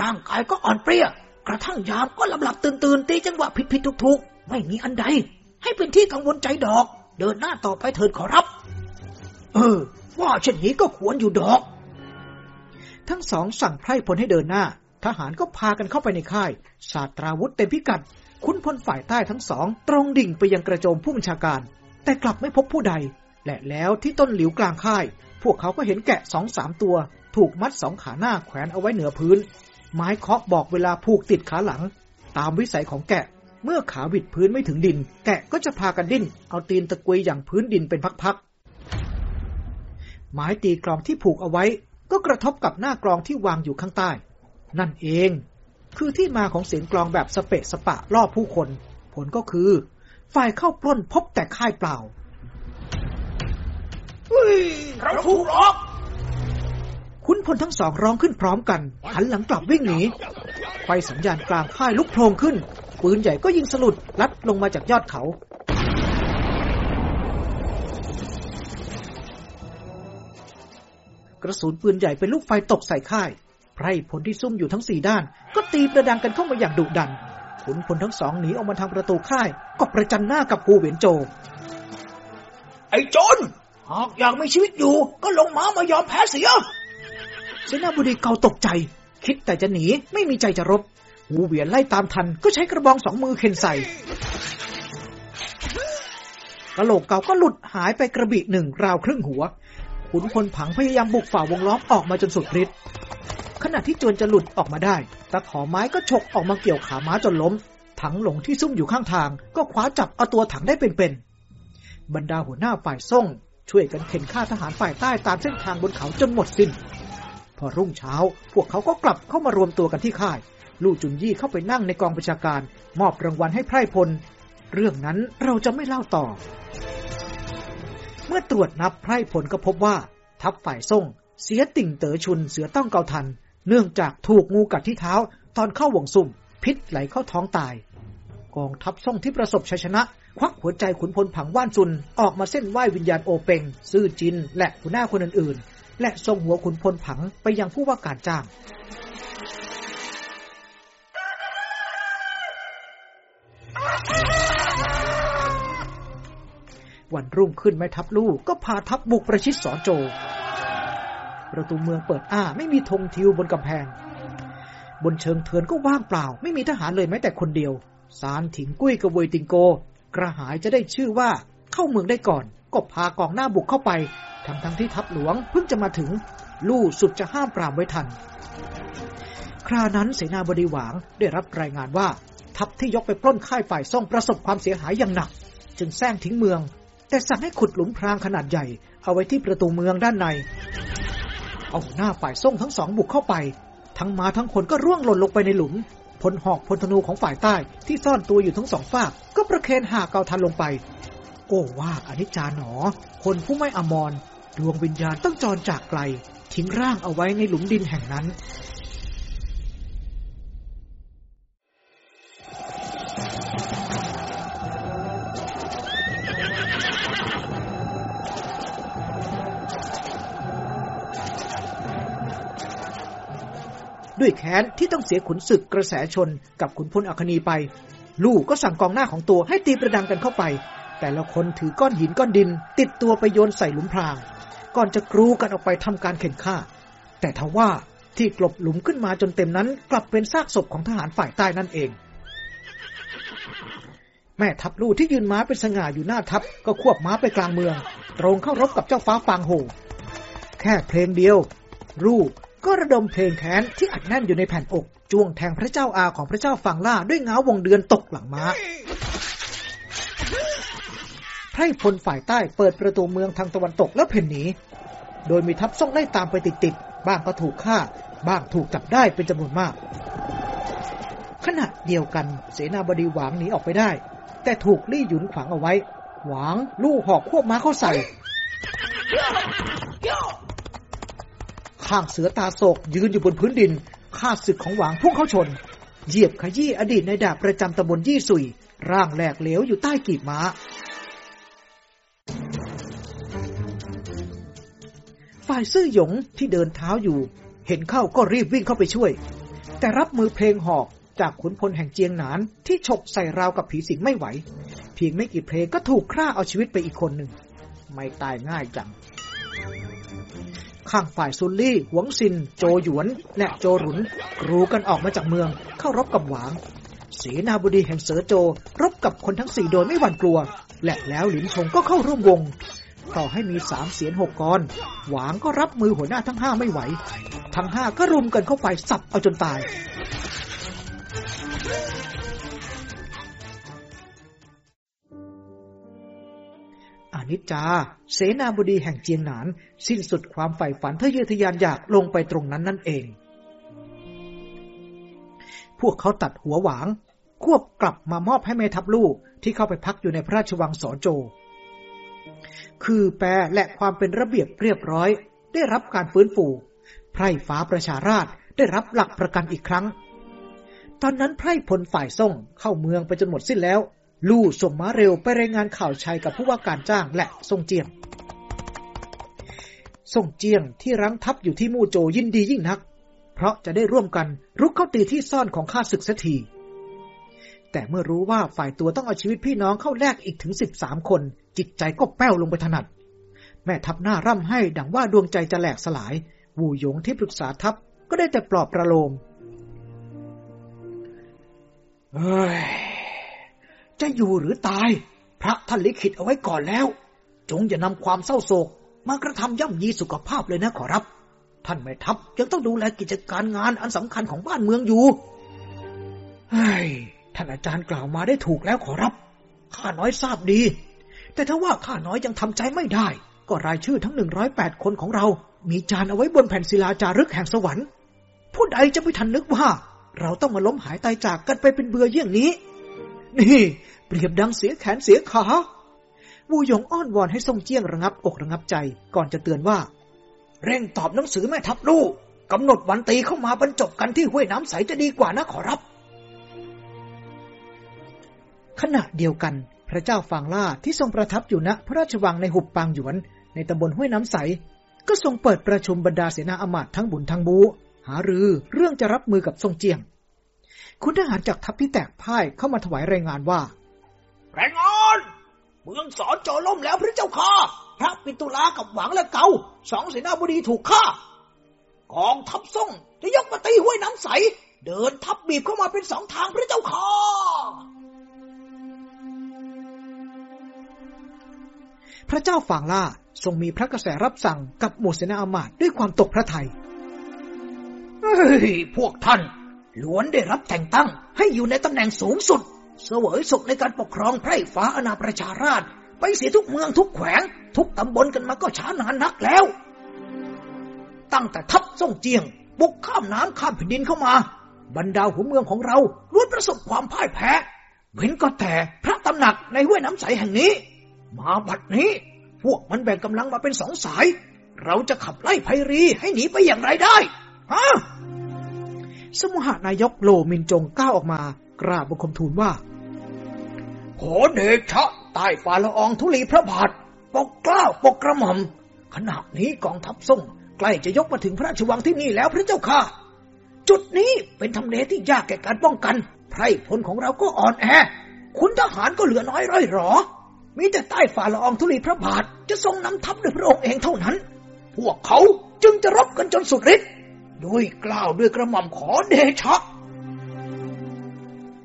ร่างกายก็อ่อนเปรี้ย กระทั่งยามก็หลับหลับตื่นตื่นตีจังหวะผิดผิดถูกถูกไม่มีอันใด ให้เป็นที่กังวลใจดอก เดินหน้าต่อไปเถิดขอรับ เออ ว่าเช่นนี้ก็ควรอยู่ดอก ทั้งสองสั่งไพร่พลให้เดินหน้า ทหารก็พากันเข้าไปในค่ายศาสตราวุธเต็มพิกัดขุนพลฝ่ายใต้ทั้งสอง ตรงดิ่งไปยังกระโจมผู้บัญชาการ แต่กลับไม่พบผู้ใด และแล้วที่ต้นหลิวกลางค่าย พวกเขาก็เห็นแกะสองสามตัว ถูกมัดสองขาหน้าแขวนเอาไว้เหนือพื้น ไม้เคาะบอกเวลาผูกติดขาหลัง ตามวิสัยของแกะ เมื่อขาวิดพื้นไม่ถึงดิน แกะก็จะพากันดิ้น เอาตีนตะกุยอย่างพื้นดินเป็นพักๆ ไม้ตีกลองที่ผูกเอาไว้ ก็กระทบกับหน้ากลองที่วางอยู่ข้างใต้ นั่นเอง คือที่มาของเสียงกลองแบบสเปะสปะล่อผู้คน ผลก็คือ ฝ่ายเข้าปล้นพบแต่ค่ายเปล่า เฮ้ยเราถูกหลอกขุนพลทั้งสองร้องขึ้นพร้อมกัน หันหลังกลับวิ่งหนีไฟสัญญาณกลางค่ายลุกโพลงขึ้น ปืนใหญ่ก็ยิงสลุดลัดลงมาจากยอดเขา กระสุนปืนใหญ่เป็นลูกไฟตกใส่ค่าย ไพรพลที่ซุ่มอยู่ทั้งสี่ด้าน ก็ตีประดังกันเข้ามาอย่างดุดันขุนพลทั้งสองหนีออกมาทางประตูค่าย ก็ประจันหน้ากับกูเหวียนโจ ไอ้โจร หากอยากมีชีวิตอยู่ ก็ลงมามายอมแพ้เสียเสนาบดีเกาตกใจ คิดแต่จะหนีไม่มีใจจะรบ หูเวียนไล่ตามทันก็ใช้กระบองสองมือเข็นใส่กระโหลกเก่าก็หลุดหายไปกระบี่หนึ่งราวครึ่งหัว ขุนพลผังพยายามบุกฝ่าวงล้อมออกมาจนสุดฤทธิ์ขณะที่จวนจะหลุดออกมาได้ตะขอไม้ก็ฉกออกมาเกี่ยวขาม้าจนล้ม ถังหลงที่ซุ่มอยู่ข้างทาง ก็คว้าจับเอาตัวถังได้เป็นๆบรรดาหัวหน้าฝ่ายส่ง ช่วยกันเข็นฆ่าทหารฝ่ายใต้ตามเส้นทางบนเขาจนหมดสิน้น พอรุ่งเช้า พวกเขาก็กลับเข้ามารวมตัวกันที่ค่าย ลู่จุนยี่เข้าไปนั่งในกองประชาการ มอบรางวัลให้ไพร่พล เรื่องนั้นเราจะไม่เล่าต่อ เมื่อตรวจนับไพร่พลก็พบว่า ทัพฝ่ายส่ง เสียติ่งเต๋อชุนเสือต้องเกาทัน เนื่องจากถูกงูกัดที่เท้า ตอนเข้าวงซุ่มพิษไหลเข้าท้องตาย กองทัพส่งที่ประสบชัยชนะ ควักหัวใจขุนพลผังว่านซุน ออกมาเส้นไหว้วิญญาณโอเปง ซื่อจิน และหัวหน้าคนอื่นๆ และส่งหัวขุนพลผังไปยังผู้ว่าการจ้างวันรุ่งขึ้นแม่ทัพลูกก็พาทัพบุกประชิดสอนโจ ประตูเมืองเปิดอ้าไม่มีธงทิวบนกำแพง บนเชิงเทินก็ว่างเปล่า ไม่มีทหารเลยแม้แต่คนเดียว สารถิงกุ้ยกับเวยติงโก กระหายจะได้ชื่อว่าเข้าเมืองได้ก่อน ก็พากองหน้าบุกเข้าไป ทั้งทั้งที่ทัพหลวงเพิ่งจะมาถึง ลู่สุดจะห้ามปรามไว้ทัน ครานั้นเสนาบดีหวางได้รับรายงานว่า ทัพที่ยกไปปล้นค่ายฝ่ายซ่องประสบความเสียหายอย่างหนัก จึงแซงทิ้งเมือง แต่สั่งให้ขุดหลุมพรางขนาดใหญ่ เอาไว้ที่ประตูเมืองด้านใน เอาหน้าฝ่ายส่งทั้งสองบุกเข้าไป ทั้งมาทั้งคนก็ร่วงหล่นลงไปในหลุม พลหอกพลธนูของฝ่ายใต้ที่ซ่อนตัวอยู่ทั้งสองฝาก ก็ประเคนหาเกาทันลงไป โอ้ว่าอนิจจาหนอ คนผู้ไม่อมรดวงวิญญาณต้องจรจากไกล ทิ้งร่างเอาไว้ในหลุมดินแห่งนั้น ด้วยแค้นที่ต้องเสียขุนศึกกระแสชนกับขุนพลอัคนีไป ลูกก็สั่งกองหน้าของตัวให้ตีประดังกันเข้าไป แต่ละคนถือก้อนหินก้อนดิน ติดตัวไปโยนใส่หลุมพราง ก่อนจะกรูกันออกไปทำการเข็นฆ่า แต่ทว่าที่กลบหลุมขึ้นมาจนเต็มนั้น กลับเป็นซากศพของทหารฝ่ายใต้นั่นเอง แม่ทัพลูกที่ยืนม้าเป็นสง่าอยู่หน้าทัพก็ควบม้าไปกลางเมือง ตรงเข้ารบกับเจ้าฟ้าฟางโหแค่เพลงเดียวรู ก็ระดมเพลงแค้นที่อัดแน่นอยู่ในแผ่นอกจ้วงแทงพระเจ้าอาของพระเจ้าฟังล่าด้วยเงาวงเดือนตกหลังม้าไพร่พลฝ่ายใต้เปิดประตูเมืองทางตะวันตกแล้วเพ่นหนี โดยมีทัพส่งไล่ตามไปติดๆ บ้างก็ถูกฆ่า บ้างถูกจับได้เป็นจำนวนมาก ขณะเดียวกันเสนาบดีหวางหนีออกไปได้ แต่ถูกลี่หยุนขวางเอาไว้ หวาง ลู่หอกควบม้าเข้าใส่ ข้างเสือตาโศกยืนอยู่บนพื้นดินข้าศึกของหวางพุ่งเข้าชน เหยียบขยี้อดีตในดาบประจำตำบลยี่สุย ร่างแหลกเหลวอยู่ใต้กีบม้า ฝ่ายซื่อหยงที่เดินเท้าอยู่ เห็นเข้าก็รีบวิ่งเข้าไปช่วย แต่รับมือเพลงหอกจากขุนพลแห่งเจียงหนานที่ฉกใส่ราวกับผีสิงไม่ไหว เพียงไม่กี่เพลงก็ถูกฆ่าเอาชีวิตไปอีกคนหนึ่ง ไม่ตายง่ายจัง ข้างฝ่ายซุนลี่ หวงซิน โจหยวน และโจหรุนกรูกันออกมาจากเมืองเข้ารบกับหวางเสนาบดีแห่งเสือโจ รบกับคนทั้งสี่โดยไม่หวั่นกลัว และแล้วหลินชงก็เข้าร่วมวง ต่อให้มีสามเสียนหกกรหวางก็รับมือหัวหน้าทั้งห้าไม่ไหว ทั้งห้าก็รุมกันเข้าไปสับเอาจนตาย อนิจจา เสนาบดีแห่งเจียงหนาน สิ้นสุดความใฝ่ฝันทะเยอทะยานอยากลงไปตรงนั้นนั่นเอง พวกเขาตัดหัวหวาง ควบกลับมามอบให้แม่ทัพลูกที่เข้าไปพักอยู่ในพระราชวังสอโจ คือแปรและความเป็นระเบียบเรียบร้อย ได้รับการฟื้นฟู ไพร่ฟ้าประชาราชได้รับหลักประกันอีกครั้ง ตอนนั้นไพร่พลฝ่ายส่งเข้าเมืองไปจนหมดสิ้นแล้ว ลู่ส่งม้าเร็วไปรายงานข่าวชัยกับผู้ว่าการจ้างและทรงเจียงทรงเจียงที่รั้งทัพอยู่ที่มู่โจยินดียิ่งนัก เพราะจะได้ร่วมกันรุกเข้าตีที่ซ่อนของข้าศึกเสักทีแต่เมื่อรู้ว่าฝ่ายตัวต้องเอาชีวิตพี่น้องเข้าแลกอีกถึงสิบสามคน จิตใจก็แป้วลงไปถนัด แม่ทัพหน้าร่ำให้ดังว่าดวงใจจะแหลกสลาย วูหยงที่ปรึกษาทัพก็ได้แต่ปลอบประโลมเฮ้ย จะอยู่หรือตาย พระท่านลิขิตเอาไว้ก่อนแล้ว จงอย่านำความเศร้าโศก มากระทำย่ำยีสุขภาพเลยนะขอรับ ท่านแม่ทัพยังต้องดูแลกิจการงานอันสำคัญของบ้านเมืองอยู่เฮ้ยท่านอาจารย์กล่าวมาได้ถูกแล้วขอรับ ข้าน้อยทราบดี แต่ถ้าว่าข้าน้อยยังทำใจไม่ได้ ก็รายชื่อทั้งหนึ่งร้อยแปดคนของเรา มีจานเอาไว้บนแผ่นศิลาจารึกแห่งสวรรค์ผู้ใดจะไม่ทันนึกว่า เราต้องมาล้มหายตายจากกันไปเป็นเบื่อเยี่ยงนี้ นี่เปรียบดังเสียแขนเสียขาวูหยงอ้อนวอนให้ทรงเจี้ยงระงับอกระงับใจ ก่อนจะเตือนว่า เร่งตอบหนังสือแม่ทัพลูกกำหนดวันตีเข้ามาบรรจบกันที่ห้วยน้ำใสจะดีกว่านะขอรับ ขณะเดียวกัน พระเจ้าฟางล่าที่ทรงประทับอยู่ณพระราชวังในหุบปางหยวน ในตำบลห้วยน้ำใส ก็ทรงเปิดประชุมบรรดาเสนาอมาตย์ทั้งบุญทั้งบู หารือเรื่องจะรับมือกับทรงเจียง คุณทหารจากทัพที่แตกพ่ายเข้ามาถวายรายงานว่ารายงานเมืองสอนจอล่มแล้วพระเจ้าค่ะ พระปิตุลากับหวังและเกาสองเสนาบดีถูกฆ่ากองทัพส่งจะยกมาตีห้วยน้ำใส เดินทัพบีบเข้ามาเป็นสองทางพระเจ้าค่ะพระเจ้าฝางล่าทรงมีพระกระแสรับสั่งกับหมู่เสนาอมาตย์ด้วยความตกพระทยัยเฮ้ยพวกท่าน ล้วนได้รับแต่งตั้งให้อยู่ในตำแหน่งสูงสุด เสวยสุขในการปกครองไพร่ฟ้าอาณาประชาราช ไปเสียทุกเมืองทุกแขวง ทุกตำบลกันมาก็ช้านานนักแล้ว ตั้งแต่ทัพส่งเจียง บุกข้ามน้ำข้ามแผ่นดินเข้ามา บรรดาหัวเมืองของเราล้วนประสบความพ่ายแพ้เว้นก็แต่พระตำหนักในห้วยน้ำใสแห่งนี้ มาบัดนี้ พวกมันแบ่งกำลังมาเป็นสองสาย เราจะขับไล่ไพรีให้หนีไปอย่างไรได้ฮะ สมุหานายกโลมินจงก้าวออกมา กราบบังคมทูลว่าขอเดชะใต้ฝ่าละอองธุลีพระบาทปกกล้าปกกระหม่อมขณะนี้กองทัพส่งใกล้จะยกมาถึงพระราชวังที่นี่แล้วพระเจ้าค่ะ จุดนี้เป็นทำเลที่ยากแก่การป้องกัน ไพรพลของเราก็อ่อนแอคุณทหารก็เหลือน้อยร่อยหรอ มีแต่ใต้ฝ่าละอองธุลีพระบาทจะทรงนำทัพด้วยพระองค์เองเท่านั้น พวกเขาจึงจะรบกันจนสุดฤทธิ์ ด้วยกล่าวด้วยกระหม่อมขอเดชะ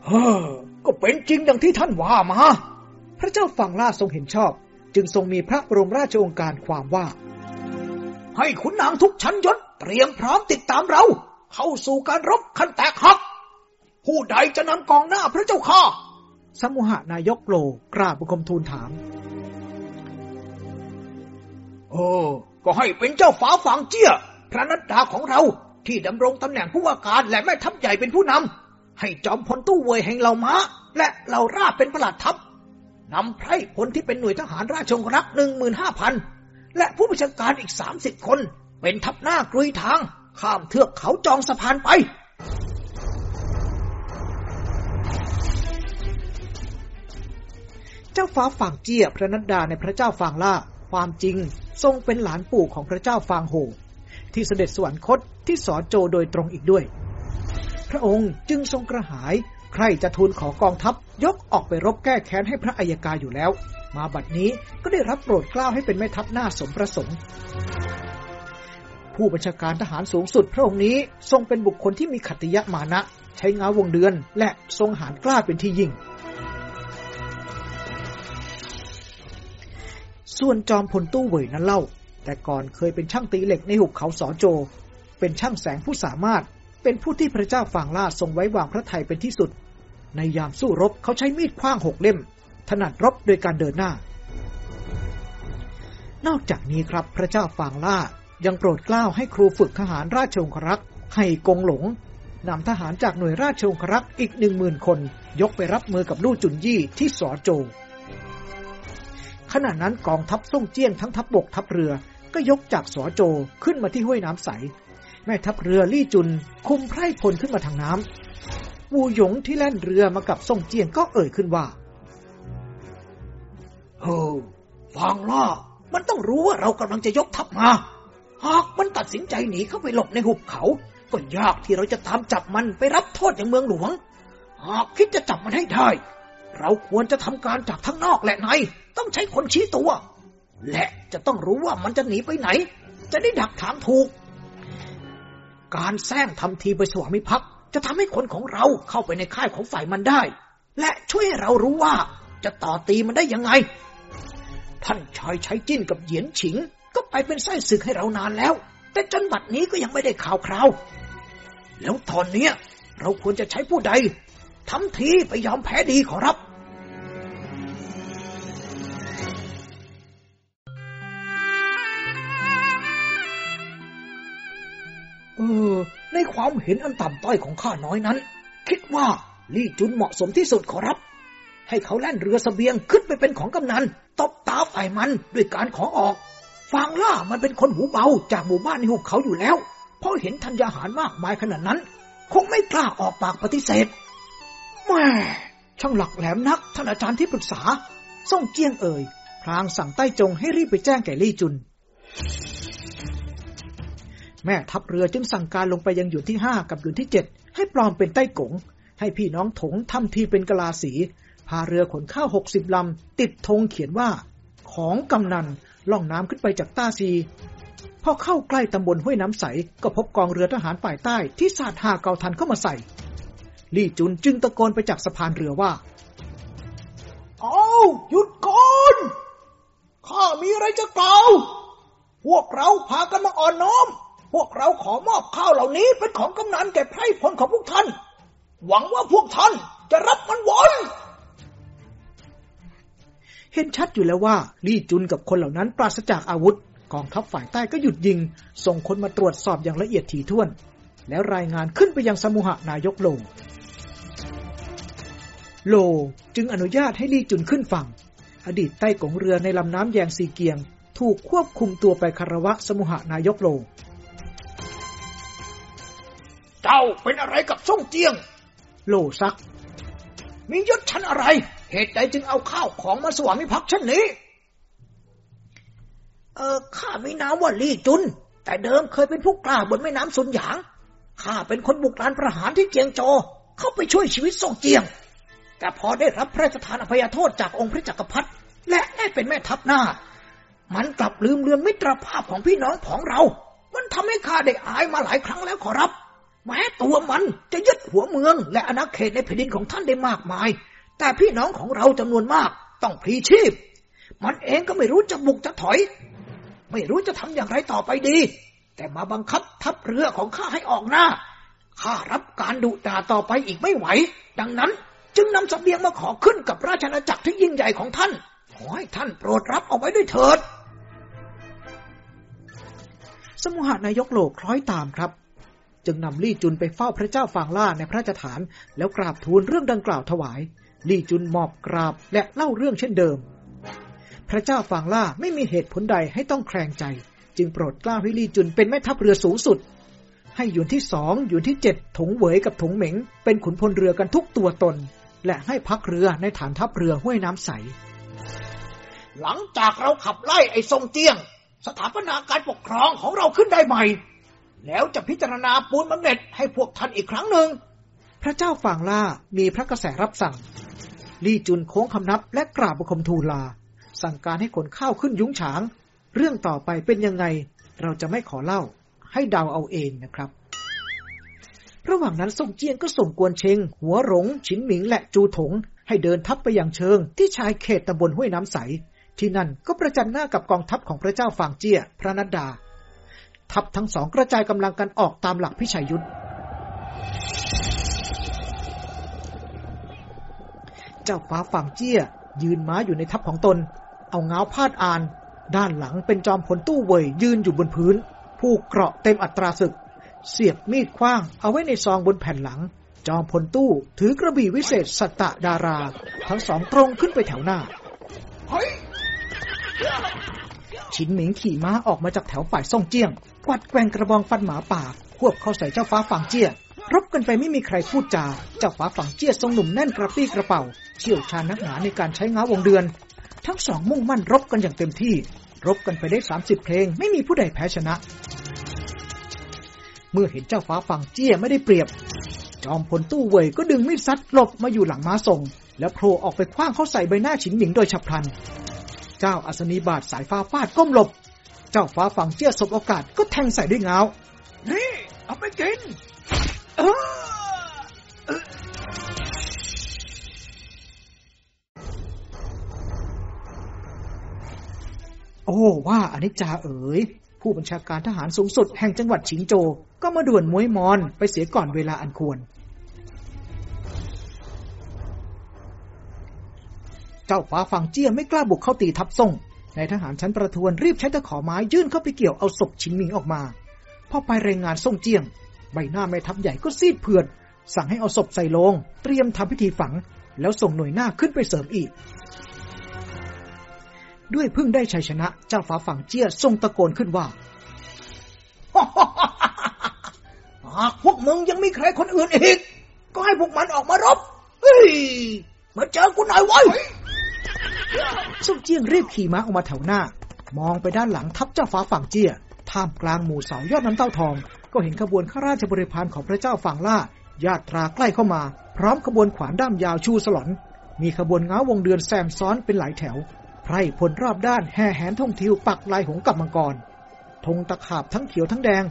เฮ้อก็เป็นจริงดังที่ท่านว่ามา พระเจ้าฝั่งล่าทรงเห็นชอบ จึงทรงมีพระบรมราชโองการความว่า ให้ขุนนางทุกชั้นยศเตรียมพร้อมติดตามเรา เข้าสู่การรบขั้นแตกหัก ผู้ใดจะนำกองหน้าพระเจ้าข้าสมุหานายกโลกราบบังคมทูลถามโอ้ก็ให้เป็นเจ้าฝาฝางเจี้ย พระนัดดาของเราที่ดำรงตำแหน่งผู้ว่าการและแม่ทัพใหญ่เป็นผู้นำให้จอมพลตู้เวยแห่งเหล่าม้า และเหล่าราบเป็นประหลัดทัพนำไพรพลที่เป็นหน่วยทหารราชองครักษ์หนึ่งหมื่นห้าพันและผู้บัญชาการอีกสามสิบคน เป็นทัพหน้ากรุยทาง ข้ามเทือกเขาจองสะพานไป เจ้าฟ้าฝางเจียพระนัดดาในพระเจ้าฟางล่าความจริงทรงเป็นหลานปู่ของพระเจ้าฟางโฮ ที่เสด็จสวรรคตที่สอโจโดยตรงอีกด้วย พระองค์จึงทรงกระหาย ใครจะทูลขอกองทัพยกออกไปรบแก้แค้นให้พระอัยการอยู่แล้ว มาบัดนี้ก็ได้รับโปรดเกล้าให้เป็นแม่ทัพหน้าสมประสงค์ผู้บัญชาการทหารสูงสุดพระองค์นี้ทรงเป็นบุคคลที่มีขัตติยมานะ ใช้งาวงเดือน และทรงหารกล้าเป็นที่ยิ่ง ส่วนจอมพลตู้เหวยนั้นเล่า แต่ก่อนเคยเป็นช่างตีเหล็กในหุบเขาสอโจ เป็นช่างแสงผู้สามารถ เป็นผู้ที่พระเจ้าฝางล่าทรงไว้วางพระทัยเป็นที่สุด ในยามสู้รบเขาใช้มีดคว้างหกเล่ม ถนัดรบโดยการเดินหน้า นอกจากนี้ครับพระเจ้าฝางล่ายังโปรดเกล้าให้ครูฝึกทหารราชองครักษ์ให้กงหลงนำทหารจากหน่วยราชองครักษ์อีกหนึ่งหมื่นคน ยกไปรับมือกับลู่จุนยี่ที่สอโจขณะนั้นกองทัพส่งเจี้ยนทั้งทัพบบกทัพเรือ ก็ยกจากสอโจขึ้นมาที่ห้วยน้ำใส แม่ทัพเรือลี่จุนคุมไพร่พลขึ้นมาทางน้ำ วูหยงที่แล่นเรือมากับส่งเจียนก็เอ่ยขึ้นว่าเฮ้อฟังล่า มันต้องรู้ว่าเรากำลังจะยกทัพมา หากมันตัดสินใจหนีเข้าไปหลบในหุบเขา ก็ยากที่เราจะตามจับมันไปรับโทษอย่างเมืองหลวง หากคิดจะจับมันให้ได้ เราควรจะทำการจากทั้งนอกและใน ต้องใช้คนชี้ตัว และจะต้องรู้ว่ามันจะหนีไปไหน จะได้ดักทางถูก การแซงทำทีไปสวามิภักดิ์จะทำให้คนของเราเข้าไปในค่ายของฝ่ายมันได้ และช่วยเรารู้ว่าจะต่อตีมันได้ยังไง ท่านชายใช้จิ้นกับเหยียนฉิง ก็ไปเป็นไส้ศึกให้เรานานแล้ว แต่จนบัดนี้ก็ยังไม่ได้ข่าวคราว แล้วตอนเนี้ย เราควรจะใช้ผู้ใดทำทีไปยอมแพ้ดีขอรับ เออ ในความเห็นอันต่ำต้อยของข้าน้อยนั้น คิดว่าลี่จุนเหมาะสมที่สุดขอรับ ให้เขาแล่นเรือสเสบียงขึ้นไปเป็นของกำนันตบตาฝ่ายมันด้วยการขอออกฟางล่ามันเป็นคนหูเบาจากหมู่บ้านในหุบเขาอยู่แล้วพอเห็นธัญญาหารมากมายขนาดนั้น คงไม่กล้าออกปากปฏิเสธแม่ช่างหลักแหลมนักท่านอาจารย์ที่ปรึกษา ส่งเจียงเอ่ยพลางสั่งใต้จงให้รีบไปแจ้งแก่ลี่จุน แม่ทัพเรือจึงสั่งการลงไปยังหยุดที่ห้ากับหยุดที่เจ็ดให้ปลอมเป็นใต้กง ให้พี่น้องถงทำทีเป็นกลาสี พาเรือขนข้าวหกสิบลำ ติดธงเขียนว่า ของกำนันล่องน้ำขึ้นไปจากต้าซีพอเข้าใกล้ตำบลห้วยน้ำใส ก็พบกองเรือทหารฝ่ายใต้ที่สาดหาเกาทันเข้ามาใส่ ลี่จุนจึงตะโกนไปจากสะพานเรือว่าเอาหยุดก่อนข้ามีอะไรจะกล่าว พวกเราพากันมาอ่อนน้อม พวกเราขอมอบข้าวเหล่านี้เป็นของกำนันแก่ไพร่พลของพวกท่าน หวังว่าพวกท่านจะรับมันไว้เห็นชัดอยู่แล้วว่าลี่จุนกับคนเหล่านั้นปราศจากอาวุธ กองทัพฝ่ายใต้ก็หยุดยิง ส่งคนมาตรวจสอบอย่างละเอียดถี่ถ้วน แล้วรายงานขึ้นไปยังสมุหานายกโล โลจึงอนุญาตให้ลี่จุนขึ้นฝั่ง อดีตใต้กงเรือในลำน้ำแยงซีเกียง ถูกควบคุมตัวไปคารวะสมุหานายกโล เจ้าเป็นอะไรกับส่งเจียง โลซัก มียศชั้นอะไร เหตุใดจึงเอาข้าวของมาสวามิภักดิ์เช่นนี้ เออข้ามีนามว่าลี่จุน แต่เดิมเคยเป็นผู้กล้าบนแม่น้ำสุนหยาง ข้าเป็นคนบุกรานประหารที่เจียงโจ เข้าไปช่วยชีวิตส่งเจียง แต่พอได้รับพระราชทานอภัยโทษจากองค์พระจักรพรรดิและได้เป็นแม่ทัพหน้า มันกลับลืมเลือนมิตรภาพของพี่น้องของเรา มันทำให้ข้าได้อายมาหลายครั้งแล้วขอรับ แม้ตัวมันจะยึดหัวเมืองและอาณาเขตในแผ่นดินของท่านได้มากมาย แต่พี่น้องของเราจำนวนมากต้องพลีชีพ มันเองก็ไม่รู้จะบุกจะถอย ไม่รู้จะทำอย่างไรต่อไปดี แต่มาบังคับทัพเรือของข้าให้ออกหน้า ข้ารับการดุด่าต่อไปอีกไม่ไหว ดังนั้นจึงนำสเสบียงมาขอขึ้นกับราชอาณาจักรที่ยิ่งใหญ่ของท่าน ขอให้ท่านโปรดรับเอาไว้ด้วยเถิด สมุหานายกโลกคล้อยตามครับ จึงนำลี่จุนไปเฝ้าพระเจ้าฟางล่าในพระราชฐาน แล้วกราบทูลเรื่องดังกล่าวถวาย ลี่จุนมอบกราบและเล่าเรื่องเช่นเดิม พระเจ้าฟางล่าไม่มีเหตุผลใดให้ต้องแคลงใจ จึงโปรดกล้าให้ลี่จุนเป็นแม่ทัพเรือสูงสุด ให้หยวนที่สองหยวนที่เจ็ดถงเหวยกับถงเหม็ง เป็นขุนพลเรือกันทุกตัวตน และให้พักเรือในฐานทัพเรือห้วยน้ำใส หลังจากเราขับไล่ไอ้ทรงเจียง สถาปนาการปกครองของเราขึ้นได้ใหม่ แล้วจะพิจารณาปูนบำเหน็จให้พวกท่านอีกครั้งหนึ่ง พระเจ้าฝางล่ามีพระกระแสรับสั่ง ลี่จุนโค้งคำนับและกราบบังคมทูลลา สั่งการให้ขนข้าวขึ้นยุ้งฉาง เรื่องต่อไปเป็นยังไงเราจะไม่ขอเล่า ให้เดาเอาเองนะครับ ระหว่างนั้นส่งเจียงก็ส่งกวนเชง หัวหลง ฉินหมิงและจูถง ให้เดินทัพไปยังเชิง ที่ชายเขตตำบลห้วยน้ำใส ที่นั่นก็ประจันหน้ากับกองทัพของพระเจ้าฟางเจีย พระนัดดา ทัพทั้งสองกระจายกำลังกันออกตามหลักพิชัยยุทธเจ้าฟ้าฝั่งเจี้ย ยืนม้าอยู่ในทัพของตน เอาเงาพาดอ่าน ด้านหลังเป็นจอมพลตู้เวยยืนอยู่บนพื้น ผู้เกราะเต็มอัตราศึก เสียบมีดคว้าง เอาไว้ในซองบนแผ่นหลัง จอมพลตู้ถือกระบี่วิเศษสตตะดารา ทั้งสองตรงขึ้นไปแถวหน้า ชินหมิงขี่ม้าออกมาจากแถวฝ่ายซ่งเจี้ยง กวัดแกว่งกระบองฟันหมาป่า ควบเข้าใส่เจ้าฟ้าฝั่งเจี้ยรบกันไปไม่มีใครพูดจา เจ้าฟ้าฝั่งเจี้ยทรงหนุ่มแน่นกระปี้กระเป๋า เชี่ยวชาญนักหนาในการใช้ง้าวงเดือน ทั้งสองมุ่งมั่นรบกันอย่างเต็มที่ รบกันไปได้30เพลง ไม่มีผู้ใดแพ้ชนะ เมื่อเห็นเจ้าฟ้าฝั่งเจี้ยไม่ได้เปรียบ จอมพลตู้เว่ยก็ดึงมีดซัดหลบมาอยู่หลังม้าส่งแล้วโผล่ออกไปคว้างเข้าใส่ใบหน้าฉินหมิงโดยฉับพลัน เจ้าอัศนีบาทสายฟ้าฟาดก้มหลบ เจ้าฟ้าฝั่งเจี้ยสบโอกาสก็แทงใส่ด้วยเงา นี่ เอาไปกินโอ้ว่าอนิจจาเอ๋ย ผู้บัญชาการทหารสูงสุดแห่งจังหวัดฉิงโจ ก็มาด่วนมวยมอนไปเสียก่อนเวลาอันควร เจ้าฟ้าฝั่งเจี้ยไม่กล้าบุกเข้าตีทับส่ง ในทหารชั้นประทวนรีบใช้ตะขอไม้ยื่นเข้าไปเกี่ยวเอาศพชินหมิงออกมา พอไปรายงานส่งเจียง ใบหน้าแม่ทัพใหญ่ก็ซีดเผือด สั่งให้เอาศพใส่โลง เตรียมทำพิธีฝัง แล้วส่งหน่วยหน้าขึ้นไปเสริมอีก ด้วยพิ่งได้ชัยชนะ เจ้าฟ้าฝั่งเจี้ยทรงตะโกนขึ้นว่าหากพวกมึงยังมีใครคนอื่นอีก ก็ให้พวกมันออกมารบเฮ้ยมาเจอกูหน่อยไว้ ยส่งเจี้ยงรีบขี่ม้าออกมาแถวหน้า มองไปด้านหลังทัพเจ้าฟ้าฝั่งเจี้ยท่ามกลางหมู่เสายอดน้ำเต้าทอง ก็เห็นขบวนข้าราชบริพารของพระเจ้าฝั่งล่า ญาตราใกล้เข้ามา พร้อมขบวนขวานด้ามยาวชูสลอน มีขบวนง้าวงเดือนแซมซ้อนเป็นหลายแถว ไพร่พลรอบด้านแห่แหนท่องทิวปักลายหงกับมังกรธงตะขาบทั้งเขียวทั้งแดง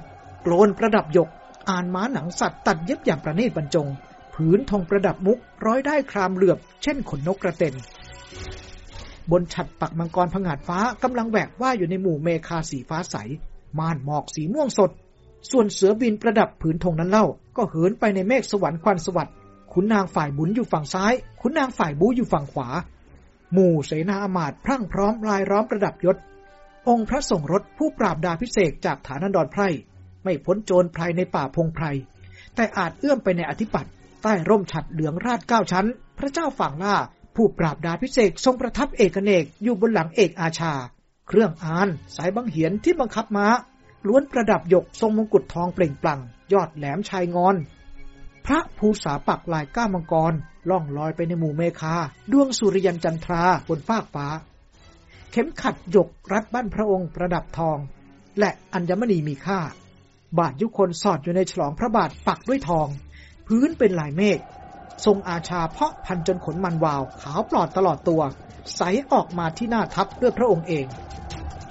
โกลนประดับหยก อ่านม้าหนังสัตว์ตัดเย็บอย่างประณีตบรรจง ผืนธงประดับมุกร้อยได้ครามเหลือบ เช่นขนนกกระเต็น บนฉัดปักมังกรผงาดฟ้ากำลังแหวกว่ายอยู่ในหมู่เมฆาสีฟ้าใส ม่านหมอกสีม่วงสด ส่วนเสือบินประดับผืนธงนั้นเล่า ก็เหินไปในเมฆสวรรค์ควันสวัสด์ขุนนางฝ่ายบุญอยู่ฝั่งซ้าย ขุนนางฝ่ายบูอยู่ฝั่งขวา หมู่เสนาอมาตย์พรั่งพร้อมลายล้อมประดับยศ องค์พระส่งรถผู้ปราบดาพิเศษจากฐานันดรไพรไม่พ้นโจรไพรในป่าพงไพร แต่อาจเอื้อมไปในอธิปัตย์ใต้ร่มฉัดเหลืองราดเก้าชั้น พระเจ้าฝั่งล่า ผู้ปราบดาพิเศษทรงประทับเอกเนกอยู่บนหลังเอกอาชา เครื่องอาน สายบังเหียนที่บังคับม้า ล้วนประดับหยกทรงมงกุฎทองเปล่งปลั่ง ยอดแหลมชายงอน พระภูษาปักลายก้ามังกร ล่องลอยไปในหมู่เมฆาดวงสุริยันจันทราบนฟากฟ้า เข็มขัดหยกรัดบ้านพระองค์ประดับทอง และอัญมณีมีค่า บาทยุคนสอดอยู่ในฉลองพระบาทปักด้วยทอง พื้นเป็นลายเมฆ ทรงอาชาเพาะพันจนขนมันวาว ขาวปลอดตลอดตัว ใสออกมาที่หน้าทัพด้วยพระองค์เอง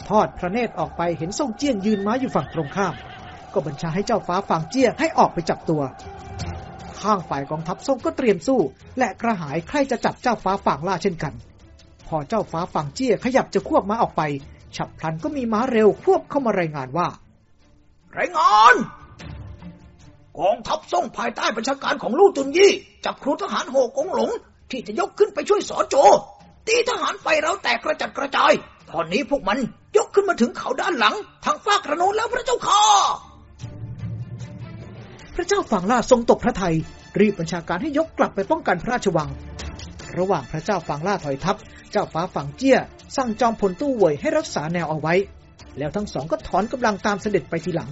ทอดพระเนตรออกไปเห็นทรงเจี้ยงยืนม้าอยู่ฝั่งตรงข้าม ก็บัญชาให้เจ้าฟ้าฝางเจี้ยให้ออกไปจับตัว ข้างฝ่ายกองทัพทรงก็เตรียมสู้ และกระหายใครจะจับเจ้าฟ้าฝางล่าเช่นกัน พอเจ้าฟ้าฝางเจี้ยขยับจะควบม้าออกไป ฉับพลันก็มีม้าเร็วควบเข้ามารายงานว่า รายงาน กองทัพส่งภายใต้บัญชาการของลู่จุนยี่จับครูทหารโหกงหลง ที่จะยกขึ้นไปช่วยสอโจ ตีทหารไปเราแตกกระจัดกระจาย ตอนนี้พวกมันยกขึ้นมาถึงเขาด้านหลัง ทางฝากระโนนแล้วพระเจ้าค่ะพระเจ้าฝั่งล่าทรงตกพระทยัยรีบบัญชาการให้ยกกลับไปป้องกันพระราชวัง ระหว่างพระเจ้าฝั่งล่าถอยทัพ เจ้าฟ้าฝั่งเจี้ยสั่งจอมพลตู้เวยให้รักษาแนวเอาไว้ แล้วทั้งสองก็ถอนกำลังตามเสด็จไปทีหลัง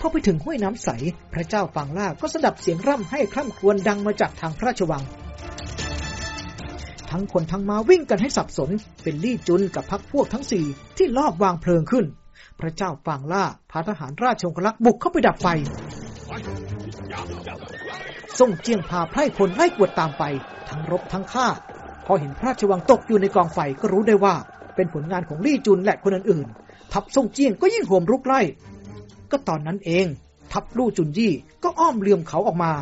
พอไปถึงห้วยน้ำใส พระเจ้าฝั่งล่าก็สดับเสียงร่ำให้คร่ำครวญดังมาจากทางพระราชวัง ทั้งคนทั้งมาวิ่งกันให้สับสน เป็นลี่จุนกับพักพวกทั้งสี่ที่ลอบวางเพลิงขึ้น พระเจ้าฝั่งล่าพาทหารราชองครักษ์บุกเข้าไปดับไฟส่งเจียงพาไพร่พลไล่กวดตามไป ทั้งรบทั้งฆ่า พอเห็นพระราชวังตกอยู่ในกองไฟก็รู้ได้ว่า เป็นผลงานของลี่จุนและคนอื่นๆทัพส่งเจียงก็ยิ่งโหมรุกไล่ ก็ตอนนั้นเอง ทัพลู่จุนยี่ก็อ้อมเลื่อมเขาออกมา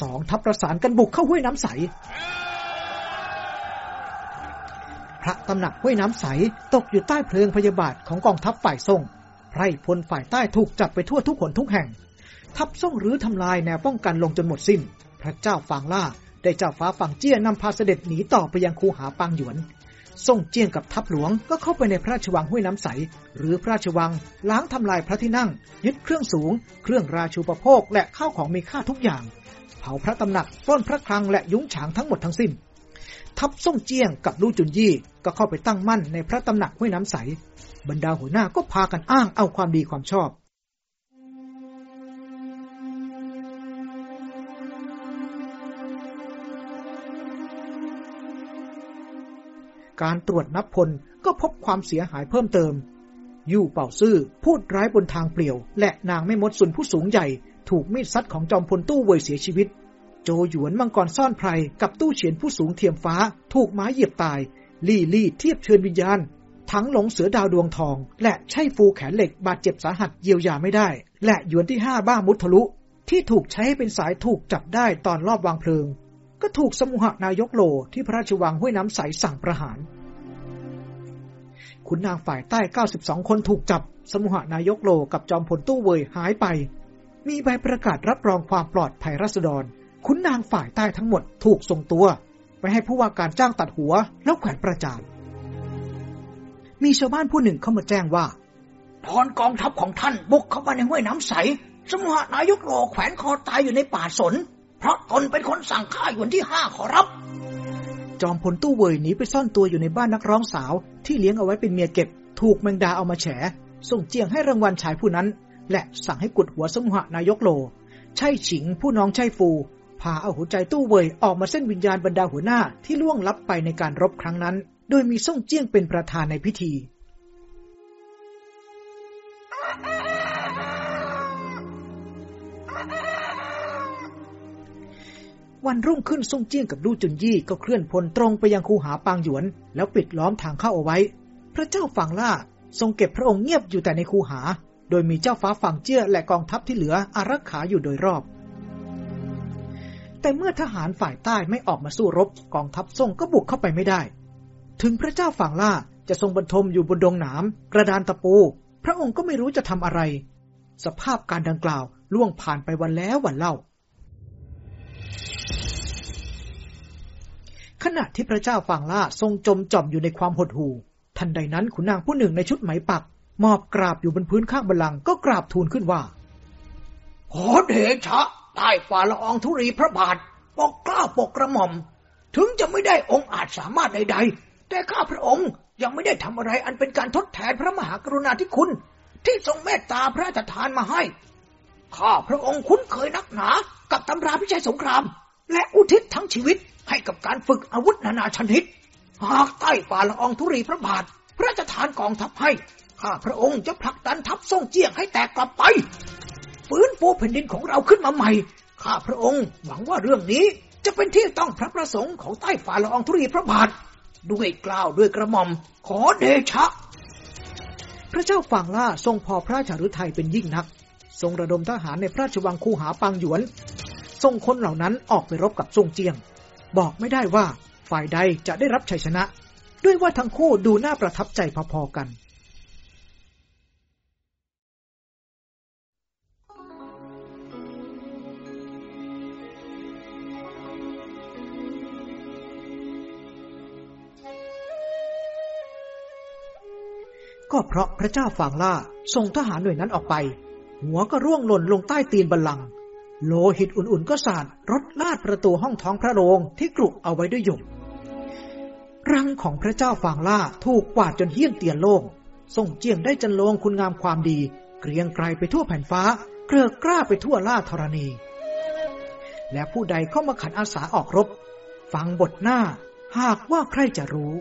สองทัพประสานกันบุกเข้าห้วยน้ำใส พระตำหนักห้วยน้ำใสตกอยู่ใต้เพลิงพยาบาทของกองทัพฝ่ายส่งไพร่พลฝ่ายใต้ถูกจับไปทั่วทุกคนทุกแห่ง ทัพส่งหรือทำลายแนวป้องกันลงจนหมดสิ้น พระเจ้าฟางล่าได้เจ้าฟ้าฝั่งเจี้ยนำพาเสด็จหนีต่อไปยังคูหาปางหยวน ส่งเจียงกับทัพหลวงก็เข้าไปในพระราชวังห้วยน้ำใส หรือพระราชวัง ล้างทำลายพระที่นั่ง ยึดเครื่องสูง เครื่องราชูปโภคและข้าวของมีค่าทุกอย่าง เผาพระตำหนักปล้นพระคลังและยุ้งฉางทั้งหมดทั้งสิ้น ทัพส่งเจียงกับลู่จุนยี่ก็เข้าไปตั้งมั่นในพระตำหนักห้วยน้ำใส บรรดาหัวหน้าก็พากันอ้างเอาความดีความชอบ การตรวจนับพลก็พบความเสียหายเพิ่มเติม ยู่เป่าซื่อพูดร้ายบนทางเปลี่ยว และนางไม่มดสุนผู้สูงใหญ่ ถูกมีดซัดของจอมพลตู้เวยเสียชีวิต โจหยวนมังกรซ่อนไพรกับตู้เฉียนผู้สูงเทียมฟ้า ถูกไม้เหยียบตาย ลี่ลี่เทียบเชิญวิญญาณ ทั้งหลงเสือดาวดวงทอง และใช่ฟูแขนเหล็กบาดเจ็บสาหัสเยียวยาไม่ได้ และหยวนที่ห้าบ้ามุททะลุที่ถูกใช้เป็นสายถูกจับได้ตอนรอบวางเพลิง ก็ถูกสมุหนายกโลที่พระราชวังห้วยน้ำใสสั่งประหาร ขุนนางฝ่ายใต้ 92 คนถูกจับ สมุหนายกโลกับจอมพลตู้เวยหายไป มีใบประกาศรับรองความปลอดภัยรัษฎร ขุนนางฝ่ายใต้ทั้งหมดถูกส่งตัว ไปให้ผู้ว่าการจ้างตัดหัวแล้วแขวนประจาน มีชาวบ้านผู้หนึ่งเข้ามาแจ้งว่าตอนกองทัพของท่านบุกเข้ามาในห้วยน้ำใส สมุหนายกโลแขวนคอตายอยู่ในป่าสน เพราะตนเป็นคนสั่งฆ่าหยวนที่ห้าขอรับ จอมพลตู้เวยหนีไปซ่อนตัวอยู่ในบ้านนักร้องสาว ที่เลี้ยงเอาไว้เป็นเมียเก็บ ถูกแมงดาเอามาแฉ ส่งเจียงให้รางวัลชายผู้นั้น และสั่งให้กุดหัวสมุหนายกโล ใช่ฉิงผู้น้องใช่ฟู พาเอาหัวใจตู้เวยออกมาเส้นวิญญาณบรรดาหัวหน้าที่ล่วงลับไปในการรบครั้งนั้น โดยมีส่งเจียงเป็นประธานในพิธี วันรุ่งขึ้นซ่งเจี้ยงกับลู่จุนยี่ก็เคลื่อนพลตรงไปยังคูหาปางหยวน แล้วปิดล้อมทางเข้าเอาไว้ พระเจ้าฝั่งล่าทรงเก็บพระองค์เงียบอยู่แต่ในคูหา โดยมีเจ้าฟ้าฝั่งเจี้ยและกองทัพที่เหลืออารักขาอยู่โดยรอบ แต่เมื่อทหารฝ่ายใต้ไม่ออกมาสู้รบ กองทัพส่งก็บุกเข้าไปไม่ได้ ถึงพระเจ้าฝั่งล่าจะทรงบรรทมอยู่บนดงหนามกระดานตะปู พระองค์ก็ไม่รู้จะทำอะไร สภาพการดังกล่าวล่วงผ่านไปวันแล้ววันเล่า ขณะที่พระเจ้าฝั่งล่าทรงจมจอมอยู่ในความหดหู่ ทันใดนั้นขุนนางผู้หนึ่งในชุดไหมปัก มอบกราบอยู่บนพื้นข้างบัลลังก์ก็กราบทูลขึ้นว่าขอเดชะใต้ฝ่าละอองธุรีพระบาทปกกล้าปกกระหม่อม ถึงจะไม่ได้องค์อาจสามารถใด ๆ แต่ข้าพระองค์ยังไม่ได้ทำอะไรอันเป็นการทดแทนพระมหากรุณาธิคุณ ที่ทรงเมตตาพระราชทานมาให้ ข้าพระองค์คุ้นเคยนักหนา กับตำราพิชัยสงคราม และอุทิศทั้งชีวิตให้กับการฝึกอาวุธนานาชนิด หากใต้ฝ่าละอองธุรีพระบาท พระราชทานกองทัพให้ ข้าพระองค์จะผลักดันทัพซ่งเจียงให้แตกกลับไป ฟื้นฟูแผ่นดินของเราขึ้นมาใหม่ ข้าพระองค์หวังว่าเรื่องนี้จะเป็นที่ต้องพระประสงค์ของใต้ฝ่าละอองธุรีพระบาท ด้วยกล่าวด้วยกระหม่อม ขอเดชะ พระเจ้าฝางล่าทรงพอพระราชฤทัยเป็นยิ่งนัก ทรงระดมทหารในพระราชวังคูหาปางหยวน ส่งคนเหล่านั้นออกไปรบกับทรงเจียง บอกไม่ได้ว่าฝ่ายใดจะได้รับชัยชนะ ด้วยว่าทั้งคู่ดูน่าประทับใจพอๆกันก็เพราะพระเจ้าฝางล่าส่งทหารหน่วยนั้นออกไป หัวก็ร่วงหล่นลงใต้ตีนบัลลังก์ โลหิตอุ่นๆก็สาดรถลาดประตูห้องท้องพระโรงที่กรุเอาไว้ด้วยหยกรังของพระเจ้าฝางล่าถูกกวาดจนเฮี้ยนเตียนโล่งส่งเจียงได้จันโลงคุณงามความดี เกรียงไกรไปทั่วแผ่นฟ้า เกลือกล้าไปทั่วล่าธรณี และผู้ใดเข้ามาขันอาสาออกรบ ฟังบทหน้า หากว่าใครจะรู้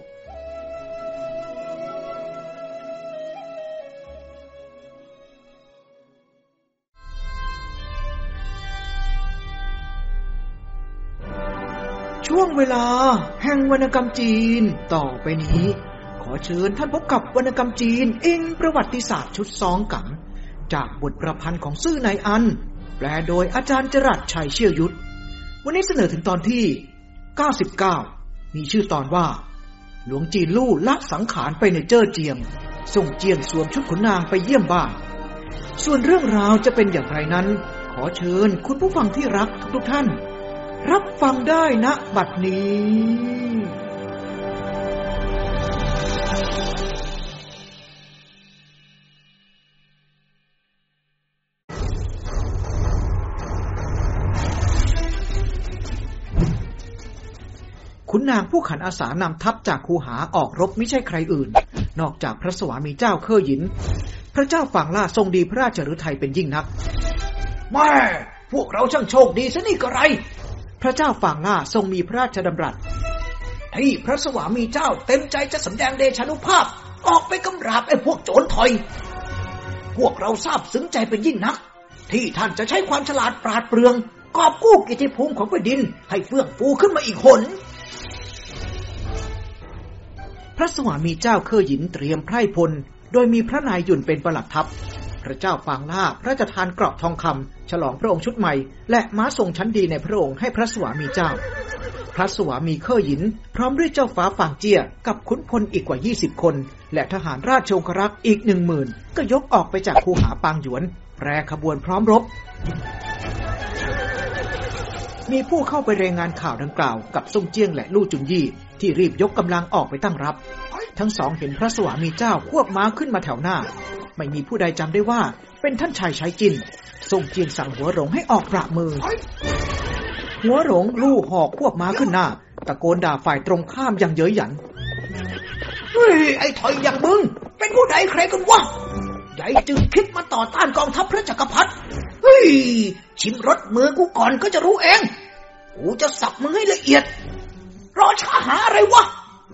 ช่วงเวลา แห่งวรรณกรรมจีน ต่อไปนี้ ขอเชิญท่านพบกับวรรณกรรมจีน อิงประวัติศาสตร์ชุดซองกังจากบทประพันธ์ของซื่อนายอัน แปลโดยอาจารย์จรัสชัยเชี่ยวยุทธ วันนี้เสนอถึงตอนที่ 99 มีชื่อตอนว่า หลวงจีนลู่ละสังขารไปในเจ้อเจียง ส่งเจียงสวมชุดขุนนางไปเยี่ยมบ้าน ส่วนเรื่องราวจะเป็นอย่างไรนั้น ขอเชิญคุณผู้ฟังที่รักทุกท่าน รับฟังได้ณบัดนี้ขุนนางผู้ขันอาสานำทัพจากคูหาออกรบไม่ใช่ใครอื่น นอกจากพระสวามีเจ้าเคอหยิน พระเจ้าฝั่งล่าทรงดีพระราชฤทัยเป็นยิ่งนัก แม่ พวกเราช่างโชคดีซะนี่ก็ไร พระเจ้าฝั่งล่าทรงมีพระราชดำรัสที่พระสวามีเจ้าเต็มใจจะสำแดงเดชานุภาพ ออกไปกำราบไอ้พวกโจรถอย พวกเราทราบซึ้งใจเป็นยิ่งนัก ที่ท่านจะใช้ความฉลาดปราดเปรื่อง กอบกู้กิติภูมิของแผ่นดิน ให้เฟื่องฟูขึ้นมาอีกหนพระสวามีเจ้าเคอหยินเตรียมไพร่พล โดยมีพระนายหยุ่นเป็นประหลัดทัพ พระเจ้าฟางล่าพระราชทานกราะทองคำฉลองพระองค์ชุดใหม่ และม้าทรงชั้นดีในพระองค์ให้พระสวามีเจ้า พระสวามีเคอหยิน พร้อมด้วยเจ้าฟ้าฝางเจียกับขุนพลอีกกว่า 20 คน และทหารราชองครักษ์อีกหนึ่งหมื่นก็ยกออกไปจากคูหาปางหยวนแปรขบวนพร้อมรบ มีผู้เข้าไปรายงานข่าวดังกล่าวกับซ่งเจียงและลู่จุนยี่ ที่รีบยกกำลังออกไปตั้งรับ ทั้งสองเห็นพระสวามีเจ้าควบม้าขึ้นมาแถวหน้า ไม่มีผู้ใดจำได้ว่าเป็นท่านชายใช้จินซ่งเจียงสั่งหัวหลงให้ออกปราบมือ หัวหลงลู่หอกควบม้าขึ้นหน้า ตะโกนด่าฝ่ายตรงข้ามอย่างเย้ยหยันเฮ้ยไอ้ถอยอย่างมึง เป็นผู้ใดใครกันวะใหญ่จึงคิดมาต่อต้านกองทัพพระจักรพรรดิเฮ้ยชิมรสมือกูก่อนก็จะรู้เอง กูจะสับมึงให้ละเอียด รอช้าหาอะไรวะ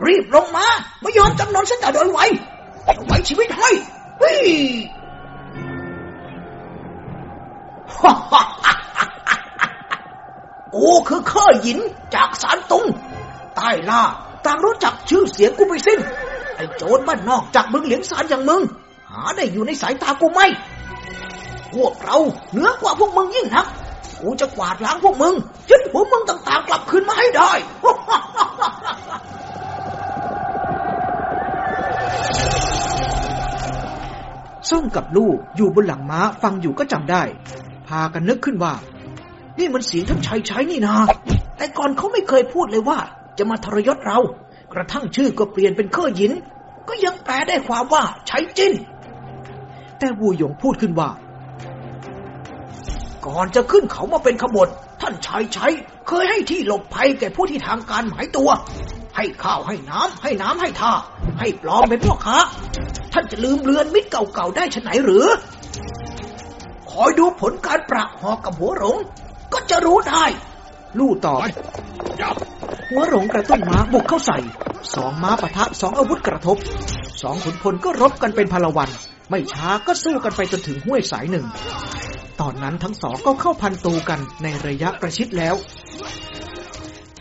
รีบลงมา ไม่ยอมจำนนเส้นแต่โดยไวจะไว้ชีวิตให้เฮ้ยกูคือข้อหยินจากสารตุง ใต้ล่าต่างรู้จักชื่อเสียงกูไปสิ้น ไอ้โจรบ้านนอกจากมึงเหลียงสารอย่างมึง หาได้อยู่ในสายตากูไหมพวกเราเหนือกว่าพวกมึงยิ่งนัก กูจะกวาดล้างพวกมึงยึดหัวมึงต่างๆ กลับคืนมาให้ได้ซ่งกับลู่อยู่บนหลังม้าฟังอยู่ก็จำได้ พากันนึกขึ้นว่า นี่มันเสียงท่านชัยใช้นี่นา แต่ก่อนเขาไม่เคยพูดเลยว่า จะมาทรยศเรา กระทั่งชื่อก็เปลี่ยนเป็นเคอหยิน ก็ยังแปลได้ความว่าใช้จินแต่วูหยงพูดขึ้นว่า ก่อนจะขึ้นเขามาเป็นขบฏท่านชายใช้เคยให้ที่หลบภัยแก่ผู้ที่ทางการหมายตัว ให้ข้าวให้น้ำให้น้ำให้ท่า ให้ปลอมเป็นพ่อค้า ท่านจะลืมเลือนมิตรเก่าๆได้ชะไหนหรือ คอยดูผลการประหอกกับหัวหลงก็จะรู้ได้ ลู่ตอบหัวหลงกระตุ้นม้าบุกเข้าใส่ สองม้าปะทะสองอาวุธกระทบ สองขุนพลก็รบกันเป็นพลวัน ไม่ช้าก็สู้กันไปจนถึงห้วยสายหนึ่ง ตอนนั้นทั้งสองก็เข้าพันตูกันในระยะประชิดแล้ว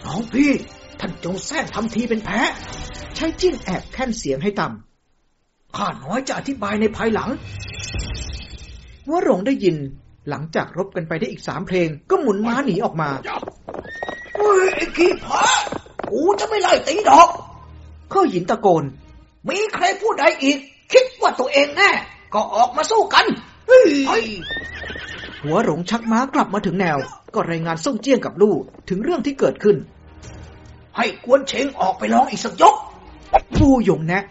น้องพี่ ท่านจงแซงทำทีเป็นแพ้ ใช้จิ้นแอบแค่นเสียงให้ต่ำ ข้าน้อยจะอธิบายในภายหลังวหลงได้ยินหลังจากรบกันไปได้อีกสามเพลง ก็หมุนม้าหนีออกมาเฮ้ยไอ้ขี้ผากูจะไม่ไล่ตีดอกข้อหยินตะโกน มีใครพูดใดอีก คิดว่าตัวเองแน่ ก็ออกมาสู้กันเฮ้ย หัวหลงชักม้ากลับมาถึงแนว ก็รายงานส่งเจี้ยงกับลู่ถึงเรื่องที่เกิดขึ้น ให้กวนเชงออกไปร้องอีกสักยกผู้ยงแนะ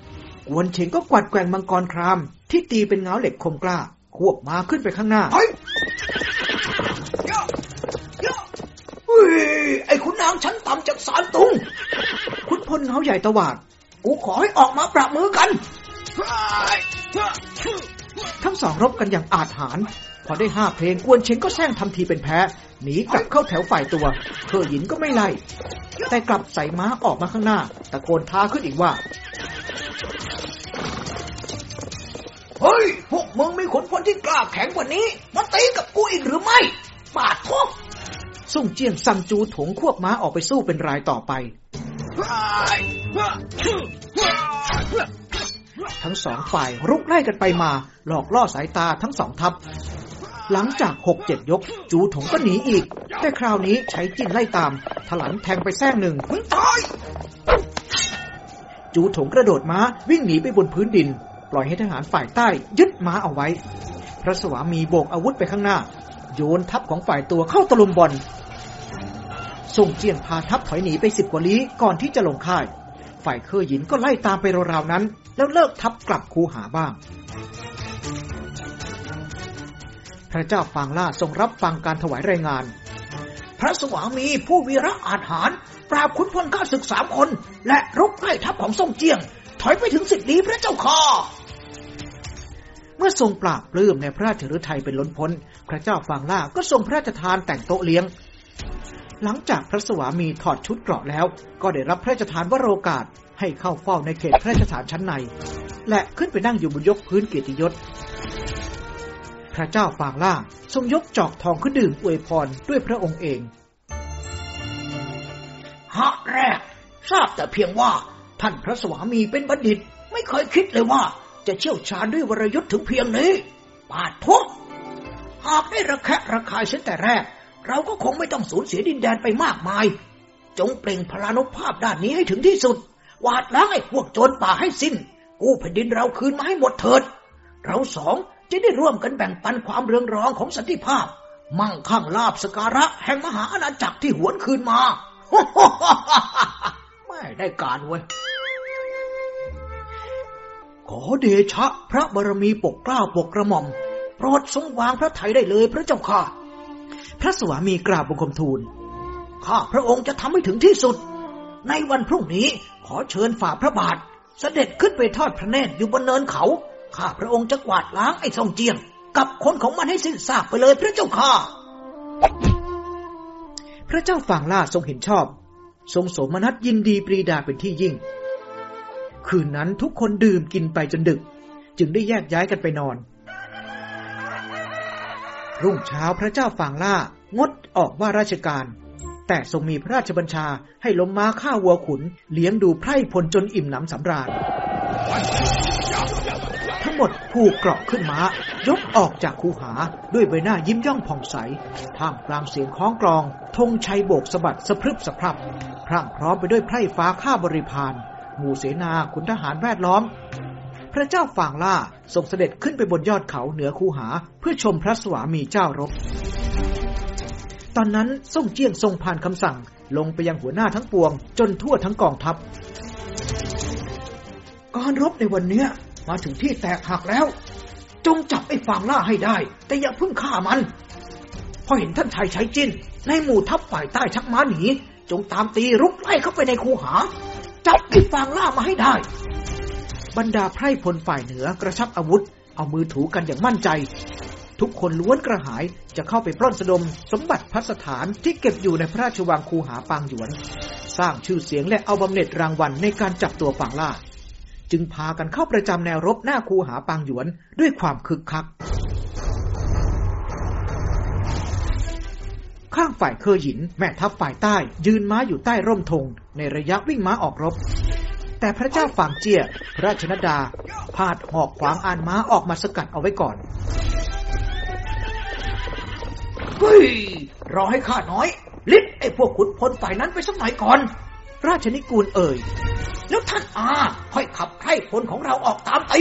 กวนเชงก็กวาดแกงมังกรคราม ที่ตีเป็นเงาเหล็กคมกล้า ควบมาขึ้นไปข้างหน้าเฮ้ยไอ้คุณนางชั้นต่ำจากสารตุง คุณพลเงาใหญ่ตวาด กูขอให้ออกมาปราบมือกัน ทั้งสองรบกันอย่างอาจหาร พอได้ห้าเพลงกวนเชงก็แซงทำทีเป็นแพ้ หนีกลับเข้าแถวฝ่ายตัวเคอหยินก็ไม่ไล่ แต่กลับใส่ม้าออกมาข้างหน้า ตะโกนท้าขึ้นอีกว่า เฮ้ย พวกมึงมีขนพลที่กล้าแข็งกว่านี้ มาตีกับกูอีกหรือไม่บาดทบส่งเจียงซังจูถงควบม้าออกไปสู้เป็นรายต่อไป ทั้งสองฝ่ายรุกไล่กันไปมา หลอกล่อสายตาทั้งสองทัพ หลังจากหกเจ็ดยก จูถงก็หนีอีก แต่คราวนี้ใช้จิ้นไล่ตาม ถลันแทงไปแซงหนึ่งตายจูถงกระโดดม้าวิ่งหนีไปบนพื้นดิน ปล่อยให้ทหารฝ่ายใต้ยึดม้าเอาไว้ พระสวามีโบกอาวุธไปข้างหน้า โยนทัพของฝ่ายตัวเข้าตะลุมบอลส่งเจียงพาทัพถอยหนีไปสิบกว่าลี้ก่อนที่จะลงค่าย ฝ่ายเคอหยินก็ไล่ตามไปราวๆนั้น แล้วเลิกทัพกลับคูหาบ้าง ระเจ้าฟางล่าทรงรับฟังการถวายรายงาน พระสวามีผู้วีระอาหาร ปราบขุนพลข้าศึกสามคน และรุกไล่ทัพของทรงเจียง ถอยไปถึงสิบลี้พระเจ้าค่อเมื่อทรงปราบปลื้มในพระราชฤทัยเป็นล้นพ้น พระเจ้าฟางล่าก็ทรงพระราชทานแต่งโต๊ะเลี้ยง หลังจากพระสวามีถอดชุดเกราะแล้ว ก็ได้รับพระราชทานวโรกาสให้เข้าเฝ้าในเขตพระราชฐานชั้นใน และขึ้นไปนั่งอยู่บนยกพื้นเกียรติยศ พระเจ้าฟางล่าทรงยกจอกทองขึ้นดื่มอวยพรด้วยพระองค์เองฮะแรก ทราบแต่เพียงว่า ท่านพระสวามีเป็นบัณฑิต ไม่เคยคิดเลยว่า จะเชี่ยวชาญด้วยวรยุทธ์ถึงเพียงนี้ ปาดทุกหากได้ระแคะระคายเสียแต่แรก เราก็คงไม่ต้องสูญเสียดินแดนไปมากมาย จงเปล่งพลานุภาพด้านนี้ให้ถึงที่สุดวาดล้างไอ้พวกโจรป่าให้สิ้น กู้แผ่นดินเราคืนมาให้หมดเถิด เราสอง จะได้ร่วมกันแบ่งปันความเรืองรองของสันติภาพ มั่งคั่งลาบสการะแห่งมหาอาณาจักรที่หวนคืนมาไม่ได้การเว้ยขอเดชะพระบารมีปกกล้าปกกระหม่อมโปรดทรงวางพระไถยได้เลยพระเจ้าค่ะ พระสวามีกราบบังคมทูล ข้าพระองค์จะทำให้ถึงที่สุด ในวันพรุ่งนี้ขอเชิญฝ่าพระบาทเสด็จขึ้นไปทอดพระเนตรอยู่บนเนินเขา ข้าพระองค์จะกวาดล้างไอ้ทรงเจียง กับคนของมันให้สิ้นซากไปเลยพระเจ้าค่ะ พระเจ้าฝั่งล่าทรงเห็นชอบ ทรงสมนัตยินดีปรีดาเป็นที่ยิ่ง คืนนั้นทุกคนดื่มกินไปจนดึก จึงได้แยกย้ายกันไปนอน รุ่งเช้าพระเจ้าฝั่งล่างดออกว่าราชการ แต่ทรงมีพระราชบัญชาให้ล้มม้าฆ่าวัวขุน เลี้ยงดูไพร่พลจนอิ่มหนำสำราญ หมดผูกเกราะขึ้นมายกออกจากคูหาด้วยใบหน้ายิ้มย่องผ่องใส ท่ามกลางเสียงคล้องกรองธงชัยโบกสะบัดสะพรึบสะพรับ พรั่งพร้อมไปด้วยไพร่ฟ้าข้าบริพารหมู่เสนาขุนทหารแวดล้อม พระเจ้าฝางล่าทรงเสด็จขึ้นไปบนยอดเขาเหนือคูหา เพื่อชมพระสวามีเจ้ารบ ตอนนั้นส่งเจียงทรงผ่านคำสั่ง ลงไปยังหัวหน้าทั้งปวง จนทั่วทั้งกองทัพ การรบในวันนี้ มาถึงที่แตกหักแล้ว จงจับไอ้ฟางล่าให้ได้ แต่อย่าเพิ่งฆ่ามันพอเห็นท่านชายใช้จิ้น ในหมู่ทัพฝ่ายใต้ชักม้าหนี จงตามตีรุกไล่เข้าไปในคูหา จับไอ้ฟางล่ามาให้ได้ บรรดาไพร่พลฝ่ายเหนือกระชับอาวุธ เอามือถูกันอย่างมั่นใจ ทุกคนล้วนกระหายจะเข้าไปปล้นสะดม สมบัติพัสถานที่เก็บอยู่ในพระราชวังคูหาปางหยวน สร้างชื่อเสียงและเอาบำเหน็จรางวัลในการจับตัวฟางล่า จึงพากันเข้าประจำแนวรบหน้าคูหาปางหยวนด้วยความคึกคัก ข้างฝ่ายเคอหยิน แม่ทัพฝ่ายใต้ ยืนม้าอยู่ใต้ร่มธงในระยะวิ่งม้าออกรบ แต่พระเจ้าฝางเจียรราชนดา พาดหอกขวางอานม้าออกมาสกัดเอาไว้ก่อนเฮ้ยรอให้ข้าน้อยลิดไอ้พวกขุนพลฝ่ายนั้นไปสักหน่อยก่อน ราชนิกูลเอ่ย แล้วท่านอาค่อยขับไพร่พลของเราออกตามไป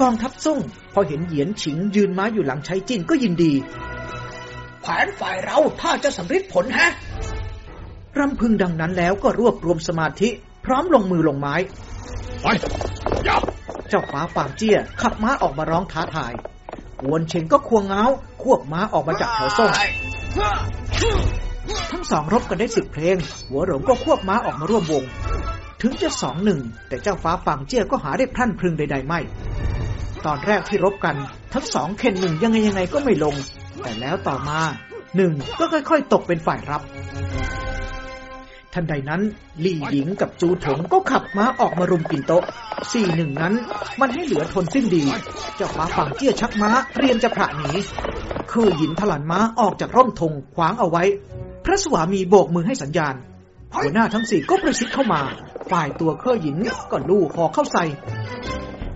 กองทัพซุ่งพอเห็นเหยียนฉิงยืนม้าอยู่หลังใช้จินก็ยินดีแผนฝ่ายเราถ้าจะสำเร็จผลฮะรำพึงดังนั้นแล้วก็รวบรวมสมาธิ พร้อมลงมือลงไม้ไปยับเจ้าฟ้าฝางเจี้ย ขับม้าออกมาร้องท้าทายหวนเชงก็ควงเงาควบม้าออกมาจากแถวส่ง ทั้งสองรบกันได้สิบเพลง หัวหลงก็ควบม้าออกมาร่วมวง ถึงจะสองหนึ่ง แต่เจ้าฟ้าฝางเจี้ยก็หาได้พรั่นพรึงใดๆไม่ ตอนแรกที่รบกัน ทั้งสองเข็นหนึ่งยังไงยังไงก็ไม่ลง แต่แล้วต่อมาหนึ่งก็ค่อยๆ ตกเป็นฝ่ายรับ ทันใดนั้นลี่หญิงกับจูถงก็ขับม้าออกมารุมกินโต๊ะสี่หนึ่งนั้นมันให้เหลือทนสิ้นดี เจ้าฟ้าฝั่งเจี้ยชักม้าเรียมจะพระหนีคือหยินถลันม้าออกจากร่มธงขวางเอาไว้ พระสวามีโบกมือให้สัญญาณ หัวหน้าทั้งสี่ก็ประชิดเข้ามา ฝ่ายตัวเคอหยินก็ลู่หอกเข้าใส่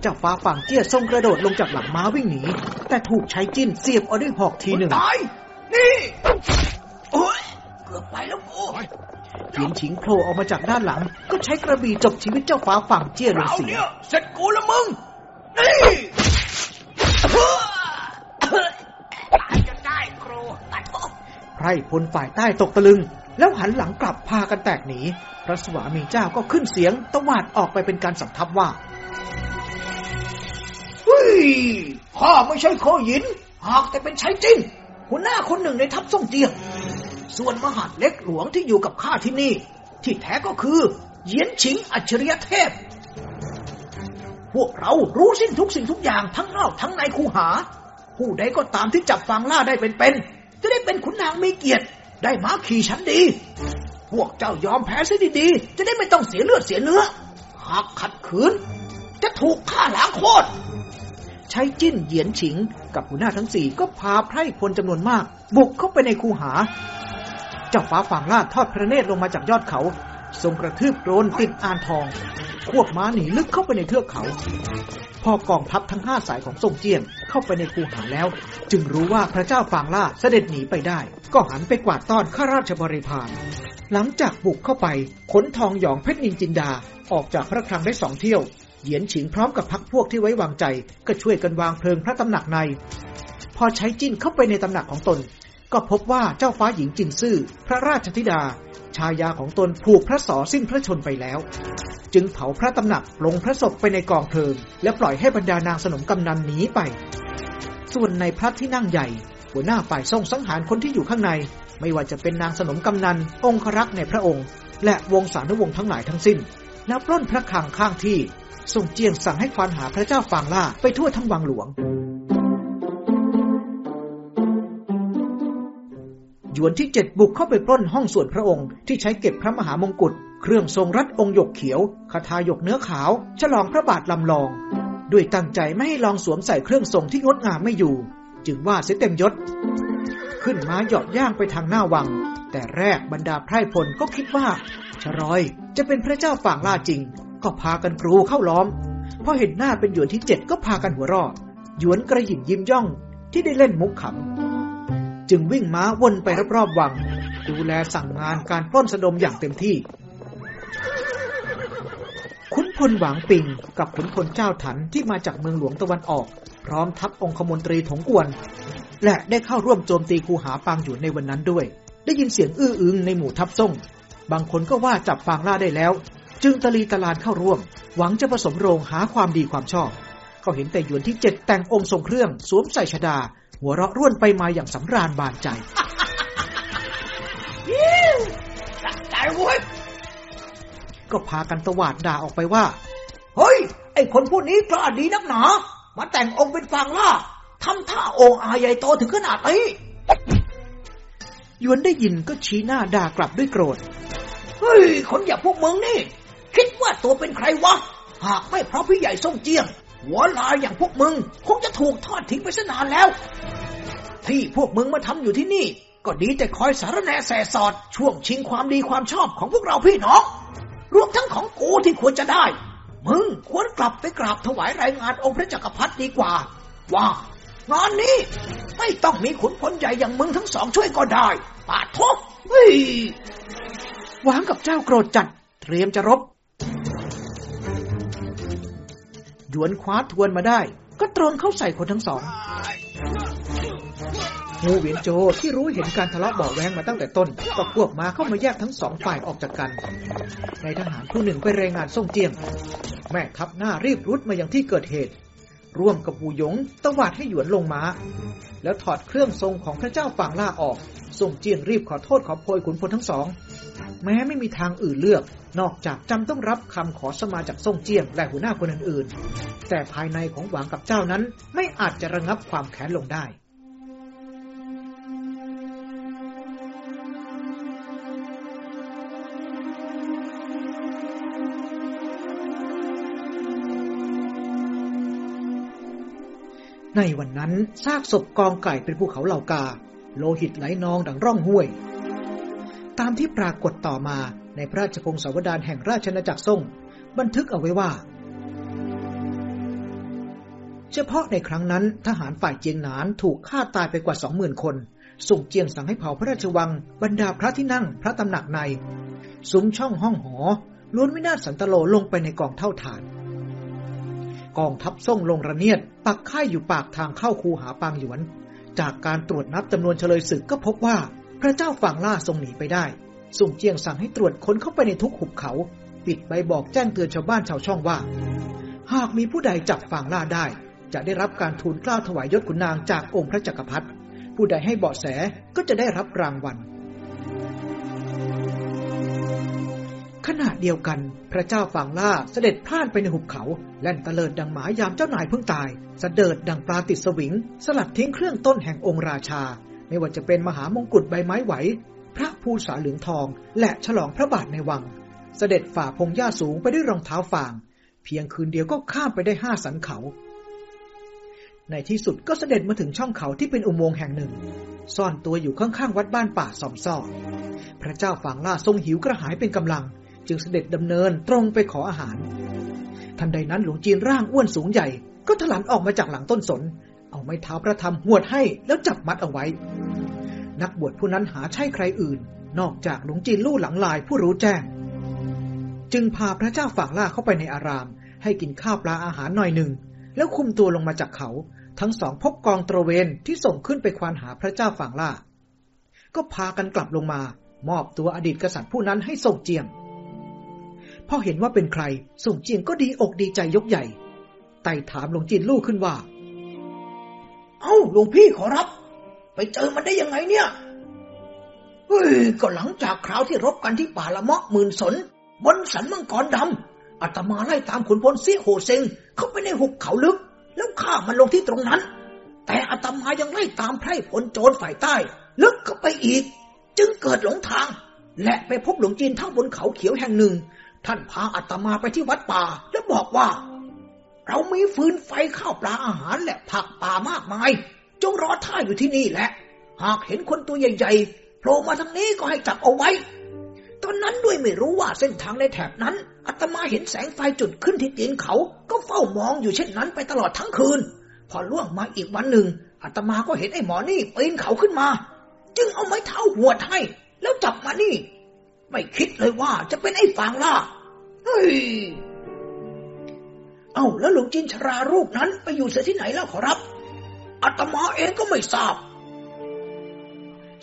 เจ้าฟ้าฝั่งเจี้ยทรงกระโดดลงจากหลังม้าวิ่งหนี แต่ถูกใช้จิ้นเสียบเอาด้วยหอกทีหนึ่งตายนี่โอ้ยเกือบไปแล้วกู เหยียนฉิงโผล่ออกมาจากด้านหลัง ก็ใช้กระบี่จบชีวิตเจ้าฟ้าฝั่งเจี้ยลงเอาเสียเนี่ยเสร็จกูแล้วมึง นี่ตายจะได้ครูตัดโอ้ไพร่พลฝ่ายใต้ตกตะลึง แล้วหันหลังกลับพากันแตกหนี พระสวามีเจ้าก็ขึ้นเสียงตวาดออกไปเป็นการสำทับว่าเฮ้ยข้าไม่ใช่โคหยิน หากแต่เป็นใช้จริงหัวหน้าคนหนึ่งในทัพส่งเจียง ส่วนมหาดเล็กหลวงที่อยู่กับข้าที่นี่ ที่แท้ก็คือเยียนฉิงอัจฉริยเทพ พวกเรารู้สิ้นทุกสิ่งทุกอย่างทั้งนอกทั้งในคูหา ผู้ใดก็ตามที่จับฟางล่าได้เป็นๆจะได้เป็นขุนนางมีเกียรติ ได้ม้าขี่ชั้นดี พวกเจ้ายอมแพ้ซะดีๆจะได้ไม่ต้องเสียเลือดเสียเนื้อหากขัดขืน จะถูกฆ่าล้างโคตรใช้จิ้นเหยียนฉิง กับหัวหน้าทั้งสี่ก็พาไพร่พลจำนวนมาก บุกเข้าไปในคูหา เจ้าฟ้าฝั่งล่าทอดพระเนตรลงมาจากยอดเขา ทรงกระทืบโกรนติดอานทอง ควบม้าหนีลึกเข้าไปในเทือกเขา พอกองทัพทั้งห้าสายของทรงเจียงเข้าไปในคูหาแล้ว จึงรู้ว่าพระเจ้าฟางล่าเสด็จหนีไปได้ ก็หันไปกวาดต้อนข้าราชบริพารหลังจากบุกเข้าไปขนทองหยองเพชรนินจินดาออกจากพระคลังได้สองเที่ยว เหยียนฉิงพร้อมกับพักพวกที่ไว้วางใจ ก็ช่วยกันวางเพลิงพระตำหนักใน พอใช้จิ้นเข้าไปในตำหนักของตน ก็พบว่าเจ้าฟ้าหญิงจินซื่อ พระราชธิดา ชายาของตนผูกพระสอสิ้นพระชนไปแล้ว จึงเผาพระตำหนักลงพระศพไปในกองเพลิง และปล่อยให้บรรดานางสนมกำนันหนีไป ส่วนในพระที่นั่งใหญ่ หัวหน้าฝ่ายทรงสังหารคนที่อยู่ข้างใน ไม่ว่าจะเป็นนางสนมกำนัน องครักษ์ในพระองค์ และวงศานุวงศ์ทั้งหลายทั้งสิ้น แล้วปล้นพระคลังข้างที่ทรงเจียงสั่งให้ควานหาพระเจ้าฟางล่าไปทั่วทั้งวังหลวง หยวนที่เจ็ดบุกเข้าไปปล้นห้องส่วนพระองค์ที่ใช้เก็บพระมหามงกุฎ เครื่องทรงรัดองค์หยกเขียวคาถาหยกเนื้อขาว ฉลองพระบาทลำลอง ด้วยตั้งใจไม่ให้ลองสวมใส่เครื่องทรงที่งดงามไม่อยู่ จึงว่าเสียเต็มยศ ขึ้นม้าหยาะย่างไปทางหน้าวัง แต่แรกบรรดาไพร่พลก็คิดว่าชรอยจะเป็นพระเจ้าฝ่างล่าจริง ก็พากันกรูเข้าล้อมพอเห็นหน้าเป็นหยวนที่เจ็ดก็พากันหัวเรอดหยวนกระหยิ่มยิ้มย่องที่ได้เล่นมุกขำ จึงวิ่งม้าวนไปรอบๆวัง ดูแลสั่งงานการปล้นสะดมอย่างเต็มที่ ขุนพลหวางปิงกับขุนพลเจ้าถันที่มาจากเมืองหลวงตะวันออก พร้อมทัพองคมนตรีถงกวน และได้เข้าร่วมโจมตีคูหาปางอยู่ในวันนั้นด้วย ได้ยินเสียงอื้ออึงในหมู่ทัพส่ง บางคนก็ว่าจับปางล่าได้แล้ว จึงตะลีตะลานเข้าร่วม หวังจะผสมโรงหาความดีความชอบ ก็เห็นแต่หยวนที่เจ็ดแต่งองค์ทรงเครื่องสวมใส่ชดา หัวเราะร่วนไปมาอย่างสำราญบานใจสักใจเว้ยก็พากันตวาดด่าออกไปว่า เฮ้ย ไอ้คนพวกนี้กล้าดีนักหนา มาแต่งองค์เป็นฟางล่าทำท่าองค์อาใหญ่โตถึงขนาดนี้หยวนได้ยินก็ชี้หน้าด่ากลับด้วยโกรธ เฮ้ย คนอย่างพวกมึงนี่แคิดว่าตัวเป็นใครวะ หากไม่เพราะพี่ใหญ่ส่งเจียง หัวลายอย่างพวกมึง คงจะถูกทอดทิ้งไปซะนานแล้ว ที่พวกมึงมาทำอยู่ที่นี่ ก็ดีแต่คอยสารแนแสสอด ช่วงชิงความดีความชอบของพวกเราพี่น้อง รวมทั้งของกูที่ควรจะได้ มึงควรกลับไปกราบถวายรายงานองค์พระจักรพรรดิดีกว่า ว่างานนี้ไม่ต้องมีขุนพลใหญ่อย่างมึงทั้งสองช่วยก็ได้ปาทบเฮ้ยหวางกับเจ้าโกรธจัด เตรียมจะรบ หยวนคว้าทวนมาได้ ก็ตรงเข้าใส่คนทั้งสองงูเวียนโจที่รู้เห็นการทะเลาะเบาแวงมาตั้งแต่ต้น ก็ควบมาเข้ามาแยกทั้งสองฝ่ายออกจากกันในทหารผู้หนึ่งไปรายงานส่งเจียง แม่ทัพหน้ารีบรุดมาอย่างที่เกิดเหตุ ร่วมกับปูยงตวาดให้หยวนลงมาแล้วถอดเครื่องทรงของพระเจ้าฝางล่าออก ส่งเจียงรีบขอโทษขอโพยขุนพลทั้งสอง แม้ไม่มีทางอื่นเลือก นอกจากจำต้องรับคำขอสมาจากส่งเจียงและหัวหน้าคนอื่นๆ แต่ภายในของหวางกับเจ้านั้นไม่อาจจะระงับความแค้นลงได้ในวันนั้นซากศพกองไก่เป็นภูเขาเหล่ากา โลหิตไหลนองดังร่องห้วย ตามที่ปรากฏต่อมาในพระราชพงศาวดารแห่งราชนาจักรซ่ง บันทึกเอาไว้ว่า เฉพาะในครั้งนั้นทหารฝ่ายเจียงหนานถูกฆ่าตายไปกว่าสองหมื่นคน ส่งเจียงสั่งให้เผาพระราชวัง บรรดาพระที่นั่งพระตำหนักในซุ้มช่องห้องหอล้วนวินาศสันตโลลงไปในกองเท่าฐาน กองทัพส่งลงระเนียด ปักค่ายอยู่ปากทางเข้าคูหาปางหยวน จากการตรวจนับจำนวนเฉลยศึกก็พบว่า พระเจ้าฝั่งล่าทรงหนีไปได้ ส่งเจียงสั่งให้ตรวจค้นเข้าไปในทุกหุบเขา ปิดใบบอกแจ้งเตือนชาวบ้านชาวช่องว่า หากมีผู้ใดจับฝั่งล่าได้ จะได้รับการทูลเกล้าถวายยศขุนนางจากองค์พระจักรพรรดิผู้ใดให้เบาะแสก็จะได้รับรางวัล ขณะเดียวกัน พระเจ้าฝั่งล่าเสด็จพลานไปในหุบเขา แล่นตะเลิดดังหมายามเจ้านายเพิ่งตายเสดิดดังปลาติดสวิง สลัดทิ้งเครื่องต้นแห่งองค์ราชา ไม่ว่าจะเป็นมหามงกุฎใบไม้ไหว พระภูษาเหลืองทอง และฉลองพระบาทในวังเสด็จฝ่าพงหญ้าสูงไปด้วยรองเท้าฟาง เพียงคืนเดียวก็ข้ามไปได้ห้าสันเขา ในที่สุดก็เสด็จมาถึงช่องเขาที่เป็นอุโมงค์แห่งหนึ่ง ซ่อนตัวอยู่ข้างๆวัดบ้านป่าสอมซ่อพระเจ้าฝั่งล่าทรงหิวกระหายเป็นกำลัง จึงเสด็จดำเนินตรงไปขออาหาร ทันใดนั้นหลวงจีนร่างอ้วนสูงใหญ่ ก็ถลันออกมาจากหลังต้นสน เอาไม้เท้าพระธรรมหวดให้แล้วจับมัดเอาไว้ นักบวชผู้นั้นหาใช่ใครอื่น นอกจากหลวงจีนลู่หลังลายผู้รู้แจ้ง จึงพาพระเจ้าฝั่งล่าเข้าไปในอาราม ให้กินข้าวปลาอาหารหน่อยหนึ่ง แล้วคุมตัวลงมาจากเขา ทั้งสองพบกองตระเวนที่ส่งขึ้นไปควานหาพระเจ้าฝั่งล่า ก็พากันกลับลงมามอบตัวอดีตกษัตริย์ผู้นั้นให้ส่งเจียง พอเห็นว่าเป็นใคร ส่งเจียงก็ดีอกดีใจยกใหญ่ ไต่ถามหลวงจีนลู่ขึ้นว่า เอ้าหลวงพี่ขอรับ ไปเจอมันได้ยังไงเนี่ยเฮ้ยก็หลังจากคราวที่รบกันที่ป่าละเมาะหมื่นสน บนสันมังกรดำอาตมาไล่ตามขุนพลเสียโหเซงเข้าไปในหุบเขาลึก แล้วฆ่ามันลงที่ตรงนั้น แต่อาตมายังไล่ตามไพร่พลโจรฝ่ายใต้ ลึกเข้าไปอีก จึงเกิดหลงทาง และไปพบหลวงจีนทั้งบนเขาเขียวแห่งหนึ่ง ท่านพาอาตมาไปที่วัดป่า แล้วบอกว่า เรามีฟืนไฟข้าวปลาอาหารและผักป่ามากมาย จงรอท่าอยู่ที่นี่แหละ หากเห็นคนตัวใหญ่ๆโผล่มาทางนี้ก็ให้จับเอาไว้ ตอนนั้นด้วยไม่รู้ว่าเส้นทางในแถบนั้นอาตมาเห็นแสงไฟจุดขึ้นที่ตีนเขา ก็เฝ้ามองอยู่เช่นนั้นไปตลอดทั้งคืน พอล่วงมาอีกวันหนึ่งอาตมาก็เห็นไอ้หมอนี่ปีนเขาขึ้นมา จึงเอาไม้เท้าหัวให้แล้วจับมานี่ ไม่คิดเลยว่าจะเป็นไอ้ฟางล่า เฮ้ย เอาแล้วหลวงจินชรารูปนั้นไปอยู่เสียที่ไหนแล้วขอรับอาตมาเองก็ไม่ทราบ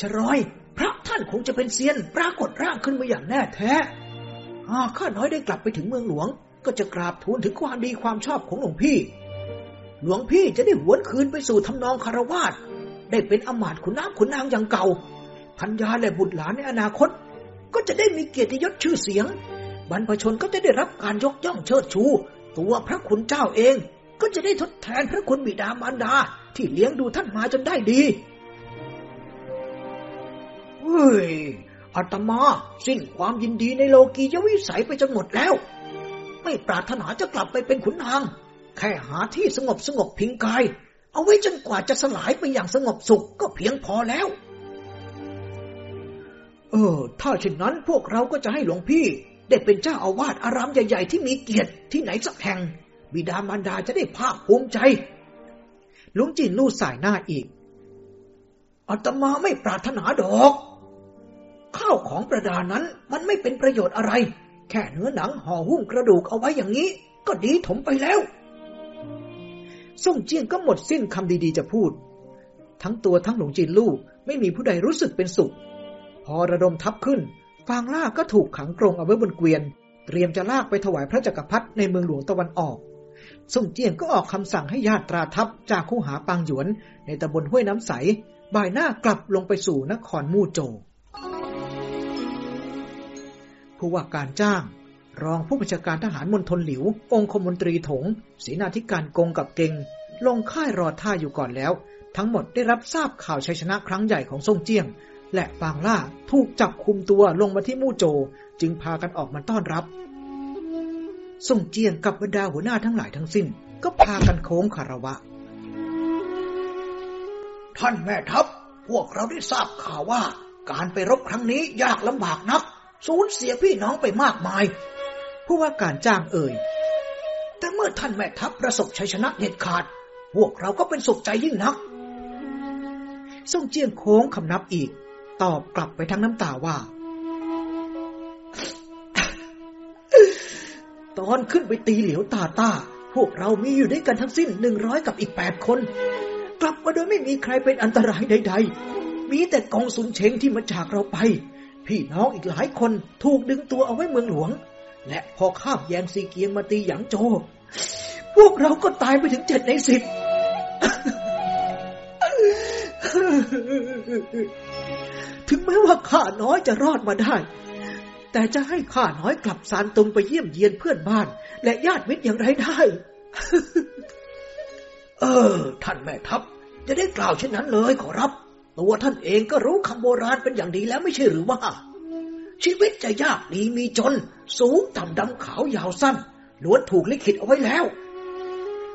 ชรอย พระท่านคงจะเป็นเซียนปรากฏร่างขึ้นมาอย่างแน่แท้หากข้าน้อยได้กลับไปถึงเมืองหลวง ก็จะกราบทูลถึงความดีความชอบของหลวงพี่ หลวงพี่จะได้หวนคืนไปสู่ทำนองคารวาสได้เป็นอมาตย์ขุนน้ำขุนนางอย่างเก่าพัญญาและบุตรหลานในอนาคต ก็จะได้มีเกียรติยศชื่อเสียง บรรพชนก็จะได้รับการยกย่องเชิดชู ตัวพระคุณเจ้าเอง ก็จะได้ทดแทนพระคุณบิดามารดา ที่เลี้ยงดูท่านมาจนได้ดีเฮ้ยอาตมาสิ้นความยินดีในโลกียวิสัยไปจนหมดแล้ว ไม่ปรารถนาจะกลับไปเป็นขุนนาง แค่หาที่สงบสงบพิงกาย เอาไว้จนกว่าจะสลายไปอย่างสงบสุขก็เพียงพอแล้ว เออ ถ้าเช่นนั้นพวกเราก็จะให้หลวงพี่ ได้เป็นเจ้าอาวาสอารามใหญ่ ๆ ที่มีเกียรติที่ไหนสักแห่ง บิดามารดาจะได้ภาคภูมิใจหลวงจีนลู่สายหน้าอีกอาตมาไม่ปรารถนาดอก ข้าวของประดานั้นมันไม่เป็นประโยชน์อะไร แค่เนื้อหนังห่อหุ้มกระดูกเอาไว้อย่างนี้ ก็ดีถมไปแล้วส่งเจียงก็หมดสิ้นคำดีๆจะพูด ทั้งตัวทั้งหลวงจีนลู่ไม่มีผู้ใดรู้สึกเป็นสุข พอระดมทัพขึ้น ฟางล่าก็ถูกขังกรงเอาไว้บนเกวียน เตรียมจะลากไปถวายพระจักรพรรดิในเมืองหลวงตะวันออกส่งเจียงก็ออกคำสั่งให้ญาติตราทัพจากคู่หาปางหยวน ในตำบลห้วยน้ำใส บ่ายหน้ากลับลงไปสู่นครมู่โจผู้ว่าการจ้าง รองผู้บัญชาการทหารมณฑลหลิว องคมนตรีถงศรีนาธิการกงกับเกงลงค่ายรอท่าอยู่ก่อนแล้ว ทั้งหมดได้รับทราบข่าวชัยชนะครั้งใหญ่ของซ่งเจียง และปางล่าถูกจับคุมตัวลงมาที่มู่โจ จึงพากันออกมาต้อนรับ ส่งเจียงกับบรรดาหัวหน้าทั้งหลายทั้งสิ้น ก็พากันโค้งคารวะ ท่านแม่ทัพ พวกเราได้ทราบข่าวว่า การไปรบครั้งนี้ยากลำบากนัก สูญเสียพี่น้องไปมากมาย ผู้ว่าการจ้างเอ่ย แต่เมื่อท่านแม่ทัพประสบชัยชนะเด็ดขาด พวกเราก็เป็นสุขใจยิ่งนักส่งเจียงโค้งคำนับอีก ตอบกลับไปทั้งน้ำตาว่า ตอนขึ้นไปตีเหลียวตาตาพวกเรามีอยู่ด้วยกันทั้งสิ้นหนึ่งร้อยกับอีกแปดคน กลับมาโดยไม่มีใครเป็นอันตรายใด ๆ มีแต่กองสุนเชงที่มาจากเราไป พี่น้องอีกหลายคนถูกดึงตัวเอาไว้เมืองหลวง และพอข้ามแยงซีเกียงมาตีหยางโจ พวกเราก็ตายไปถึงเจ็ดในสิบ ถึงแม้ว่าข้าน้อยจะรอดมาได้ แต่จะให้ข้าน้อยกลับซานตุงไปเยี่ยมเยียนเพื่อนบ้าน และญาติมิตรอย่างไรได้ เออ ท่านแม่ทัพ จะได้กล่าวเช่นนั้นเลยขอรับ ตัวท่านเองก็รู้คำโบราณเป็นอย่างดีแล้วไม่ใช่หรือว่า ชีวิตจะยากดีมีจน สูงต่ำดำขาวยาวสั้นล้วนถูกลิขิตเอาไว้แล้ว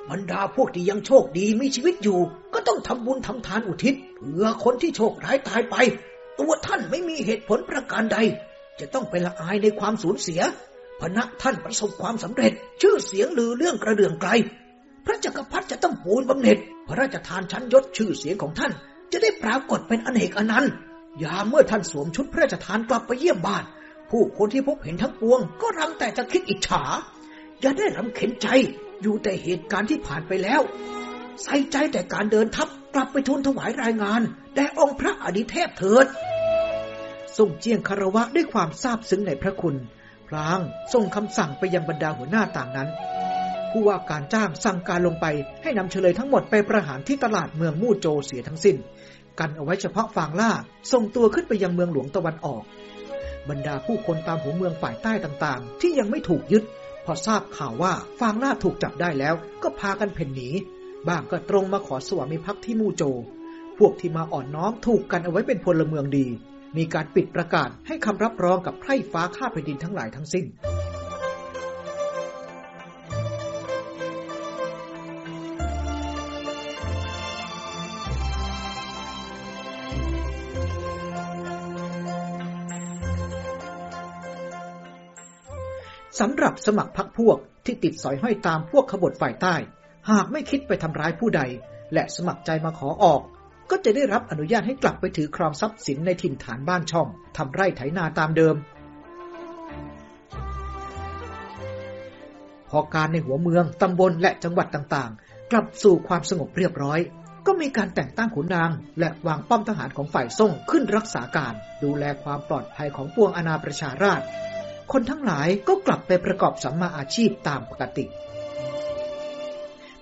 บรรดาพวกที่ยังโชคดีมีชีวิตอยู่ ก็ต้องทำบุญทำทานอุทิศเพื่อคนที่โชคร้ายตายไป ตัวท่านไม่มีเหตุผลประการใด จะต้องเป็นละอายในความสูญเสียพระท่านประสบความสำเร็จ ชื่อเสียงลือเรื่องกระเดื่องไกล พระจักรพรรดิจะต้องปูนบำเหน็จ พระราชทานชั้นยศชื่อเสียงของท่าน จะได้ปรากฏเป็นอเนกอนันต์ยามเมื่อท่านสวมชุดพระราชทานกลับไปเยี่ยมบ้าน ผู้คนที่พบเห็นทั้งปวง ก็รังแต่จะคิดอิจฉา อย่าได้รำเข็นใจอยู่แต่เหตุการณ์ที่ผ่านไปแล้ว ใส่ใจแต่การเดินทัพกลับไปทูลถวายรายงาน แด่องค์พระอดิเทพเถิดส่งเจียงคารวะด้วยความซาบซึ้งในพระคุณ พลางส่งคำสั่งไปยังบรรดาหัวหน้าต่างนั้น ผู้ว่าการจ้างสั่งการลงไปให้นำเฉลยทั้งหมดไปประหารที่ตลาดเมืองมู่โจเสียทั้งสิ้น กันเอาไว้เฉพาะฟางล่าส่งตัวขึ้นไปยังเมืองหลวงตะวันออก บรรดาผู้คนตามหัวเมืองฝ่ายใต้ต่างๆ ที่ยังไม่ถูกยึด พอทราบข่าวว่าฟางล่าถูกจับได้แล้ว ก็พากันเพ่นหนี บ้างก็ตรงมาขอสวามิภักดิ์ที่มู่โจ พวกที่มาอ่อนน้อมถูกกันเอาไว้เป็นพลเมืองดี มีการปิดประกาศให้คำรับรองกับไพร่ฟ้าข้าแผ่นดินทั้งหลายทั้งสิ้นสำหรับสมัครพรรคพวกที่ติดสอยห้อยตามพวกขบฏฝ่ายใต้ หากไม่คิดไปทำร้ายผู้ใด และสมัครใจมาขอออก ก็จะได้รับอนุญาตให้กลับไปถือครองทรัพย์สินในถิ่นฐานบ้านช่องทำไร่ไถนาตามเดิม พอการในหัวเมืองตำบลและจังหวัดต่างๆ กลับสู่ความสงบเรียบร้อย ก็มีการแต่งตั้งขุนนาง และวางป้อมทหารของฝ่ายส่งขึ้นรักษาการ ดูแลความปลอดภัยของปวงอาณาประชาราษฎรคนทั้งหลายก็กลับไปประกอบสัมมาอาชีพตามปกติ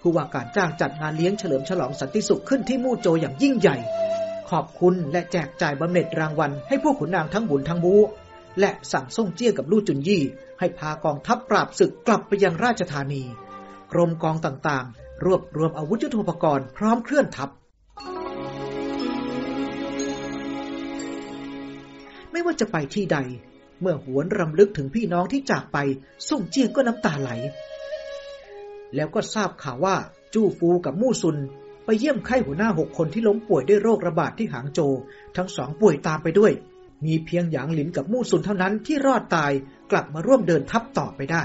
ผู้ว่าการจ้างจัดงานเลี้ยงเฉลิมฉลองสันติสุขขึ้นที่มู่โจอย่างยิ่งใหญ่ ขอบคุณและแจกจ่ายบำเหน็จรางวัลให้พวกขุนนางทั้งบุญทั้งบูและสั่งส่งเจี้ยกับลู่จุนยี่ ให้พากองทัพปราบศึกกลับไปยังราชธานี กรมกองต่างๆ รวบรวมอาวุธยุทโธปกรณ์พร้อมเคลื่อนทัพ ไม่ว่าจะไปที่ใด เมื่อหวนรำลึกถึงพี่น้องที่จากไปส่งเจียงก็น้ำตาไหล แล้วก็ทราบข่าวว่าจู้ฟูกับมู่ซุน ไปเยี่ยมไข้หัวหน้าหกคนที่ล้มป่วยด้วยโรคระบาดที่หางโจ ทั้งสองป่วยตามไปด้วย มีเพียงหยางหลินกับมู่ซุนเท่านั้นที่รอดตายกลับมาร่วมเดินทัพต่อไปได้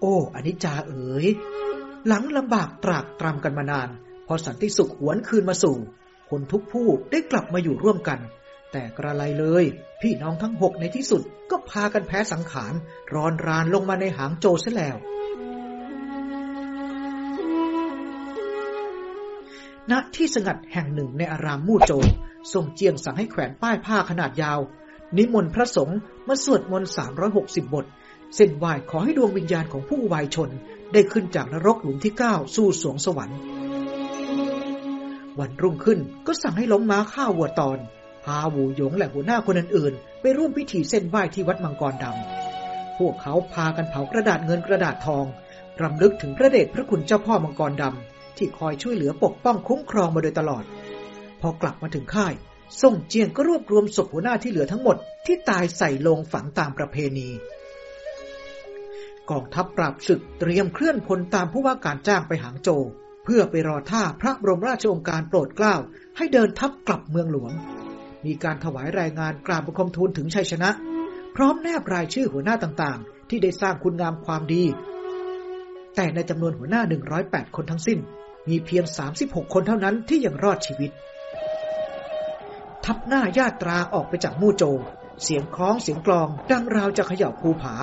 โอ้อนิจจาเอ๋ยหลังลำบากตรากตรำกันมานาน พอสันติสุขหวนคืนมาสู่ คนทุกผู้ได้กลับมาอยู่ร่วมกัน แต่กระไรเลย พี่น้องทั้งหกในที่สุดก็พากันแพ้สังขาร รอนรานลงมาในหางโจเสแล้ว ณที่สงัดแห่งหนึ่งในอารามมู่โจทรงเจียงสั่งให้แขวนป้ายผ้าขนาดยาว นิมนต์พระสงฆ์มาสวดมนต์ 360 บท เส้นไหว้ขอให้ดวงวิญญาณของผู้วายชน ได้ขึ้นจากนรกหลุมที่เก้าสู่สวงสวรรค์ วันรุ่งขึ้นก็สั่งให้ล้มม้าข้าววัวตอน พาหูหยงและหัวหน้าคนอื่นๆ ไปร่วมพิธีเส้นไหว้ที่วัดมังกรดำ พวกเขาพากันเผากระดาษเงินกระดาษทองรำลึกถึงพระเดชพระคุณเจ้าพ่อมังกรดำ ที่คอยช่วยเหลือปกป้องคุ้มครองมาโดยตลอด พอกลับมาถึงค่ายส่งเจียงก็รวบรวมศพหัวหน้าที่เหลือทั้งหมดที่ตายใส่ลงฝังตามประเพณี กองทัพปราบศึกเตรียมเคลื่อนพลตามผู้ว่าการจ้างไปหางโจ เพื่อไปรอท่าพระบรมราชโองการโปรดเกล้า ให้เดินทัพกลับเมืองหลวง มีการถวายรายงานกราบบังคมทูลถึงชัยชนะ พร้อมแนบรายชื่อหัวหน้าต่างๆ ที่ได้สร้างคุณงามความดี แต่ในจำนวนหัวหน้า 108 คนทั้งสิ้น มีเพียง 36 คนเท่านั้นที่ยังรอดชีวิต ทับหน้าญาตราออกไปจากมู่โจเสียงคล้องเสียงกลอง ดังราวจะเขย่าภูผา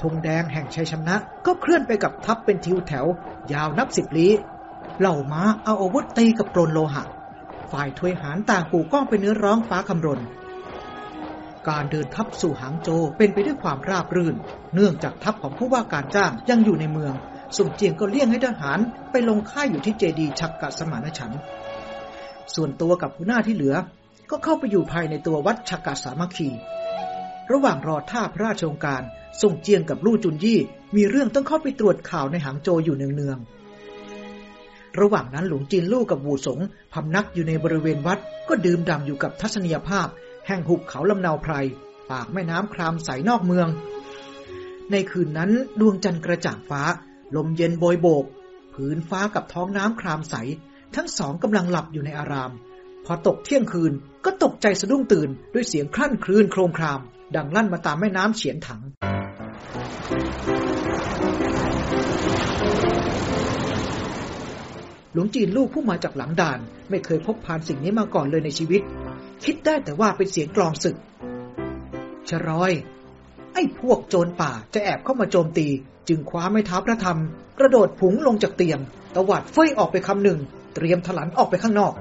ธงแดงแห่งชัยชนะ ก็เคลื่อนไปกับทัพเป็นทิวแถว ยาวนับสิบลี้ เหล่าม้าเอาอาวุธตีกับโปรนโลหะ ฝ่ายทวยหารต่างปูก้องไปเนื้อร้องฟ้าคำรน การเดินทัพสู่หางโจเป็นไปด้วยความราบรื่น เนื่องจากทัพของผู้ว่าการจ้างยังอยู่ในเมือง สุ่มเจียงก็เลี่ยงให้ทหารไปลงค่ายอยู่ที่เจดีชักกะสมานฉัน ส่วนตัวกับหัวหน้าที่เหลือ ก็เข้าไปอยู่ภายในตัววัดชักกะสามัคคี ระหว่างรอท่าพระราชองการส่งเจียงกับลู่จุนยี่มีเรื่องต้องเข้าไปตรวจข่าวในหางโจอยู่เนืองๆ ระหว่างนั้นหลวงจีนลู่กับบูสงพำนักอยู่ในบริเวณวัดก็ดื่มด่ำอยู่กับทัศนียภาพ แห่งหุบเขาลำนาวไพร ปากแม่น้ำครามใสนอกเมือง ในคืนนั้นดวงจันทร์กระจ่างฟ้า ลมเย็นโบยโบก ผืนฟ้ากับท้องน้ำครามใส ทั้งสองกำลังหลับอยู่ในอาราม พอตกเที่ยงคืนก็ตกใจสะดุ้งตื่นด้วยเสียงคลั่นคลืนโครมคราม ดังลั่นมาตามแม่น้ำเฉียนถัง หลวงจีนลูกผู้มาจากหลังด่าน ไม่เคยพบผ่านสิ่งนี้มาก่อนเลยในชีวิต คิดได้แต่ว่าเป็นเสียงกลองศึกชะรอย ไอ้พวกโจรป่าจะแอบเข้ามาโจมตี จึงคว้าไม้เท้าพระธรรม กระโดดผุงลงจากเตียงตวัดเฟ้ยออกไปคำหนึ่ง เตรียมถลันออกไปข้างนอก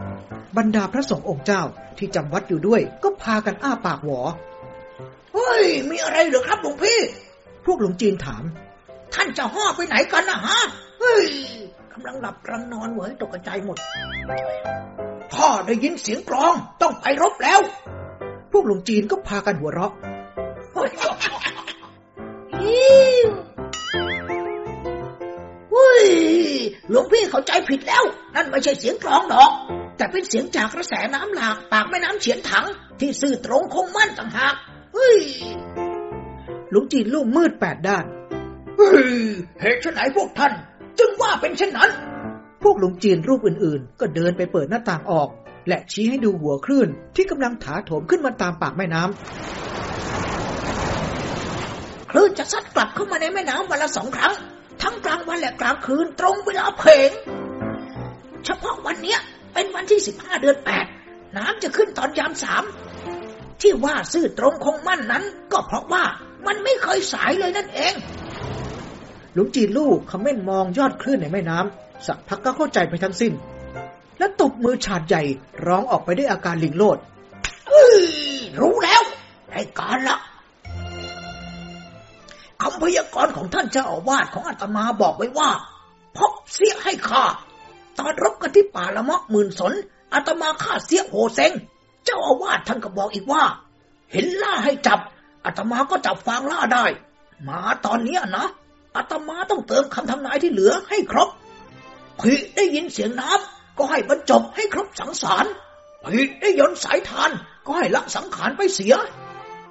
บรรดาพระสงฆ์องค์เจ้าที่จำวัดอยู่ด้วย ก็พากันอ้าปากหวอเฮ้ย มีอะไรเหรือครับหลวงพี่ พวกหลวงจีนถาม ท่านจะห่อไปไหนกันนะฮะเฮ้ยกำลังหลับกำลังนอนเหมือนตกใจหมดพ่อได้ยินเสียงกลองต้องไปรบแล้ว พวกหลวงจีนก็พากันหัวเราะเฮ้ยหลวงพี่เข้าใจผิดแล้ว นั่นไม่ใช่เสียงกลองหรอก แต่เป็นเสียงจากกระแสน้ำหลากปากแม่น้ำเฉียนถัง ที่ซื่อตรงคงมั่นต่างหากเฮ้ยหลวงจีนลูกมืดแปดด้านเฮ้ยเหตุไฉนพวกท่าน จึงว่าเป็นเช่นนั้น พวกหลวงจีนรูปอื่นๆ ก็เดินไปเปิดหน้าต่างออก และชี้ให้ดูหัวคลื่นที่กำลังถาโถมขึ้นมาตามปากแม่น้ำคลื่นจะซัดกลับเข้ามาในแม่น้ำวันละสองครั้ง ทั้งกลางวันและกลางคืน ตรงเวลาเพลง เฉพาะวันเนี้ย เป็นวันที่สิบห้าเดือนแปดน้ำจะขึ้นตอนยามสามที่ว่าซื่อตรงคงมั่นนั้น ก็เพราะว่ามันไม่เคยสายเลยนั่นเองหลวงจีนลูกคำเม่นมองยอดคลื่นในแม่น้ำสักพักก็เข้าใจไปทั้งสิ้น และตบมือฉาดใหญ่ร้องออกไปด้วยอาการลิงโลดเฮ้ยรู้แล้วได้การละ คำพยากรณ์ของท่านเจ้าอาวาสของอาตมาบอกไว้ว่า พบเสียให้ข้าตอนรบกันที่ป่าละมะหมื่นสนอาตมาฆ่าเสียโหเซงเจ้าอาวาสท่านก็บอกอีกว่า เห็นล่าให้จับอาตมาก็จับฟางล่าได้ มาตอนนี้นะอาตมาต้องเติมคำทำนายที่เหลือให้ครบผีได้ยินเสียงน้ำก็ให้บรรจบให้ครบสังสารผีได้ยนสายทานก็ให้ละสังขารไปเสีย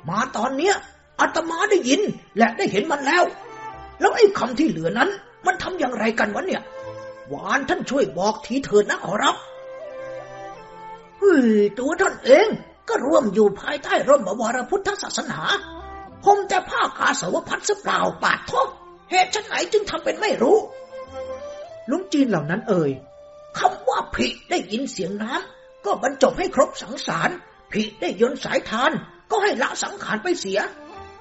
มาตอนเนี้ย อาตมาได้ยิน และได้เห็นมันแล้ว แล้วไอ้คำที่เหลือนั้น มันทำอย่างไรกันวะเนี่ย หวานท่านช่วยบอกทีเถิดนะขอรับเฮ้ยตัวท่านเองก็ร่วมอยู่ภายใต้ร่มบวรพุทธศาสนาผมแต่ผ้ากาสาวพัดสเปล่าปาดทบเหตุฉันไหนจึงทำเป็นไม่รู้ ลุงจีนเหล่านั้นเอ่ยคำว่าผิได้ยินเสียงน้ำก็บรรจบให้ครบสังสาร ผิได้ยนสายทานก็ให้ละสังขารไปเสีย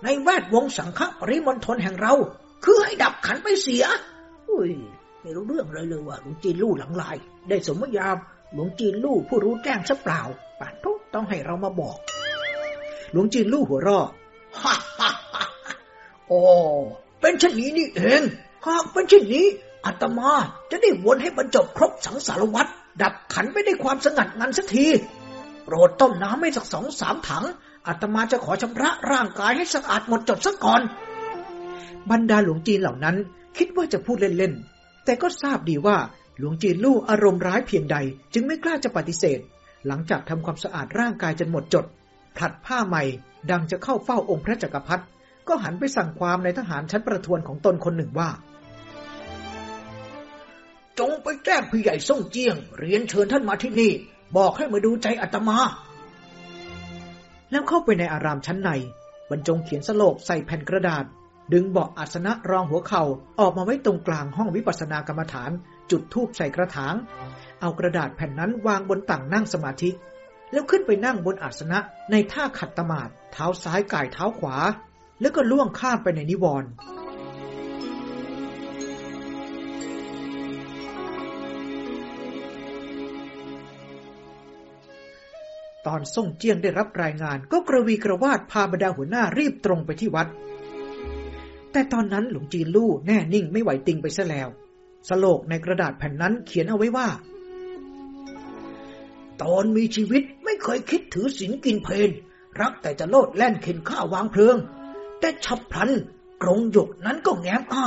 ในแวดวงสังฆปริมณฑลแห่งเรา คือให้ดับขันไปเสีย อุ้ยไม่รู้เรื่องเลยเลยว่าหลวงจีนลู่หลังลาย ได้สมมยามหลวงจีนลู่ผู้รู้แจ้งซะเปล่าป่านทุกต้องให้เรามาบอก หลวงจีนลู่หัวรอฮ่าฮ่าฮ่าโอ้เป็นเช่นนี้นี่เองหากเป็นเช่นนี้อาตมาจะได้วนให้บรรจบครบสังสารวัตรดับขันไปได้ความสงัดงันสักทีโปรดต้มน้ำให้สักสองสามถัง อาตมาจะขอชำระร่างกายให้สะอาดหมดจดซะก่อน บรรดาหลวงจีนเหล่านั้น คิดว่าจะพูดเล่นๆ แต่ก็ทราบดีว่าหลวงจีนลู่อารมณ์ร้ายเพียงใด จึงไม่กล้าจะปฏิเสธ หลังจากทำความสะอาดร่างกายจนหมดจดผลัดผ้าใหม่ ดังจะเข้าเฝ้าองค์พระจักรพรรดิก็หันไปสั่งความในทหารชั้นประทวนของตนคนหนึ่งว่า จงไปแจ้งพี่ใหญ่ส่งเจียง เรียนเชิญท่านมาที่นี่ บอกให้มาดูใจอาตมา แล้วเข้าไปในอารามชั้นใน บรรจงเขียนสโลกใส่แผ่นกระดาษ ดึงเบาะอาสนะรองหัวเข่าออกมาไว้ตรงกลางห้องวิปัสสนากรรมฐาน จุดทูบใส่กระถาง เอากระดาษแผ่นนั้นวางบนต่างนั่งสมาธิ แล้วขึ้นไปนั่งบนอาสนะในท่าขัดตมาดเท้าซ้ายก่ายเท้าขวา แล้วก็ล่วงข้ามไปในนิวรณ์ ตอนส่งเจียงได้รับรายงาน ก็กระวีกระวาดพาบรรดาหัวหน้ารีบตรงไปที่วัด แต่ตอนนั้นหลวงจีนลู่แน่นิ่งไม่ไหวติงไปซะแล้วสโลกในกระดาษแผ่นนั้นเขียนเอาไว้ว่า ตอนมีชีวิตไม่เคยคิดถือศีลกินเพลนรักแต่จะโลดแล่นเข็นข้าววางเพลิง แต่ฉับพลันกรงหยกนั้นก็แง้มอ้า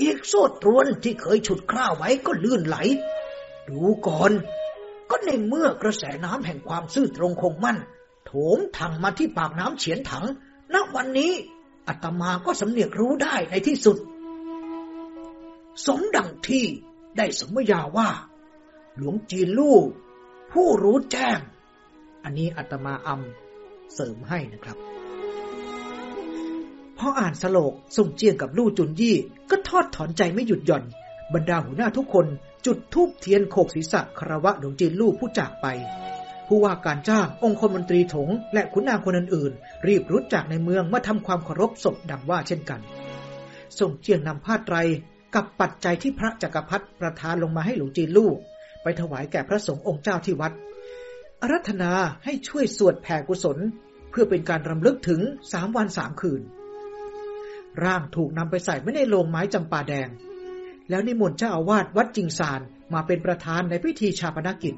อีกโซดตรวนที่เคยฉุดคร่าไว้ก็ลื่นไหล ดูก่อน ก็ในเมื่อกระแสน้ำแห่งความซื่อตรงคงมั่น โถมถังมาที่ปากน้ำเฉียนถัง ณ วันนี้อาตมาก็สำเนียกรู้ได้ในที่สุด สมดังที่ได้สมญาว่า หลวงจีนลู่ผู้รู้แจ้ง อันนี้อาตมาอำเสริมให้นะครับพออ่านสโลกส่งเจียงกับลู่จุนยี่ ก็ทอดถอนใจไม่หยุดหย่อน บรรดาหัวหน้าทุกคน จุดทูบเทียนโขกศีรษะคารวะหลวงจีนลู่ผู้จากไป ผู้ว่าการจ้างองค์คมนตรีถง และขุนนางคนอื่นๆ รีบรุดจากในเมืองมาทำความเคารพศพดังว่าเช่นกัน ส่งเจียงนำผ้าไตรกับปัจจัยที่พระจักรพรรดิประทานลงมาให้หลวงจีนลู่ไปถวายแก่พระสงฆ์องค์เจ้าที่วัดอารัธนาให้ช่วยสวดแผ่กุศล เพื่อเป็นการรำลึกถึงสามวันสามคืน ร่างถูกนำไปใส่ไว้ในโลงไม้จำปาแดง แล้วนิมนต์เจ้าอาวาสวัดจิงซานมาเป็นประธานในพิธีชาปนกิจ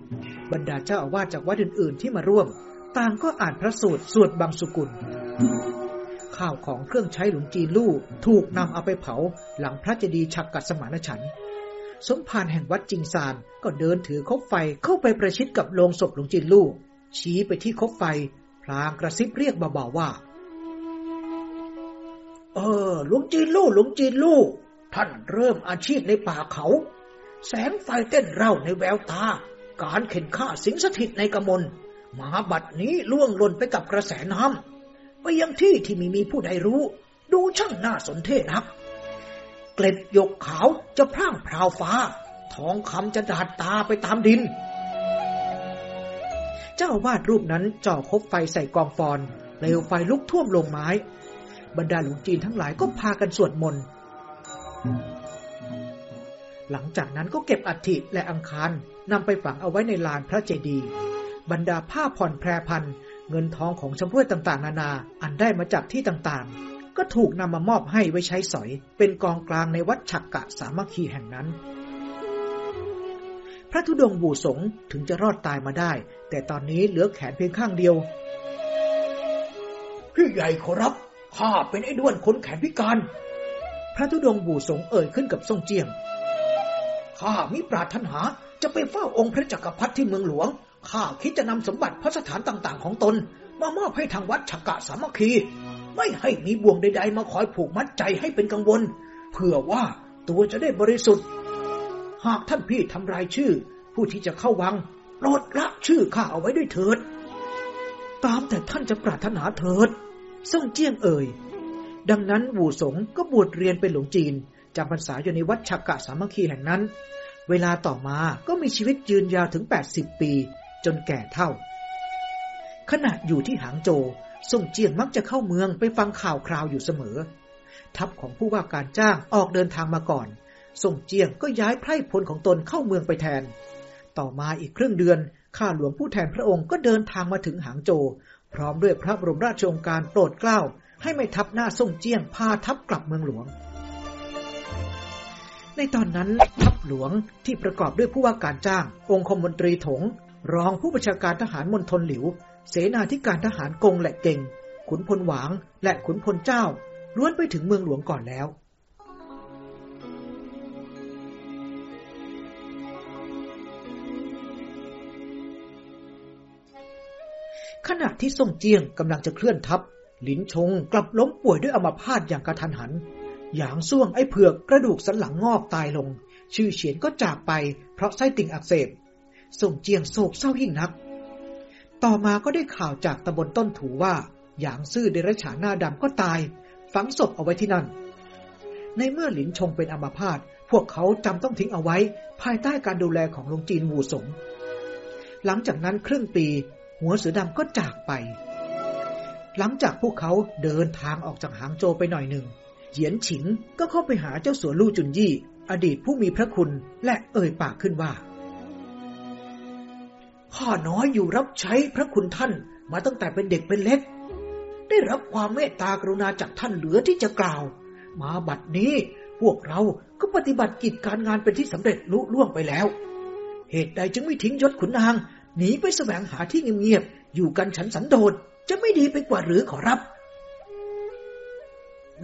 บรรดาเจ้าอาวาสจากวัดอื่น ๆ ที่มาร่วม ต่างก็อ่านพระสูตรสวดบางสุกุล ข้าวของเครื่องใช้หลวงจีนลู่ถูกนำเอาไปเผาหลังพระเจดีย์ฉักกัดสมานฉันสมภารแห่งวัดจิงซานก็เดินถือคบไฟเข้าไปประชิดกับโลงศพหลวงจีนลู่ชี้ไปที่คบไฟ พลางกระซิบเรียกเบาๆว่า เออหลวงจีนลู่หลวงจีนลู่ ท่านเริ่มอาชีพในป่าเขา แสงไฟเต้นเร่าในแววตา การเข็นฆ่าสิงสถิตในกมลมหาบัตรนี้ล่วงล่นไปกับกระแสน้ำไปยังที่ที่มีมีผู้ใดรู้ ดูช่างน่าสนเทนัก เกล็ดยกขาวจะพร่างพราวฟ้า ทองคำจะดาดตาไปตามดิน เจ้าวาดรูปนั้นจ่อคบไฟใส่กองฟอนเปลวไฟลุกท่วมลงไม้ บรรดาหลวงจีนทั้งหลายก็พากันสวดมนต์ หลังจากนั้นก็เก็บอัฐิและอังคารนำไปฝังเอาไว้ในลานพระเจดีย์บรรดาผ้าผ่อนแพรพันเงินทองของชมพู่ต่างๆ นานาอันได้มาจากที่ต่างๆ ก็ถูกนำมามอบให้ไว้ใช้สอย เป็นกองกลางในวัดฉักกะสามัคคีแห่งนั้น พระธุดงบูสงถึงจะรอดตายมาได้ แต่ตอนนี้เหลือแขนเพียงข้างเดียว พี่ใหญ่ขอรับข้าเป็นไอ้ด้วนคนแขนพิการ พระธุดงบูสงเอ่ยขึ้นกับทรงเจียงข้ามิปราถนาจะไปเฝ้าองค์พระจักรพรรดิที่เมืองหลวง ข้าคิดจะนำสมบัติพระสถานต่าง ๆ ของตน มามอบให้ทางวัดฉกะสามัคคี ไม่ให้มีบ่วงใด ๆ มาคอยผูกมัดใจให้เป็นกังวล เพื่อว่าตัวจะได้บริสุทธิ์ หากท่านพี่ทำรายชื่อ ผู้ที่จะเข้าวังโปรดละชื่อข้าเอาไว้ด้วยเถิด ตามแต่ท่านจะปรารถนาเถิดส่งเจียงเอ่ย ดังนั้นวูสงก็บวชเรียนเป็นหลวงจีนจำพรรษาอยู่ในวัดชักกะสามัคคีแห่งนั้น เวลาต่อมาก็มีชีวิตยืนยาวถึง 80 ปี จนแก่เท่า ขณะอยู่ที่หางโจส่งเจียงมักจะเข้าเมืองไปฟังข่าวคราวอยู่เสมอ ทัพของผู้ว่าการจ้างออกเดินทางมาก่อน ส่งเจียงก็ย้ายไพร่พลของตนเข้าเมืองไปแทน ต่อมาอีกครึ่งเดือน ข้าหลวงผู้แทนพระองค์ก็เดินทางมาถึงหางโจ พร้อมด้วยพระบรมราชโองการโปรดเกล้า ให้ไม่ทัพหน้าส่งเจียงพาทัพกลับเมืองหลวง ในตอนนั้นทัพหลวงที่ประกอบด้วยผู้ว่าการจ้าง องคมนตรีถง รองผู้บัญชาการทหารมณฑลหลิว เสนาธิการทหารกงและเก่ง ขุนพลหวางและขุนพลเจ้าล้วนไปถึงเมืองหลวงก่อนแล้วขณะที่ส่งเจียงกำลังจะเคลื่อนทัพ หลินชงกลับล้มป่วยด้วยอัมาพาตอย่างกระทันหัน หยางซ่วงไอ้เผือกกระดูกสันหลังงอกตายลง ชื่อเฉียนก็จากไปเพราะไส้ติ่งอักเสบ ส่งเจียงโศกเศร้ายิ่งนัก ต่อมาก็ได้ข่าวจากตำบลต้นถูว่า หยางซื่อเดรัจฉานหน้าดำก็ตาย ฝังศพเอาไว้ที่นั่น ในเมื่อหลินชงเป็นอัมาพาตพวกเขาจำต้องทิ้งเอาไว้ ภายใต้การดูแลของลงจีนวูสง หลังจากนั้นครึ่งปี หัวเสือดำก็จากไป หลังจากพวกเขาเดินทางออกจากหางโจไปหน่อยหนึ่งเหยียนฉิงก็เข้าไปหาเจ้าสัวลู่จุนยี่ อดีตผู้มีพระคุณและเอ่ยปากขึ้นว่าข้าน้อยอยู่รับใช้พระคุณท่านมาตั้งแต่เป็นเด็กเป็นเล็ก ได้รับความเมตตากรุณาจากท่านเหลือที่จะกล่าว มาบัดนี้พวกเราก็ปฏิบัติกิจการงานเป็นที่สำเร็จลุล่วงไปแล้ว เหตุใดจึงไม่ทิ้งยศขุนนางหนีไปแสวงหาที่เงียบๆอยู่กันฉันสันโดษ จะไม่ดีไปกว่าหรือขอรับ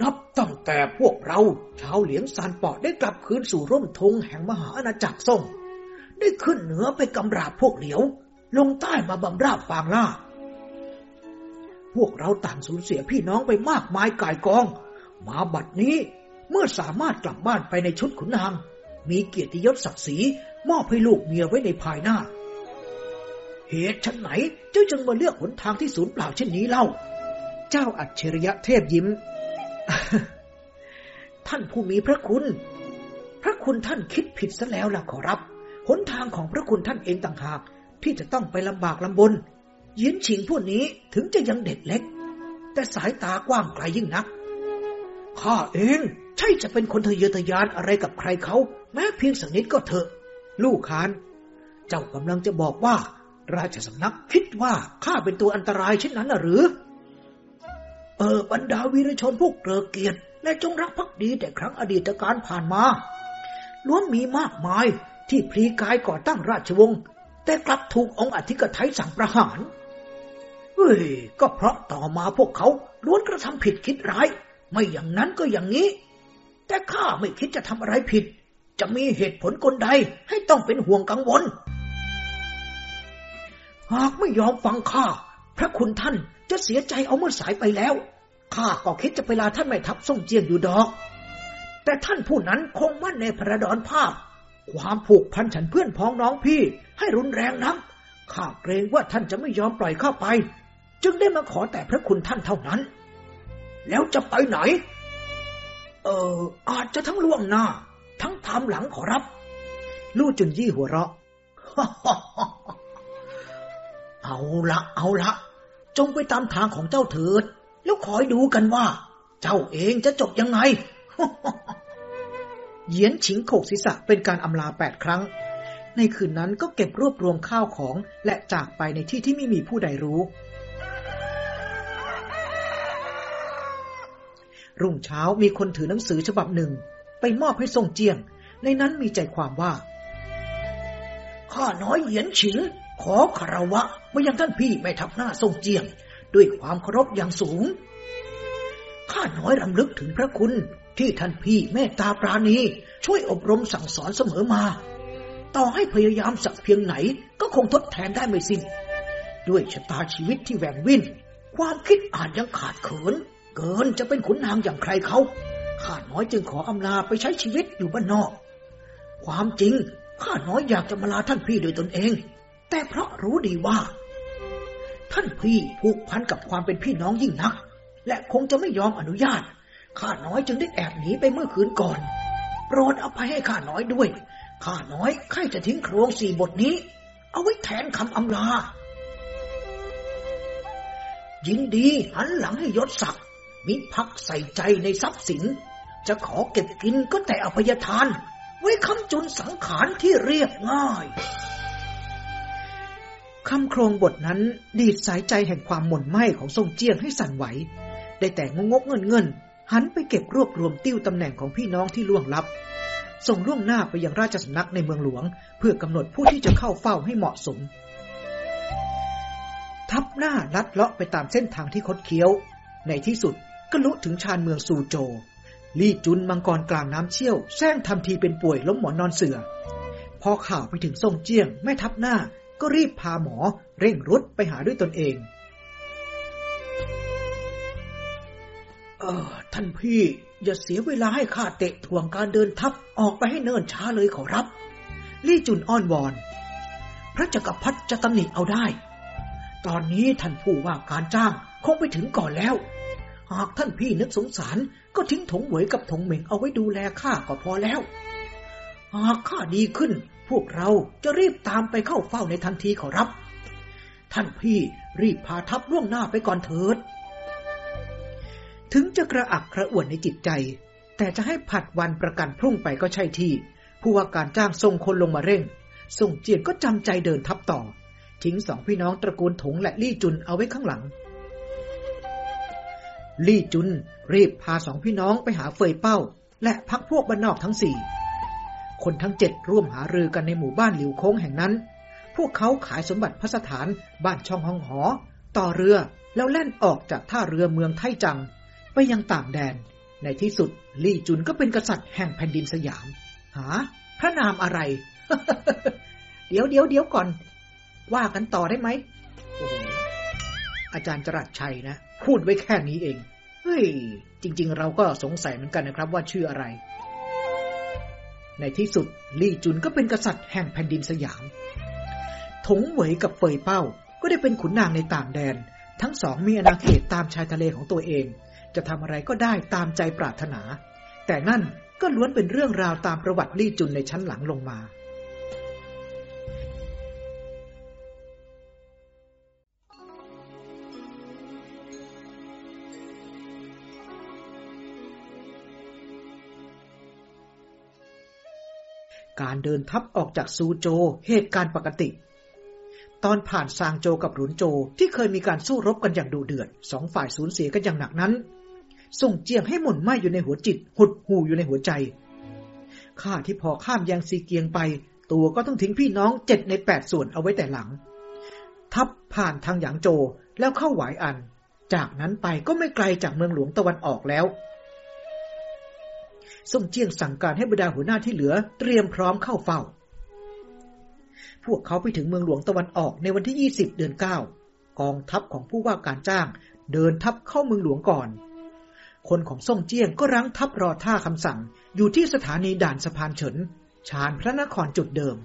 นับตั้งแต่พวกเราชาวเหลียงซานเปาะได้กลับคืนสู่ร่มธงแห่งมหาอาณาจักรส่ง ได้ขึ้นเหนือไปกำราบพวกเหลียว ลงใต้มาบำราบฟางล่า พวกเราต่างสูญเสียพี่น้องไปมากมายกายกอง มาบัดนี้เมื่อสามารถกลับบ้านไปในชุดขุนนาง มีเกียรติยศศักดิ์ศรีมอบให้ลูกเมียไว้ในภายหน้า เหตุฉันไหน เจ้าจึงมาเลือกหนทางที่สูญเปล่าเช่นนี้เล่า เจ้าอัจฉริยะเทพยิ้ม ท่านผู้มีพระคุณ พระคุณท่านคิดผิดซะแล้วล่ะขอรับ หนทางของพระคุณท่านเองต่างหาก ที่จะต้องไปลำบากลำบนยินฉิงพวกนี้ถึงจะยังเด็กเล็ก แต่สายตากว้างไกลยิ่งนัก ข้าเองใช่จะเป็นคนทะเยอทะยานอะไรกับใครเขา แม้เพียงสักนิดก็เถอะ ลูกคาน เจ้ากำลังจะบอกว่า ราชสำนักคิดว่าข้าเป็นตัวอันตรายเช่นนั้นหรือ เออบรรดาวีรชนพวกเกลอเกียรติและจงรักภักดีแต่ครั้งอดีตการผ่านมา ล้วนมีมากมายที่พลีกายก่อตั้งราชวงศ์แต่กลับถูกองค์อธิกไทยสั่งประหาร เฮ้ย ก็เพราะต่อมาพวกเขาล้วนกระทำผิดคิดร้าย ไม่อย่างนั้นก็อย่างนี้ แต่ข้าไม่คิดจะทำอะไรผิด จะมีเหตุผลกลใดให้ต้องเป็นห่วงกังวล หากไม่ยอมฟังข้า พระคุณท่านจะเสียใจเอาเมื่อสายไปแล้ว ข้าก็คิดจะไปลาท่านแม่ทัพส่งเจียงอยู่ดอก แต่ท่านผู้นั้นคงมั่นในพระดอนภาพ ความผูกพันฉันเพื่อนพ้องน้องพี่ ให้รุนแรงนัก ข้าเกรงว่าท่านจะไม่ยอมปล่อยข้าไป จึงได้มาขอแต่พระคุณท่านเท่านั้น แล้วจะไปไหน เอออาจจะทั้งล่วงหน้า ทั้งทำหลังขอรับ ลู่จุนยี่หัวเราะ เอาละเอาละจงไปตามทางของเจ้าเถิด แล้วคอยดูกันว่า เจ้าเองจะจบยังไงเหยียนฉิงโขกศีรษะเป็นการอำลาแปดครั้ง ในคืนนั้นก็เก็บรวบรวมข้าวของและจากไปในที่ที่ไม่มีผู้ใดรู้ รุ่งเช้ามีคนถือหนังสือฉบับหนึ่ง ไปมอบให้ทรงเจียง ในนั้นมีใจความว่า ข้าน้อยเหยียนฉิง ขอคารวะมายังท่านพี่แม่ทัพหน้าทรงเจียง ด้วยความเคารพอย่างสูง ข้าน้อยรำลึกถึงพระคุณที่ท่านพี่เมตตาปราณี ช่วยอบรมสั่งสอนเสมอมา ต่อให้พยายามสักเพียงไหนก็คงทดแทนได้ไม่สิ้น ด้วยชะตาชีวิตที่แหว่งวินความคิดอาจยังขาดเขิน เกินจะเป็นขุนนางอย่างใครเขาข้าน้อยจึงขออำลาไปใช้ชีวิตอยู่บ้านนอก ความจริงข้าน้อยอยากจะมาลาท่านพี่โดยตนเอง แต่เพราะรู้ดีว่า ท่านพี่ผูกพันกับความเป็นพี่น้องยิ่งนัก และคงจะไม่ยอมอนุญาต ข้าน้อยจึงได้แอบหนีไปเมื่อคืนก่อน โปรดอภัยให้ข้าน้อยด้วย ข้าน้อยใครจะทิ้งโครงสี่บทนี้ เอาไว้แทนคำอำลา ยินดีหันหลังให้ยศศักดิ์มิพักใส่ใจในทรัพย์สิน จะขอเก็บกินก็แต่อภัยทาน ไว้คำจุนสังขารที่เรียบง่าย คำโครงบทนั้นดีดสายใจแห่งความหม่นไหม้ของทรงเจียงให้สั่นไหว ได้แต่งงกเงินเงิน หันไปเก็บรวบรวมติ้วตำแหน่งของพี่น้องที่ล่วงลับ ส่งล่วงหน้าไปยังราชสำนักในเมืองหลวง เพื่อกำหนดผู้ที่จะเข้าเฝ้าให้เหมาะสม ทับหน้าลัดเลาะไปตามเส้นทางที่คดเคี้ยว ในที่สุดก็ลุถึงชานเมืองซูโจ ลี่จุนมังกรกลางน้ำเชี่ยวแซงทำทีเป็นป่วยล้มหมอนนอนเสือ พอข่าวไปถึงทรงเจียงแม่ทับหน้า ก็รีบพาหมอเร่งรุดไปหาด้วยตนเอง เออท่านพี่ อย่าเสียเวลาให้ข้าเตะถ่วงการเดินทัพออกไปให้เนิ่นช้าเลยขอรับ ลี่จุนอ้อนวอน พระจักรพรรดิจะตำหนิเอาได้ ตอนนี้ท่านผู้ว่าการจ้างคงไปถึงก่อนแล้ว หากท่านพี่นึกสงสารก็ทิ้งถงเหวยกับถงเหม่งเอาไว้ดูแลข้าก็พอแล้ว หากข้าดีขึ้น พวกเราจะรีบตามไปเข้าเฝ้าในทันทีขอรับ ท่านพี่รีบพาทัพล่วงหน้าไปก่อนเถิด ถึงจะกระอักกระอ่วนในจิตใจ แต่จะให้ผัดวันประกันพรุ่งไปก็ใช่ที่ ผู้ว่าการจ้างส่งคนลงมาเร่ง ส่งเจียนก็จำใจเดินทับต่อ ทิ้งสองพี่น้องตระกูลถงและลี่จุนเอาไว้ข้างหลัง ลี่จุนรีบพาสองพี่น้องไปหาเฟยเป้า และพักพวกบ้านนอกทั้งสี่ คนทั้งเจ็ดร่วมหารือกันในหมู่บ้านหลิวโค้งแห่งนั้น พวกเขาขายสมบัติพระสถาน บ้านช่องห้องหอ ต่อเรือแล้วแล่นออกจากท่าเรือเมืองไทจัง ไปยังต่างแดน ในที่สุดลี่จุนก็เป็นกษัตริย์แห่งแผ่นดินสยาม หา พระนามอะไร เดี๋ยวเดี๋ยวเดี๋ยวก่อน ว่ากันต่อได้ไหมโอ้โหอาจารย์จรัสชัยนะ พูดไว้แค่นี้เอง เฮ้ย จริง ๆ เราก็สงสัยเหมือนกันนะครับว่าชื่ออะไร ในที่สุดลี่จุนก็เป็นกษัตริย์แห่งแผ่นดินสยาม ถงเหวยกับเฟยเป้าก็ได้เป็นขุนนางในต่างแดน ทั้งสองมีอาณาเขตตามชายทะเลของตัวเอง จะทำอะไรก็ได้ตามใจปรารถนา แต่นั่นก็ล้วนเป็นเรื่องราวตามประวัติลี่จุนในชั้นหลังลงมา การเดินทัพออกจากซูโจ เหตุการณ์ปกติ ตอนผ่านซางโจกับหลุนโจที่เคยมีการสู้รบกันอย่างดุเดือดสองฝ่ายสูญเสียกันอย่างหนักนั้น ส่งเจียงให้หม่นไหมอยู่ในหัวจิต หดหูอยู่ในหัวใจข้าที่พอข้ามแยงซีเกียงไป ตัวก็ต้องทิ้งพี่น้องเจ็ดในแปดส่วนเอาไว้แต่หลัง ทัพผ่านทางหยางโจแล้วเข้าหวายอัน จากนั้นไปก็ไม่ไกลจากเมืองหลวงตะวันออกแล้ว ส่งเจียงสั่งการให้บรรดาหัวหน้าที่เหลือ เตรียมพร้อมเข้าเฝ้า พวกเขาไปถึงเมืองหลวงตะวันออกในวันที่ 20 เดือน 9 กองทัพของผู้ว่าการจ้าง เดินทัพเข้าเมืองหลวงก่อน คนของส่งเจียงก็รั้งทัพรอท่าคำสั่ง อยู่ที่สถานีด่านสะพานเฉิน ชานพระนครจุดเดิม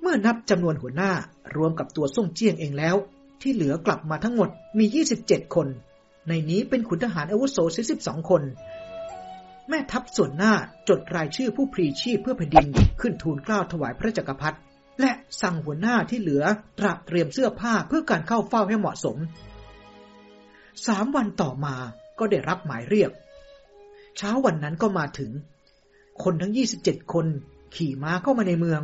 เมื่อนับจำนวนหัวหน้ารวมกับตัวส่งเจียงเองแล้ว ที่เหลือกลับมาทั้งหมดมี 27 คน ในนี้เป็นขุนทหารอาวุโส42คน แม่ทัพส่วนหน้าจดรายชื่อผู้พลีชีพเพื่อแผ่นดินขึ้นทูลกล้าวถวายพระจักรพรรดิและสั่งหัวหน้าที่เหลือตระเตรียมเสื้อผ้าเพื่อการเข้าเฝ้าให้เหมาะสม สามวันต่อมาก็ได้รับหมายเรียก เช้าวันนั้นก็มาถึง คนทั้ง27คนขี่ม้าเข้ามาในเมือง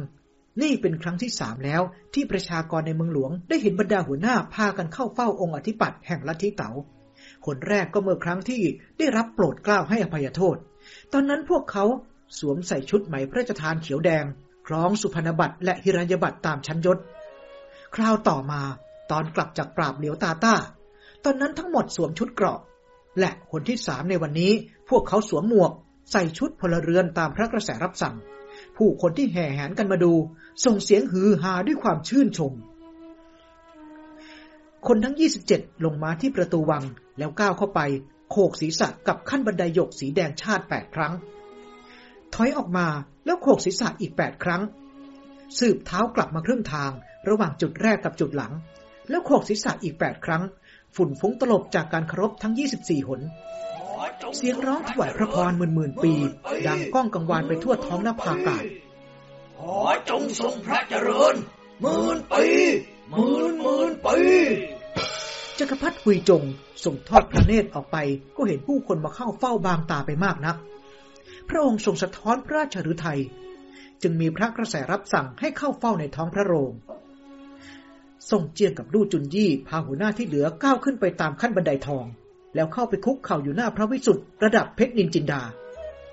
นี่เป็นครั้งที่สามแล้วที่ประชากรในเมืองหลวงได้เห็นบรรดาหัวหน้าพากันเข้าเฝ้าองค์อธิปัตย์แห่งลัทธิเต๋า คนแรกก็เมื่อครั้งที่ได้รับโปรดเกล้าให้อภัยโทษ ตอนนั้นพวกเขาสวมใส่ชุดไหมพระราชทานเขียวแดง คล้องสุพรรณบัตรและหิรัญญบัตรตามชั้นยศ คราวต่อมาตอนกลับจากปราบเหลียวตาต้า ตอนนั้นทั้งหมดสวมชุดเกราะ และคนที่สามในวันนี้ พวกเขาสวมหมวก ใส่ชุดพลเรือนตามพระกระแสรับสั่ง ผู้คนที่แห่แหนกันมาดู ส่งเสียงฮือฮาด้วยความชื่นชมคนทั้ง 27 ลงมาที่ประตูวัง แล้วก้าวเข้าไป โขกศีรษะกับขั้นบันไดหยกสีแดงชาติแปดครั้ง ถอยออกมาแล้วโขกศีรษะอีกแปดครั้ง สืบเท้ากลับมาครึ่งทาง ระหว่างจุดแรกกับจุดหลัง แล้วโขกศีรษะอีกแปดครั้ง ฝุ่นฟุ้งตลบจากการคารพทั้ง24หนเสียงร้องถวายพระพรหมื่นหมื่นปี ดังก้องกังวานไปทั่วท้องนภาอากาศขอจงทรงพระเจริญหมื่นปีหมื่นหมื่นปี จักรพรรดิหุยจงส่งทอดพระเนตรออกไปก็เห็นผู้คนมาเข้าเฝ้าบางตาไปมากนัก พระองค์ทรงสะท้อนพระราชฤทัยจึงมีพระกระแสรับสั่งให้เข้าเฝ้าในท้องพระโรงทรงเจียงกับลู่จุนยี่พาหัวหน้าที่เหลือก้าวขึ้นไปตามขั้นบันไดทอง แล้วเข้าไปคุกเข่าอยู่หน้าพระวิสุทธ์ระดับเพชรนินจินดา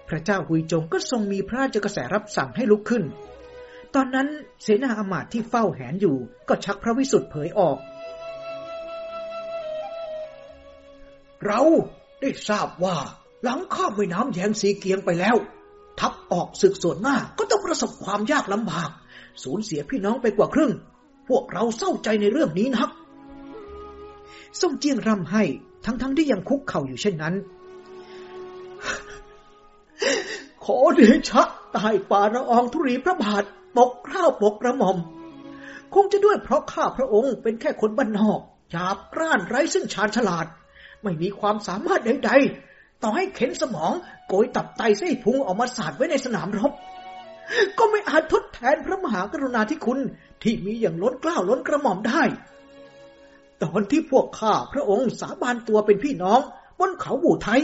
พระเจ้าหุยจงก็ทรงมีพระราชกระแสรับสั่งให้ลุกขึ้น ตอนนั้นเสนาอมาตย์ที่เฝ้าแหนอยู่ก็ชักพระวิสุทธ์เผยออก เราได้ทราบว่าหลังข้ามแม่น้ำแยงสีเกียงไปแล้ว ทัพออกศึกส่วนหน้าก็ต้องประสบความยากลำบาก สูญเสียพี่น้องไปกว่าครึ่ง พวกเราเศร้าใจในเรื่องนี้นักส่งเจียงร่ำให้ทั้งๆทที่ยังคุกเข่าอยู่เช่นนั้น ขอเดชะตายฝ่าละอองธุรีพระบาทปกข้าวปกกระหม่อม คงจะด้วยเพราะข้าพระองค์เป็นแค่คนบ้านนอกหยาบกร้านไร้ซึ่งชาญฉลาด ไม่มีความสามารถใดๆ ต่อให้เข็นสมองโกยตับไตไส้พุงออกมาสาดไว้ในสนามรบ ก็ไม่อาจทดแทนพระมหากรุณาธิคุณที่มีอย่างล้นเกล้าล้นกระหม่อมได้ ตอนที่พวกข้าพระองค์สาบานตัวเป็นพี่น้อง บนเขาบู่ไทย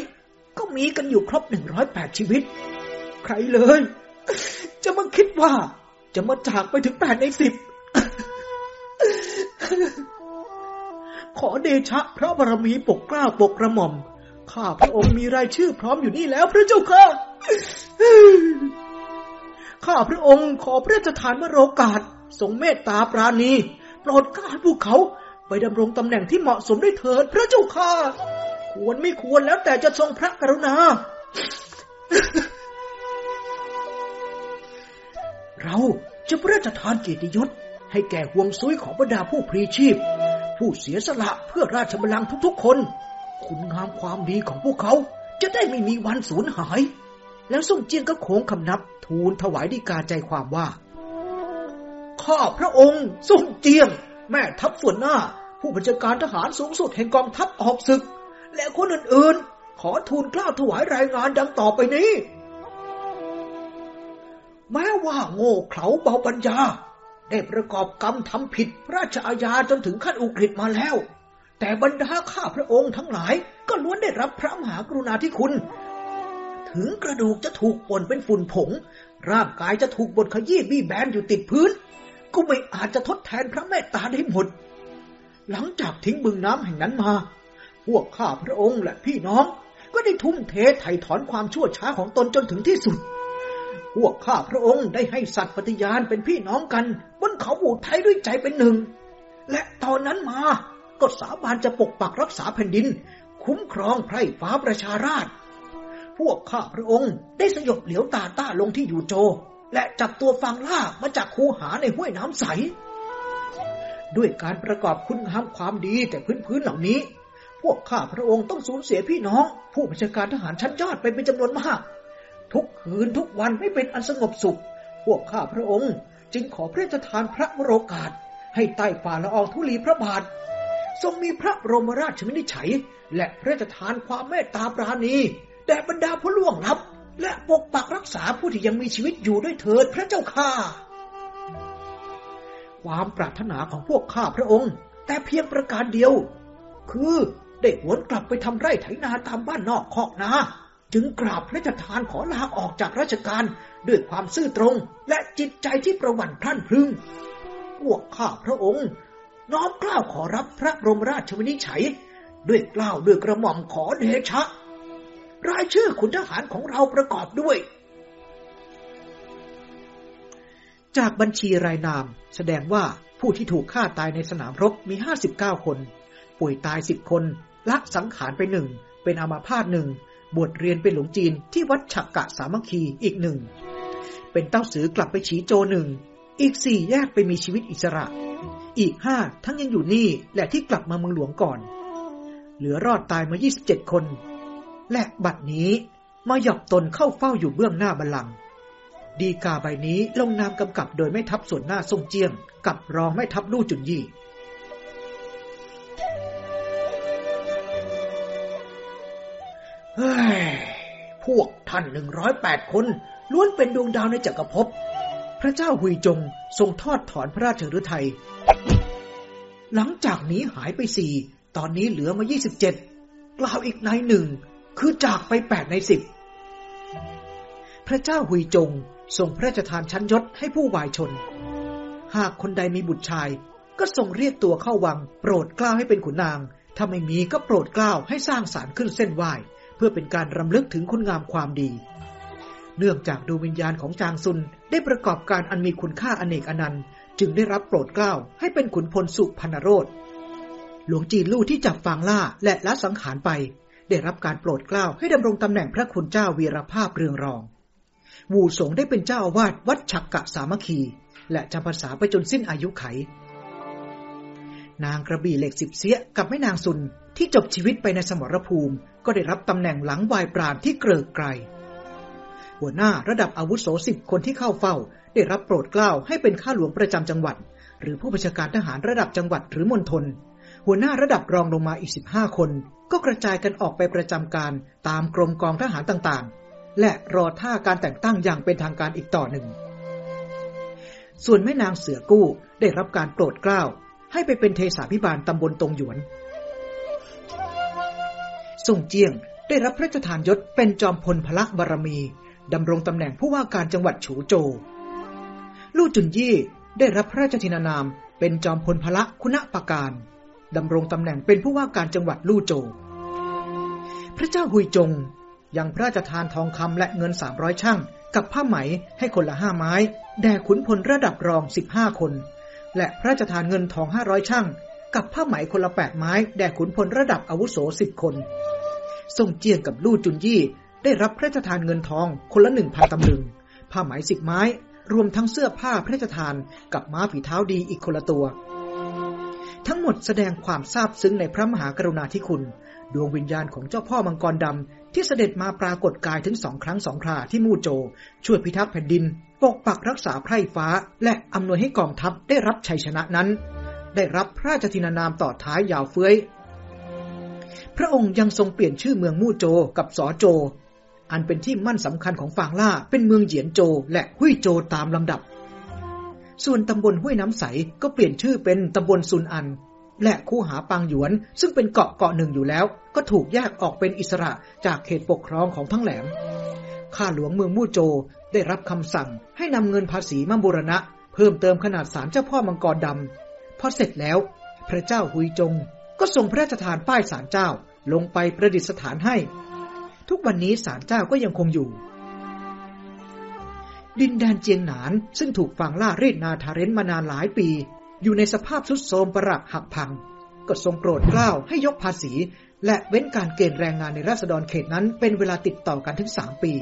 ก็มีกันอยู่ครบหนึ่งร้อยแปดชีวิต ใครเลย จะมาคิดว่าจะมาจากไปถึงแปดในสิบ ขอเดชะพระบารมีปกเกล้าปกกระหม่อม ข้าพระองค์มีรายชื่อพร้อมอยู่นี่แล้วพระเจ้าค่ะ ข้าพระองค์ขอพระราชทานวโรกาสทรงเมตตาปราณีโปรดกล้าให้พวกเขาไปดำรงตำแหน่งที่เหมาะสมได้เถิดพระเจ้าค่ะ ควรไม่ควรแล้วแต่จะทรงพระกรุณา เราจะพระราชทานเกียรติยศให้แก่ห่วงซุยของบรรดาผู้พรีชีพ ผู้เสียสละเพื่อราชบัลลังก์ทุกๆคน คุณงามความดีของพวกเขาจะได้ไม่มีวันสูญหาย แล้วส่งเจียงก็โค้งคำนับทูลถวายดีกาใจความว่า ข้าพระองค์ทรงเจียง แม่ทัพส่วนหน้า ผู้บัญชาการทหารสูงสุดแห่งกองทัพออกศึก และคนอื่นๆ ขอทูลกล้าถวายรายงานดังต่อไปนี้ แม้ว่าโง่เขลาเบาปัญญา ได้ประกอบกรรมทำผิดพระราชอาญาจนถึงขั้นอุกฤษมาแล้ว แต่บรรดาข้าพระองค์ทั้งหลายก็ล้วนได้รับพระมหากรุณาธิคุณ ถึงกระดูกจะถูกป่นเป็นฝุ่นผง ร่างกายจะถูกบดขยี้บี้แบนอยู่ติดพื้น ก็ไม่อาจจะทดแทนพระเมตตาได้หมด หลังจากทิ้งบึงน้ำแห่งนั้นมา พวกข้าพระองค์และพี่น้องก็ได้ทุ่มเทไถ่ถอนความชั่วช้าของตนจนถึงที่สุด พวกข้าพระองค์ได้ให้สัตว์ปฏิญาณเป็นพี่น้องกัน บนเขาบูไทยด้วยใจเป็นหนึ่ง และตอนนั้นมาก็สาบานจะปกปักรักษาแผ่นดิน คุ้มครองไพร่ฟ้าประชาราช พวกข้าพระองค์ได้สยบเหลียวตาต้าลงที่อยู่โจ และจับตัวฟังล่ามาจากคูหาในห้วยน้ำใส ด้วยการประกอบคุณงามความดีแต่พื้นๆเหล่านี้ พวกข้าพระองค์ต้องสูญเสียพี่น้อง ผู้บัญชาการทหารชั้นยอดไปเป็นจำนวนมาก ทุกคืนทุกวันไม่เป็นอันสงบสุข พวกข้าพระองค์ จึงขอพระราชทานพระวโรกาส ให้ใต้ฝ่าละอองธุลีพระบาท ทรงมีพระบรมราชวินิจฉัย และพระราชทานความเมตตาปราณีแด่บรรดาผู้ล่วงลับ และปกปักรักษาผู้ที่ยังมีชีวิตอยู่ด้วยเถิดพระเจ้าข้าความปรารถนาของพวกข้าพระองค์ แต่เพียงประการเดียว คือได้หวนกลับไปทำไร่ไถนาตามบ้านนอกคอกนา จึงกราบพระราชทานขอลาออกจากราชการด้วยความซื่อตรงและจิตใจที่ประวัติพรั่นพรึง พวกข้าพระองค์ น้อมกล้าวขอรับพระบรมราชวินิจฉัย ด้วยกล้าวด้วยกระหม่อมขอเดชะ รายชื่อขุนทหารของเราประกอบด้วย จากบัญชีรายนามแสดงว่าผู้ที่ถูกฆ่าตายในสนามรบมี 59 คน ป่วยตาย 10 คน ละสังขารไปหนึ่ง เป็นอามาพาตหนึ่ง บวชเรียนเป็นหลวงจีนที่วัดฉักกะสามัคคีอีกหนึ่ง เป็นเต้าสือกลับไปฉีโจหนึ่ง อีกสี่แยกไปมีชีวิตอิสระ อีกห้าทั้งยังอยู่นี่และที่กลับมาเมืองหลวงก่อน เหลือรอดตายมา 27 คน และบัดนี้มาหยอกตนเข้าเฝ้าอยู่เบื้องหน้าบัลลังก์ดีกาใบนี้ลงนามกำกับโดยไม่ทับส่วนหน้าทรงเจียง กับรองไม่ทับลู่จุนยี่ พวกท่านหนึ่งร้อยแปดคนล้วนเป็นดวงดาวในจักรภพ พระเจ้าหุยจงทรงทอดถอนพระราชฤทัย หลังจากนี้หายไปสี่ตอนนี้เหลือมายี่สิบเจ็ดกล่าวอีกในหนึ่ง คือจากไปแปดในสิบพระเจ้าหุยจงทรงพระราชทานชั้นยศให้ผู้วายชน หากคนใดมีบุตรชาย ก็ทรงเรียกตัวเข้าวัง โปรดเกล้าให้เป็นขุนนาง ถ้าไม่มีก็โปรดเกล้าให้สร้างศาลขึ้นเส้นไหว เพื่อเป็นการรำลึกถึงคุณงามความดี เนื่องจากดวงวิญญาณของจางซุนได้ประกอบการอันมีคุณค่าอเนกอนันต์ จึงได้รับโปรดเกล้าให้เป็นขุนพลสุพรรณโรธหลวงจีนลู่ที่จับฟางล่าและละสังขารไป ได้รับการโปรดเกล้าให้ดำรงตำแหน่งพระคุณเจ้าวีรภาพเรืองรองวูสงได้เป็นเจ้าอาวาสวัดฉักกะสามัคคี และจำพรรษาไปจนสิ้นอายุไข นางกระบี่เหล็กสิบเสียกับแม่นางซุน ที่จบชีวิตไปในสมรภูมิ ก็ได้รับตำแหน่งหลังวายปราณที่เกริกไกรหัวหน้าระดับอาวุโสสิบคนที่เข้าเฝ้า ได้รับโปรดเกล้าให้เป็นข้าหลวงประจำจังหวัด หรือผู้บัญชาการทหารระดับจังหวัดหรือมณฑลหัวหน้าระดับรองลงมาอีกสิบห้าคน ก็กระจายกันออกไปประจำการตามกรมกองทหารต่างๆ และรอท่าการแต่งตั้งอย่างเป็นทางการอีกต่อหนึ่ง ส่วนแม่นางเสือกู้ได้รับการโปรดเกล้าให้ไปเป็นเทสาพิบาลตำบลตรงหยวน ส่งเจียงได้รับพระราชทานยศเป็นจอมพลพละบารมีดำรงตำแหน่งผู้ว่าการจังหวัดฉูโจวลู่จุนยี่ได้รับพระราชทินานาม เป็นจอมพลพละคุณปการดำรงตำแหน่งเป็นผู้ว่าการจังหวัดลู่โจวพระเจ้าหุยจงยังพระราชทานทองคำและเงินสามร้อยช่างกับผ้าไหมให้คนละห้าไม้ แด่ขุนพลระดับรองสิบห้าคน และพระราชทานเงินทองห้าร้อยช่าง กับผ้าไหมคนละแปดไม้แด่ขุนพลระดับอาวุโสสิบคนส่งเจียงกับลู่จุนยี่ ได้รับพระราชทานเงินทองคนละหนึ่งพันตำลึง ผ้าไหมสิบไม้ รวมทั้งเสื้อผ้าพระราชทานกับม้าฝีเท้าดีอีกคนละตัว ทั้งหมดแสดงความซาบซึ้งในพระมหากรุณาธิคุณ ดวงวิญญาณของเจ้าพ่อมังกรดำที่เสด็จมาปรากฏกายถึงสองครั้งสองคราที่มู่โจ ช่วยพิทักษ์แผ่นดิน ปกปักรักษาไพร่ฟ้า และอำนวยให้กองทัพได้รับชัยชนะนั้น ได้รับพระราชทินานามต่อท้ายยาวเฟ้ย พระองค์ยังทรงเปลี่ยนชื่อเมืองมู่โจกับสอโจ อันเป็นที่มั่นสำคัญของฟางล่าเป็นเมืองเหยียนโจและหุยโจตามลำดับ ส่วนตำบลห้วยน้ำใสก็เปลี่ยนชื่อเป็นตำบลซุนอัน และคู่หาปางหยวน ซึ่งเป็นเกาะเกาะหนึ่งอยู่แล้ว ก็ถูกแยกออกเป็นอิสระจากเขตปกครองของทั้งแหลมข้าหลวงเมืองมู่โจได้รับคำสั่งให้นำเงินภาษีมาบูรณะ เพิ่มเติมขนาดศาลเจ้าพ่อมังกรดำ พอเสร็จแล้ว พระเจ้าหุยจงก็ทรงพระราชทานป้ายศาลเจ้าลงไปประดิษฐานให้ ทุกวันนี้ศาลเจ้าก็ยังคงอยู่ ดินแดนเจียงหนานซึ่งถูกฝังล่าเรดนาทาเรนมานานหลายปี อยู่ในสภาพทรุดโทรมประหลักหักพัง ก็ทรงโปรดเกล้าให้ยกภาษี และเว้นการเกณฑ์แรงงานในราษฎรเขตนั้นเป็นเวลาติดต่อกันถึงสามปี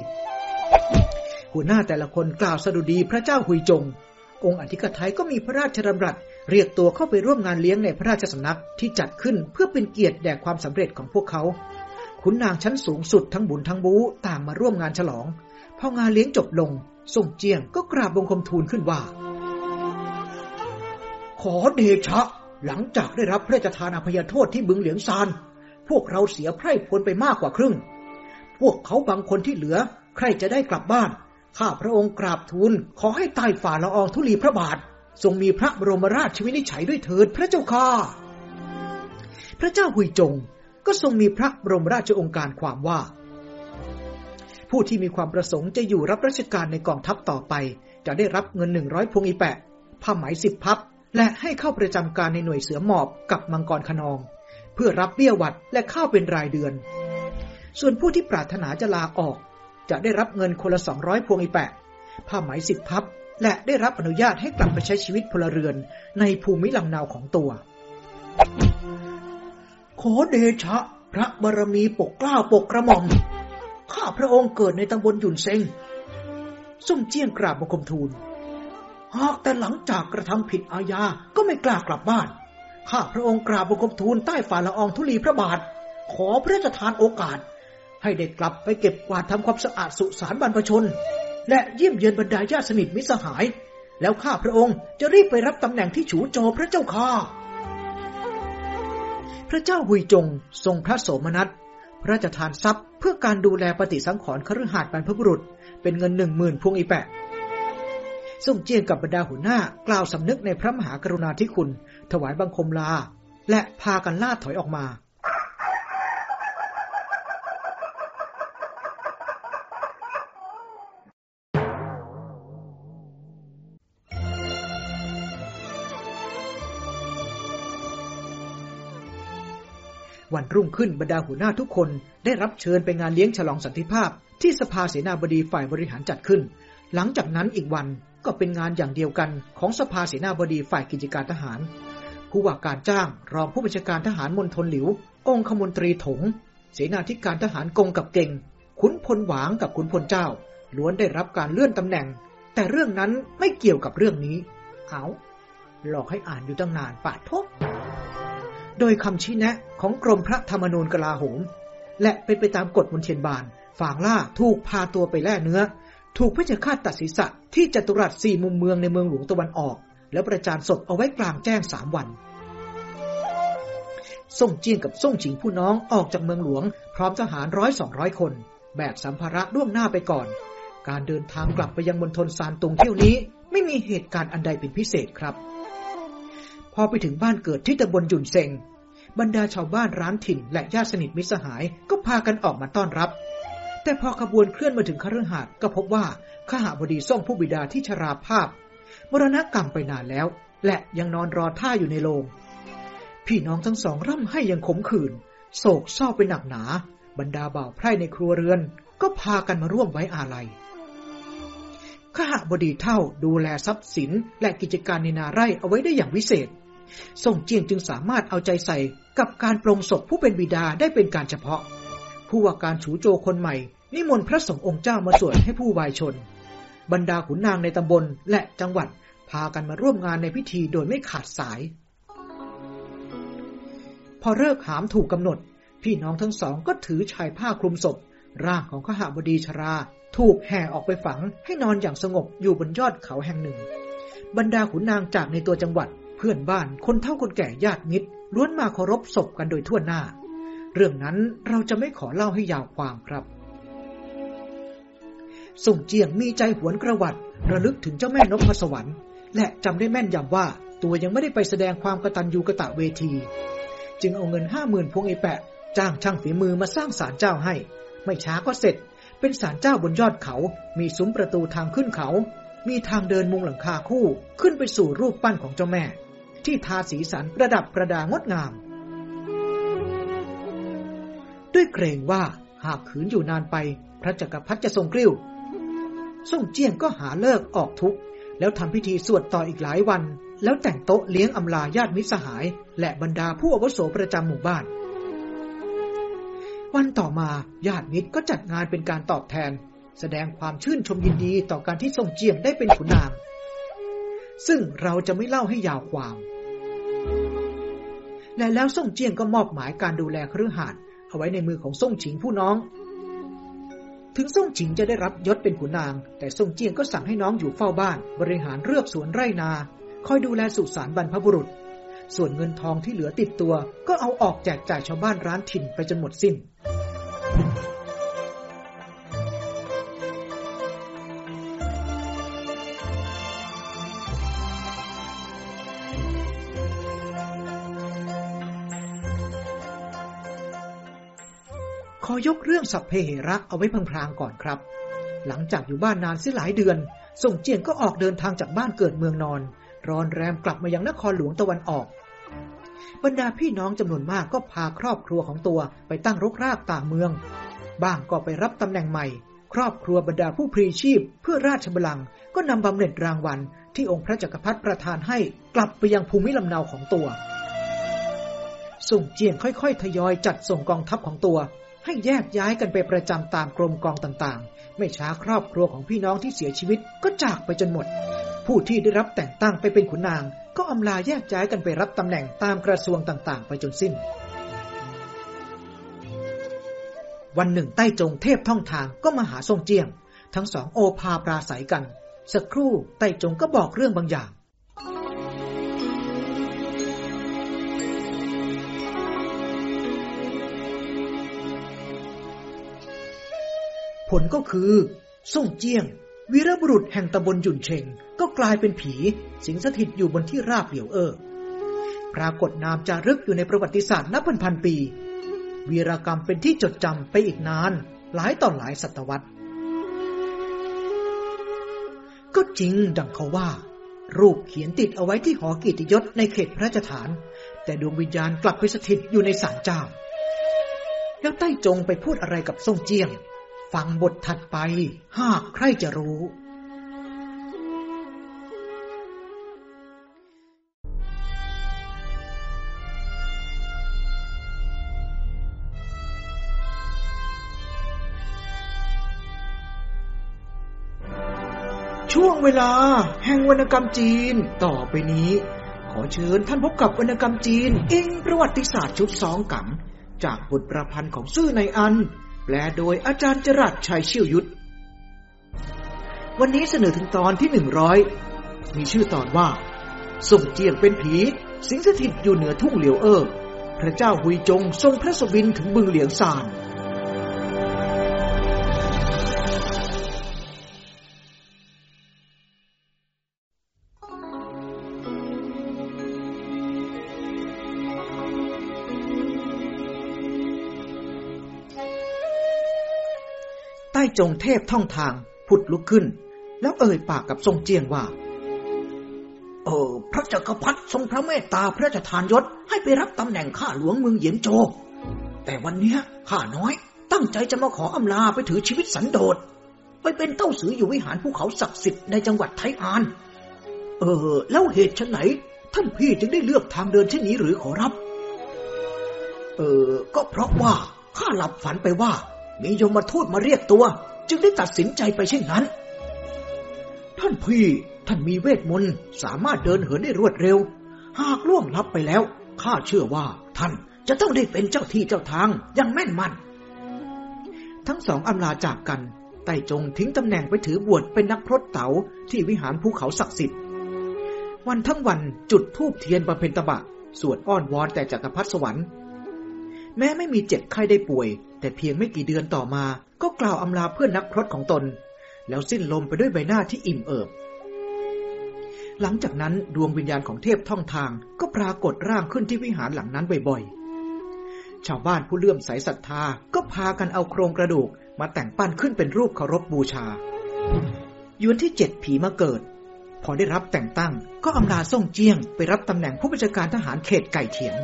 หัวหน้าแต่ละคนกล่าวสดุดีพระเจ้าหุยจง องค์อธิกไทยก็มีพระราชดำรัสเรียกตัวเข้าไปร่วมงานเลี้ยงในพระราชสำนักที่จัดขึ้นเพื่อเป็นเกียรติแด่ความสำเร็จของพวกเขาขุนนางชั้นสูงสุดทั้งบุญทั้งบูต่างมาร่วมงานฉลอง พองานเลี้ยงจบลงส่งเจียงก็กราบบังคมทูลขึ้นว่า ขอเดชะ หลังจากได้รับพระราชทานอภัยโทษที่บึงเหลียงซาน พวกเราเสียไพร่พลไปมากกว่าครึ่ง พวกเขาบางคนที่เหลือ ใครจะได้กลับบ้าน ข้าพระองค์กราบทูลขอให้ใต้ฝ่าละอองธุลีพระบาท ทรงมีพระบรมราชวินิจฉัยด้วยเถิดพระเจ้าค่ะพระเจ้าหุยจงก็ทรงมีพระบรมราชองค์การความว่า ผู้ที่มีความประสงค์จะอยู่รับราชการในกองทัพต่อไป จะได้รับเงินหนึ่งร้อยพวงอีแปะ ผ้าไหมสิบพับ และให้เข้าประจำการในหน่วยเสือหมอบกับมังกรขนอง เพื่อรับเบี้ยวัดและข้าวเป็นรายเดือน ส่วนผู้ที่ปรารถนาจะลาออก จะได้รับเงินคนละสองร้อยพวงอีแปะ ผ้าไหมสิบพับ และได้รับอนุญาตให้กลับไปใช้ชีวิตพลเรือนในภูมิลำเนาของตัว ขอเดชะ พระบารมีปกกล้าปกกระหม่อม ข้าพระองค์เกิดในตำบลหยุนเซงส่งเจี้ยงกราบบังคมทูล หากแต่หลังจากกระทำผิดอาญาก็ไม่กล้ากลับบ้าน ข้าพระองค์กราบบังคมทูลใต้ฝ่าละอองธุลีพระบาท ขอพระราชทานโอกาส ให้ได้กลับไปเก็บกวาดทำความสะอาดสุสานบรรพชน และเยี่ยมเยือนบรรดาญาติสนิทมิสหาย แล้วข้าพระองค์จะรีบไปรับตำแหน่งที่ฉูโจพระเจ้าค่าพระเจ้าหุยจงทรงพระโสมนัสพระราชทานทรัพย์เพื่อการดูแลปฏิสังขรณ์คฤหาสน์บรรพบุรุษ เป็นเงินหนึ่งหมื่นพวงอีแปะส่งเจียงกับบรรดาหัวหน้ากล่าวสำนึกในพระมหากรุณาธิคุณ ถวายบังคมลา และพากันล่าถอยออกมา วันรุ่งขึ้นบรรดาหัวหน้าทุกคนได้รับเชิญไปงานเลี้ยงฉลองสันติภาพ ที่สภาเสนาบดีฝ่ายบริหารจัดขึ้น หลังจากนั้นอีกวันก็เป็นงานอย่างเดียวกันของสภาเสนาบดีฝ่ายกิจการทหาร ผู้ว่าการจ้างรองผู้บัญชาการทหารมณฑลหลิว องคมนตรีถง เสนาธิการทหารกงกับเก่ง ขุนพลหวางกับขุนพลเจ้า ล้วนได้รับการเลื่อนตำแหน่ง แต่เรื่องนั้นไม่เกี่ยวกับเรื่องนี้ เอาหลอกให้อ่านอยู่ตั้งนานป่าทบ โดยคำชี้แนะของกรมพระธรรมนูญกลาโหม และเป็นไปตามกฎมนเทียนบานฝางล่าถูกพาตัวไปแล่เนื้อ ถูกพระเจ้าฆาตตัดศีรษะที่จัตุรัสสี่มุมเมืองในเมืองหลวงตะวันออก แล้วประจานศพเอาไว้กลางแจ้งสามวันส่งเจียงกับส่งฉิงผู้น้องออกจากเมืองหลวง พร้อมทหารร้อยสองร้อยคน แบกสัมภาระล่วงหน้าไปก่อน การเดินทางกลับไปยังมณฑลซานตุงเที่ยวนี้ ไม่มีเหตุการณ์อันใดเป็นพิเศษครับ พอไปถึงบ้านเกิดที่ตำบลจุนเซงบรรดาชาวบ้านร้านถิ่นและญาติสนิทมิตรสหายก็พากันออกมาต้อนรับ แต่พอขบวนเคลื่อนมาถึงคฤหาสน์ก็พบว่าข้าหาบดีส่งผู้บิดาที่ชราภาพ มรณกรรมไปนานแล้ว และยังนอนรอท่าอยู่ในโรงพี่น้องทั้งสองร่ำให้ยังขมขื่นโศกเศร้าเป็นหนักหนา บรรดาบ่าวไพร่ในครัวเรือน ก็พากันมาร่วมไว้อาลัยข้าหบดีเท่าดูแลทรัพย์สินและกิจการในนาไร่เอาไว้ได้อย่างวิเศษ ส่งเจียงจึงสามารถเอาใจใส่กับการปรงศพผู้เป็นบิดาได้เป็นการเฉพาะ ผู้ว่าการฉูโจคนใหม่ นิมนต์พระสงฆ์องค์เจ้ามาสวดให้ผู้วายชน บรรดาขุนนางในตำบลและจังหวัดพากันมาร่วมงานในพิธีโดยไม่ขาดสาย พอเลิกหามถูกกำหนด พี่น้องทั้งสองก็ถือชายผ้าคลุมศพ ร่างของขหาบดีชรา ถูกแห่ออกไปฝังให้นอนอย่างสงบอยู่บนยอดเขาแห่งหนึ่ง บรรดาขุนนางจากในตัวจังหวัด เพื่อนบ้านคนเฒ่าคนแก่ญาติมิตร ล้วนมาเคารพศพกันโดยทั่วหน้า เรื่องนั้นเราจะไม่ขอเล่าให้ยาวความครับ ส่งเจียงมีใจหวนกระวัดระลึกถึงเจ้าแม่นพสวรรค์ และจำได้แม่นยำว่าตัวยังไม่ได้ไปแสดงความกตัญญูกะตะเวที จึงเอาเงินห้าหมื่นพวงไอแปะ จ้างช่างฝีมือมาสร้างศาลเจ้าให้ ไม่ช้าก็เสร็จ เป็นศาลเจ้าบนยอดเขา มีซุ้มประตูทางขึ้นเขา มีทางเดินมุงหลังคาคู่ ขึ้นไปสู่รูปปั้นของเจ้าแม่ ที่ทาสีสันประดับประดางดงาม ด้วยเกรงว่าหากขืนอยู่นานไป พระจักรพรรดิจะทรงกลิ้วส่งเจียงก็หาเลิกออกทุกข์ แล้วทำพิธีสวดต่ออีกหลายวัน แล้วแต่งโต๊ะเลี้ยงอำลาญาติมิตรสหาย และบรรดาผู้อาวุโสประจำหมู่บ้าน วันต่อมาญาติมิตรก็จัดงานเป็นการตอบแทน แสดงความชื่นชมยินดีต่อการที่ส่งเจียงได้เป็นขุนนาง ซึ่งเราจะไม่เล่าให้ยาวความ และแล้วส่งเจียงก็มอบหมายการดูแลครือหาดเอาไว้ในมือของส่งฉิงผู้น้อง ถึงส่งฉิงจะได้รับยศเป็นขุนนาง แต่ส่งเจียงก็สั่งให้น้องอยู่เฝ้าบ้าน บริหารเรือกสวนไร่นา คอยดูแลสุสานบรรพบุรุษ ส่วนเงินทองที่เหลือติดตัว ก็เอาออกแจกจ่ายชาวบ้านร้านถิ่นไปจนหมดสิ้น ขอยกเรื่องสัพเพเหระเอาไว้พลางๆก่อนครับ หลังจากอยู่บ้านนานเสียหลายเดือน ส่งเจียงก็ออกเดินทางจากบ้านเกิดเมืองนอน รอนแรมกลับมายังนครหลวงตะวันออก บรรดาพี่น้องจำนวนมากก็พาครอบครัวของตัวไปตั้งรกรากต่างเมือง บ้างก็ไปรับตำแหน่งใหม่ ครอบครัวบรรดาผู้พรีชีพ เพื่อราชบัลลังก์ก็นำบำเหน็จรางวัลที่องค์พระจักรพรรดิประทานให้กลับไปยังภูมิลำเนาของตัวส่งเจียงค่อยๆ ทยอยจัดส่งกองทัพของตัว ให้แยกย้ายกันไปประจำตามกรมกองต่างๆ ไม่ช้าครอบครัวของพี่น้องที่เสียชีวิตก็จากไปจนหมด ผู้ที่ได้รับแต่งตั้งไปเป็นขุนนาง ก็อำลาแยกย้ายกันไปรับตำแหน่งตามกระทรวงต่างๆ ไปจนสิ้น วันหนึ่งใต้จงเทพท่องทางก็มาหาทรงเจียง ทั้งสองโอภาปราศัยกัน สักครู่ใต้จงก็บอกเรื่องบางอย่าง ผลก็คือ ส่งเจียง วีรบุรุษแห่งตำบลจุนเชง ก็กลายเป็นผี สิงสถิตอยู่บนที่ราบเหลียวเออปรากฏนามจารึกอยู่ในประวัติศาสตร์นับพันพันปี วีรกรรมเป็นที่จดจำไปอีกนาน หลายต่อหลายศตวรรษ ก็จริงดังเขาว่า รูปเขียนติดเอาไว้ที่หอกิตยศในเขตพระราชฐาน แต่ดวงวิญญาณกลับไปสถิตอยู่ในศาลเจ้า แล้วใต้จงไปพูดอะไรกับทรงเจียง ฟังบทถัดไป หากใครจะรู้ช่วงเวลาแห่งวรรณกรรมจีน ต่อไปนี้ ขอเชิญท่านพบกับวรรณกรรมจีน อิงประวัติศาสตร์ชุดสองกังจากบทประพันธ์ของซื่อในอัน แปลโดยอาจารย์จรัสชัยเชี่ยวยุทธ วันนี้เสนอถึงตอนที่หนึ่งร้อยมีชื่อตอนว่าส่งเจียงเป็นผี สิงสถิตอยู่เหนือทุ่งเหลียวเออพระเจ้าหุยจงทรงพระสวินถึงบึงเหลียงซาน จงเทพท่องทางผุดลุกขึ้น แล้วเอ่ยปากกับทรงเจียงว่า เออ พระจักรพรรดิทรงพระเมตตาพระราชทานยศให้ไปรับตำแหน่งข้าหลวงเมืองเหยียนโจ แต่วันเนี้ยข้าน้อย ตั้งใจจะมาขออำลาไปถือชีวิตสันโดษ ไปเป็นเต้าสืออยู่วิหารภูเขาศักดิ์สิทธิ์ในจังหวัดไทอาน เออ แล้วเหตุชนไหน ท่านพี่จึงได้เลือกทางเดินเช่นนี้หรือขอรับ เออ ก็เพราะว่าข้าหลับฝันไปว่า มียมทูตมาเรียกตัว จึงได้ตัดสินใจไปเช่นนั้น ท่านพี่ท่านมีเวทมนต์สามารถเดินเหินได้รวดเร็ว หากล่วงลับไปแล้วข้าเชื่อว่าท่านจะต้องได้เป็นเจ้าที่เจ้าทางอย่างแม่นมัน ทั้งสองอำลาจากกัน ไต่จงทิ้งตำแหน่งไปถือบวชเป็นนักพรตเต๋าที่วิหารภูเขาศักดิ์สิทธิ์ วันทั้งวันจุดธูปเทียนบำเพ็ญตบะ สวดอ้อนวอนแต่จักรพรรดิสวรรค์ แม้ไม่มีเจ็บไข้ได้ป่วย แต่เพียงไม่กี่เดือนต่อมา ก็กล่าวอำลาเพื่อนนักพรตของตน แล้วสิ้นลมไปด้วยใบหน้าที่อิ่มเอิบ หลังจากนั้นดวงวิญญาณของเทพท่องทางก็ปรากฏร่างขึ้นที่วิหารหลังนั้นบ่อยๆ ชาวบ้านผู้เลื่อมใสศรัทธาก็พากันเอาโครงกระดูกมาแต่งปั้นขึ้นเป็นรูปเคารพบูชา ยวนที่เจ็ดผีมาเกิด พอได้รับแต่งตั้งก็อำลาส่งเจียง ไปรับตำแหน่งผู้บัญชาการทหารเขตไก่เถียน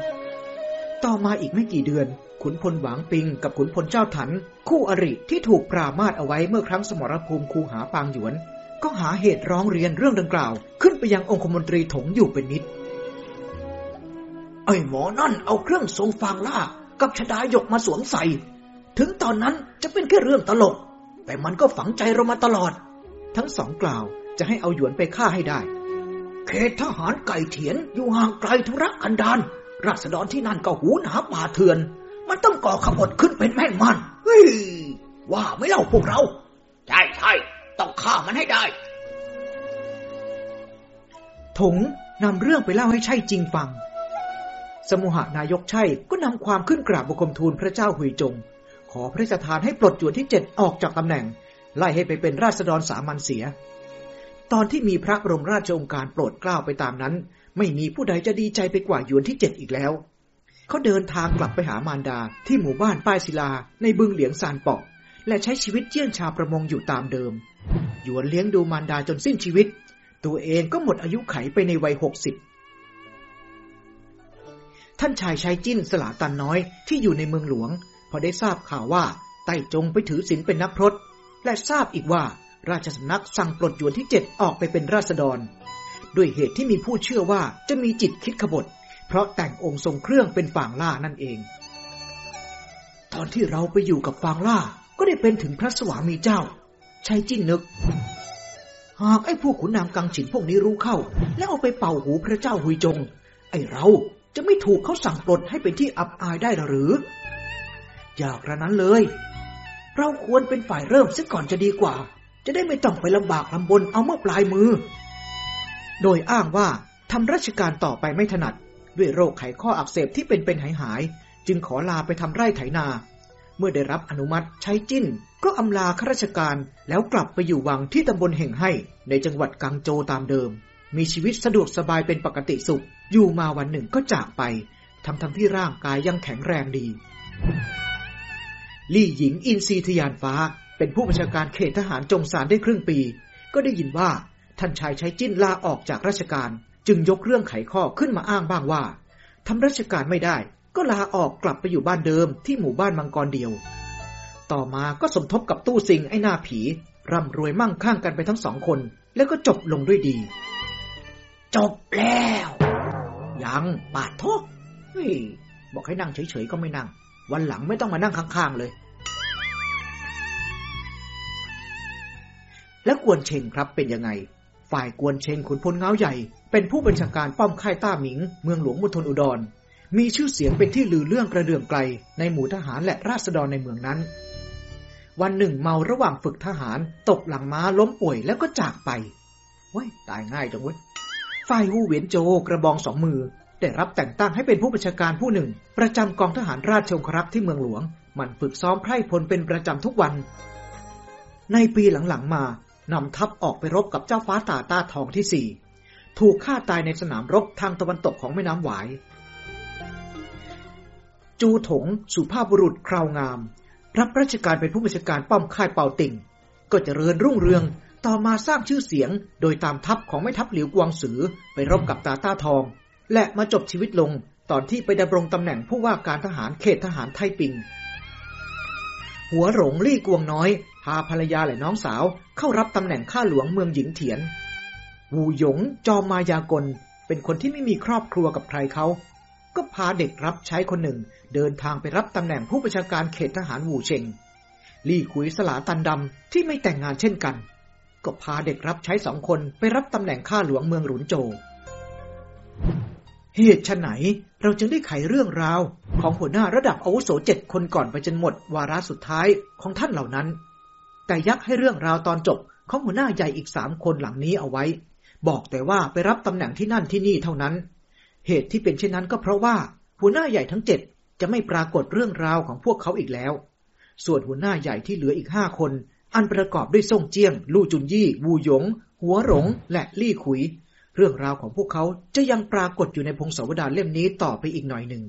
ต่อมาอีกไม่กี่เดือน ขุนพลหวางปิงกับขุนพลเจ้าถัน คู่อริที่ถูกปรามาสเอาไว้เมื่อครั้งสมรภูมิคูหาปางหยวน ก็หาเหตุร้องเรียนเรื่องดังกล่าว ขึ้นไปยังองคมนตรีถงอยู่เป็นนิด ไอ้หมอนั่นเอาเครื่องทรงฟางล่ากับชดายกมาสวมใส่ ถึงตอนนั้นจะเป็นแค่เรื่องตลก แต่มันก็ฝังใจเรามาตลอด ทั้งสองกล่าวจะให้เอาหยวนไปฆ่าให้ได้ เขตทหารไก่เถียนอยู่ห่างไกลธุรกันดาร ราษฎรที่นั่นก็หูหนาป่าเถื่อน มันต้องก่อขบฏขึ้นเป็นแม่นมันเฮ้ยว่าไม่เล่าพวกเรา ใช่ใช่ต้องฆ่ามันให้ได้ ถงนำเรื่องไปเล่าให้ใช่จริงฟัง สมุหานายกใช่ก็นำความขึ้นกราบบังคมทูลพระเจ้าหุยจง ขอพระราชทานให้ปลดจวนที่เจ็ดออกจากตำแหน่ง ไล่ให้ไปเป็นราษฎรสามัญเสีย ตอนที่มีพระบรมราชโองการโปรดเกล้าไปตามนั้น ไม่มีผู้ใดจะดีใจไปกว่าหยวนที่เจ็ดอีกแล้ว เขาเดินทางกลับไปหามารดาที่หมู่บ้านป้ายศิลาในบึงเหลียงซานเปาะ และใช้ชีวิตเยี่ยงชาวประมงอยู่ตามเดิม หยวนเลี้ยงดูมารดาจนสิ้นชีวิต ตัวเองก็หมดอายุไขไปในวัยหกสิบท่านชายชายจิ้นสลาตันน้อยที่อยู่ในเมืองหลวง พอได้ทราบข่าวว่าไต้จงไปถือศีลเป็นนักพรตและทราบอีกว่าราชสำนักสั่งปลดหยวนที่เจ็ดออกไปเป็นราษฎร ด้วยเหตุที่มีผู้เชื่อว่าจะมีจิตคิดขบฏ เพราะแต่งองค์ทรงเครื่องเป็นฝ่างล่านั่นเอง ตอนที่เราไปอยู่กับฟางล่าก็ได้เป็นถึงพระสวามีเจ้าชัยจิ้นนึก หากไอ้พวกขุนนางกังฉินพวกนี้รู้เข้า แล้วเอาไปเป่าหูพระเจ้าหุยจง ไอ้เราจะไม่ถูกเขาสั่งปลดให้เป็นที่อับอายได้หรือ อยากระนั้นเลย เราควรเป็นฝ่ายเริ่มซะก่อนจะดีกว่า จะได้ไม่ต้องไปลำบากลำบนเอาเมื่อปลายมือ โดยอ้างว่าทำราชการต่อไปไม่ถนัด ด้วยโรคไขข้ออักเสบที่เป็นเป็นหายหาย จึงขอลาไปทำไร่ไถนา เมื่อได้รับอนุมัติใช้จิ้น ก็อำลาข้าราชการแล้วกลับไปอยู่วังที่ตำบลแห่งให้ ในจังหวัดกังโจตามเดิม มีชีวิตสะดวกสบายเป็นปกติสุข อยู่มาวันหนึ่งก็จากไปทั้งทั้งที่ร่างกายยังแข็งแรงดี ลี่หญิงอินทรีทยานฟ้า เป็นผู้บัญชาการเขตทหารจงสารได้ครึ่งปี ก็ได้ยินว่า ท่านชายใช้จิ้นลาออกจากราชการ จึงยกเรื่องไขข้อขึ้นมาอ้างบ้างว่าทำราชการไม่ได้ ก็ลาออกกลับไปอยู่บ้านเดิมที่หมู่บ้านมังกรเดียว ต่อมาก็สมทบกับตู้สิงไอ้หน้าผี ร่ำรวยมั่งคั่งกันไปทั้งสองคน แล้วก็จบลงด้วยดี จบแล้ว ยังบาดทกเฮ้ยบอกให้นั่งเฉยๆก็ไม่นั่ง วันหลังไม่ต้องมานั่งข้างๆเลยแล้วกวนเชงครับเป็นยังไง ฝ่ายกวนเชงขุนพลเงาใหญ่ เป็นผู้บัญชาการป้อมค่ายต้าหมิง เมืองหลวงมณฑลอุดร มีชื่อเสียงเป็นที่ลือเรื่องกระเดื่องไกล ในหมู่ทหารและราษฎรในเมืองนั้น วันหนึ่งเมาระหว่างฝึกทหารตกหลังม้าล้มป่วยแล้วก็จากไปเว้ยตายง่ายจังเว้ยฝ่ายฮูเหวียนโจกระบองสองมือ ได้รับแต่งตั้งให้เป็นผู้บัญชาการผู้หนึ่ง ประจำกองทหารราชองครักษ์ที่เมืองหลวง มันฝึกซ้อมไพร่พลเป็นประจำทุกวัน ในปีหลังๆมา นำทัพออกไปรบกับเจ้าฟ้าตาตาทองที่สี่ถูกฆ่าตายในสนามรบทางตะวันตกของแม่น้ำหวาย จูถงสุภาพบุรุษคราวงาม รับราชการเป็นผู้บัญชาการป้อมค่ายเป่าติ่ง ก็จเจริญรุ่งเรืองต่อมาสร้างชื่อเสียง โดยตามทัพของแม่ทัพหลิวกวางสือไปรบกับตาต้าทอง และมาจบชีวิตลงตอนที่ไปดำรงตำแหน่งผู้ว่าการทหารเขตทหารไทปิง หัวหลงลี่กวงน้อย พาภรรยาและน้องสาวเข้ารับตำแหน่งข้าหลวงเมืองหญิงเถียน วูหยงจอมมายากล เป็นคนที่ไม่มีครอบครัวกับใครเขาก็พาเด็กรับใช้คนหนึ่งเดินทางไปรับตำแหน่งผู้บัญชาการเขตทหารวูเชงลี่ขุยสลาตันดำที่ไม่แต่งงานเช่นกัน ก็พาเด็กรับใช้สองคนไปรับตำแหน่งข้าหลวงเมืองหลุนโจ เหตุฉไหนเราจึงได้ไขเรื่องราว ของหัวหน้าระดับอาวุโสเจ็ดคนก่อนไปจนหมดวาระสุดท้ายของท่านเหล่านั้น แต่ยักให้เรื่องราวตอนจบของหัวหน้าใหญ่อีกสามคนหลังนี้เอาไว้ บอกแต่ว่าไปรับตำแหน่งที่นั่นที่นี่เท่านั้น เหตุที่เป็นเช่นนั้นก็เพราะว่าหัวหน้าใหญ่ทั้งเจ็ดจะไม่ปรากฏเรื่องราวของพวกเขาอีกแล้ว ส่วนหัวหน้าใหญ่ที่เหลืออีกห้าคน อันประกอบด้วยซ่งเจียง ลู่จุนยี่ วูหยง หัวหลง และลี่ขุย เรื่องราวของพวกเขาจะยังปรากฏอยู่ในพงศาวดารเล่มนี้ต่อไปอีกหน่อยหนึ่ง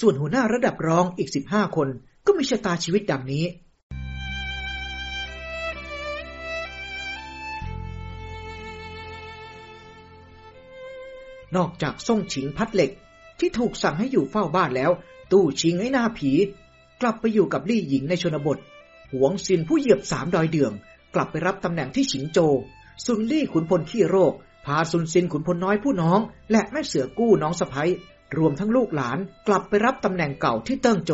ส่วนหัวหน้าระดับรองอีกสิบห้าคนก็มีชะตาชีวิตดังนี้ นอกจากซ่งฉิงพัดเหล็ก ที่ถูกสั่งให้อยู่เฝ้าบ้านแล้ว ตู้ชิงไอ้หน้าผี กลับไปอยู่กับลี่หญิงในชนบท หวงซินผู้เหยียบสามดอยเดือง กลับไปรับตำแหน่งที่ฉิงโจ ซุนลี่ขุนพลขี้โรค พาซุนซินขุนพลน้อยผู้น้อง และแม่เสือกู้น้องสะพ้ยรวมทั้งลูกหลานกลับไปรับตำแหน่งเก่าที่เติ้งโจ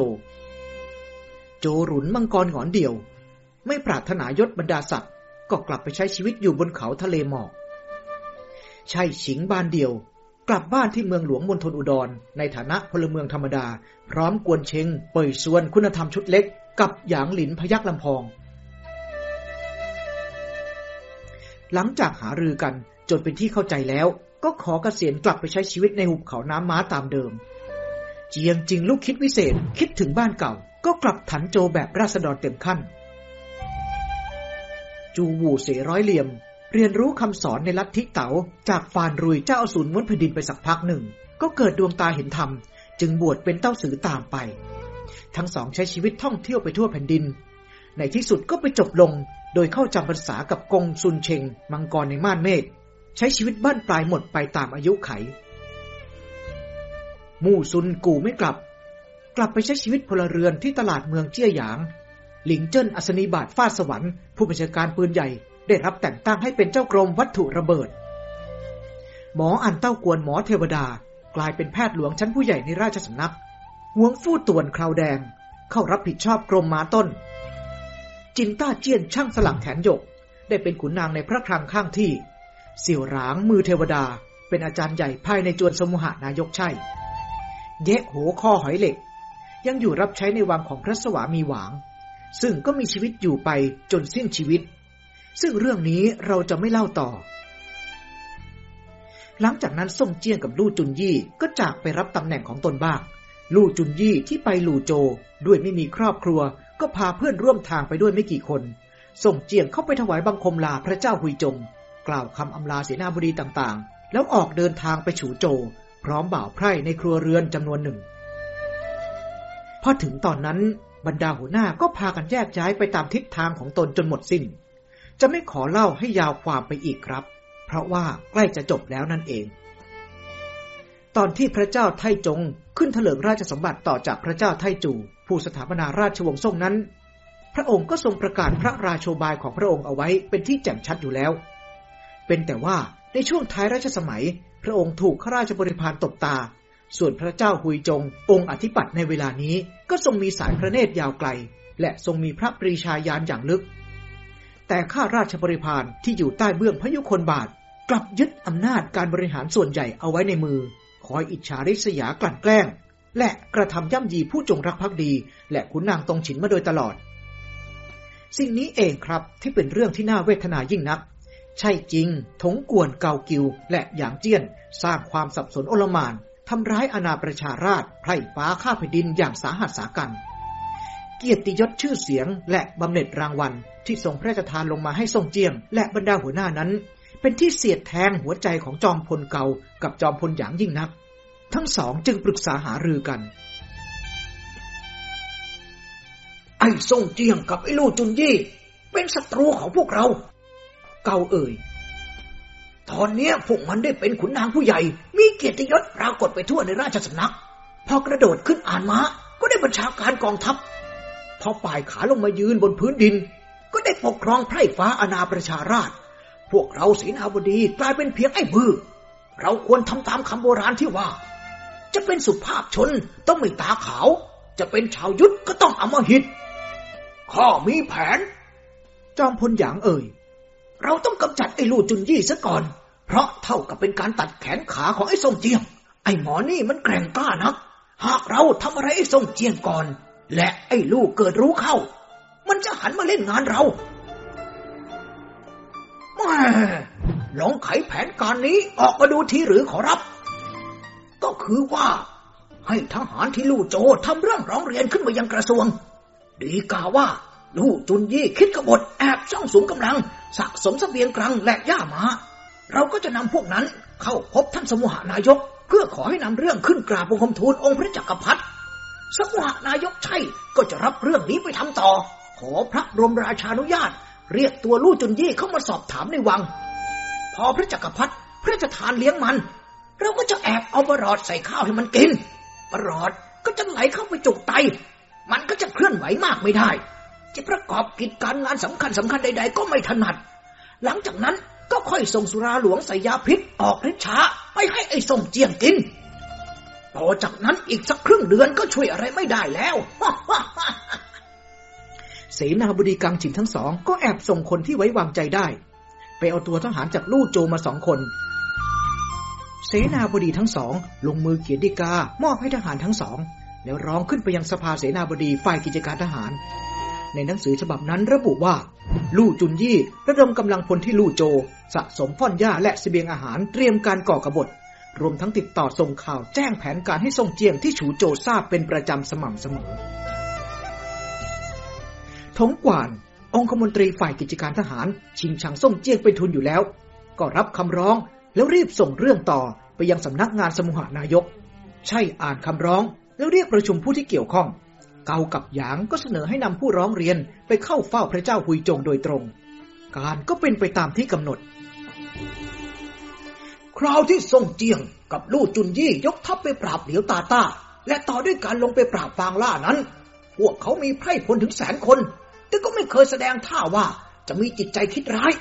โจหรุนมังกรหงอนเดี่ยว ไม่ปรารถนายศบรรดาศักดิ์ก็กลับไปใช้ชีวิตอยู่บนเขาทะเลหมอก ใช่ฉิงบานเดียว กลับบ้านที่เมืองหลวงมณฑลอุดร ในฐานะพลเมืองธรรมดา พร้อมกวนเชงเป่ยซวนคุณธรรมชุดเล็ก กับหยางหลินพยักลำพอง หลังจากหารือกันจนเป็นที่เข้าใจแล้ว ก็ขอเกษียณกลับไปใช้ชีวิตในหุบเขาน้ำม้าตามเดิม เจียงจริงลูกคิดวิเศษคิดถึงบ้านเก่า ก็กลับถันโจแบบราษฎรเต็มขั้น จูวูเสร้อยเหลี่ยม เรียนรู้คำสอนในลัทธิเต๋าจากฟานรุยเจ้าอสูรม้วนแผ่นดินไปสักพักหนึ่ง ก็เกิดดวงตาเห็นธรรม จึงบวชเป็นเต้าสือตามไป ทั้งสองใช้ชีวิตท่องเที่ยวไปทั่วแผ่นดิน ในที่สุดก็ไปจบลง โดยเข้าจำพรรษากับกงซุนเชง มังกรในม่านเมฆใช้ชีวิตบ้านปลายหมดไปตามอายุไข มู่ซุนกูไม่กลับ กลับไปใช้ชีวิตพลเรือนที่ตลาดเมืองเจี้ยหยาง หลิงเจิ้นอัศนีบาทฟาดสวรรค์ผู้บัญชาการปืนใหญ่ ได้รับแต่งตั้งให้เป็นเจ้ากรมวัตถุระเบิด หมออันเต้ากวนหมอเทวดา กลายเป็นแพทย์หลวงชั้นผู้ใหญ่ในราชสำนักหวงฟู่ตวนคราวแดง เข้ารับผิดชอบกรมม้าต้น จินต้าเจี้ยนช่างสลักแขนหยก ได้เป็นขุนนางในพระคลังข้างที่ เสี่ยวหลางมือเทวดา เป็นอาจารย์ใหญ่ภายในจวนสมุหานายกใช่ เยะโหข้อหอยเหล็ก ยังอยู่รับใช้ในวังของพระสวามีหวาง ซึ่งก็มีชีวิตอยู่ไปจนสิ้นชีวิต ซึ่งเรื่องนี้เราจะไม่เล่าต่อ หลังจากนั้นส่งเจียงกับลู่จุนยี่ก็จากไปรับตำแหน่งของตนบ้าง ลู่จุนยี่ที่ไปหลู่โจ ด้วยไม่มีครอบครัว ก็พาเพื่อนร่วมทางไปด้วยไม่กี่คน ส่งเจียงเข้าไปถวายบังคมลาพระเจ้าหุยจง กล่าวคำอำลาเสนาบดีต่างๆ แล้วออกเดินทางไปฉูโจ พร้อมบ่าวไพร่ในครัวเรือนจำนวนหนึ่ง พอถึงตอนนั้นบรรดาหัวหน้าก็พากันแยกย้ายไปตามทิศทางของตนจนหมดสิ้น จะไม่ขอเล่าให้ยาวความไปอีกครับ เพราะว่าใกล้จะจบแล้วนั่นเอง ตอนที่พระเจ้าไทจงขึ้นเถลิงราชสมบัติต่อจากพระเจ้าไทจู ผู้สถาปนาราชวงศ์ซ่งนั้น พระองค์ก็ทรงประกาศพระราโชบายของพระองค์เอาไว้เป็นที่แจ่มชัดอยู่แล้ว เป็นแต่ว่าในช่วงท้ายรัชสมัย พระองค์ถูกข้าราชบริพารตบตา ส่วนพระเจ้าหุยจง องค์อธิปัตย์ในเวลานี้ก็ทรงมีสายพระเนตรยาวไกล และทรงมีพระปรีชาญาณอย่างลึก แต่ข้าราชบริพารที่อยู่ใต้เบื้องพระยุคนบาท กลับยึดอำนาจการบริหารส่วนใหญ่เอาไว้ในมือ คอยอิจฉาริษยากลั่นแกล้ง และกระทำย่ำยีผู้จงรักภักดี และขุนนางตรงฉินมาโดยตลอด สิ่งนี้เองครับที่เป็นเรื่องที่น่าเวทนายิ่งนัก ใช่จริง ถงกวนเกากิว และหยางเจี้ยน สร้างความสับสนโอลมานทำร้ายอาณาประชาราชไพร่ฟ้าข้าแผ่นดินอย่างสาหัสสากัน เกียรติยศชื่อเสียง และบำเหน็จรางวัล ที่ทรงพระราชทานลงมาให้ทรงเจียง และบรรดาหัวหน้านั้น เป็นที่เสียดแทงหัวใจของจอมพลเก่ากับจอมพลหยางยิ่งนัก ทั้งสองจึงปรึกษาหารือกัน ไอ้ทรงเจียงกับไอ้ลู่จุนยี่ เป็นศัตรูของพวกเรา เกาเอ่ยตอนนี้พวกมันได้เป็นขุนนางผู้ใหญ่ มีเกียรติยศปรากฏไปทั่วในราชสำนัก พอกระโดดขึ้นอ่านม้าก็ได้บัญชาการกองทัพ พอป่ายขาลงมายืนบนพื้นดิน ก็ได้ปกครองไพร่ฟ้าอาณาประชาราช พวกเราเสนาบดีกลายเป็นเพียงไอ้บือ เราควรทำตามคำโบราณที่ว่า จะเป็นสุภาพชนต้องไม่ตาขาว จะเป็นชาวยุทธก็ต้องอมหิต ข้อมีแผน จอมพลหยางเอ่ย เราต้องกำจัดไอ้ลู่จุนยี่ซะก่อน เพราะเท่ากับเป็นการตัดแขนขาของไอ้ทรงเจียง ไอ้หมอนี่มันแกร่งกล้านัก หากเราทำอะไรไอ้ทรงเจียงก่อน และไอ้ลูกเกิดรู้เข้า มันจะหันมาเล่นงานเราแม่ลองไขแผนการนี้ออกมาดูทีหรือขอรับ ก็คือว่า ให้ทหารที่ลู่โจทำเรื่องร้องเรียนขึ้นมายังกระทรวง ดีกาว่า ลู่จุนยี่คิดกบฏแอบซ่องสุมกำลัง สะสมสเสบียงกลางและย่ามา เราก็จะนำพวกนั้นเข้าพบท่านสมุหานายก เพื่อขอให้นำเรื่องขึ้นกราบบังคมทูลองค์พระจักรพรรดิ สมุหานายกใช่ก็จะรับเรื่องนี้ไปทำต่อ ขอพระบรมราชานุญาต เรียกตัวลู่จุนยี่เข้ามาสอบถามในวัง พอพระจักรพรรดิพระราชทานเลี้ยงมัน เราก็จะแอบเอาบรอดใส่ข้าวให้มันกินบรอดก็จะไหลเข้าไปจุกไต มันก็จะเคลื่อนไหวมากไม่ได้ จะประกอบกิจการงานสำคัญสำคัญใด ๆ ก็ไม่ถนัด หลังจากนั้นก็ค่อยส่งสุราหลวงใส่ยาพิษออกฤทธิ์ช้าไปให้ไอ้ส่งเจียงกิน ต่อจากนั้นอีกสักครึ่งเดือนก็ช่วยอะไรไม่ได้แล้ว เสนาบดีกังฉินทั้งสอง ก็แอบส่งคนที่ไว้วางใจได้ ไปเอาตัวทหารจากลู่โจมาสองคน เสนาบดีทั้งสอง ลงมือเขียนดีกามอบให้ทหารทั้งสอง แล้วร้องขึ้นไปยังสภาเสนาบดีฝ่ายกิจการทหาร ในหนังสือฉบับนั้นระบุว่า ลู่จุนยี่ระดมกำลังพลที่ลู่โจ สะสมฟ่อนหญ้าและสเสบียงอาหารเตรียมการก่อกบฏ รวมทั้งติดต่อส่งข่าวแจ้งแผนการให้ทรงเจียงที่ฉูโจทราบเป็นประจำสม่ำเสมอทงกวาน องคมนตรีฝ่ายกิจการทหาร ชิงชังส่งเจียงเป็นทุนอยู่แล้ว ก็รับคำร้องแล้วรีบส่งเรื่องต่อไปยังสำนักงานสมุหานายก ใช่อ่านคำร้อง แล้วเรียกประชุมผู้ที่เกี่ยวข้อง เกากับหยางก็เสนอให้นำผู้ร้องเรียนไปเข้าเฝ้าพระเจ้าหุยจงโดยตรง การก็เป็นไปตามที่กำหนด คราวที่ทรงเจียงกับลู่จุนยี่ยกทัพไปปราบเหลียวตาต้า และต่อด้วยการลงไปปราบฟางล่านั้น พวกเขามีไพร่พลถึงแสนคน แต่ก็ไม่เคยแสดงท่าว่าจะมีจิตใจคิดร้าย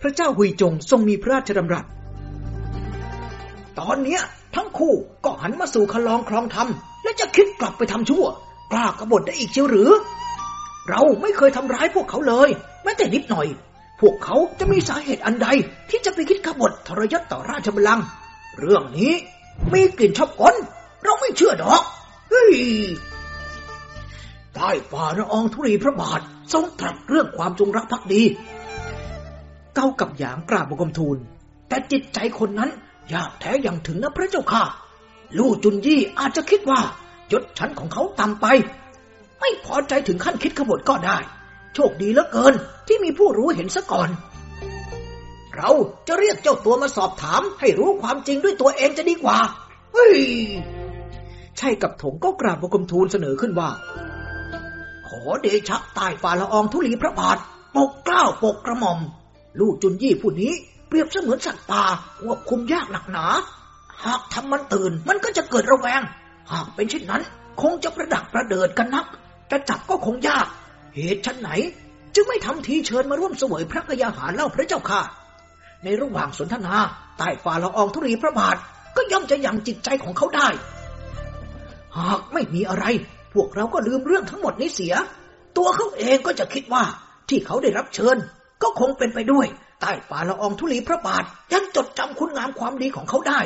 พระเจ้าหุยจงทรงมีพระราชดำรัส ตอนเนี้ยทั้งคู่ก็หันมาสู่คลองคลองธรรม และจะคิดกลับไปทำชั่ว กล้ากบฏได้อีกเชียวหรือ เราไม่เคยทำร้ายพวกเขาเลยแม้แต่นิดหน่อย พวกเขาจะมีสาเหตุอันใดที่จะไปคิดกบฏทรยศต่อราชบัลลังก์เรื่องนี้มีกลิ่นชอบกลเราไม่เชื่อดอกเฮ้ยใต้ฝ่าละอองธุรีพระบาททรงตรัสเรื่องความจงรักภักดี เก้ากับหยางกราบบังคมทูล แต่จิตใจคนนั้นยากแท้อย่างถึงนะพระเจ้าค่ะ ลู่จุนยี่อาจจะคิดว่ายศชั้นของเขาต่ำไป ไม่พอใจถึงขั้นคิดขบฏก็ได้ ชคดีเหลือเกิน ที่มีผู้รู้เห็นซะก่อน เราจะเรียกเจ้าตัวมาสอบถามให้รู้ความจริงด้วยตัวเองจะดีกว่า เฮ้ย ใช่กับถงก็กราบบังคมทูลเสนอขึ้นว่า ขอเดชะใต้ฝ่าละอองธุลีพระบาท ปกเกล้าปกกระหม่อม ลู่จุนยี่ผู้นี้เปรียบเสมือนสัตว์ป่าควบคุมยากหนักหนา หากทำมันตื่นมันก็จะเกิดระแวง หากเป็นเช่นนั้น คงจะประดักประเดิดกันนัก จะจับก็คงยาก เหตุชั้นไหน จึงไม่ทำทีเชิญมาร่วมเสวยพระกยาหารเล่าพระเจ้าค่ะ ในระหว่างสนทนาใต้ฝ่าละอองธุรีพระบาทก็ย่อมจะยังจิตใจของเขาได้ หากไม่มีอะไร พวกเราก็ลืมเรื่องทั้งหมดนี้เสีย ตัวเขาเองก็จะคิดว่าที่เขาได้รับเชิญ ก็คงเป็นไปด้วย ใต้ฝ่าละอองธุลีพระบาท ยังจดจำคุณงามความดีของเขาได้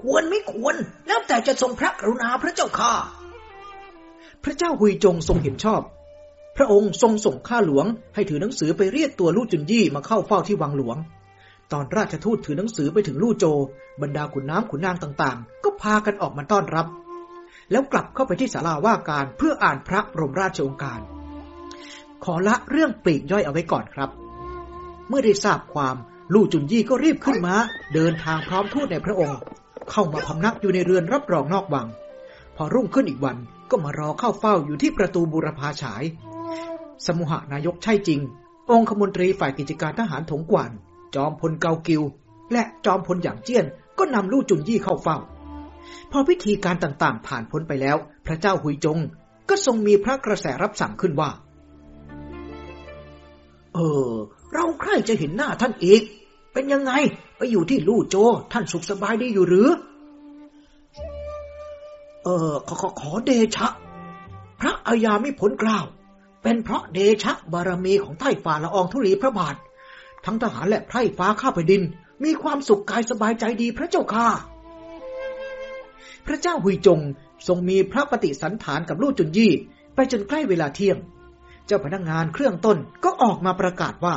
ควรไม่ควรแล้วแต่จะทรงพระกรุณาพระเจ้าค่ะพระเจ้าหุยจงทรงเห็นชอบ พระองค์ทรงส่งข้าหลวง ให้ถือหนังสือไปเรียกตัวลู่จุนยี่มาเข้าเฝ้าที่วังหลวง ตอนราชทูตถือหนังสือไปถึงลู่โจ บรรดาขุนน้ำขุนนางต่างๆ ก็พากันออกมาต้อนรับ แล้วกลับเข้าไปที่ศาลาว่าการเพื่ออ่านพระบรมราชโองการ ขอละเรื่องปลีกย่อยเอาไว้ก่อนครับ เมื่อได้ทราบความลู่จุนยี่ก็รีบขึ้นมาเดินทางพร้อมทูตในพระองค์ เข้ามาพำนักอยู่ในเรือนรับรองนอกวัง พอรุ่งขึ้นอีกวันก็มารอเข้าเฝ้าอยู่ที่ประตูบุรพาฉาย สมุหานายกใช่จริง องคมนตรีฝ่ายกิจการทหารถงกวานจอมพลเกากิว และจอมพลอย่างเจี้ยน ก็นำลู่จุนยี่เข้าเฝ้า พอพิธีการต่างๆ ผ่านพ้นไปแล้ว พระเจ้าหุยจง ก็ทรงมีพระกระแสรับสั่งขึ้นว่า เออ เราใครจะเห็นหน้าท่านอีก เป็นยังไง ไปอยู่ที่ลู่โจ ท่านสุขสบายดีอยู่หรือ เออขอขอขอเดชะ พระอาญาไม่พ้นกล่าว เป็นเพราะเดชะบารมีของไต้ฝ่าละอองธุลีพระบาท ทั้งทหารและไพร่ฟ้าข้าแผ่นดิน มีความสุขกายสบายใจดีพระเจ้าค่ะ พระเจ้าหุยจงทรงมีพระปฏิสันฐานกับลู่จุนยี่ ไปจนใกล้เวลาเที่ยง เจ้าพนักงงานเครื่องต้นก็ออกมาประกาศว่า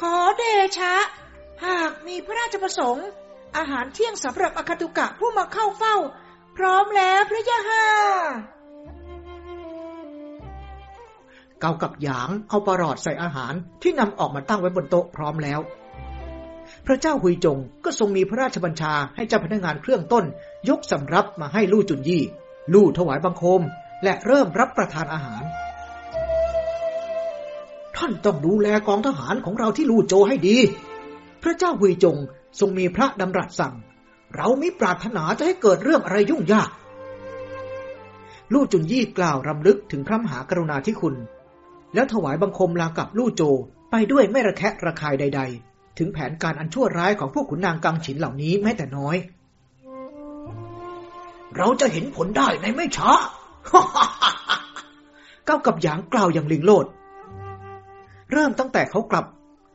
ขอเดชะ หากมีพระราชประสงค์ อาหารเที่ยงสำหรับอคตุกะผู้มาเข้าเฝ้า พร้อมแล้วพระยาค่ะ เกากับหยางเอาปลอดใส่อาหารที่นำออกมาตั้งไว้บนโต๊ะพร้อมแล้ว พระเจ้าหุยจงก็ทรงมีพระราชบัญชาให้เจ้าพนักงานเครื่องต้น ยกสำรับมาให้ลู่จุนยี่ ลู่ถวายบังคม และเริ่มรับประทานอาหาร ท่านต้องดูแลกองทหารของเราที่ลู่โจให้ดี พระเจ้าหุยจงทรงมีพระดำรัสสั่ง เราไมิปรารถนาจะให้เกิดเรื่องอะไรยุ่งยากลู่จุนยี่กล่าวรำลึกถึงพระมหากรุณาธิคุณ แล้วถวายบังคมลากับลู่โจ ไปด้วยไม่ระแคะระคายใด ๆ ถึงแผนการอันชั่วร้ายของพวกขุนนางกังฉินเหล่านี้แม้แต่น้อย เราจะเห็นผลได้ในไม่ช้าก้าวกับหยางกล่าวอย่างลิงโลด เริ่มตั้งแต่เขากลับ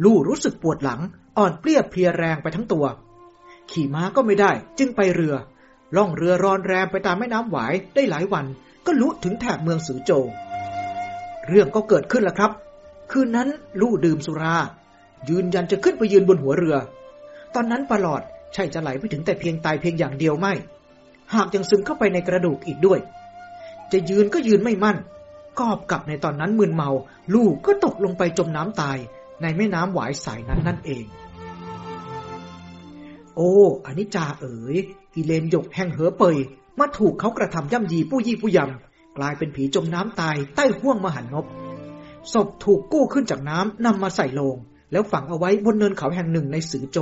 ลู่รู้สึกปวดหลัง อ่อนเปลี้ยเพลียแรงไปทั้งตัว ขี่ม้าก็ไม่ได้ จึงไปเรือ ล่องเรือรอนแรมไปตามแม่น้ำหวายได้หลายวัน ก็ลุถึงแถบเมืองสือโจ เรื่องก็เกิดขึ้นแล้วครับ คืนนั้นลู่ดื่มสุรา ยืนยันจะขึ้นไปยืนบนหัวเรือ ตอนนั้นประหลอดใช่จะไหลไปถึงแต่เพียงตายเพียงอย่างเดียวไม่ หากยังซึมเข้าไปในกระดูกอีกด้วย จะยืนก็ยืนไม่มั่นกอบกับในตอนนั้นมึนเมา ลูกก็ตกลงไปจมน้ำตายในแม่น้ำหวายสายนั้นนั่นเอง โอ้อนิจจาเอ๋ยกิเลนหยกแห่งเหอเปยมาถูกเขากระทำย่ำยีผู้ยี่ผู้ยำ กลายเป็นผีจมน้ำตายใต้ห้วงมหันนบศพถูกกู้ขึ้นจากน้ำนำมาใส่โลง แล้วฝังเอาไว้บนเนินเขาแห่งหนึ่งในสือโจ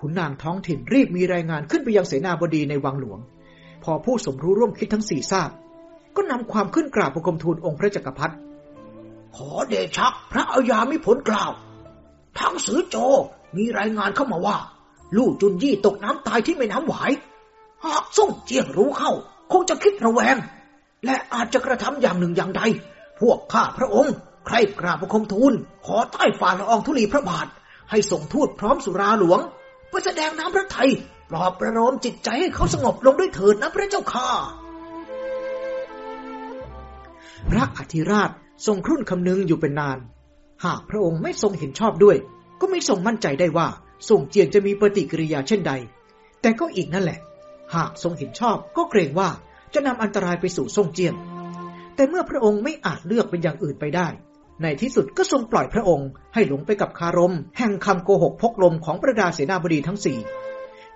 ขุนนางท้องถิ่นรีบมีรายงานขึ้นไปยังเสนาบดีในวังหลวง พอผู้สมรู้ร่วมคิดทั้งสี่ทราบ ก็นำความขึ้นกราบประกรมทูลองค์พระจักรพรรดิขอเดชะพระอาญามิผลกล่าวทั้งสือโจมีรายงานเข้ามาว่า ลู่จุนยี่ตกน้ำตายที่แม่น้ำหวาย หากส่งเจียงรู้เข้า คงจะคิดระแวง และอาจจะกระทำอย่างหนึ่งอย่างใด พวกข้าพระองค์ ใครกราบบังคมทูล ขอใต้ฝ่าละอองธุลีพระบาท ให้ส่งทูตพร้อมสุราหลวงเพื่อแสดงน้ำพระทัยปลอบประโลมจิตใจให้เขาสงบลงด้วยเถิดนะพระเจ้าค่ะ พระอธิราชทรงครุ่นคำนึงอยู่เป็นนาน หากพระองค์ไม่ทรงเห็นชอบด้วย ก็ไม่ทรงมั่นใจได้ว่าส่งเจียนจะมีปฏิกิริยาเช่นใด แต่ก็อีกนั่นแหละ หากทรงเห็นชอบก็เกรงว่าจะนำอันตรายไปสู่ทรงเจียนแต่เมื่อพระองค์ไม่อาจเลือกเป็นอย่างอื่นไปได้ ในที่สุดก็ทรงปล่อยพระองค์ ให้หลงไปกับคารม แห่งคำโกหกพกลมของประดาเสนาบดีทั้งสี่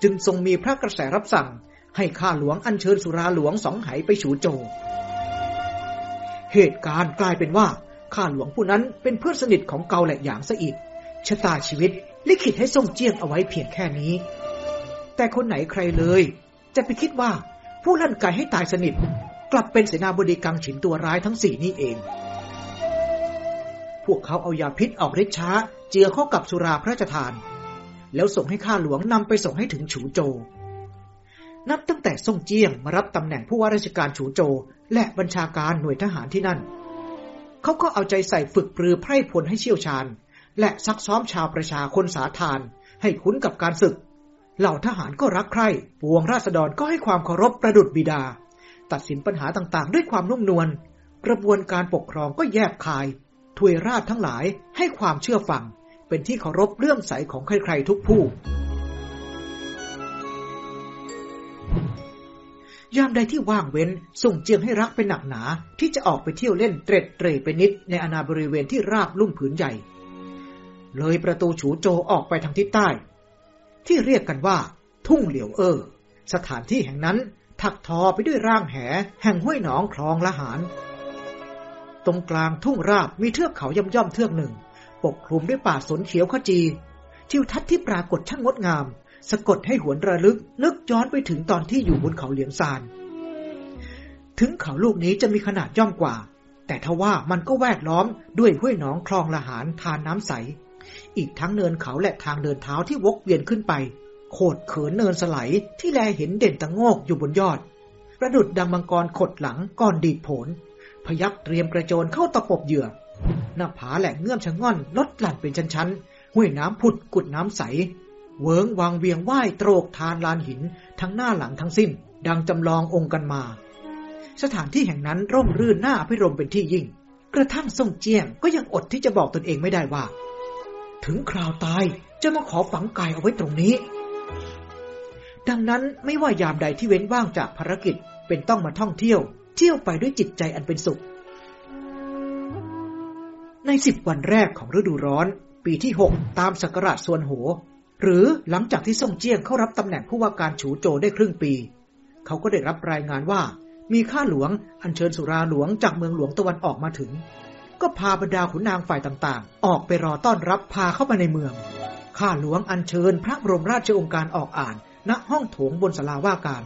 จึงทรงมีพระกระแสรับสั่ง ให้ข้าหลวงอัญเชิญสุราหลวงสองไหไปฉูโจ เหตุการณ์กลายเป็นว่าข้าหลวงผู้นั้นเป็นเพื่อนสนิทของเกาแหละหยางซะอีก ชะตาชีวิตลิขิตให้ทรงเจียงเอาไว้เพียงแค่นี้ แต่คนไหนใครเลย จะไปคิดว่าผู้ลั่นไกให้ตายสนิท กลับเป็นเสนาบดีกังฉินตัวร้ายทั้งสี่นี่เอง พวกเขาเอายาพิษออกฤทธิ์ช้า เจือเข้ากับสุราพระราชทาน แล้วส่งให้ข้าหลวงนำไปส่งให้ถึงฉูโจ นับตั้งแต่ทรงเจียงมารับตำแหน่งผู้ว่าราชการฉูโจ และบัญชาการหน่วยทหารที่นั่น เขาก็เอาใจใส่ฝึกปรือไพร่พลให้เชี่ยวชาญ และซักซ้อมชาวประชาคนสาทานให้คุ้นกับการศึก เหล่าทหารก็รักใคร่ ปวงราษฎรก็ให้ความเคารพประดุดบิดา ตัดสินปัญหาต่างๆ ด้วยความนุ่มนวล กระบวนการปกครองก็แยบคาย ถวยราชทั้งหลายให้ความเชื่อฟัง เป็นที่เคารพเลื่อมใสของใครๆทุกผู้ ยามใดที่ว่างเว้น ส่งเจียงให้รักเป็นหนักหนา ที่จะออกไปเที่ยวเล่นเตร็ดเตร่ไปนิดในอนาบริเวณที่ราบลุ่มผืนใหญ่ เลยประตูฉูโจออกไปทางทิศใต้ ที่เรียกกันว่า ทุ่งเหลียวเออ สถานที่แห่งนั้นถักทอไปด้วยร่างแห แห่งห้วยหนองคลองละหารตรงกลางทุ่งราบมีเทือกเขาย่อมๆเทือกหนึ่ง ปกคลุมด้วยป่าสนเขียวขจี ทิวทัศน์ที่ปรากฏช่างงดงาม สะกดให้หวนระลึก นึกย้อนไปถึงตอนที่อยู่บนเขาเหลียงซาน ถึงเขาลูกนี้จะมีขนาดย่อมกว่า แต่ทว่ามันก็แวดล้อมด้วยห้วยหนองคลองละหารทานน้ำใส อีกทั้งเนินเขาและทางเดินเท้าที่วกเวียนขึ้นไป โขดเขินเนินสไลด์ที่แลเห็นเด่นตะโงกอยู่บนยอด ประดุดดังมังกรขดหลังก่อนดีดผล พยักเตรียมกระโจนเข้าตะปบเหยื่อ หน้าผาแหละเงื่อมชะง่อนลดหลั่นเป็นชั้นๆห้วยน้ำผุดกุดน้ำใส เวิงวางเวียงว่ายโตรกทานลานหินทั้งหน้าหลังทั้งสิ้น ดังจำลององค์กันมา สถานที่แห่งนั้นร่มรื่นน่าอภิรมเป็นที่ยิ่ง กระทั่งส่งเจียงก็ยังอดที่จะบอกตนเองไม่ได้ว่า ถึงคราวตายจะมาขอฝังกายเอาไว้ตรงนี้ ดังนั้นไม่ว่ายามใดที่เว้นว่างจากภารกิจเป็นต้องมาท่องเที่ยว เที่ยวไปด้วยจิตใจอันเป็นสุข ในสิบวันแรกของฤดูร้อน ปีที่หกตามศักราชส่วนโหหรือหลังจากที่ซ่งเจี้ยงเข้ารับตำแหน่งผู้ว่าการฉูโจได้ครึ่งปี เขาก็ได้รับรายงานว่ามีข้าหลวงอัญเชิญสุราหลวงจากเมืองหลวงตะวันออกมาถึง ก็พาบรรดาขุนนางฝ่ายต่างๆ ออกไปรอต้อนรับพาเข้ามาในเมือง ข้าหลวงอัญเชิญพระบรมราชองการออกอ่าน ณห้องโถงบนศาลาว่าการ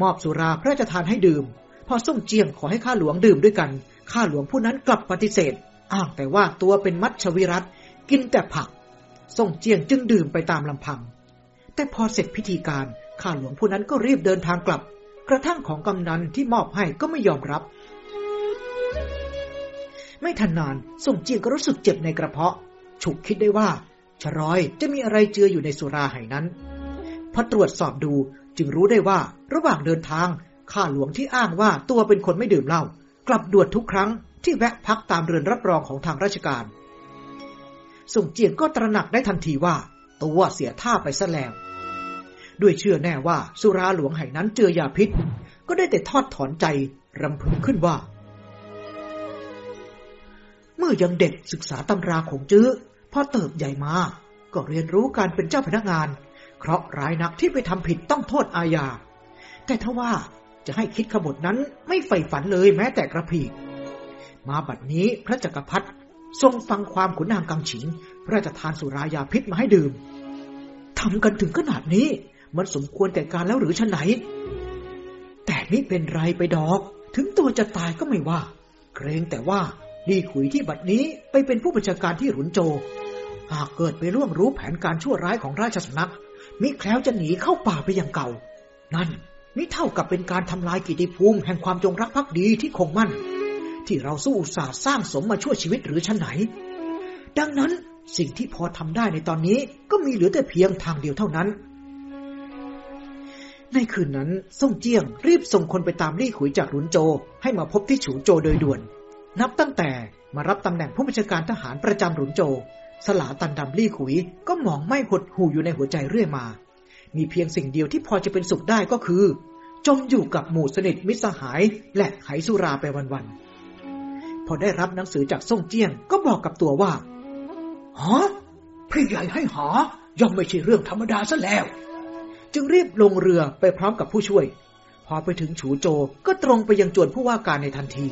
มอบสุราพระราชทานให้ดื่ม พอส่งเจียงขอให้ข้าหลวงดื่มด้วยกัน ข้าหลวงผู้นั้นกลับปฏิเสธ อ้างแต่ว่าตัวเป็นมัชชวิรัตกินแต่ผัก ส่งเจียงจึงดื่มไปตามลำพัง แต่พอเสร็จพิธีการข้าหลวงผู้นั้นก็รีบเดินทางกลับ กระทั่งของกำนันที่มอบให้ก็ไม่ยอมรับ ไม่ทันนานส่งเจียงก็รู้สึกเจ็บในกระเพาะ ฉุกคิดได้ว่าชรอยจะมีอะไรเจืออยู่ในสุราไหนั้นพอตรวจสอบดูจึงรู้ได้ว่าระหว่างเดินทางข้าหลวงที่อ้างว่าตัวเป็นคนไม่ดื่มเหล้ากลับด่วนทุกครั้งที่แวะพักตามเรือนรับรองของทางราชการส่งเจียงก็ตระหนักได้ทันทีว่า ตัวเสียท่าไปซะแล้วด้วยเชื่อแน่ว่าสุราหลวงแห่นั้นเจอยาพิษ ก็ได้แต่ทอดถอนใจรำพึงขึ้นว่า มื่อยังเด็กศึกษาตำราของจื้อพอเติบใหญ่มา ก็เรียนรู้การเป็นเจ้าพนักงานเพราะร้ายนักที่ไปทำผิดต้องโทษอาญา แต่ทว่าจะให้คิดขบฏนั้นไม่ใฝ่ฝันเลยแม้แต่กระพีมาบัดนี้พระจักรพรรดิทรงฟังความขุนนางกำฉิงพระราชทานสุรายาพิษมาให้ดื่มทำกันถึงขนาดนี้ มันสมควรแก่การแล้วหรือชะไหน แต่นี่เป็นไรไปดอก ถึงตัวจะตายก็ไม่ว่า เกรงแต่ว่า ดีขุยที่บัดนี้ไปเป็นผู้บัญชาการที่หลุนโจ หากเกิดไปร่วงรู้แผนการชั่วร้ายของราชสำนัก มิแคล้วจะหนีเข้าป่าไปอย่างเก่า นั่นนี่เท่ากับเป็นการทำลายกิติภูมิแห่งความจงรักภักดีที่คงมั่น ที่เราสู้อุตสาห์สร้างสมมาช่วยชีวิตหรือชั้นไหน ดังนั้นสิ่งที่พอทำได้ในตอนนี้ก็มีเหลือแต่เพียงทางเดียวเท่านั้น ในคืนนั้นส่งเจียงรีบส่งคนไปตามลี่ขุยจากหลุนโจ ให้มาพบที่ฉูโจโดยด่วน นับตั้งแต่มารับตำแหน่งผู้บัญชาการทหารประจำหลุนโจ สลาตันดำลี่ขุย ก็มองไม่หดหูอยู่ในหัวใจเรื่อยมา มีเพียงสิ่งเดียวที่พอจะเป็นสุขได้ก็คือ จมอยู่กับหมู่สนิทมิตรสหาย และไหสุราไปวันๆ พอได้รับหนังสือจากส่งเจียงก็บอกกับตัวว่าฮะพี่ใหญ่ให้หาย่อมไม่ใช่เรื่องธรรมดาซะแล้ว จึงรีบลงเรือไปพร้อมกับผู้ช่วย พอไปถึงฉูโจก็ตรงไปยังจวนผู้ว่าการในทันที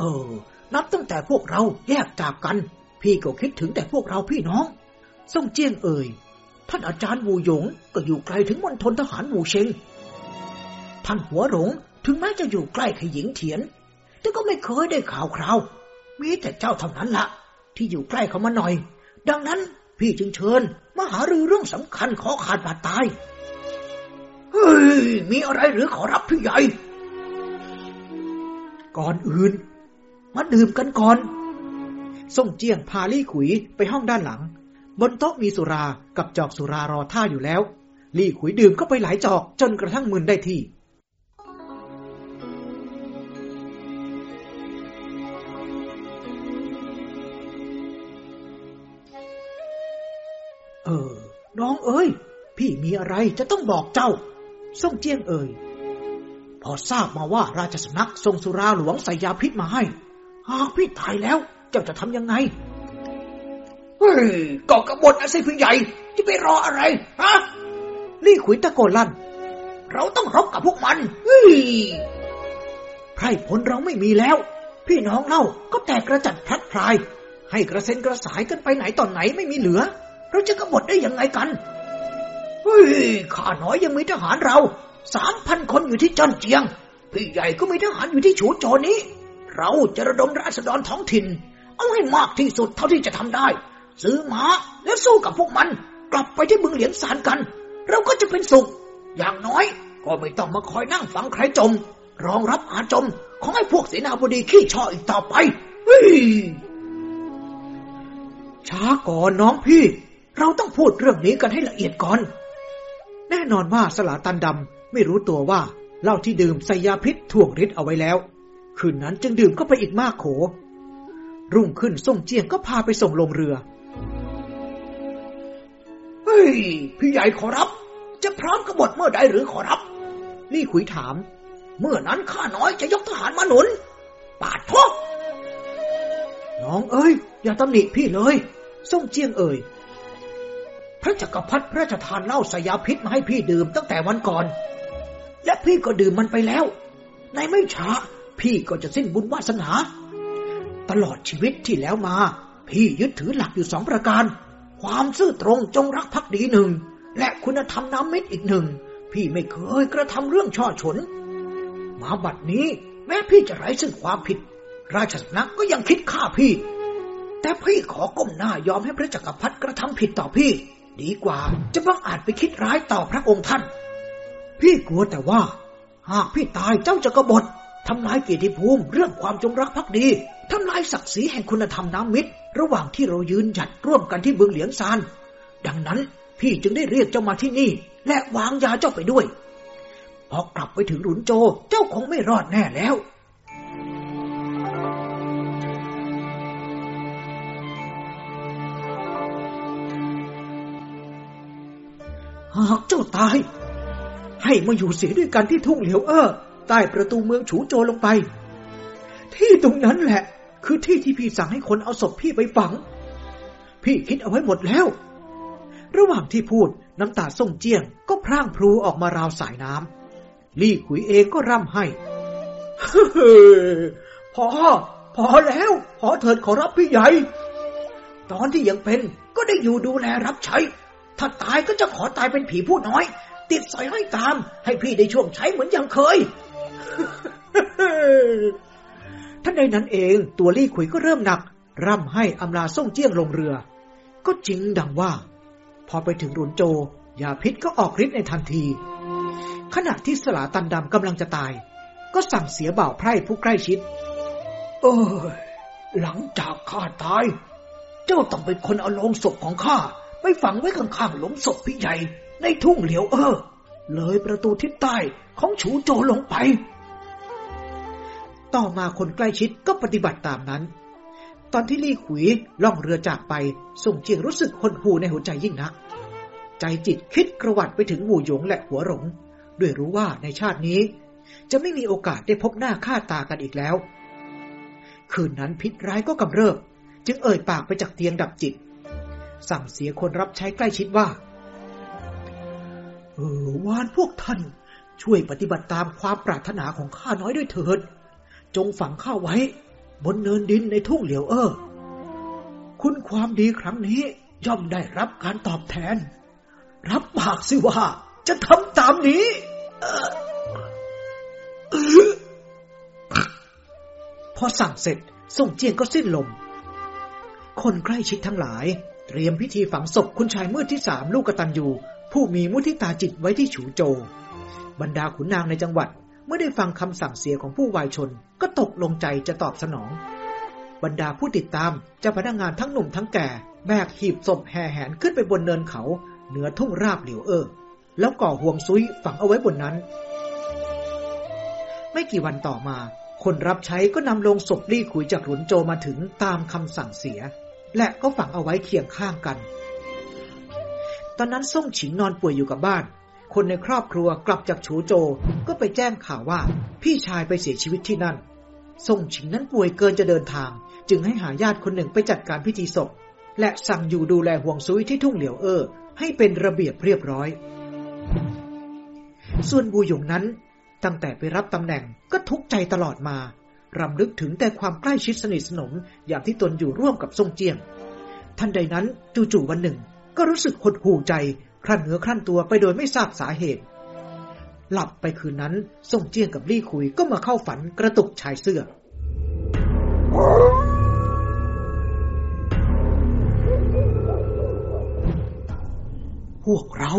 เออ นับตั้งแต่พวกเราแยกจากกัน พี่ก็คิดถึงแต่พวกเราพี่น้องส่งเจียงเอ่ย ท่านอาจารย์วูหยงก็อยู่ไกลถึงมณฑลทหารวูเชง ท่านหัวหลงถึงแม้จะอยู่ใกล้ขยิงเถียน แต่ก็ไม่เคยได้ข่าวคราว มีแต่เจ้าเท่านั้นละที่อยู่ใกล้เขามาหน่อย ดังนั้นพี่จึงเชิญมาหารือเรื่องสำคัญขอขาดบาดตาย เฮ้ย มีอะไรหรือขอรับพี่ใหญ่ ก่อนอื่น มาดื่มกันก่อน ส่งเจียงพาลี่ขุยไปห้องด้านหลัง บนโต๊ะมีสุรากับจอกสุรารอท่าอยู่แล้ว ลี่ขุยดื่มก็ไปหลายจอกจนกระทั่งมึนได้ที่เออ น้องเอ้ย พี่มีอะไรจะต้องบอกเจ้า ส่งเจียงเอ่ย พอทราบมาว่าราชสำนักส่งสุราหลวงใส่ยาพิษมาให้ หากพี่ตายแล้ว เจ้าจะทำยังไง เฮ้ยก็กระบฏนะสิพี่ใหญ่ จะไปรออะไร ฮะ ลี่ขุยตะโกนลั่น เราต้องรบกับพวกมันเฮ้ยไพรผลเราไม่มีแล้ว พี่น้องเล่าก็แตกกระจัดพลัดพราย ให้กระเซ็นกระสายกันไปไหนตอนไหนไม่มีเหลือ เราจะกบฏได้ยังไงกัน เฮ้ย ข้าน้อยยังมีทหารเราสามพันคนอยู่ที่จันเจียง พี่ใหญ่ก็มีทหารอยู่ที่ฉูโจนี้ เราจะระดมราษฎรท้องถิ่น เอาให้มากที่สุดเท่าที่จะทำได้ ซื้อม้าแล้วสู้กับพวกมัน กลับไปที่บึงเหลียงสารกัน เราก็จะเป็นสุข อย่างน้อยก็ไม่ต้องมาคอยนั่งฟังใครจม รองรับอาจมของไอ้พวกเสนาบดีขี้ช่ออีกต่อไปช้าก่อนน้องพี่ เราต้องพูดเรื่องนี้กันให้ละเอียดก่อน แน่นอนว่าสลาตันดำไม่รู้ตัวว่าเหล้าที่ดื่มใส่ยาพิษถ่วงฤทธิ์เอาไว้แล้ว คืนนั้นจึงดื่มก็ไปอีกมากโข รุ่งขึ้นส่งเจียงก็พาไปส่งลงเรือ เฮ้ย พี่ใหญ่ขอรับ จะพร้อมกบฏเมื่อใดหรือขอรับนี่ขุยถาม เมื่อนั้นข้าน้อยจะยกทหารมาหนุน ปาดทกน้องเอ้ย อย่าตำหนิพี่เลย ส่งเจียงเอ่ย พระจักรพรรดิพระราชทานเหล้าสยาพิษมาให้พี่ดื่มตั้งแต่วันก่อน และพี่ก็ดื่มมันไปแล้ว ในไม่ช้า พี่ก็จะสิ้นบุญวาสนา ตลอดชีวิตที่แล้วมา พี่ยึดถือหลักอยู่สองประการ ความซื่อตรงจงรักภักดีหนึ่ง และคุณธรรมน้ำมิตรอีกหนึ่ง พี่ไม่เคยกระทำเรื่องช่อฉน มาบัดนี้แม้พี่จะไร้ซึ่งความผิด ราชสำนักก็ยังคิดฆ่าพี่ แต่พี่ขอก้มหน้ายอมให้พระจักรพรรดิกระทำผิดต่อพี่ ดีกว่าจะบังอาจไปคิดร้ายต่อพระองค์ท่าน พี่กลัวแต่ว่า หากพี่ตายเจ้าจะกบฏ ทำลายเกียรติภูมิเรื่องความจงรักภักดีทำลายศักดิ์ศรีแห่งคุณธรรมน้ำมิตร ระหว่างที่เรายืนหยัดร่วมกันที่บึงเหลียงซาน ดังนั้นพี่จึงได้เรียกเจ้ามาที่นี่ และวางยาเจ้าไปด้วย พอกลับไปถึงหลุนโจเจ้าคงไม่รอดแน่แล้วหากเจ้าตาย ให้มาอยู่เสียด้วยกันที่ทุ่งเหลียวเอ้อ ใต้ประตูเมืองฉูโจลงไป ที่ตรงนั้นแหละ คือที่ที่พี่สั่งให้คนเอาศพพี่ไปฝัง พี่คิดเอาไว้หมดแล้ว ระหว่างที่พูดน้ำตาส่งเจียง ก็พร่างพลูออกมาราวสายน้ำลี่ขุยเองก็ร่ำให้พอ พอแล้ว พอเถิดขอรับพี่ใหญ่ ตอนที่ยังเป็นก็ได้อยู่ดูแลรับใช้ ถ้าตายก็จะขอตายเป็นผีผู้น้อย ติดสอยห้อยตาม ให้พี่ได้ช่วงใช้เหมือนอย่างเคย ท่านใดนั้นเองตัวลี่ขุยก็เริ่มหนัก ร่ำให้อำลาส่งเจี้ยงลงเรือ ก็จริงดังว่า พอไปถึงรุนโจยาพิษก็ออกฤทธิ์ในทันที ขณะที่สลาตันดำกำลังจะตาย ก็สั่งเสียบ่าวไพร่ผู้ใกล้ชิดเออหลังจากข้าตาย เจ้าต้องเป็นคนเอาลงศพของข้าไปฝังไว้ข้างๆหลุมศพพี่ใหญ่ ในทุ่งเหลียวเออ เลยประตูทิศใต้ ของฉูโจลงไป ต่อมาคนใกล้ชิดก็ปฏิบัติตามนั้น ตอนที่ลี่ขุยล่องเรือจากไปส่งเจียงรู้สึกหดหูในหัวใจยิ่งนัก ใจจิตคิดกระวัดไปถึงหูหยงและหัวหลงด้วยรู้ว่าในชาตินี้ จะไม่มีโอกาสได้พบหน้าค่าตากันอีกแล้ว คืนนั้นพิษร้ายก็กำเริบ จึงเอ่ยปากไปจากเตียงดับจิต สั่งเสียคนรับใช้ใกล้ชิดว่า เออวานพวกท่าน ช่วยปฏิบัติตามความปรารถนาของข้าน้อยด้วยเถิด จงฝังข้าไว้ บนเนินดินในทุ่งเหลียวเออ คุณความดีครั้งนี้ย่อมได้รับการตอบแทน รับปากสิว่า จะทำตามนี้พอสั่งเสร็จส่งเจียงก็สิ้นลม คนใกล้ชิดทั้งหลาย เตรียมพิธีฝังศพคุณชายมืดที่สามลูกกตัญญูผู้มีมุทิตาจิตไว้ที่ฉูโจ บรรดาขุนนางในจังหวัด เมื่อได้ฟังคำสั่งเสียของผู้วายชน ก็ตกลงใจจะตอบสนอง บรรดาผู้ติดตามเจะพนักงานทั้งหนุ่มทั้งแก่ แบกหีบศพแห่แหนขึ้นไปบนเนินเขา เหนือทุ่งราบเหลียวเออแล้วก่อห่วงซุยฝังเอาไว้บนนั้น ไม่กี่วันต่อมา คนรับใช้ก็นำลงศพลี่ขุยจากหลุนโจมาถึงตามคำสั่งเสีย และก็ฝังเอาไว้เคียงข้างกัน ตอนนั้นซ่งฉิงนอนป่วยอยู่กับบ้าน คนในครอบครัวกลับจากฉูโจก็ไปแจ้งข่าวว่า พี่ชายไปเสียชีวิตที่นั่นซ่งฉิงนั้นป่วยเกินจะเดินทาง จึงให้หาญาติคนหนึ่งไปจัดการพิธีศพ และสั่งอยู่ดูแลห่วงซุยที่ทุ่งเหลียวเออให้เป็นระเบียบเรียบร้อย ส่วนบูหยงนั้น ตั้งแต่ไปรับตำแหน่งก็ทุกข์ใจตลอดมารำลึกถึงแต่ความใกล้ชิดสนิทสนมอย่างที่ตนอยู่ร่วมกับทรงเจียง ทันใดนั้นจู่ๆวันหนึ่ง ก็รู้สึกหดหู่ใจ ครั่นเนื้อครั่นตัวไปโดยไม่ทราบสาเหตุ หลับไปคืนนั้นทรงเจียงกับลี่คุยก็มาเข้าฝันกระตุกชายเสื้อ พวกเรา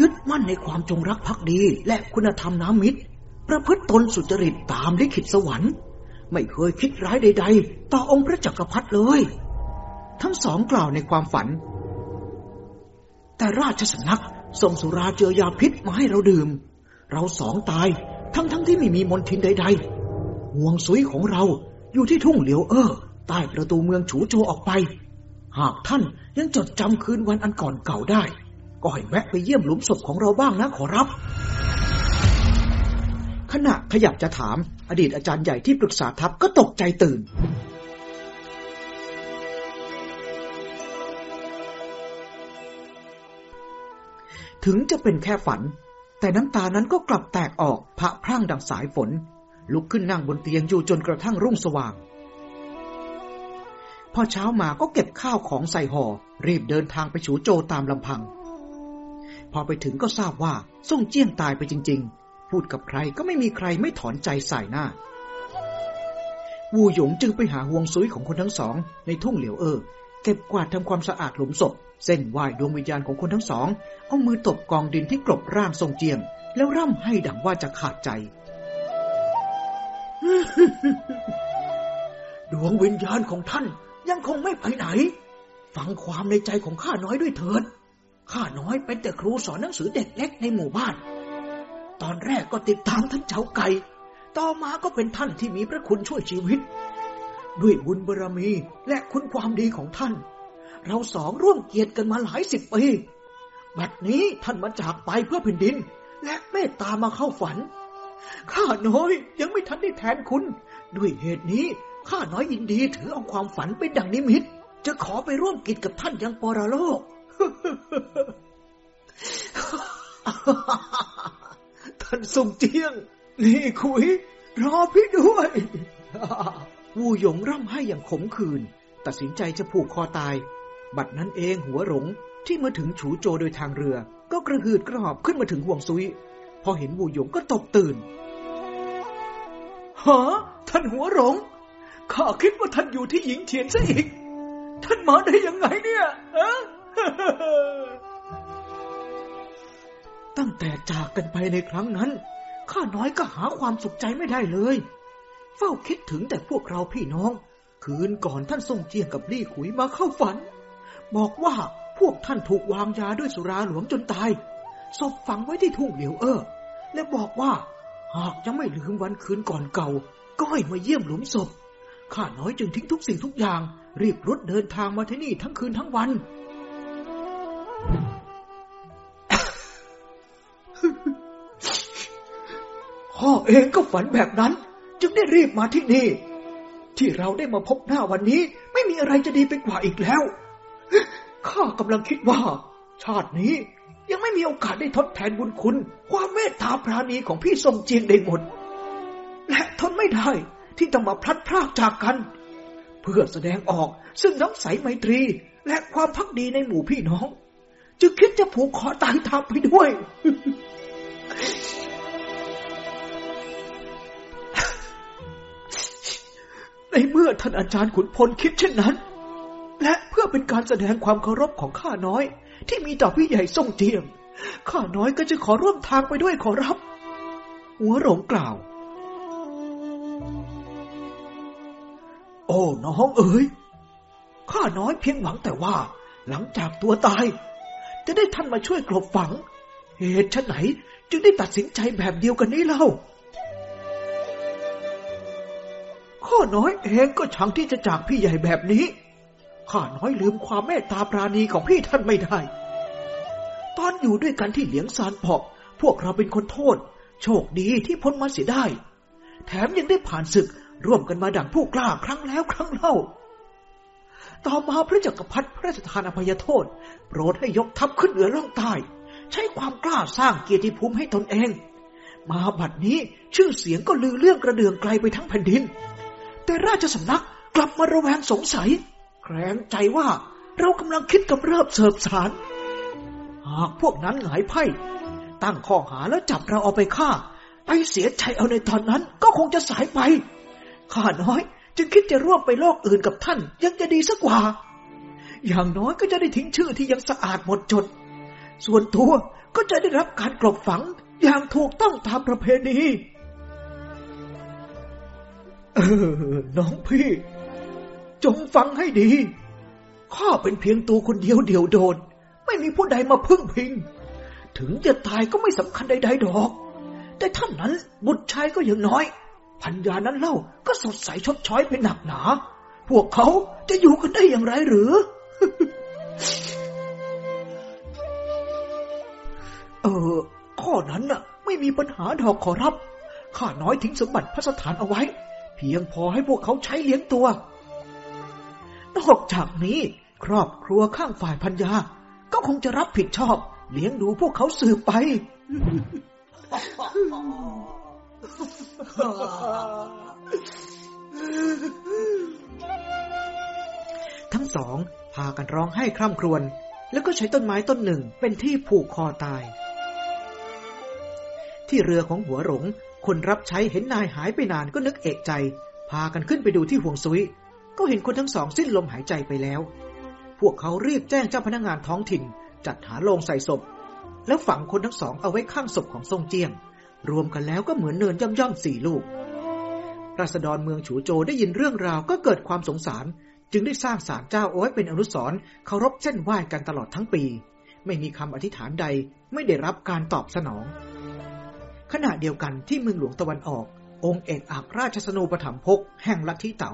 ยึดมั่นในความจงรักภักดีและคุณธรรมน้ำมิตร ประพฤติตนสุจริตตามลิขิตสวรรค์ไม่เคยคิดร้ายใด ๆ ต่อองค์พระจักรพรรดิเลย ทั้งสองกล่าวในความฝัน แต่ราชสำนักส่งสุราเจือยาพิษมาให้เราดื่ม เราสองตายทั้งๆทที่ไม่มีมนทินใดๆห่วงซุยของเราอยู่ที่ทุ่งเหลียวเอ้อใต้ประตูเมืองฉูโจออกไป หากท่านยังจดจำคืนวันอันก่อนเก่าได้ ก็ให้แวะไปเยี่ยมหลุมศพของเราบ้างนะขอรับ ขณะขยับจะถามอดีตอาจารย์ใหญ่ที่ปรึกษาทัพก็ตกใจตื่น ถึงจะเป็นแค่ฝัน แต่น้ำตานั้นก็กลับแตกออกพระพรั่งดังสายฝน ลุกขึ้นนั่งบนเตียงอยู่จนกระทั่งรุ่งสว่าง พอเช้ามาก็เก็บข้าวของใส่ห่อรีบเดินทางไปฉูโจตามลำพัง พอไปถึงก็ทราบว่าส่งเจี้ยงตายไปจริง ๆ พูดกับใครก็ไม่มีใครไม่ถอนใจใส่หน้าวูหยงจึงไปหาห่วงซุยของคนทั้งสองในทุ่งเหลียวเออเก็บกวาดทำความสะอาดหลุมศพ เส้นไหวดวงวิญญาณของคนทั้งสอง เอามือตบกองดินที่กลบร่างทรงเจียม แล้วร่ำให้ดังว่าจะขาดใจ ดวงวิญญาณของท่านยังคงไม่ไปไหน ฟังความในใจของข้าน้อยด้วยเถิด ข้าน้อยเป็นแต่ครูสอนหนังสือเด็กเล็กในหมู่บ้าน ตอนแรกก็ติดตามท่านเจ้าไก่ ต่อมาก็เป็นท่านที่มีพระคุณช่วยชีวิต ด้วยบุญบารรมีและคุณความดีของท่าน เราสองร่วมเกียรติกันมาหลายสิบปี บัดนี้ท่านมาจากไปเพื่อแผ่นดิน และเมตตามาเข้าฝัน ข้าน้อยยังไม่ทันได้แทนคุณ ด้วยเหตุนี้ข้าน้อยยินดีถือเอาความฝันเป็นดังนิมิต จะขอไปร่วมกิจกับท่านยังปรโลก ท่านทรงเจียง นี่คุย รอพี่ด้วยวูหยงร่ำให้อย่างขมขื่นตัดสินใจจะผูกคอตาย บัดนั้นเองหัวหลงที่มาถึงฉูโจโดยทางเรือ ก็กระหืดกระหอบขึ้นมาถึงห่วงซุย พอเห็นวูหยงก็ตกตื่นฮะท่านหัวหลงข้าคิดว่าท่านอยู่ที่หญิงเทียนซะอีก ท่านมาได้ยังไงเนี่ยอะตั้งแต่จากกันไปในครั้งนั้น ข้าน้อยก็หาความสุขใจไม่ได้เลย เฝ้าคิดถึงแต่พวกเราพี่น้อง คืนก่อนท่านทรงเจียงกับลี่ขุยมาเข้าฝัน บอกว่าพวกท่านถูกวางยาด้วยสุราหลวงจนตายศพฝังไว้ที่ทุ่งเหลียวเออ และบอกว่า หากยังไม่ลืมวันคืนก่อนเก่า ก็ให้มาเยี่ยมหลุมศพ ข้าน้อยจึงทิ้งทุกสิ่งทุกอย่าง รีบรถเดินทางมาที่นี่ทั้งคืนทั้งวัน พ่อเองก็ฝันแบบนั้น จึงได้รีบมาที่นี่ ที่เราได้มาพบหน้าวันนี้ ไม่มีอะไรจะดีไปกว่าอีกแล้ว ข้ากำลังคิดว่า ชาตินี้ยังไม่มีโอกาสได้ทดแทนบุญคุณ ความเมตตาปราณีของพี่ทรงเจียงได้หมด และทนไม่ได้ที่ต้องมาพลัดพรากจากกัน เพื่อแสดงออกซึ่งน้ำใสไมตรี และความพักดีในหมู่พี่น้อง จึงคิดจะผูกคอตายตามไปด้วย ในเมื่อท่านอาจารย์ขุนพลคิดเช่นนั้น และเพื่อเป็นการแสดงความเคารพของข้าน้อย ที่มีต่อพี่ใหญ่ทรงเจียม ข้าน้อยก็จะขอร่วมทางไปด้วยขอรับ หัวหลงกล่าว โอ้น้องเอ๋ย ข้าน้อยเพียงหวังแต่ว่า หลังจากตัวตาย จะได้ท่านมาช่วยกลบฝัง เหตุชะไหนจึงได้ตัดสินใจแบบเดียวกันนี้เล่าข้าน้อยเองก็ชังที่จะจากพี่ใหญ่แบบนี้ ข้าน้อยลืมความเมตตาปราณีของพี่ท่านไม่ได้ ตอนอยู่ด้วยกันที่เหลียงซานเผาะพวกเราเป็นคนโทษ โชคดีที่พ้นมาเสียได้ แถมยังได้ผ่านศึกร่วมกันมาดังผู้กล้าครั้งแล้วครั้งเล่า ต่อมาพระจักรพรรดิพระราชทานอภัยโทษ โปรดให้ยกทัพขึ้นเหนือล่องใต้ ใช้ความกล้าสร้างเกียรติภูมิให้ตนเอง มาบัดนี้ชื่อเสียงก็ลือเรื่องกระเดืองไกลไปทั้งแผ่นดิน แต่ราชสำนักกลับมาระแวงสงสัย แคลงใจว่าเรากำลังคิดกับเริบเสิบสาร หากพวกนั้นหงายไพ่ ตั้งข้อหาแล้วจับเราเอาไปฆ่าไปเสียใจเอาในตอนนั้นก็คงจะสายไป ข้าน้อย จึงคิดจะร่วมไปโลกอื่นกับท่าน ยังจะดีสักกว่า อย่างน้อยก็จะได้ทิ้งชื่อที่ยังสะอาดหมดจด ส่วนตัวก็จะได้รับการกลบฝังอย่างถูกต้องตามประเพณี เออ น้องพี่ จงฟังให้ดี ข้าเป็นเพียงตัวคนเดียวเดียวโดนไม่มีผู้ใดมาพึ่งพิง ถึงจะตายก็ไม่สำคัญใดๆดอก แต่ท่านนั้นบุตรชายก็ยังน้อย พัญญานั้นเล่าก็สดใสชดช้อยเป็นหนักหนา พวกเขาจะอยู่กันได้อย่างไรหรือ เออ ข้อนั้นน่ะ ไม่มีปัญหาดอกขอรับ ข้าน้อยทิ้งสมบัติพระสถานเอาไว้ เพียงพอให้พวกเขาใช้เลี้ยงตัว นอกจากนี้ ครอบครัวข้างฝ่ายพัญญา ก็คงจะรับผิดชอบ เลี้ยงดูพวกเขาสืบไป ทั้งสองพากันร้องไห้คร่ำครวญแล้วก็ใช้ต้นไม้ต้นหนึ่งเป็นที่ผูกคอตาย ที่เรือของหัวหลงคนรับใช้เห็นนายหายไปนานก็นึกเอกใจ พากันขึ้นไปดูที่ห่วงซุย ก็เห็นคนทั้งสองสิ้นลมหายใจไปแล้ว พวกเขารีบแจ้งเจ้าพนักงานท้องถิ่น จัดหาโลงใส่ศพ แล้วฝังคนทั้งสองเอาไว้ข้างศพของทรงเจียง รวมกันแล้วก็เหมือนเนินย่อมย่อมสี่ลูกราษฎรเมืองฉูโจได้ยินเรื่องราวก็เกิดความสงสาร จึงได้สร้างศาลเจ้าเอาไว้เป็นอนุสรณ์เคารพเส้นไหว้กันตลอดทั้งปี ไม่มีคำอธิษฐานใดไม่ได้รับการตอบสนอง ขณะเดียวกันที่เมืองหลวงตะวันออก องค์เอกอัครราชสนูปถัมภกแห่งลัทธิเต๋า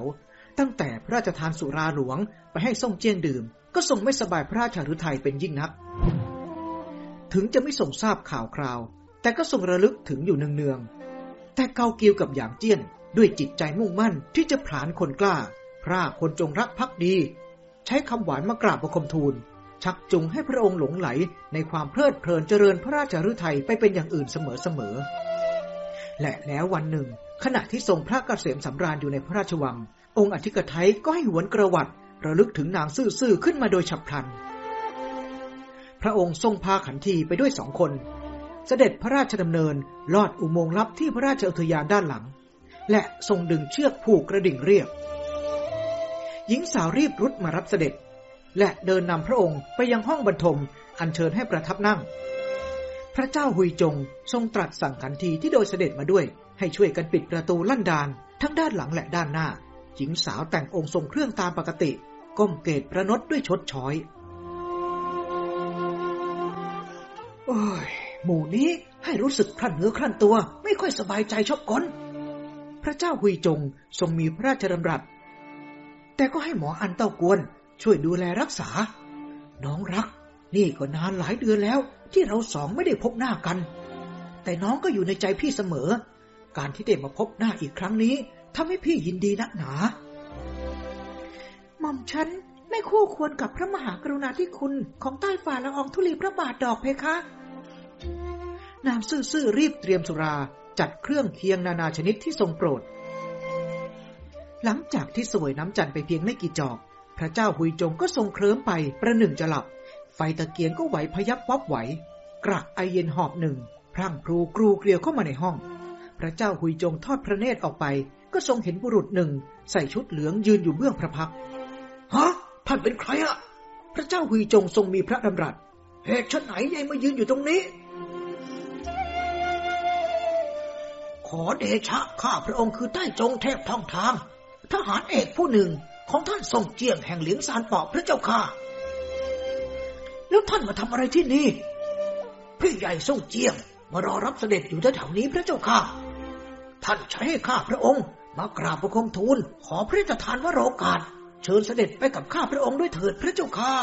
ตั้งแต่พระราชทานสุราหลวงไปให้ทรงเจียงดื่ม ก็ทรงไม่สบายพระราชฤทัยเป็นยิ่งนัก ถึงจะไม่ทรงทราบข่าวคราว แต่ก็ทรงระลึกถึงอยู่เนืองๆแต่เกาเกียวกับหยางเจี้ยนด้วยจิตใจมุ่งมั่นที่จะผานคนกล้า พระคนจงรักภักดี ใช้คำหวานมากราบบังคมทูล ชักจูงให้พระองค์หลงไหลในความเพลิดเพลินเจริญพระราชฤทัยไปเป็นอย่างอื่นเสมอๆและแล้ววันหนึ่ง ขณะที่ทรงพระกเกษมสำราญอยู่ในพระราชวัง องค์อธิกไทยก็ให้หวนกระวัดระลึกถึงนางซื่อๆขึ้นมาโดยฉับพลัน พระองค์ทรงพาขันทีไปด้วยสองคน เสด็จพระราชดำเนินลอดอุโมงค์ลับที่พระราชอุทยานด้านหลัง และทรงดึงเชือกผูกกระดิ่งเรียบ หญิงสาวรีบรุดมารับเสด็จ และเดินนำพระองค์ไปยังห้องบรรทมอัญเชิญให้ประทับนั่ง พระเจ้าหุยจงทรงตรัสสั่งขันทีที่โดยเสด็จมาด้วย ให้ช่วยกันปิดประตูลั่นดานทั้งด้านหลังและด้านหน้า หญิงสาวแต่งองค์ทรงเครื่องตามปกติ ก้มเกตประนดด้วยชดช้อย โอ้ย หมู่นี้ให้รู้สึกคลั่นเนื้อคลั่นตัว ไม่ค่อยสบายใจชอบกนพระเจ้าหุยจงทรงมีพระราชดำรัส แต่ก็ให้หมออันเต้ากวน ช่วยดูแลรักษา น้องรัก นี่ก็นานหลายเดือนแล้ว ที่เราสองไม่ได้พบหน้ากัน แต่น้องก็อยู่ในใจพี่เสมอ การที่ได้มาพบหน้าอีกครั้งนี้ ทำให้พี่ยินดีนักหนาหม่อมฉันไม่คู่ควรกับพระมหากรุณาธิคุณของใต้ฝ่าละอองธุลีพระบาทดอกเพคะ นางซื่อๆรีบเตรียมสุราจัดเครื่องเคียงนานาชนิดที่ทรงโปรด หลังจากที่สวยน้ำจันทร์ไปเพียงไม่กี่จอก พระเจ้าหุยจงก็ทรงเคลิ้มไปประหนึ่งจะหลับ ไฟตะเกียงก็ไหวพยับวับไหว กระไอเย็นหอบหนึ่ง พรั่งพรูกรูเกลียวเข้ามาในห้อง พระเจ้าหุยจงทอดพระเนตรออกไป ก็ทรงเห็นบุรุษหนึ่ง ใส่ชุดเหลืองยืนอยู่เบื้องพระพักฮะท่านเป็นใครอะพระเจ้าหุยจงทรงมีพระดำรัสเหตุชนไหนยายมายืนอยู่ตรงนี้ ขอเดชะข้าพระองค์คือใต้จงเทพท่องทาง ทหารเอกผู้หนึ่งของท่านทรงเจียงแห่งเหลียงซานปอกพระเจ้าค่ะ แล้วท่านมาทำอะไรที่นี่พี่ใหญ่ทรงเจียงมารอรับเสด็จอยู่แถวๆนี้พระเจ้าค่ะ ท่านใช้ให้ข้าพระองค์ มากราบประคมทูลขอพระราชทานวโรกาส เชิญเสด็จไปกับข้าพระองค์ด้วยเถิดพระเจ้าค่ะ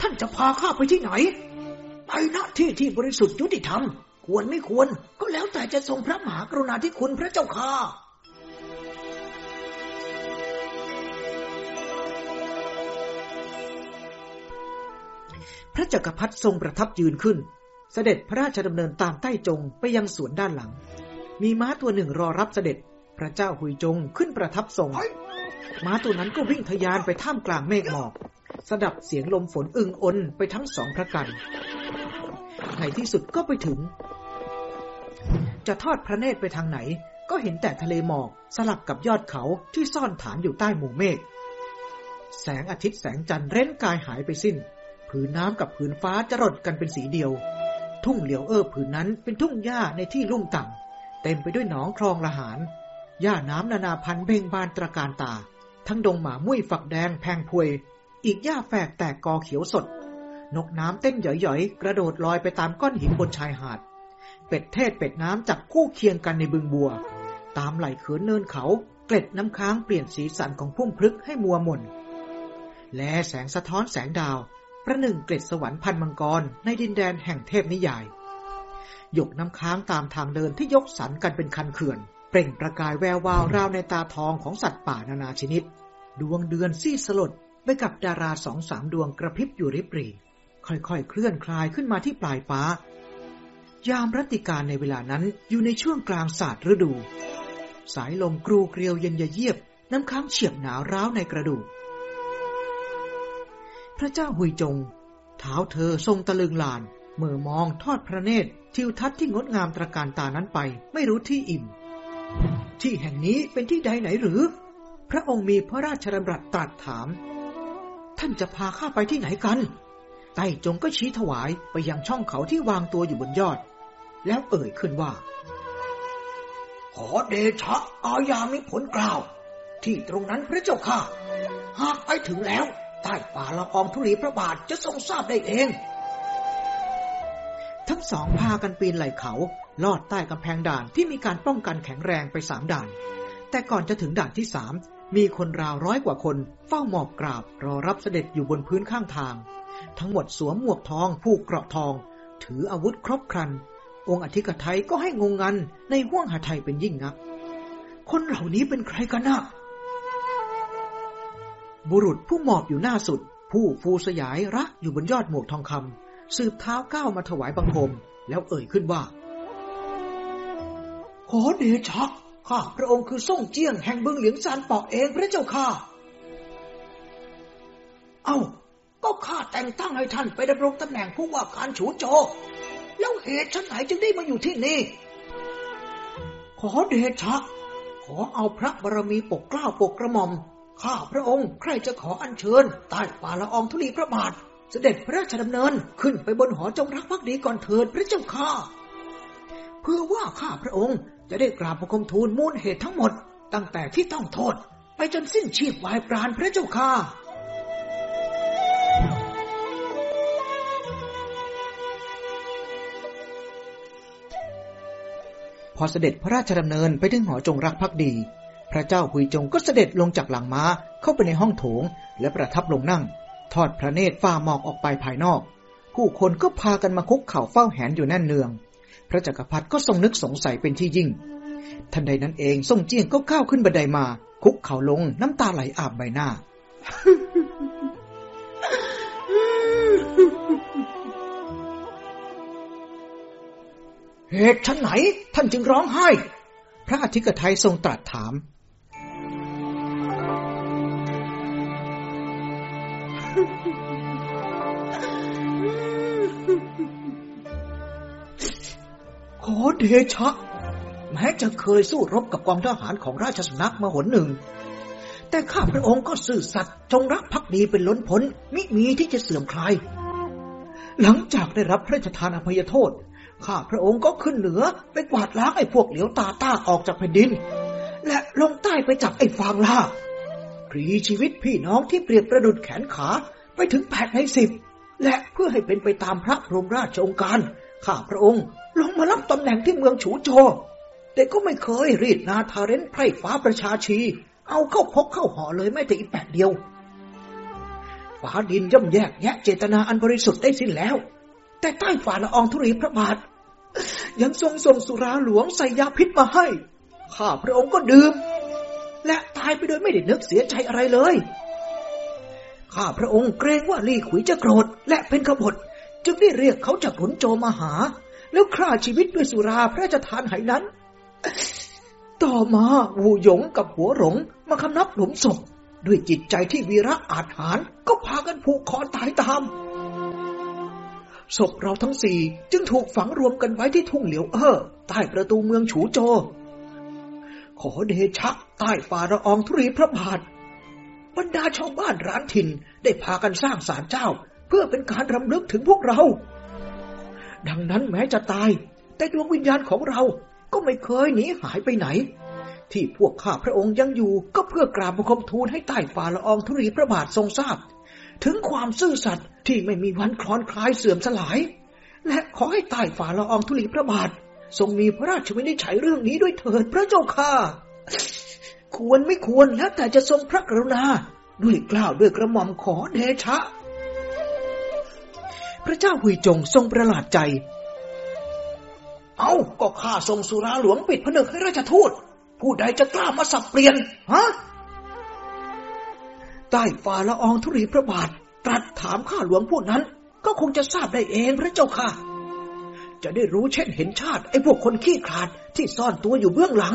ท่านจะพาข้าไปที่ไหน ไปณที่ที่บริสุทธิ์ยุติธรรม ควรไม่ควรก็แล้วแต่จะทรงพระมหากรุณาธิคุณพระเจ้าค่ะพระจักรพรรดิทรงประทับยืนขึ้น เสด็จพระราชดำเนินตามใต้จงไปยังสวนด้านหลัง มีม้าตัวหนึ่งรอรับเสด็จ พระเจ้าหุยจงขึ้นประทับทรง ม้าตัวนั้นก็วิ่งทะยานไปท่ามกลางเมฆหมอกสดับเสียงลมฝนอึงอนไปทั้งสองพระกัน ในที่สุดก็ไปถึง จะทอดพระเนตรไปทางไหน ก็เห็นแต่ทะเลหมอกสลับกับยอดเขาที่ซ่อนฐานอยู่ใต้หมู่เมฆ แสงอาทิตย์แสงจันทร์เร้นกายหายไปสิ้น ผืนน้ำกับผืนฟ้าจะรดกันเป็นสีเดียว ทุ่งเหลียวเออผืนนั้นเป็นทุ่งหญ้าในที่ลุ่มต่ำ เต็มไปด้วยหนองคลองละหารหญ้าน้ำนานาพันธุ์เบ่งบานตระการตา ทั้งดงหมามุ้ยฝักแดงแพงพวย อีกหญ้าแฝกแตกกอเขียวสด นกน้ำเต้นหย่อยๆ กระโดดลอยไปตามก้อนหินบนชายหาด เป็ดเทศเป็ดน้ำจับคู่เคียงกันในบึงบัว ตามไหลเขินเนินเขา เกล็ดน้ำค้างเปลี่ยนสีสันของพุ่มพลึกให้มัวหม่น และแสงสะท้อนแสงดาว ประหนึ่งเกล็ดสวรรค์พันมังกรในดินแดนแห่งเทพนิยาย หยกน้ำค้างตามทางเดินที่ยกสันกันเป็นคันเขื่อน เปล่งประกายแวววาวราวในตาทองของสัตว์ป่านานาชนิด ดวงเดือนซี่สลดไปกับดาราสองสามดวงกระพริบอยู่ริบหรี่ค่อยๆ เคลื่อนคลายขึ้นมาที่ปลายฟ้า ยามรัติการในเวลานั้นอยู่ในช่วงกลางศาสตร์ฤดู สายลมกรูเกลียวเย็นยเยียบ น้ำค้างเฉียบหนาวร้าวในกระดูก พระเจ้าหุยจง เท้าเธอทรงตะลึงลานเมื่อมองทอดพระเนตร ทิวทัศน์ที่งดงามตระการตานั้นไป ไม่รู้ที่อิ่ม ที่แห่งนี้เป็นที่ใดไหนหรือ พระองค์มีพระราชดำรัสตรัสถาม ท่านจะพาข้าไปที่ไหนกัน ไต้จงก็ชี้ถวายไปยังช่องเขาที่วางตัวอยู่บนยอด แล้วเอ่ยขึ้นว่า ขอเดชะอาญามิผลกล่าว ที่ตรงนั้นพระเจ้าค่ะหากไปถึงแล้วใต้ป่าละอองธุลีพระบาทจะทรงทราบได้เอง ทั้งสองพากันปีนไหล่เขา ลอดใต้กำแพงด่านที่มีการป้องกันแข็งแรงไปสามด่าน แต่ก่อนจะถึงด่านที่สามมีคนราวร้อยกว่าคน เฝ้าหมอบกราบรอรับเสด็จอยู่บนพื้นข้างทาง ทั้งหมดสวมหมวกทองผูกเกราะทอง ถืออาวุธครบครัน องค์อธิกไทยก็ให้งงงันในห้วงหาไทยเป็นยิ่งนัก คนเหล่านี้เป็นใครกันนะบุรุษผู้หมอบอยู่หน้าสุด ผู้ฟูสยายรักอยู่บนยอดหมวกทองคำ สืบเท้าก้าวมาถวายบังคม แล้วเอ่ยขึ้นว่า ขอเดชะข้าพระองค์คือส่งเจียงแห่งเบึงเหลียงซานปอกเองพระเจ้าค่ะ เอ้า ก็ข้าแต่งตั้งให้ท่านไปดำรงตำแหน่งผู้ว่าการฉูโจ แล้วเหตุชั้นไหนจึงได้มาอยู่ที่นี่ ขอเดชะ ขอเอาพระบารมีปกเกล้าปกกระหม่อม ข้าพระองค์ใครจะขออัญเชิญใต้ป่าละอองธุลีพระบาท เสด็จพระราชดำเนินขึ้นไปบนหอจงรักภักดีก่อนเถิดพระเจ้าข้าเพื่อว่าข้าพระองค์จะได้กราบประคมทูลมูลเหตุทั้งหมด ตั้งแต่ที่ต้องโทษ ไปจนสิ้นชีพวายปราณพระเจ้าข้าพอเสด็จพระราชดำเนินไปถึงหอจงรักภักดี พระเจ้าหุยจงก็เสด็จลงจากหลังม้าเข้าไปในห้องโถง และประทับลงนั่ง ทอดพระเนตรฟ้ามองออกไปภายนอก ผู้คนก็พากันมาคุกเข่าเฝ้าแหนอยู่แน่นเนือง พระจักรพรรดิก็ทรงนึกสงสัยเป็นที่ยิ่ง ทันใดนั้นเองทรงเจียงก็ก้าวขึ้นบันไดมา คุกเข่าลงน้ำตาไหลอาบใบหน้า เหตุชั้นไหน ท่านจึงร้องไห้ พระอาทิกไทยทรงตรัสถาม เดชะ แม้จะเคยสู้รบกับกองทหารของราชสำนักมาหนหนึ่ง แต่ข้าพระองค์ก็ซื่อสัตย์จงรักภักดีเป็นล้นพ้นมิมีที่จะเสื่อมคลาย หลังจากได้รับพระราชทานอภัยโทษ ข้าพระองค์ก็ขึ้นเหนือไปกวาดล้างไอ้พวกเหลียวตาต้าออกจากแผ่นดิน และลงใต้ไปจับไอ้ฟางล่าพรีชีวิตพี่น้องที่เปรียบประดุดแขนขาไปถึงแปดในสิบและเพื่อให้เป็นไปตามพระบรมราชองการ ข้าพระองค์ ลงมารับตำแหน่งที่เมืองฉูโจ แต่ก็ไม่เคยรีดนาทาเรนไพร่ฟ้าประชาชี เอาเข้าพกเข้าห่อเลยแม้แต่อีแปดเดียวฟ้าดินย่อมแยกแยะเจตนาอันบริสุทธิ์ได้สิ้นแล้ว แต่ใต้ฝ่าละอองธุรีพระบาท ยังทรงส่งสุราหลวงใส่ยาพิษมาให้ ข้าพระองค์ก็ดื่ม และตายไปโดยไม่ได้นึกเสียใจอะไรเลย ข้าพระองค์เกรงว่าลี่ขุยจะโกรธและเป็นขบฏ จึงได้เรียกเขาจากขุนโจมาหา แล้วฆ่าชีวิตด้วยสุราพระราชทานไหนั้น ต่อมาวูหยงกับหัวหลงมาคำนับหลุมศพด้วยจิตใจที่วีระอาจหารก็พากันผูกคอตายตาม ศพเราทั้งสี่จึงถูกฝังรวมกันไว้ที่ทุ่งเหลียวเอ้อใต้ประตูเมืองฉูโจ ขอเดชะใต้ฝ่าละอองธุรีพระบาท บรรดาชาวบ้านร้านถิ่นได้พากันสร้างศาลเจ้า เพื่อเป็นการรำลึกถึงพวกเรา ดังนั้นแม้จะตาย แต่ดวงวิญญาณของเราก็ไม่เคยหนีหายไปไหน ที่พวกข้าพระองค์ยังอยู่ก็เพื่อกราบบังคมทูลให้ใต้ฝ่าละอองธุรีพระบาททรงทราบ ถึงความซื่อสัตย์ที่ไม่มีวันคลอนคลายเสื่อมสลาย และขอให้ใต้ฝ่าละอองธุลีพระบาท ทรงมีพระราชวินิจฉัยเรื่องนี้ด้วยเถิดพระเจ้าค่ะ ควรไม่ควรแล้วแต่จะทรงพระกรุณาด้วยกล้าวด้วยกระหม่อมขอเดชะ พระเจ้าหุยจงทรงประหลาดใจ เอาก็ข้าทรงสุราหลวงปิดผนึกให้ราชทูต ผู้ใดจะกล้ามาสับเปลี่ยน ฮะ ใต้ฝ่าละอองธุรีพระบาท ตรัสถามข้าหลวงผู้นั้น ก็คงจะทราบได้เองพระเจ้าค่ะ จะได้รู้เช่นเห็นชาติ ไอ้พวกคนขี้ขลาดที่ซ่อนตัวอยู่เบื้องหลัง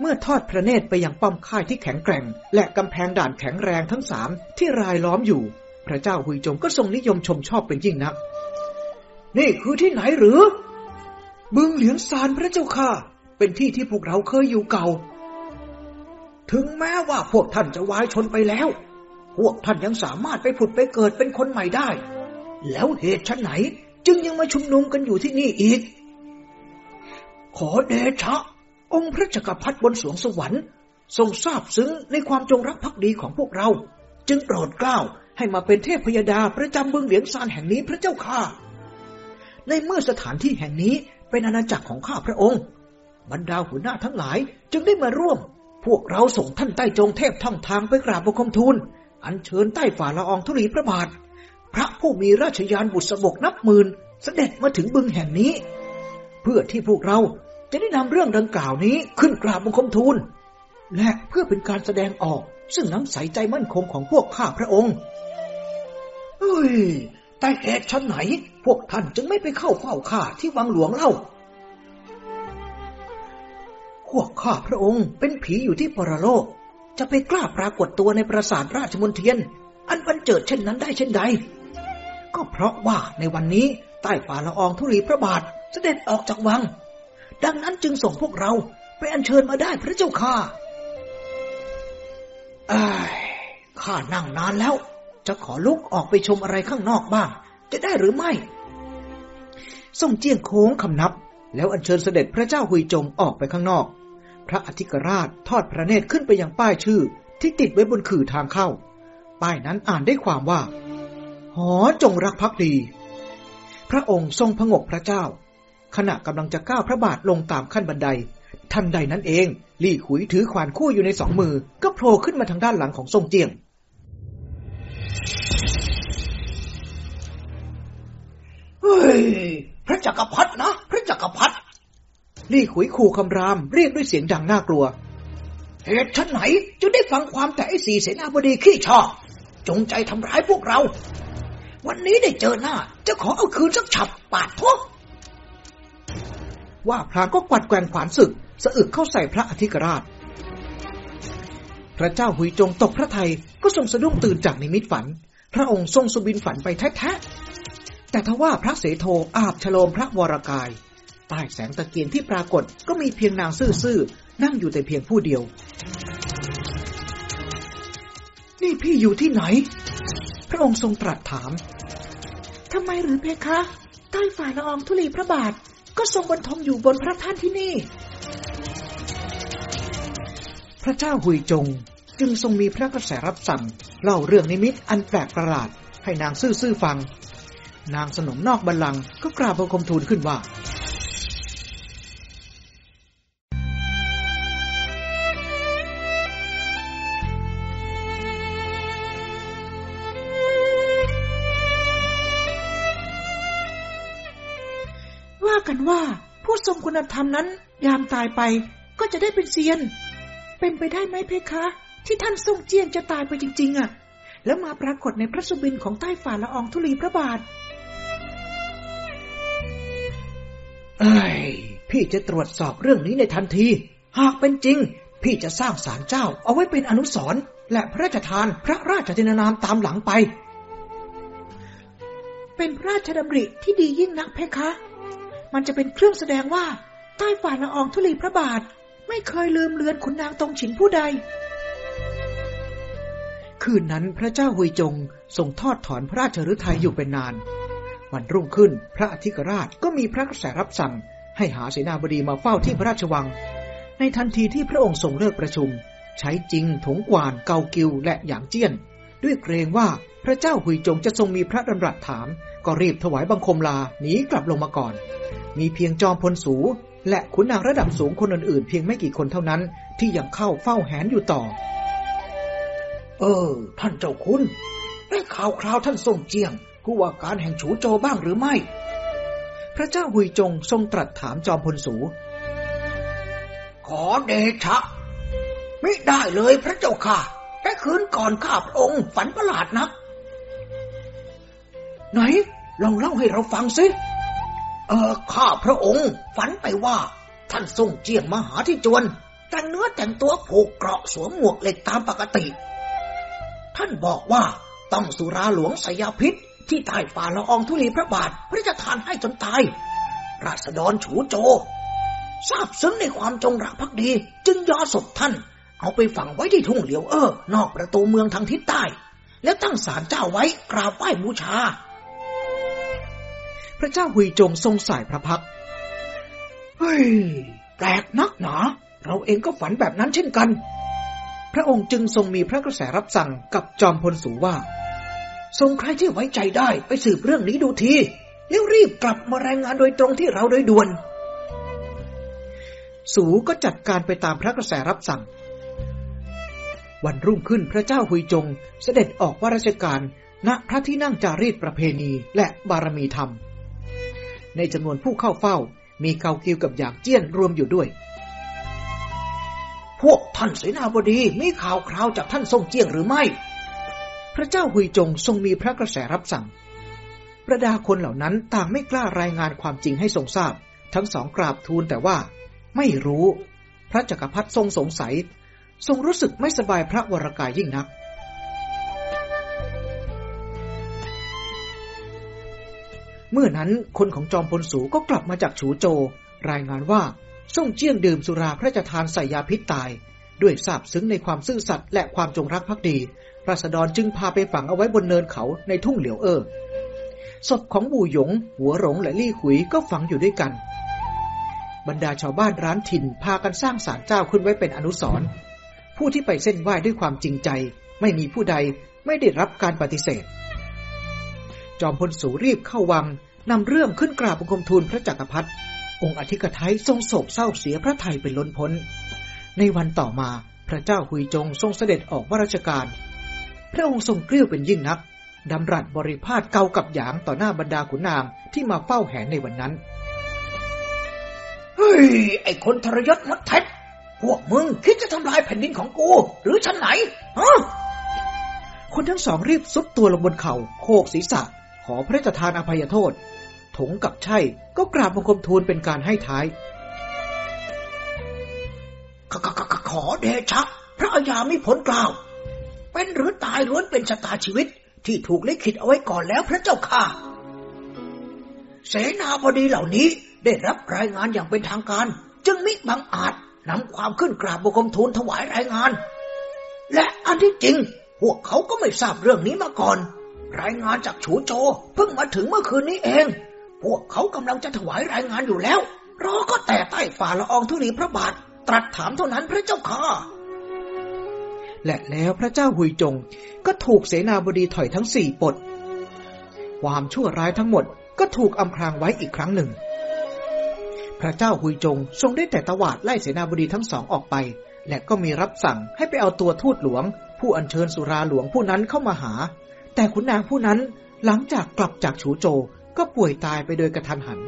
เมื่อทอดพระเนตรไปยังป้อมค่ายที่แข็งแกร่ง และกำแพงด่านแข็งแรงทั้งสามที่รายล้อมอยู่ พระเจ้าหุยจงก็ทรงนิยมชมชอบเป็นยิ่งนัก นี่คือที่ไหนหรือ บึงเหลียงซานพระเจ้าค่ะ เป็นที่ที่พวกเราเคยอยู่เก่า ถึงแม้ว่าพวกท่านจะวายชนไปแล้ว พวกท่านยังสามารถไปผุดไปเกิดเป็นคนใหม่ได้ แล้วเหตุชนไหนจึงยังมาชุมนุมกันอยู่ที่นี่อีก ขอเดชะ องค์พระจักรพรรดิบนสวงสวรรค์ทรงทราบซึ้งในความจงรักภักดีของพวกเรา จึงโปรดเกล้า ให้มาเป็นเทพพยดาประจำบึงเหลียงซานแห่งนี้พระเจ้าค่ะ ในเมื่อสถานที่แห่งนี้เป็นอาณาจักรของข้าพระองค์ บรรดาหัวหน้าทั้งหลายจึงได้มาร่วม พวกเราส่งท่านใต้จงเทพท่องทางไปกราบบังคมทูล อัญเชิญใต้ฝ่าละอองธุลีพระบาท พระผู้มีราชยานบุษบกนับหมื่นเสด็จมาถึงบึงแห่งนี้ เพื่อที่พวกเราจะได้นำเรื่องดังกล่าวนี้ขึ้นกราบบังคมทูล และเพื่อเป็นการแสดงออกซึ่งน้ำใสใจมั่นคงของพวกข้าพระองค์ เฮ้ย แต่เหตุชั้นไหน พวกท่านจึงไม่ไปเข้าเฝ้าข้าที่วังหลวงเล่า พวกข้าพระองค์เป็นผีอยู่ที่ปรโลก จะไปกล้าปรากฏตัวในปราสาทราชมนเทียน อันบันเจิดเช่นนั้นได้เช่นใด ก็เพราะว่าในวันนี้ใต้ฝ่าละอองธุลีพระบาทเสด็จออกจากวัง ดังนั้นจึงส่งพวกเราไปอัญเชิญมาได้พระเจ้าค่ะอ้ข้านั่งนานแล้ว จะขอลุกออกไปชมอะไรข้างนอกบ้าง จะได้หรือไม่ส่งเจียงโค้งคำนับ แล้วอัญเชิญเสด็จพระเจ้าหุยจงออกไปข้างนอก พระอธิกราชทอดพระเนตรขึ้นไปยังป้ายชื่อ ที่ติดไว้บนขื่อทางเข้า ป้ายนั้นอ่านได้ความว่า หอจงรักภักดี พระองค์ทรงพงกพระเจ้า ขณะกำลังจะก้าวพระบาทลงตามขั้นบันได ทันใดนั้นเอง ลี่ขุยถือขวานคู่อยู่ในสองมือ ก็โผล่ขึ้นมาทางด้านหลังของทรงเจียง เฮ้ย พระจักรพรรดินะ พระจักรพรรดิลี่ขุยขู่คำราม เรียกด้วยเสียงดังน่ากลัว เหตุฉันไหนจะได้ฟังความแต่ไอ้สี่เสนาบดีขี้ชอบ จงใจทำร้ายพวกเรา วันนี้ได้เจอหน้า จะขอเอาคืนสักฉับปาดทุกว่าพลางก็กวัดแกว่งขวานศึกสะอึกเข้าใส่พระอธิกราช พระเจ้าหุยจงตกพระไทยก็ทรงสะดุ้งตื่นจากนิมิตฝัน พระองค์ทรงสุบินฝันไปแท้ๆแต่ทว่าพระเสโทอาบฉลมพระวรกายใต้แสงตะเกียงที่ปรากฏก็มีเพียงนางซื่อๆนั่งอยู่แต่เพียงผู้เดียว นี่พี่อยู่ที่ไหน พระองค์ทรงตรัสถามทำไมหรือเพคะ ใต้ฝ่าละอองธุลีพระบาท ก็ทรงบรรทมอยู่บนพระท่านที่นี่ พระเจ้าหุยจงจึงทรงมีพระกระแสรับสั่งเล่าเรื่องนิมิตอันแปลกประหลาดให้นางซื่อๆฟัง นางสนมนอกบัลลังก์ก็กราบบังคมทูลขึ้นว่าว่ากันว่าผู้ทรงคุณธรรมนั้นยามตายไปก็จะได้เป็นเซียน เป็นไปได้ไหมเพคะ ที่ท่านทรงเจียนจะตายไปจริง ๆอะ่ะ แล้วมาปรากฏในพระสุบินของใต้ฝ่าละอองธุลีพระบาท เอ้ย พี่จะตรวจสอบเรื่องนี้ในทันที หากเป็นจริง พี่จะสร้างศาลเจ้า เอาไว้เป็นอนุสรณ์และพระราชทานพระราชทินานามตามหลังไป เป็นพระราชดำริที่ดียิ่งนักเพคะ มันจะเป็นเครื่องแสดงว่า ใต้ฝ่าละอองธุลีพระบาท ไม่เคยลืมเลือนขุนนางตรงฉินผู้ใด คืนนั้นพระเจ้าหุยจงทรงทอดถอนพระราชฤทัยอยู่เป็นนาน วันรุ่งขึ้นพระอธิกราชก็มีพระกระแสรับสั่ง ให้หาเสนาบดีมาเฝ้าที่พระราชวัง ในทันทีที่พระองค์ทรงเลิกประชุม ใช้จริงถงกวานเกากิวและหยางเจี้ยน ด้วยเกรงว่าพระเจ้าหุยจงจะทรงมีพระดำรัสถาม ก็รีบถวายบังคมลาหนีกลับลงมาก่อน มีเพียงจอมพลสู และขุนนางระดับสูงคนอื่นๆ เพียงไม่กี่คนเท่านั้น ที่ยังเข้าเฝ้าแหนอยู่ต่อ เออ ท่านเจ้าคุณ ได้ข่าวคราวท่านทรงเจียงผู้ว่าการแห่งฉูโจวบ้างหรือไม่ พระเจ้าหุยจงทรงตรัสถามจอมพลสู ขอเดชะ ไม่ได้เลยพระเจ้าค่ะแค่คืนก่อนข้าพระองค์ฝันประหลาดนัก ไหนลองเล่าให้เราฟังสิ เออข้าพระองค์ ฝันไปว่า ท่านทรงเจียงมหาที่จวน แต่งเนื้อแต่งตัวผูกเกราะสวมหมวกเหล็กตามปกติ ท่านบอกว่าต้องสุราหลวงสยาพิษ ที่ใต้ฝ่าละอองธุลีพระบาท พระราชทานให้จนตาย ราษฎรฉูโจทราบซึ้งในความจงรักภักดี จึงยอศพท่าน เอาไปฝังไว้ที่ทุ่งเหลียวเออนอกประตูเมืองทางทิศใต้ แล้วตั้งศาลเจ้าไว้กราบไหว้บูชา พระเจ้าหุยจงทรงสายพระพักเฮ้ย แปลกนักหนา เราเองก็ฝันแบบนั้นเช่นกัน พระองค์จึงทรงมีพระกระแสรับสั่งกับจอมพลสูว่า ทรงใครที่ไว้ใจได้ไปสืบเรื่องนี้ดูที แล้วรีบกลับมารายงานโดยตรงที่เราโดยด่วน สูก็จัดการไปตามพระกระแสรับสั่ง วันรุ่งขึ้นพระเจ้าหุยจงเสด็จออกว่าราชการณพระที่นั่งจารีตประเพณีและบารมีธรรม ในจำนวนผู้เข้าเฝ้า มีเกากิวกับหยางเจี้ยนรวมอยู่ด้วย พวกท่านเสนาบดีมีข่าวคราวจากท่านทรงเจี้ยงหรือไม่ พระเจ้าหุยจงทรงมีพระกระแสรับสั่งประดาคนเหล่านั้นต่างไม่กล้ารายงานความจริงให้ทรงทราบ ทั้งสองกราบทูลแต่ว่า ไม่รู้ พระจักรพรรดิทรงสงสัย ทรงรู้สึกไม่สบายพระวรกายยิ่งนัก เมื่อนั้นคนของจอมพลสูก็กลับมาจากฉูโจ รายงานว่าส่งเจี้ยงดื่มสุราพระราชทานใส่ยาพิษตาย ด้วยทราบซึ้งในความซื่อสัตย์และความจงรักภักดี ราษฎรจึงพาไปฝังเอาไว้บนเนินเขาในทุ่งเหลียวเออศพของบูหยง หัวหลงและลี่ขุยก็ฝังอยู่ด้วยกัน บรรดาชาวบ้านร้านถิ่นพากันสร้างศาลเจ้าขึ้นไว้เป็นอนุสรณ์ผู้ที่ไปเส้นไหว้ด้วยความจริงใจ ไม่มีผู้ใดไม่ได้รับการปฏิเสธ จอมพลสูรีบเข้าวังนำเรื่องขึ้นกราบบังคมทูลพระจักรพรรดิองค์อธิกไทยทรงโศกเศร้าเสียพระไทยเป็นล้นพ้น ในวันต่อมาพระเจ้าหุยจงทรงเสด็จออกว่าราชการ พระองค์ทรงเกลี้ยวเป็นยิ่งนักดำรัสบริพาทเกากับหยางต่อหน้าบรรดาขุนนางที่มาเฝ้าแหนในวันนั้น เฮ้ย ไอ้คนทรยศมดเท็จพวกมึงคิดจะทำลายแผ่นดินของกู หรือชั้นไหนฮะคนทั้งสองรีบซุดตัวลงบนเขา่าโคกศีรษะข อพระราชทานอภัยโทษ ถงกับใช่ก็กราบบังคมทูลเป็นการให้ท้าย ขอเดชะ พระอาญาไม่ผลกล่าว เป็นหรือตายล้วนเป็นชะตาชีวิตที่ถูกลิขิตเอาไว้ก่อนแล้วพระเจ้าค่ะ เสนาบดีเหล่านี้ได้รับรายงานอย่างเป็นทางการ จึงมิบังอาจนำความขึ้นกราบบุคมทูลถวายรายงาน และอันที่จริง พวกเขาก็ไม่ทราบเรื่องนี้มาก่อน รายงานจากฉูโจเพิ่งมาถึงเมื่อคืนนี้เอง พวกเขากำลังจะถวายรายงานอยู่แล้วรอก็แต่ใต้ฝ่าละอองธุลีพระบาท ตรัสถามเท่านั้นพระเจ้าค่ะและแล้วพระเจ้าหุยจงก็ถูกเสนาบดีถอยทั้งสี่ปด ความชั่วร้ายทั้งหมดก็ถูกอำพรางไว้อีกครั้งหนึ่ง พระเจ้าหุยจงทรงได้แต่ตวาดไล่เสนาบดีทั้งสองออกไป และก็มีรับสั่งให้ไปเอาตัวทูตหลวง ผู้อัญเชิญสุราหลวงผู้นั้นเข้ามาหา แต่ขุนนางผู้นั้นหลังจากกลับจากฉูโจก็ป่วยตายไปโดยกระทันหัน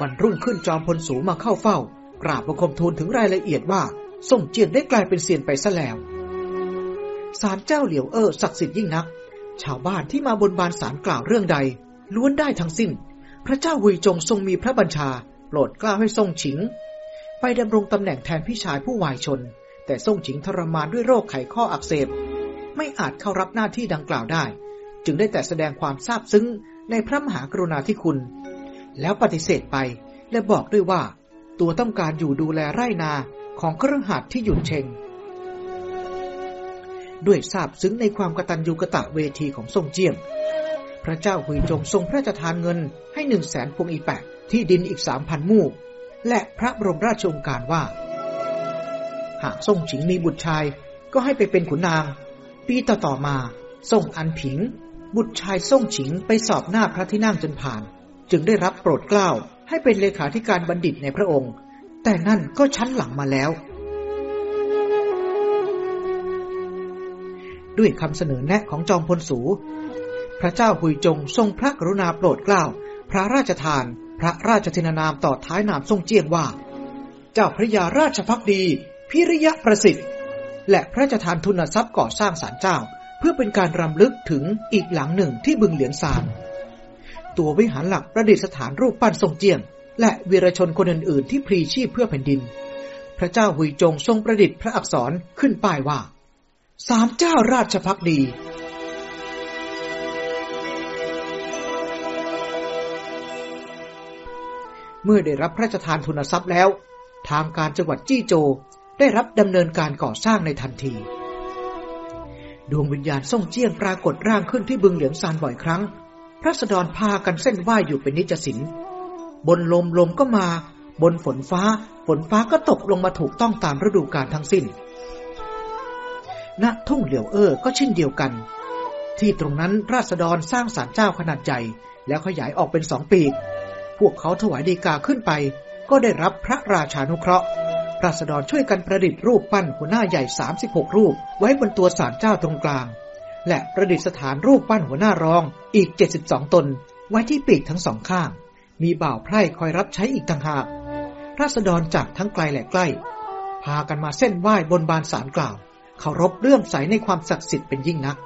วันรุ่งขึ้นจอมพลสูมาเข้าเฝ้า กราบบังคมทูลถึงรายละเอียดว่าส่งเจียนได้กลายเป็นเซียนไปซะแล้วศาลเจ้าเหลียวเออศักดิ์สิทธิ์ยิ่งนัก ชาวบ้านที่มาบนบานศาลกล่าวเรื่องใด ล้วนได้ทั้งสิ้น พระเจ้าหุยจงทรงมีพระบัญชา โปรดกล้าให้ทรงฉิง ไปดำรงตำแหน่งแทนพี่ชายผู้วายชน แต่ทรงฉิงทรมานด้วยโรคไขข้ออักเสบ ไม่อาจเข้ารับหน้าที่ดังกล่าวได้ จึงได้แต่แสดงความซาบซึ้งในพระมหากรุณาธิคุณ แล้วปฏิเสธไปและบอกด้วยว่า ตัวต้องการอยู่ดูแลไร่นาของเครื่องหัดที่หยุดเชงด้วยทราบซึ้งในความกตัญญูกะตะเวทีของทรงเจียง พระเจ้าหุยจงทรงพระราชทานเงินให้หนึ่งแสนพวงอีแปะที่ดินอีกสามพันมูกและพระบรมราชโองการว่า หากทรงฉิงมีบุตรชาย ก็ให้ไปเป็นขุนนาง ปีต่อๆมาทรงอันผิง บุตรชายทรงฉิงไปสอบหน้าพระที่นั่งจนผ่าน จึงได้รับโปรดเกล้าให้เป็นเลขาธิการบัณฑิตในพระองค์ แต่นั่นก็ชั้นหลังมาแล้ว ด้วยคำเสนอแนะของจอมพลสู พระเจ้าหุยจงทรงพระกรุณาโปรดเกล้าพระราชทาน พระราชทินานามต่อท้ายนามทรงเจียงว่า เจ้าพระยาราชพักดี พิริยะประสิทธิ์ และพระราชทานทุนทรัพย์ก่อสร้างศาลเจ้า เพื่อเป็นการรำลึกถึงอีกหลังหนึ่งที่บึงเหลียงซานตัววิหารหลักประดิษฐานรูปปั้นทรงเจียง และวีรชนคนอื่นๆที่พลีชีพเพื่อแผ่นดิน พระเจ้าหุยจงทรงประดิษฐ์พระอักษรขึ้นป้ายว่าสามเจ้าราชพักดีเมื่อได้รับพระราชทานทุนทรัพย์แล้ว ทางการจังหวัดจี้โจ ได้รับดำเนินการก่อสร้างในทันที ดวงวิญญาณส่งเจียงปรากฏร่างขึ้นที่บึงเหลียงซานบ่อยครั้ง พระสดรพากันเส้นไหวอยู่เป็นนิจสินบนลมลมก็มา บนฝนฟ้า ฝนฟ้าก็ตกลงมาถูกต้องตามฤดูกาลทั้งสิ้น ณทุ่งเหลียวเออก็เช่นเดียวกัน ที่ตรงนั้นราษฎรสร้างศาลเจ้าขนาดใหญ่แล้วขยายออกเป็นสองปีก พวกเขาถวายดีกาขึ้นไป ก็ได้รับพระราชานุเคราะห์ ราษฎรช่วยกันประดิษฐ์รูปปั้นหัวหน้าใหญ่ 36 รูป ไว้บนตัวศาลเจ้าตรงกลาง และประดิษฐานรูปปั้นหัวหน้ารองอีก 72 ตน ไว้ที่ปีกทั้งสองข้าง มีบ่าวไพร่คอยรับใช้อีกต่างหาก ราษฎรจากทั้งไกลและใกล้ พากันมาเส้นไหว้บนบานสารกล่าวเคารพเลื่อมใสในความศักดิ์สิทธิ์เป็นยิ่งนัก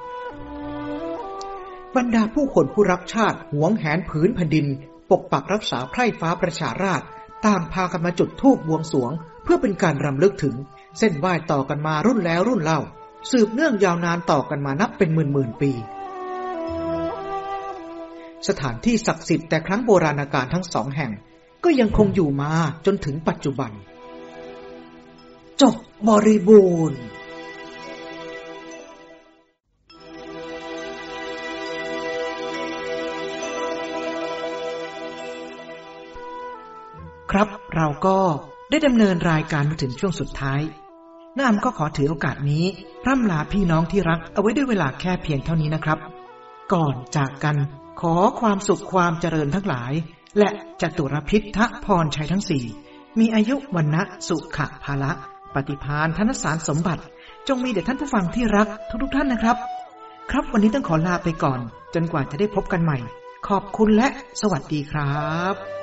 บรรดาผู้คนผู้รักชาติหวงแหนผืนแผ่นดิน ปกปักรักษาไพร่ฟ้าประชาราช ต่างพากันมาจุดธูปบวงสวง เพื่อเป็นการรำลึกถึง เส้นไหว้ต่อกันมารุ่นแล้วรุ่นเล่า สืบเนื่องยาวนานต่อกันมานับเป็นหมื่นหมื่นปี สถานที่ศักดิ์สิทธิ์แต่ครั้งโบราณกาลทั้งสองแห่ง ก็ยังคงอยู่มาจนถึงปัจจุบัน จบบริบูรณ์ ครับ เราก็ได้ดำเนินรายการมาถึงช่วงสุดท้ายน้ามก็ขอถือโอกาสนี้ร่ำลาพี่น้องที่รักเอาไว้ด้วยเวลาแค่เพียงเท่านี้นะครับ ก่อนจากกันขอความสุขความเจริญทั้งหลาย และจตุรพิษทะพรชัยทั้งสี่ มีอายุวันนะสุขะภาละ ปฏิพานธนสารสมบัติ จงมีเด็ดท่านผู้ฟังที่รักทุกๆท่านนะครับ ครับวันนี้ต้องขอลาไปก่อน จนกว่าจะได้พบกันใหม่ ขอบคุณและสวัสดีครับ